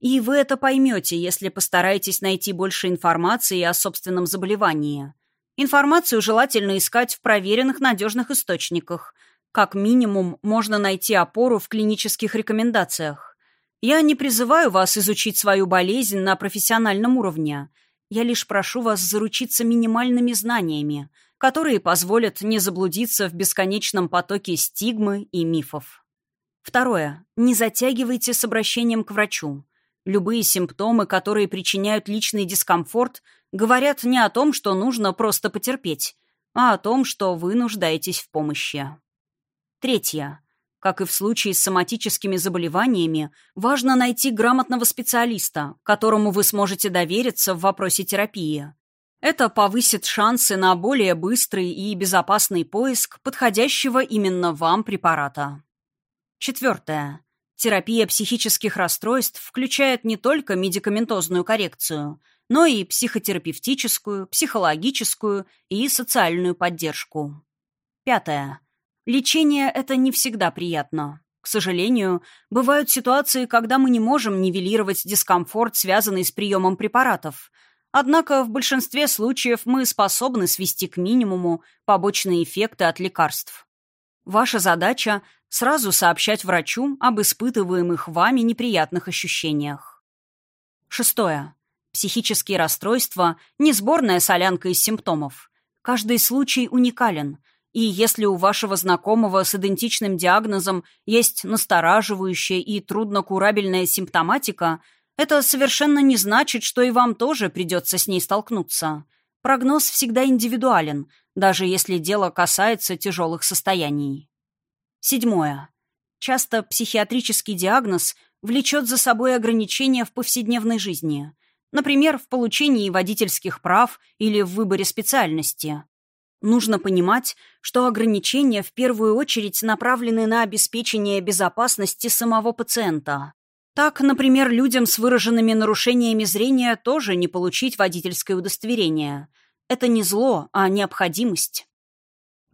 И вы это поймете, если постараетесь найти больше информации о собственном заболевании – Информацию желательно искать в проверенных надежных источниках. Как минимум, можно найти опору в клинических рекомендациях. Я не призываю вас изучить свою болезнь на профессиональном уровне. Я лишь прошу вас заручиться минимальными знаниями, которые позволят не заблудиться в бесконечном потоке стигмы и мифов. Второе. Не затягивайте с обращением к врачу. Любые симптомы, которые причиняют личный дискомфорт, говорят не о том, что нужно просто потерпеть, а о том, что вы нуждаетесь в помощи. Третье. Как и в случае с соматическими заболеваниями, важно найти грамотного специалиста, которому вы сможете довериться в вопросе терапии. Это повысит шансы на более быстрый и безопасный поиск подходящего именно вам препарата. Четвертое. Терапия психических расстройств включает не только медикаментозную коррекцию, но и психотерапевтическую, психологическую и социальную поддержку. Пятое. Лечение – это не всегда приятно. К сожалению, бывают ситуации, когда мы не можем нивелировать дискомфорт, связанный с приемом препаратов. Однако в большинстве случаев мы способны свести к минимуму побочные эффекты от лекарств. Ваша задача – сразу сообщать врачу об испытываемых вами неприятных ощущениях. Шестое. Психические расстройства – не сборная солянка из симптомов. Каждый случай уникален – и если у вашего знакомого с идентичным диагнозом есть настораживающая и труднокурабельная симптоматика, это совершенно не значит, что и вам тоже придется с ней столкнуться. Прогноз всегда индивидуален, даже если дело касается тяжелых состояний. Седьмое. Часто психиатрический диагноз влечет за собой ограничения в повседневной жизни, например, в получении водительских прав или в выборе специальности. Нужно понимать, что ограничения в первую очередь направлены на обеспечение безопасности самого пациента. Так, например, людям с выраженными нарушениями зрения тоже не получить водительское удостоверение. Это не зло, а необходимость.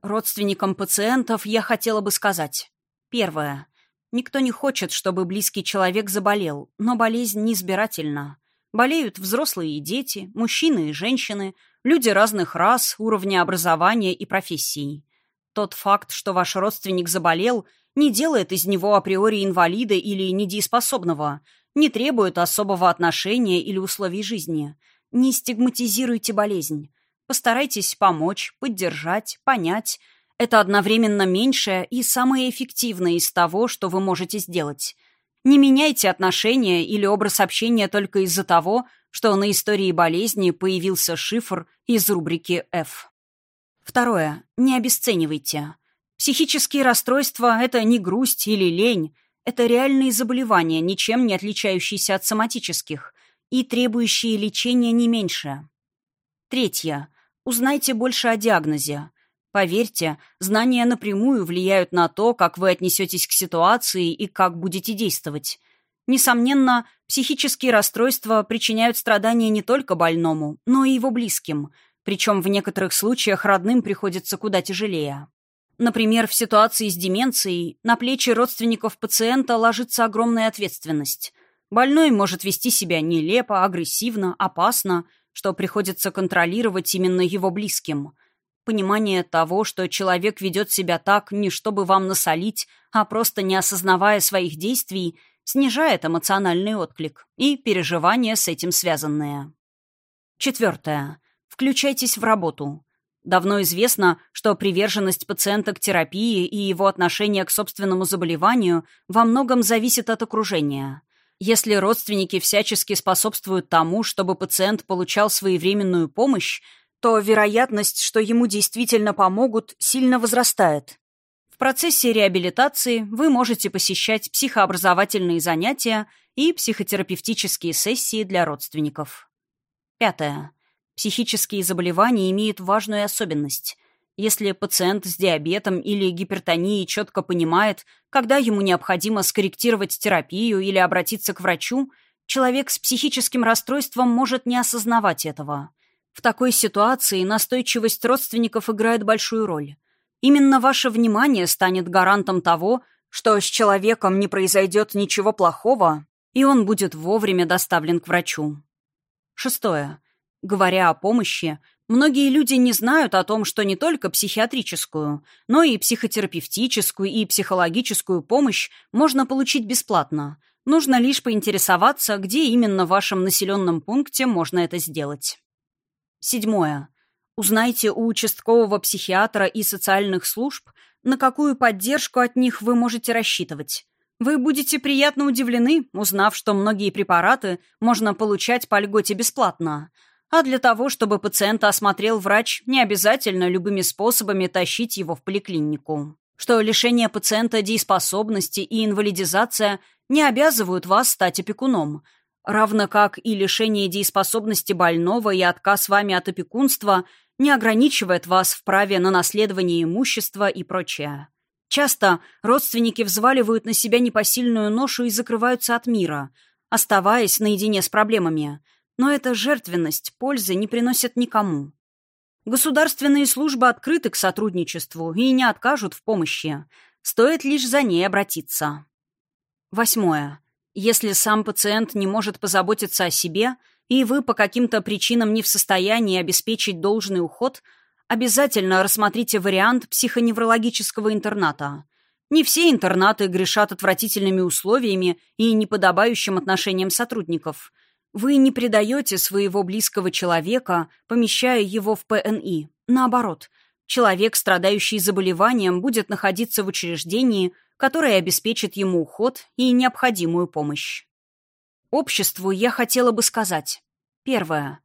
Родственникам пациентов я хотела бы сказать. Первое. Никто не хочет, чтобы близкий человек заболел, но болезнь неизбирательна. Болеют взрослые и дети, мужчины и женщины – люди разных рас, уровня образования и профессий. Тот факт, что ваш родственник заболел, не делает из него априори инвалида или недееспособного, не требует особого отношения или условий жизни. Не стигматизируйте болезнь. Постарайтесь помочь, поддержать, понять. Это одновременно меньшее и самое эффективное из того, что вы можете сделать. Не меняйте отношения или образ общения только из-за того, что на истории болезни появился шифр из рубрики F. Второе. Не обесценивайте. Психические расстройства – это не грусть или лень. Это реальные заболевания, ничем не отличающиеся от соматических и требующие лечения не меньше. Третье. Узнайте больше о диагнозе. Поверьте, знания напрямую влияют на то, как вы отнесетесь к ситуации и как будете действовать. Несомненно, психические расстройства причиняют страдания не только больному, но и его близким, причем в некоторых случаях родным приходится куда тяжелее. Например, в ситуации с деменцией на плечи родственников пациента ложится огромная ответственность. Больной может вести себя нелепо, агрессивно, опасно, что приходится контролировать именно его близким. Понимание того, что человек ведет себя так, не чтобы вам насолить, а просто не осознавая своих действий – снижает эмоциональный отклик и переживания с этим связанные. Четвертое. Включайтесь в работу. Давно известно, что приверженность пациента к терапии и его отношение к собственному заболеванию во многом зависит от окружения. Если родственники всячески способствуют тому, чтобы пациент получал своевременную помощь, то вероятность, что ему действительно помогут, сильно возрастает процессе реабилитации вы можете посещать психообразовательные занятия и психотерапевтические сессии для родственников. Пятое. Психические заболевания имеют важную особенность. Если пациент с диабетом или гипертонией четко понимает, когда ему необходимо скорректировать терапию или обратиться к врачу, человек с психическим расстройством может не осознавать этого. В такой ситуации настойчивость родственников играет большую роль. Именно ваше внимание станет гарантом того, что с человеком не произойдет ничего плохого, и он будет вовремя доставлен к врачу. Шестое. Говоря о помощи, многие люди не знают о том, что не только психиатрическую, но и психотерапевтическую и психологическую помощь можно получить бесплатно. Нужно лишь поинтересоваться, где именно в вашем населенном пункте можно это сделать. Седьмое. Узнайте у участкового психиатра и социальных служб, на какую поддержку от них вы можете рассчитывать. Вы будете приятно удивлены, узнав, что многие препараты можно получать по льготе бесплатно. А для того, чтобы пациента осмотрел врач, не обязательно любыми способами тащить его в поликлинику. Что лишение пациента дееспособности и инвалидизация не обязывают вас стать опекуном, равно как и лишение дееспособности больного и отказ вами от опекунства не ограничивает вас в праве на наследование имущества и прочее. Часто родственники взваливают на себя непосильную ношу и закрываются от мира, оставаясь наедине с проблемами. Но эта жертвенность пользы не приносит никому. Государственные службы открыты к сотрудничеству и не откажут в помощи. Стоит лишь за ней обратиться. Восьмое. Если сам пациент не может позаботиться о себе, и вы по каким-то причинам не в состоянии обеспечить должный уход – обязательно рассмотрите вариант психоневрологического интерната. Не все интернаты грешат отвратительными условиями и неподобающим отношением сотрудников. Вы не предаете своего близкого человека, помещая его в ПНИ. Наоборот, человек, страдающий заболеванием, будет находиться в учреждении, которое обеспечит ему уход и необходимую помощь. Обществу я хотела бы сказать. Первое.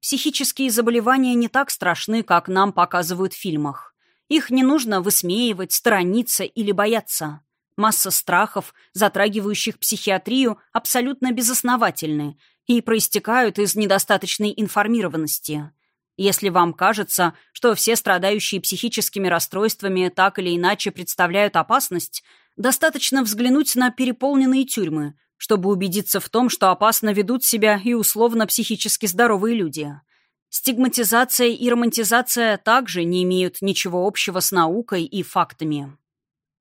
Психические заболевания не так страшны, как нам показывают в фильмах. Их не нужно высмеивать, сторониться или бояться. Масса страхов, затрагивающих психиатрию, абсолютно безосновательны и проистекают из недостаточной информированности. Если вам кажется, что все страдающие психическими расстройствами так или иначе представляют опасность, достаточно взглянуть на переполненные тюрьмы, чтобы убедиться в том, что опасно ведут себя и условно-психически здоровые люди. Стигматизация и романтизация также не имеют ничего общего с наукой и фактами.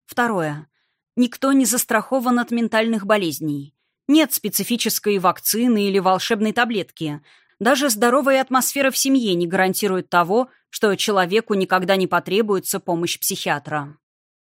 Второе. Никто не застрахован от ментальных болезней. Нет специфической вакцины или волшебной таблетки. Даже здоровая атмосфера в семье не гарантирует того, что человеку никогда не потребуется помощь психиатра.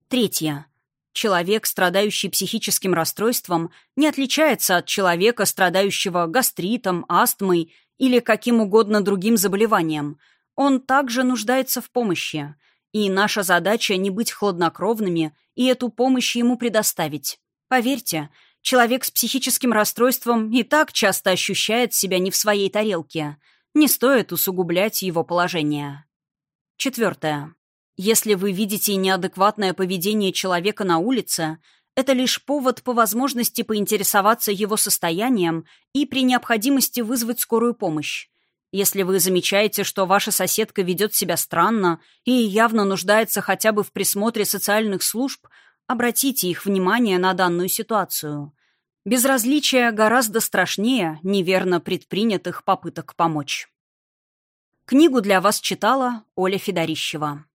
Третье. Человек, страдающий психическим расстройством, не отличается от человека, страдающего гастритом, астмой или каким угодно другим заболеванием. Он также нуждается в помощи. И наша задача не быть хладнокровными и эту помощь ему предоставить. Поверьте, человек с психическим расстройством и так часто ощущает себя не в своей тарелке. Не стоит усугублять его положение. Четвертое. Если вы видите неадекватное поведение человека на улице, это лишь повод по возможности поинтересоваться его состоянием и при необходимости вызвать скорую помощь. Если вы замечаете, что ваша соседка ведет себя странно и явно нуждается хотя бы в присмотре социальных служб, обратите их внимание на данную ситуацию. Безразличие гораздо страшнее неверно предпринятых попыток помочь. Книгу для вас читала Оля Федорищева.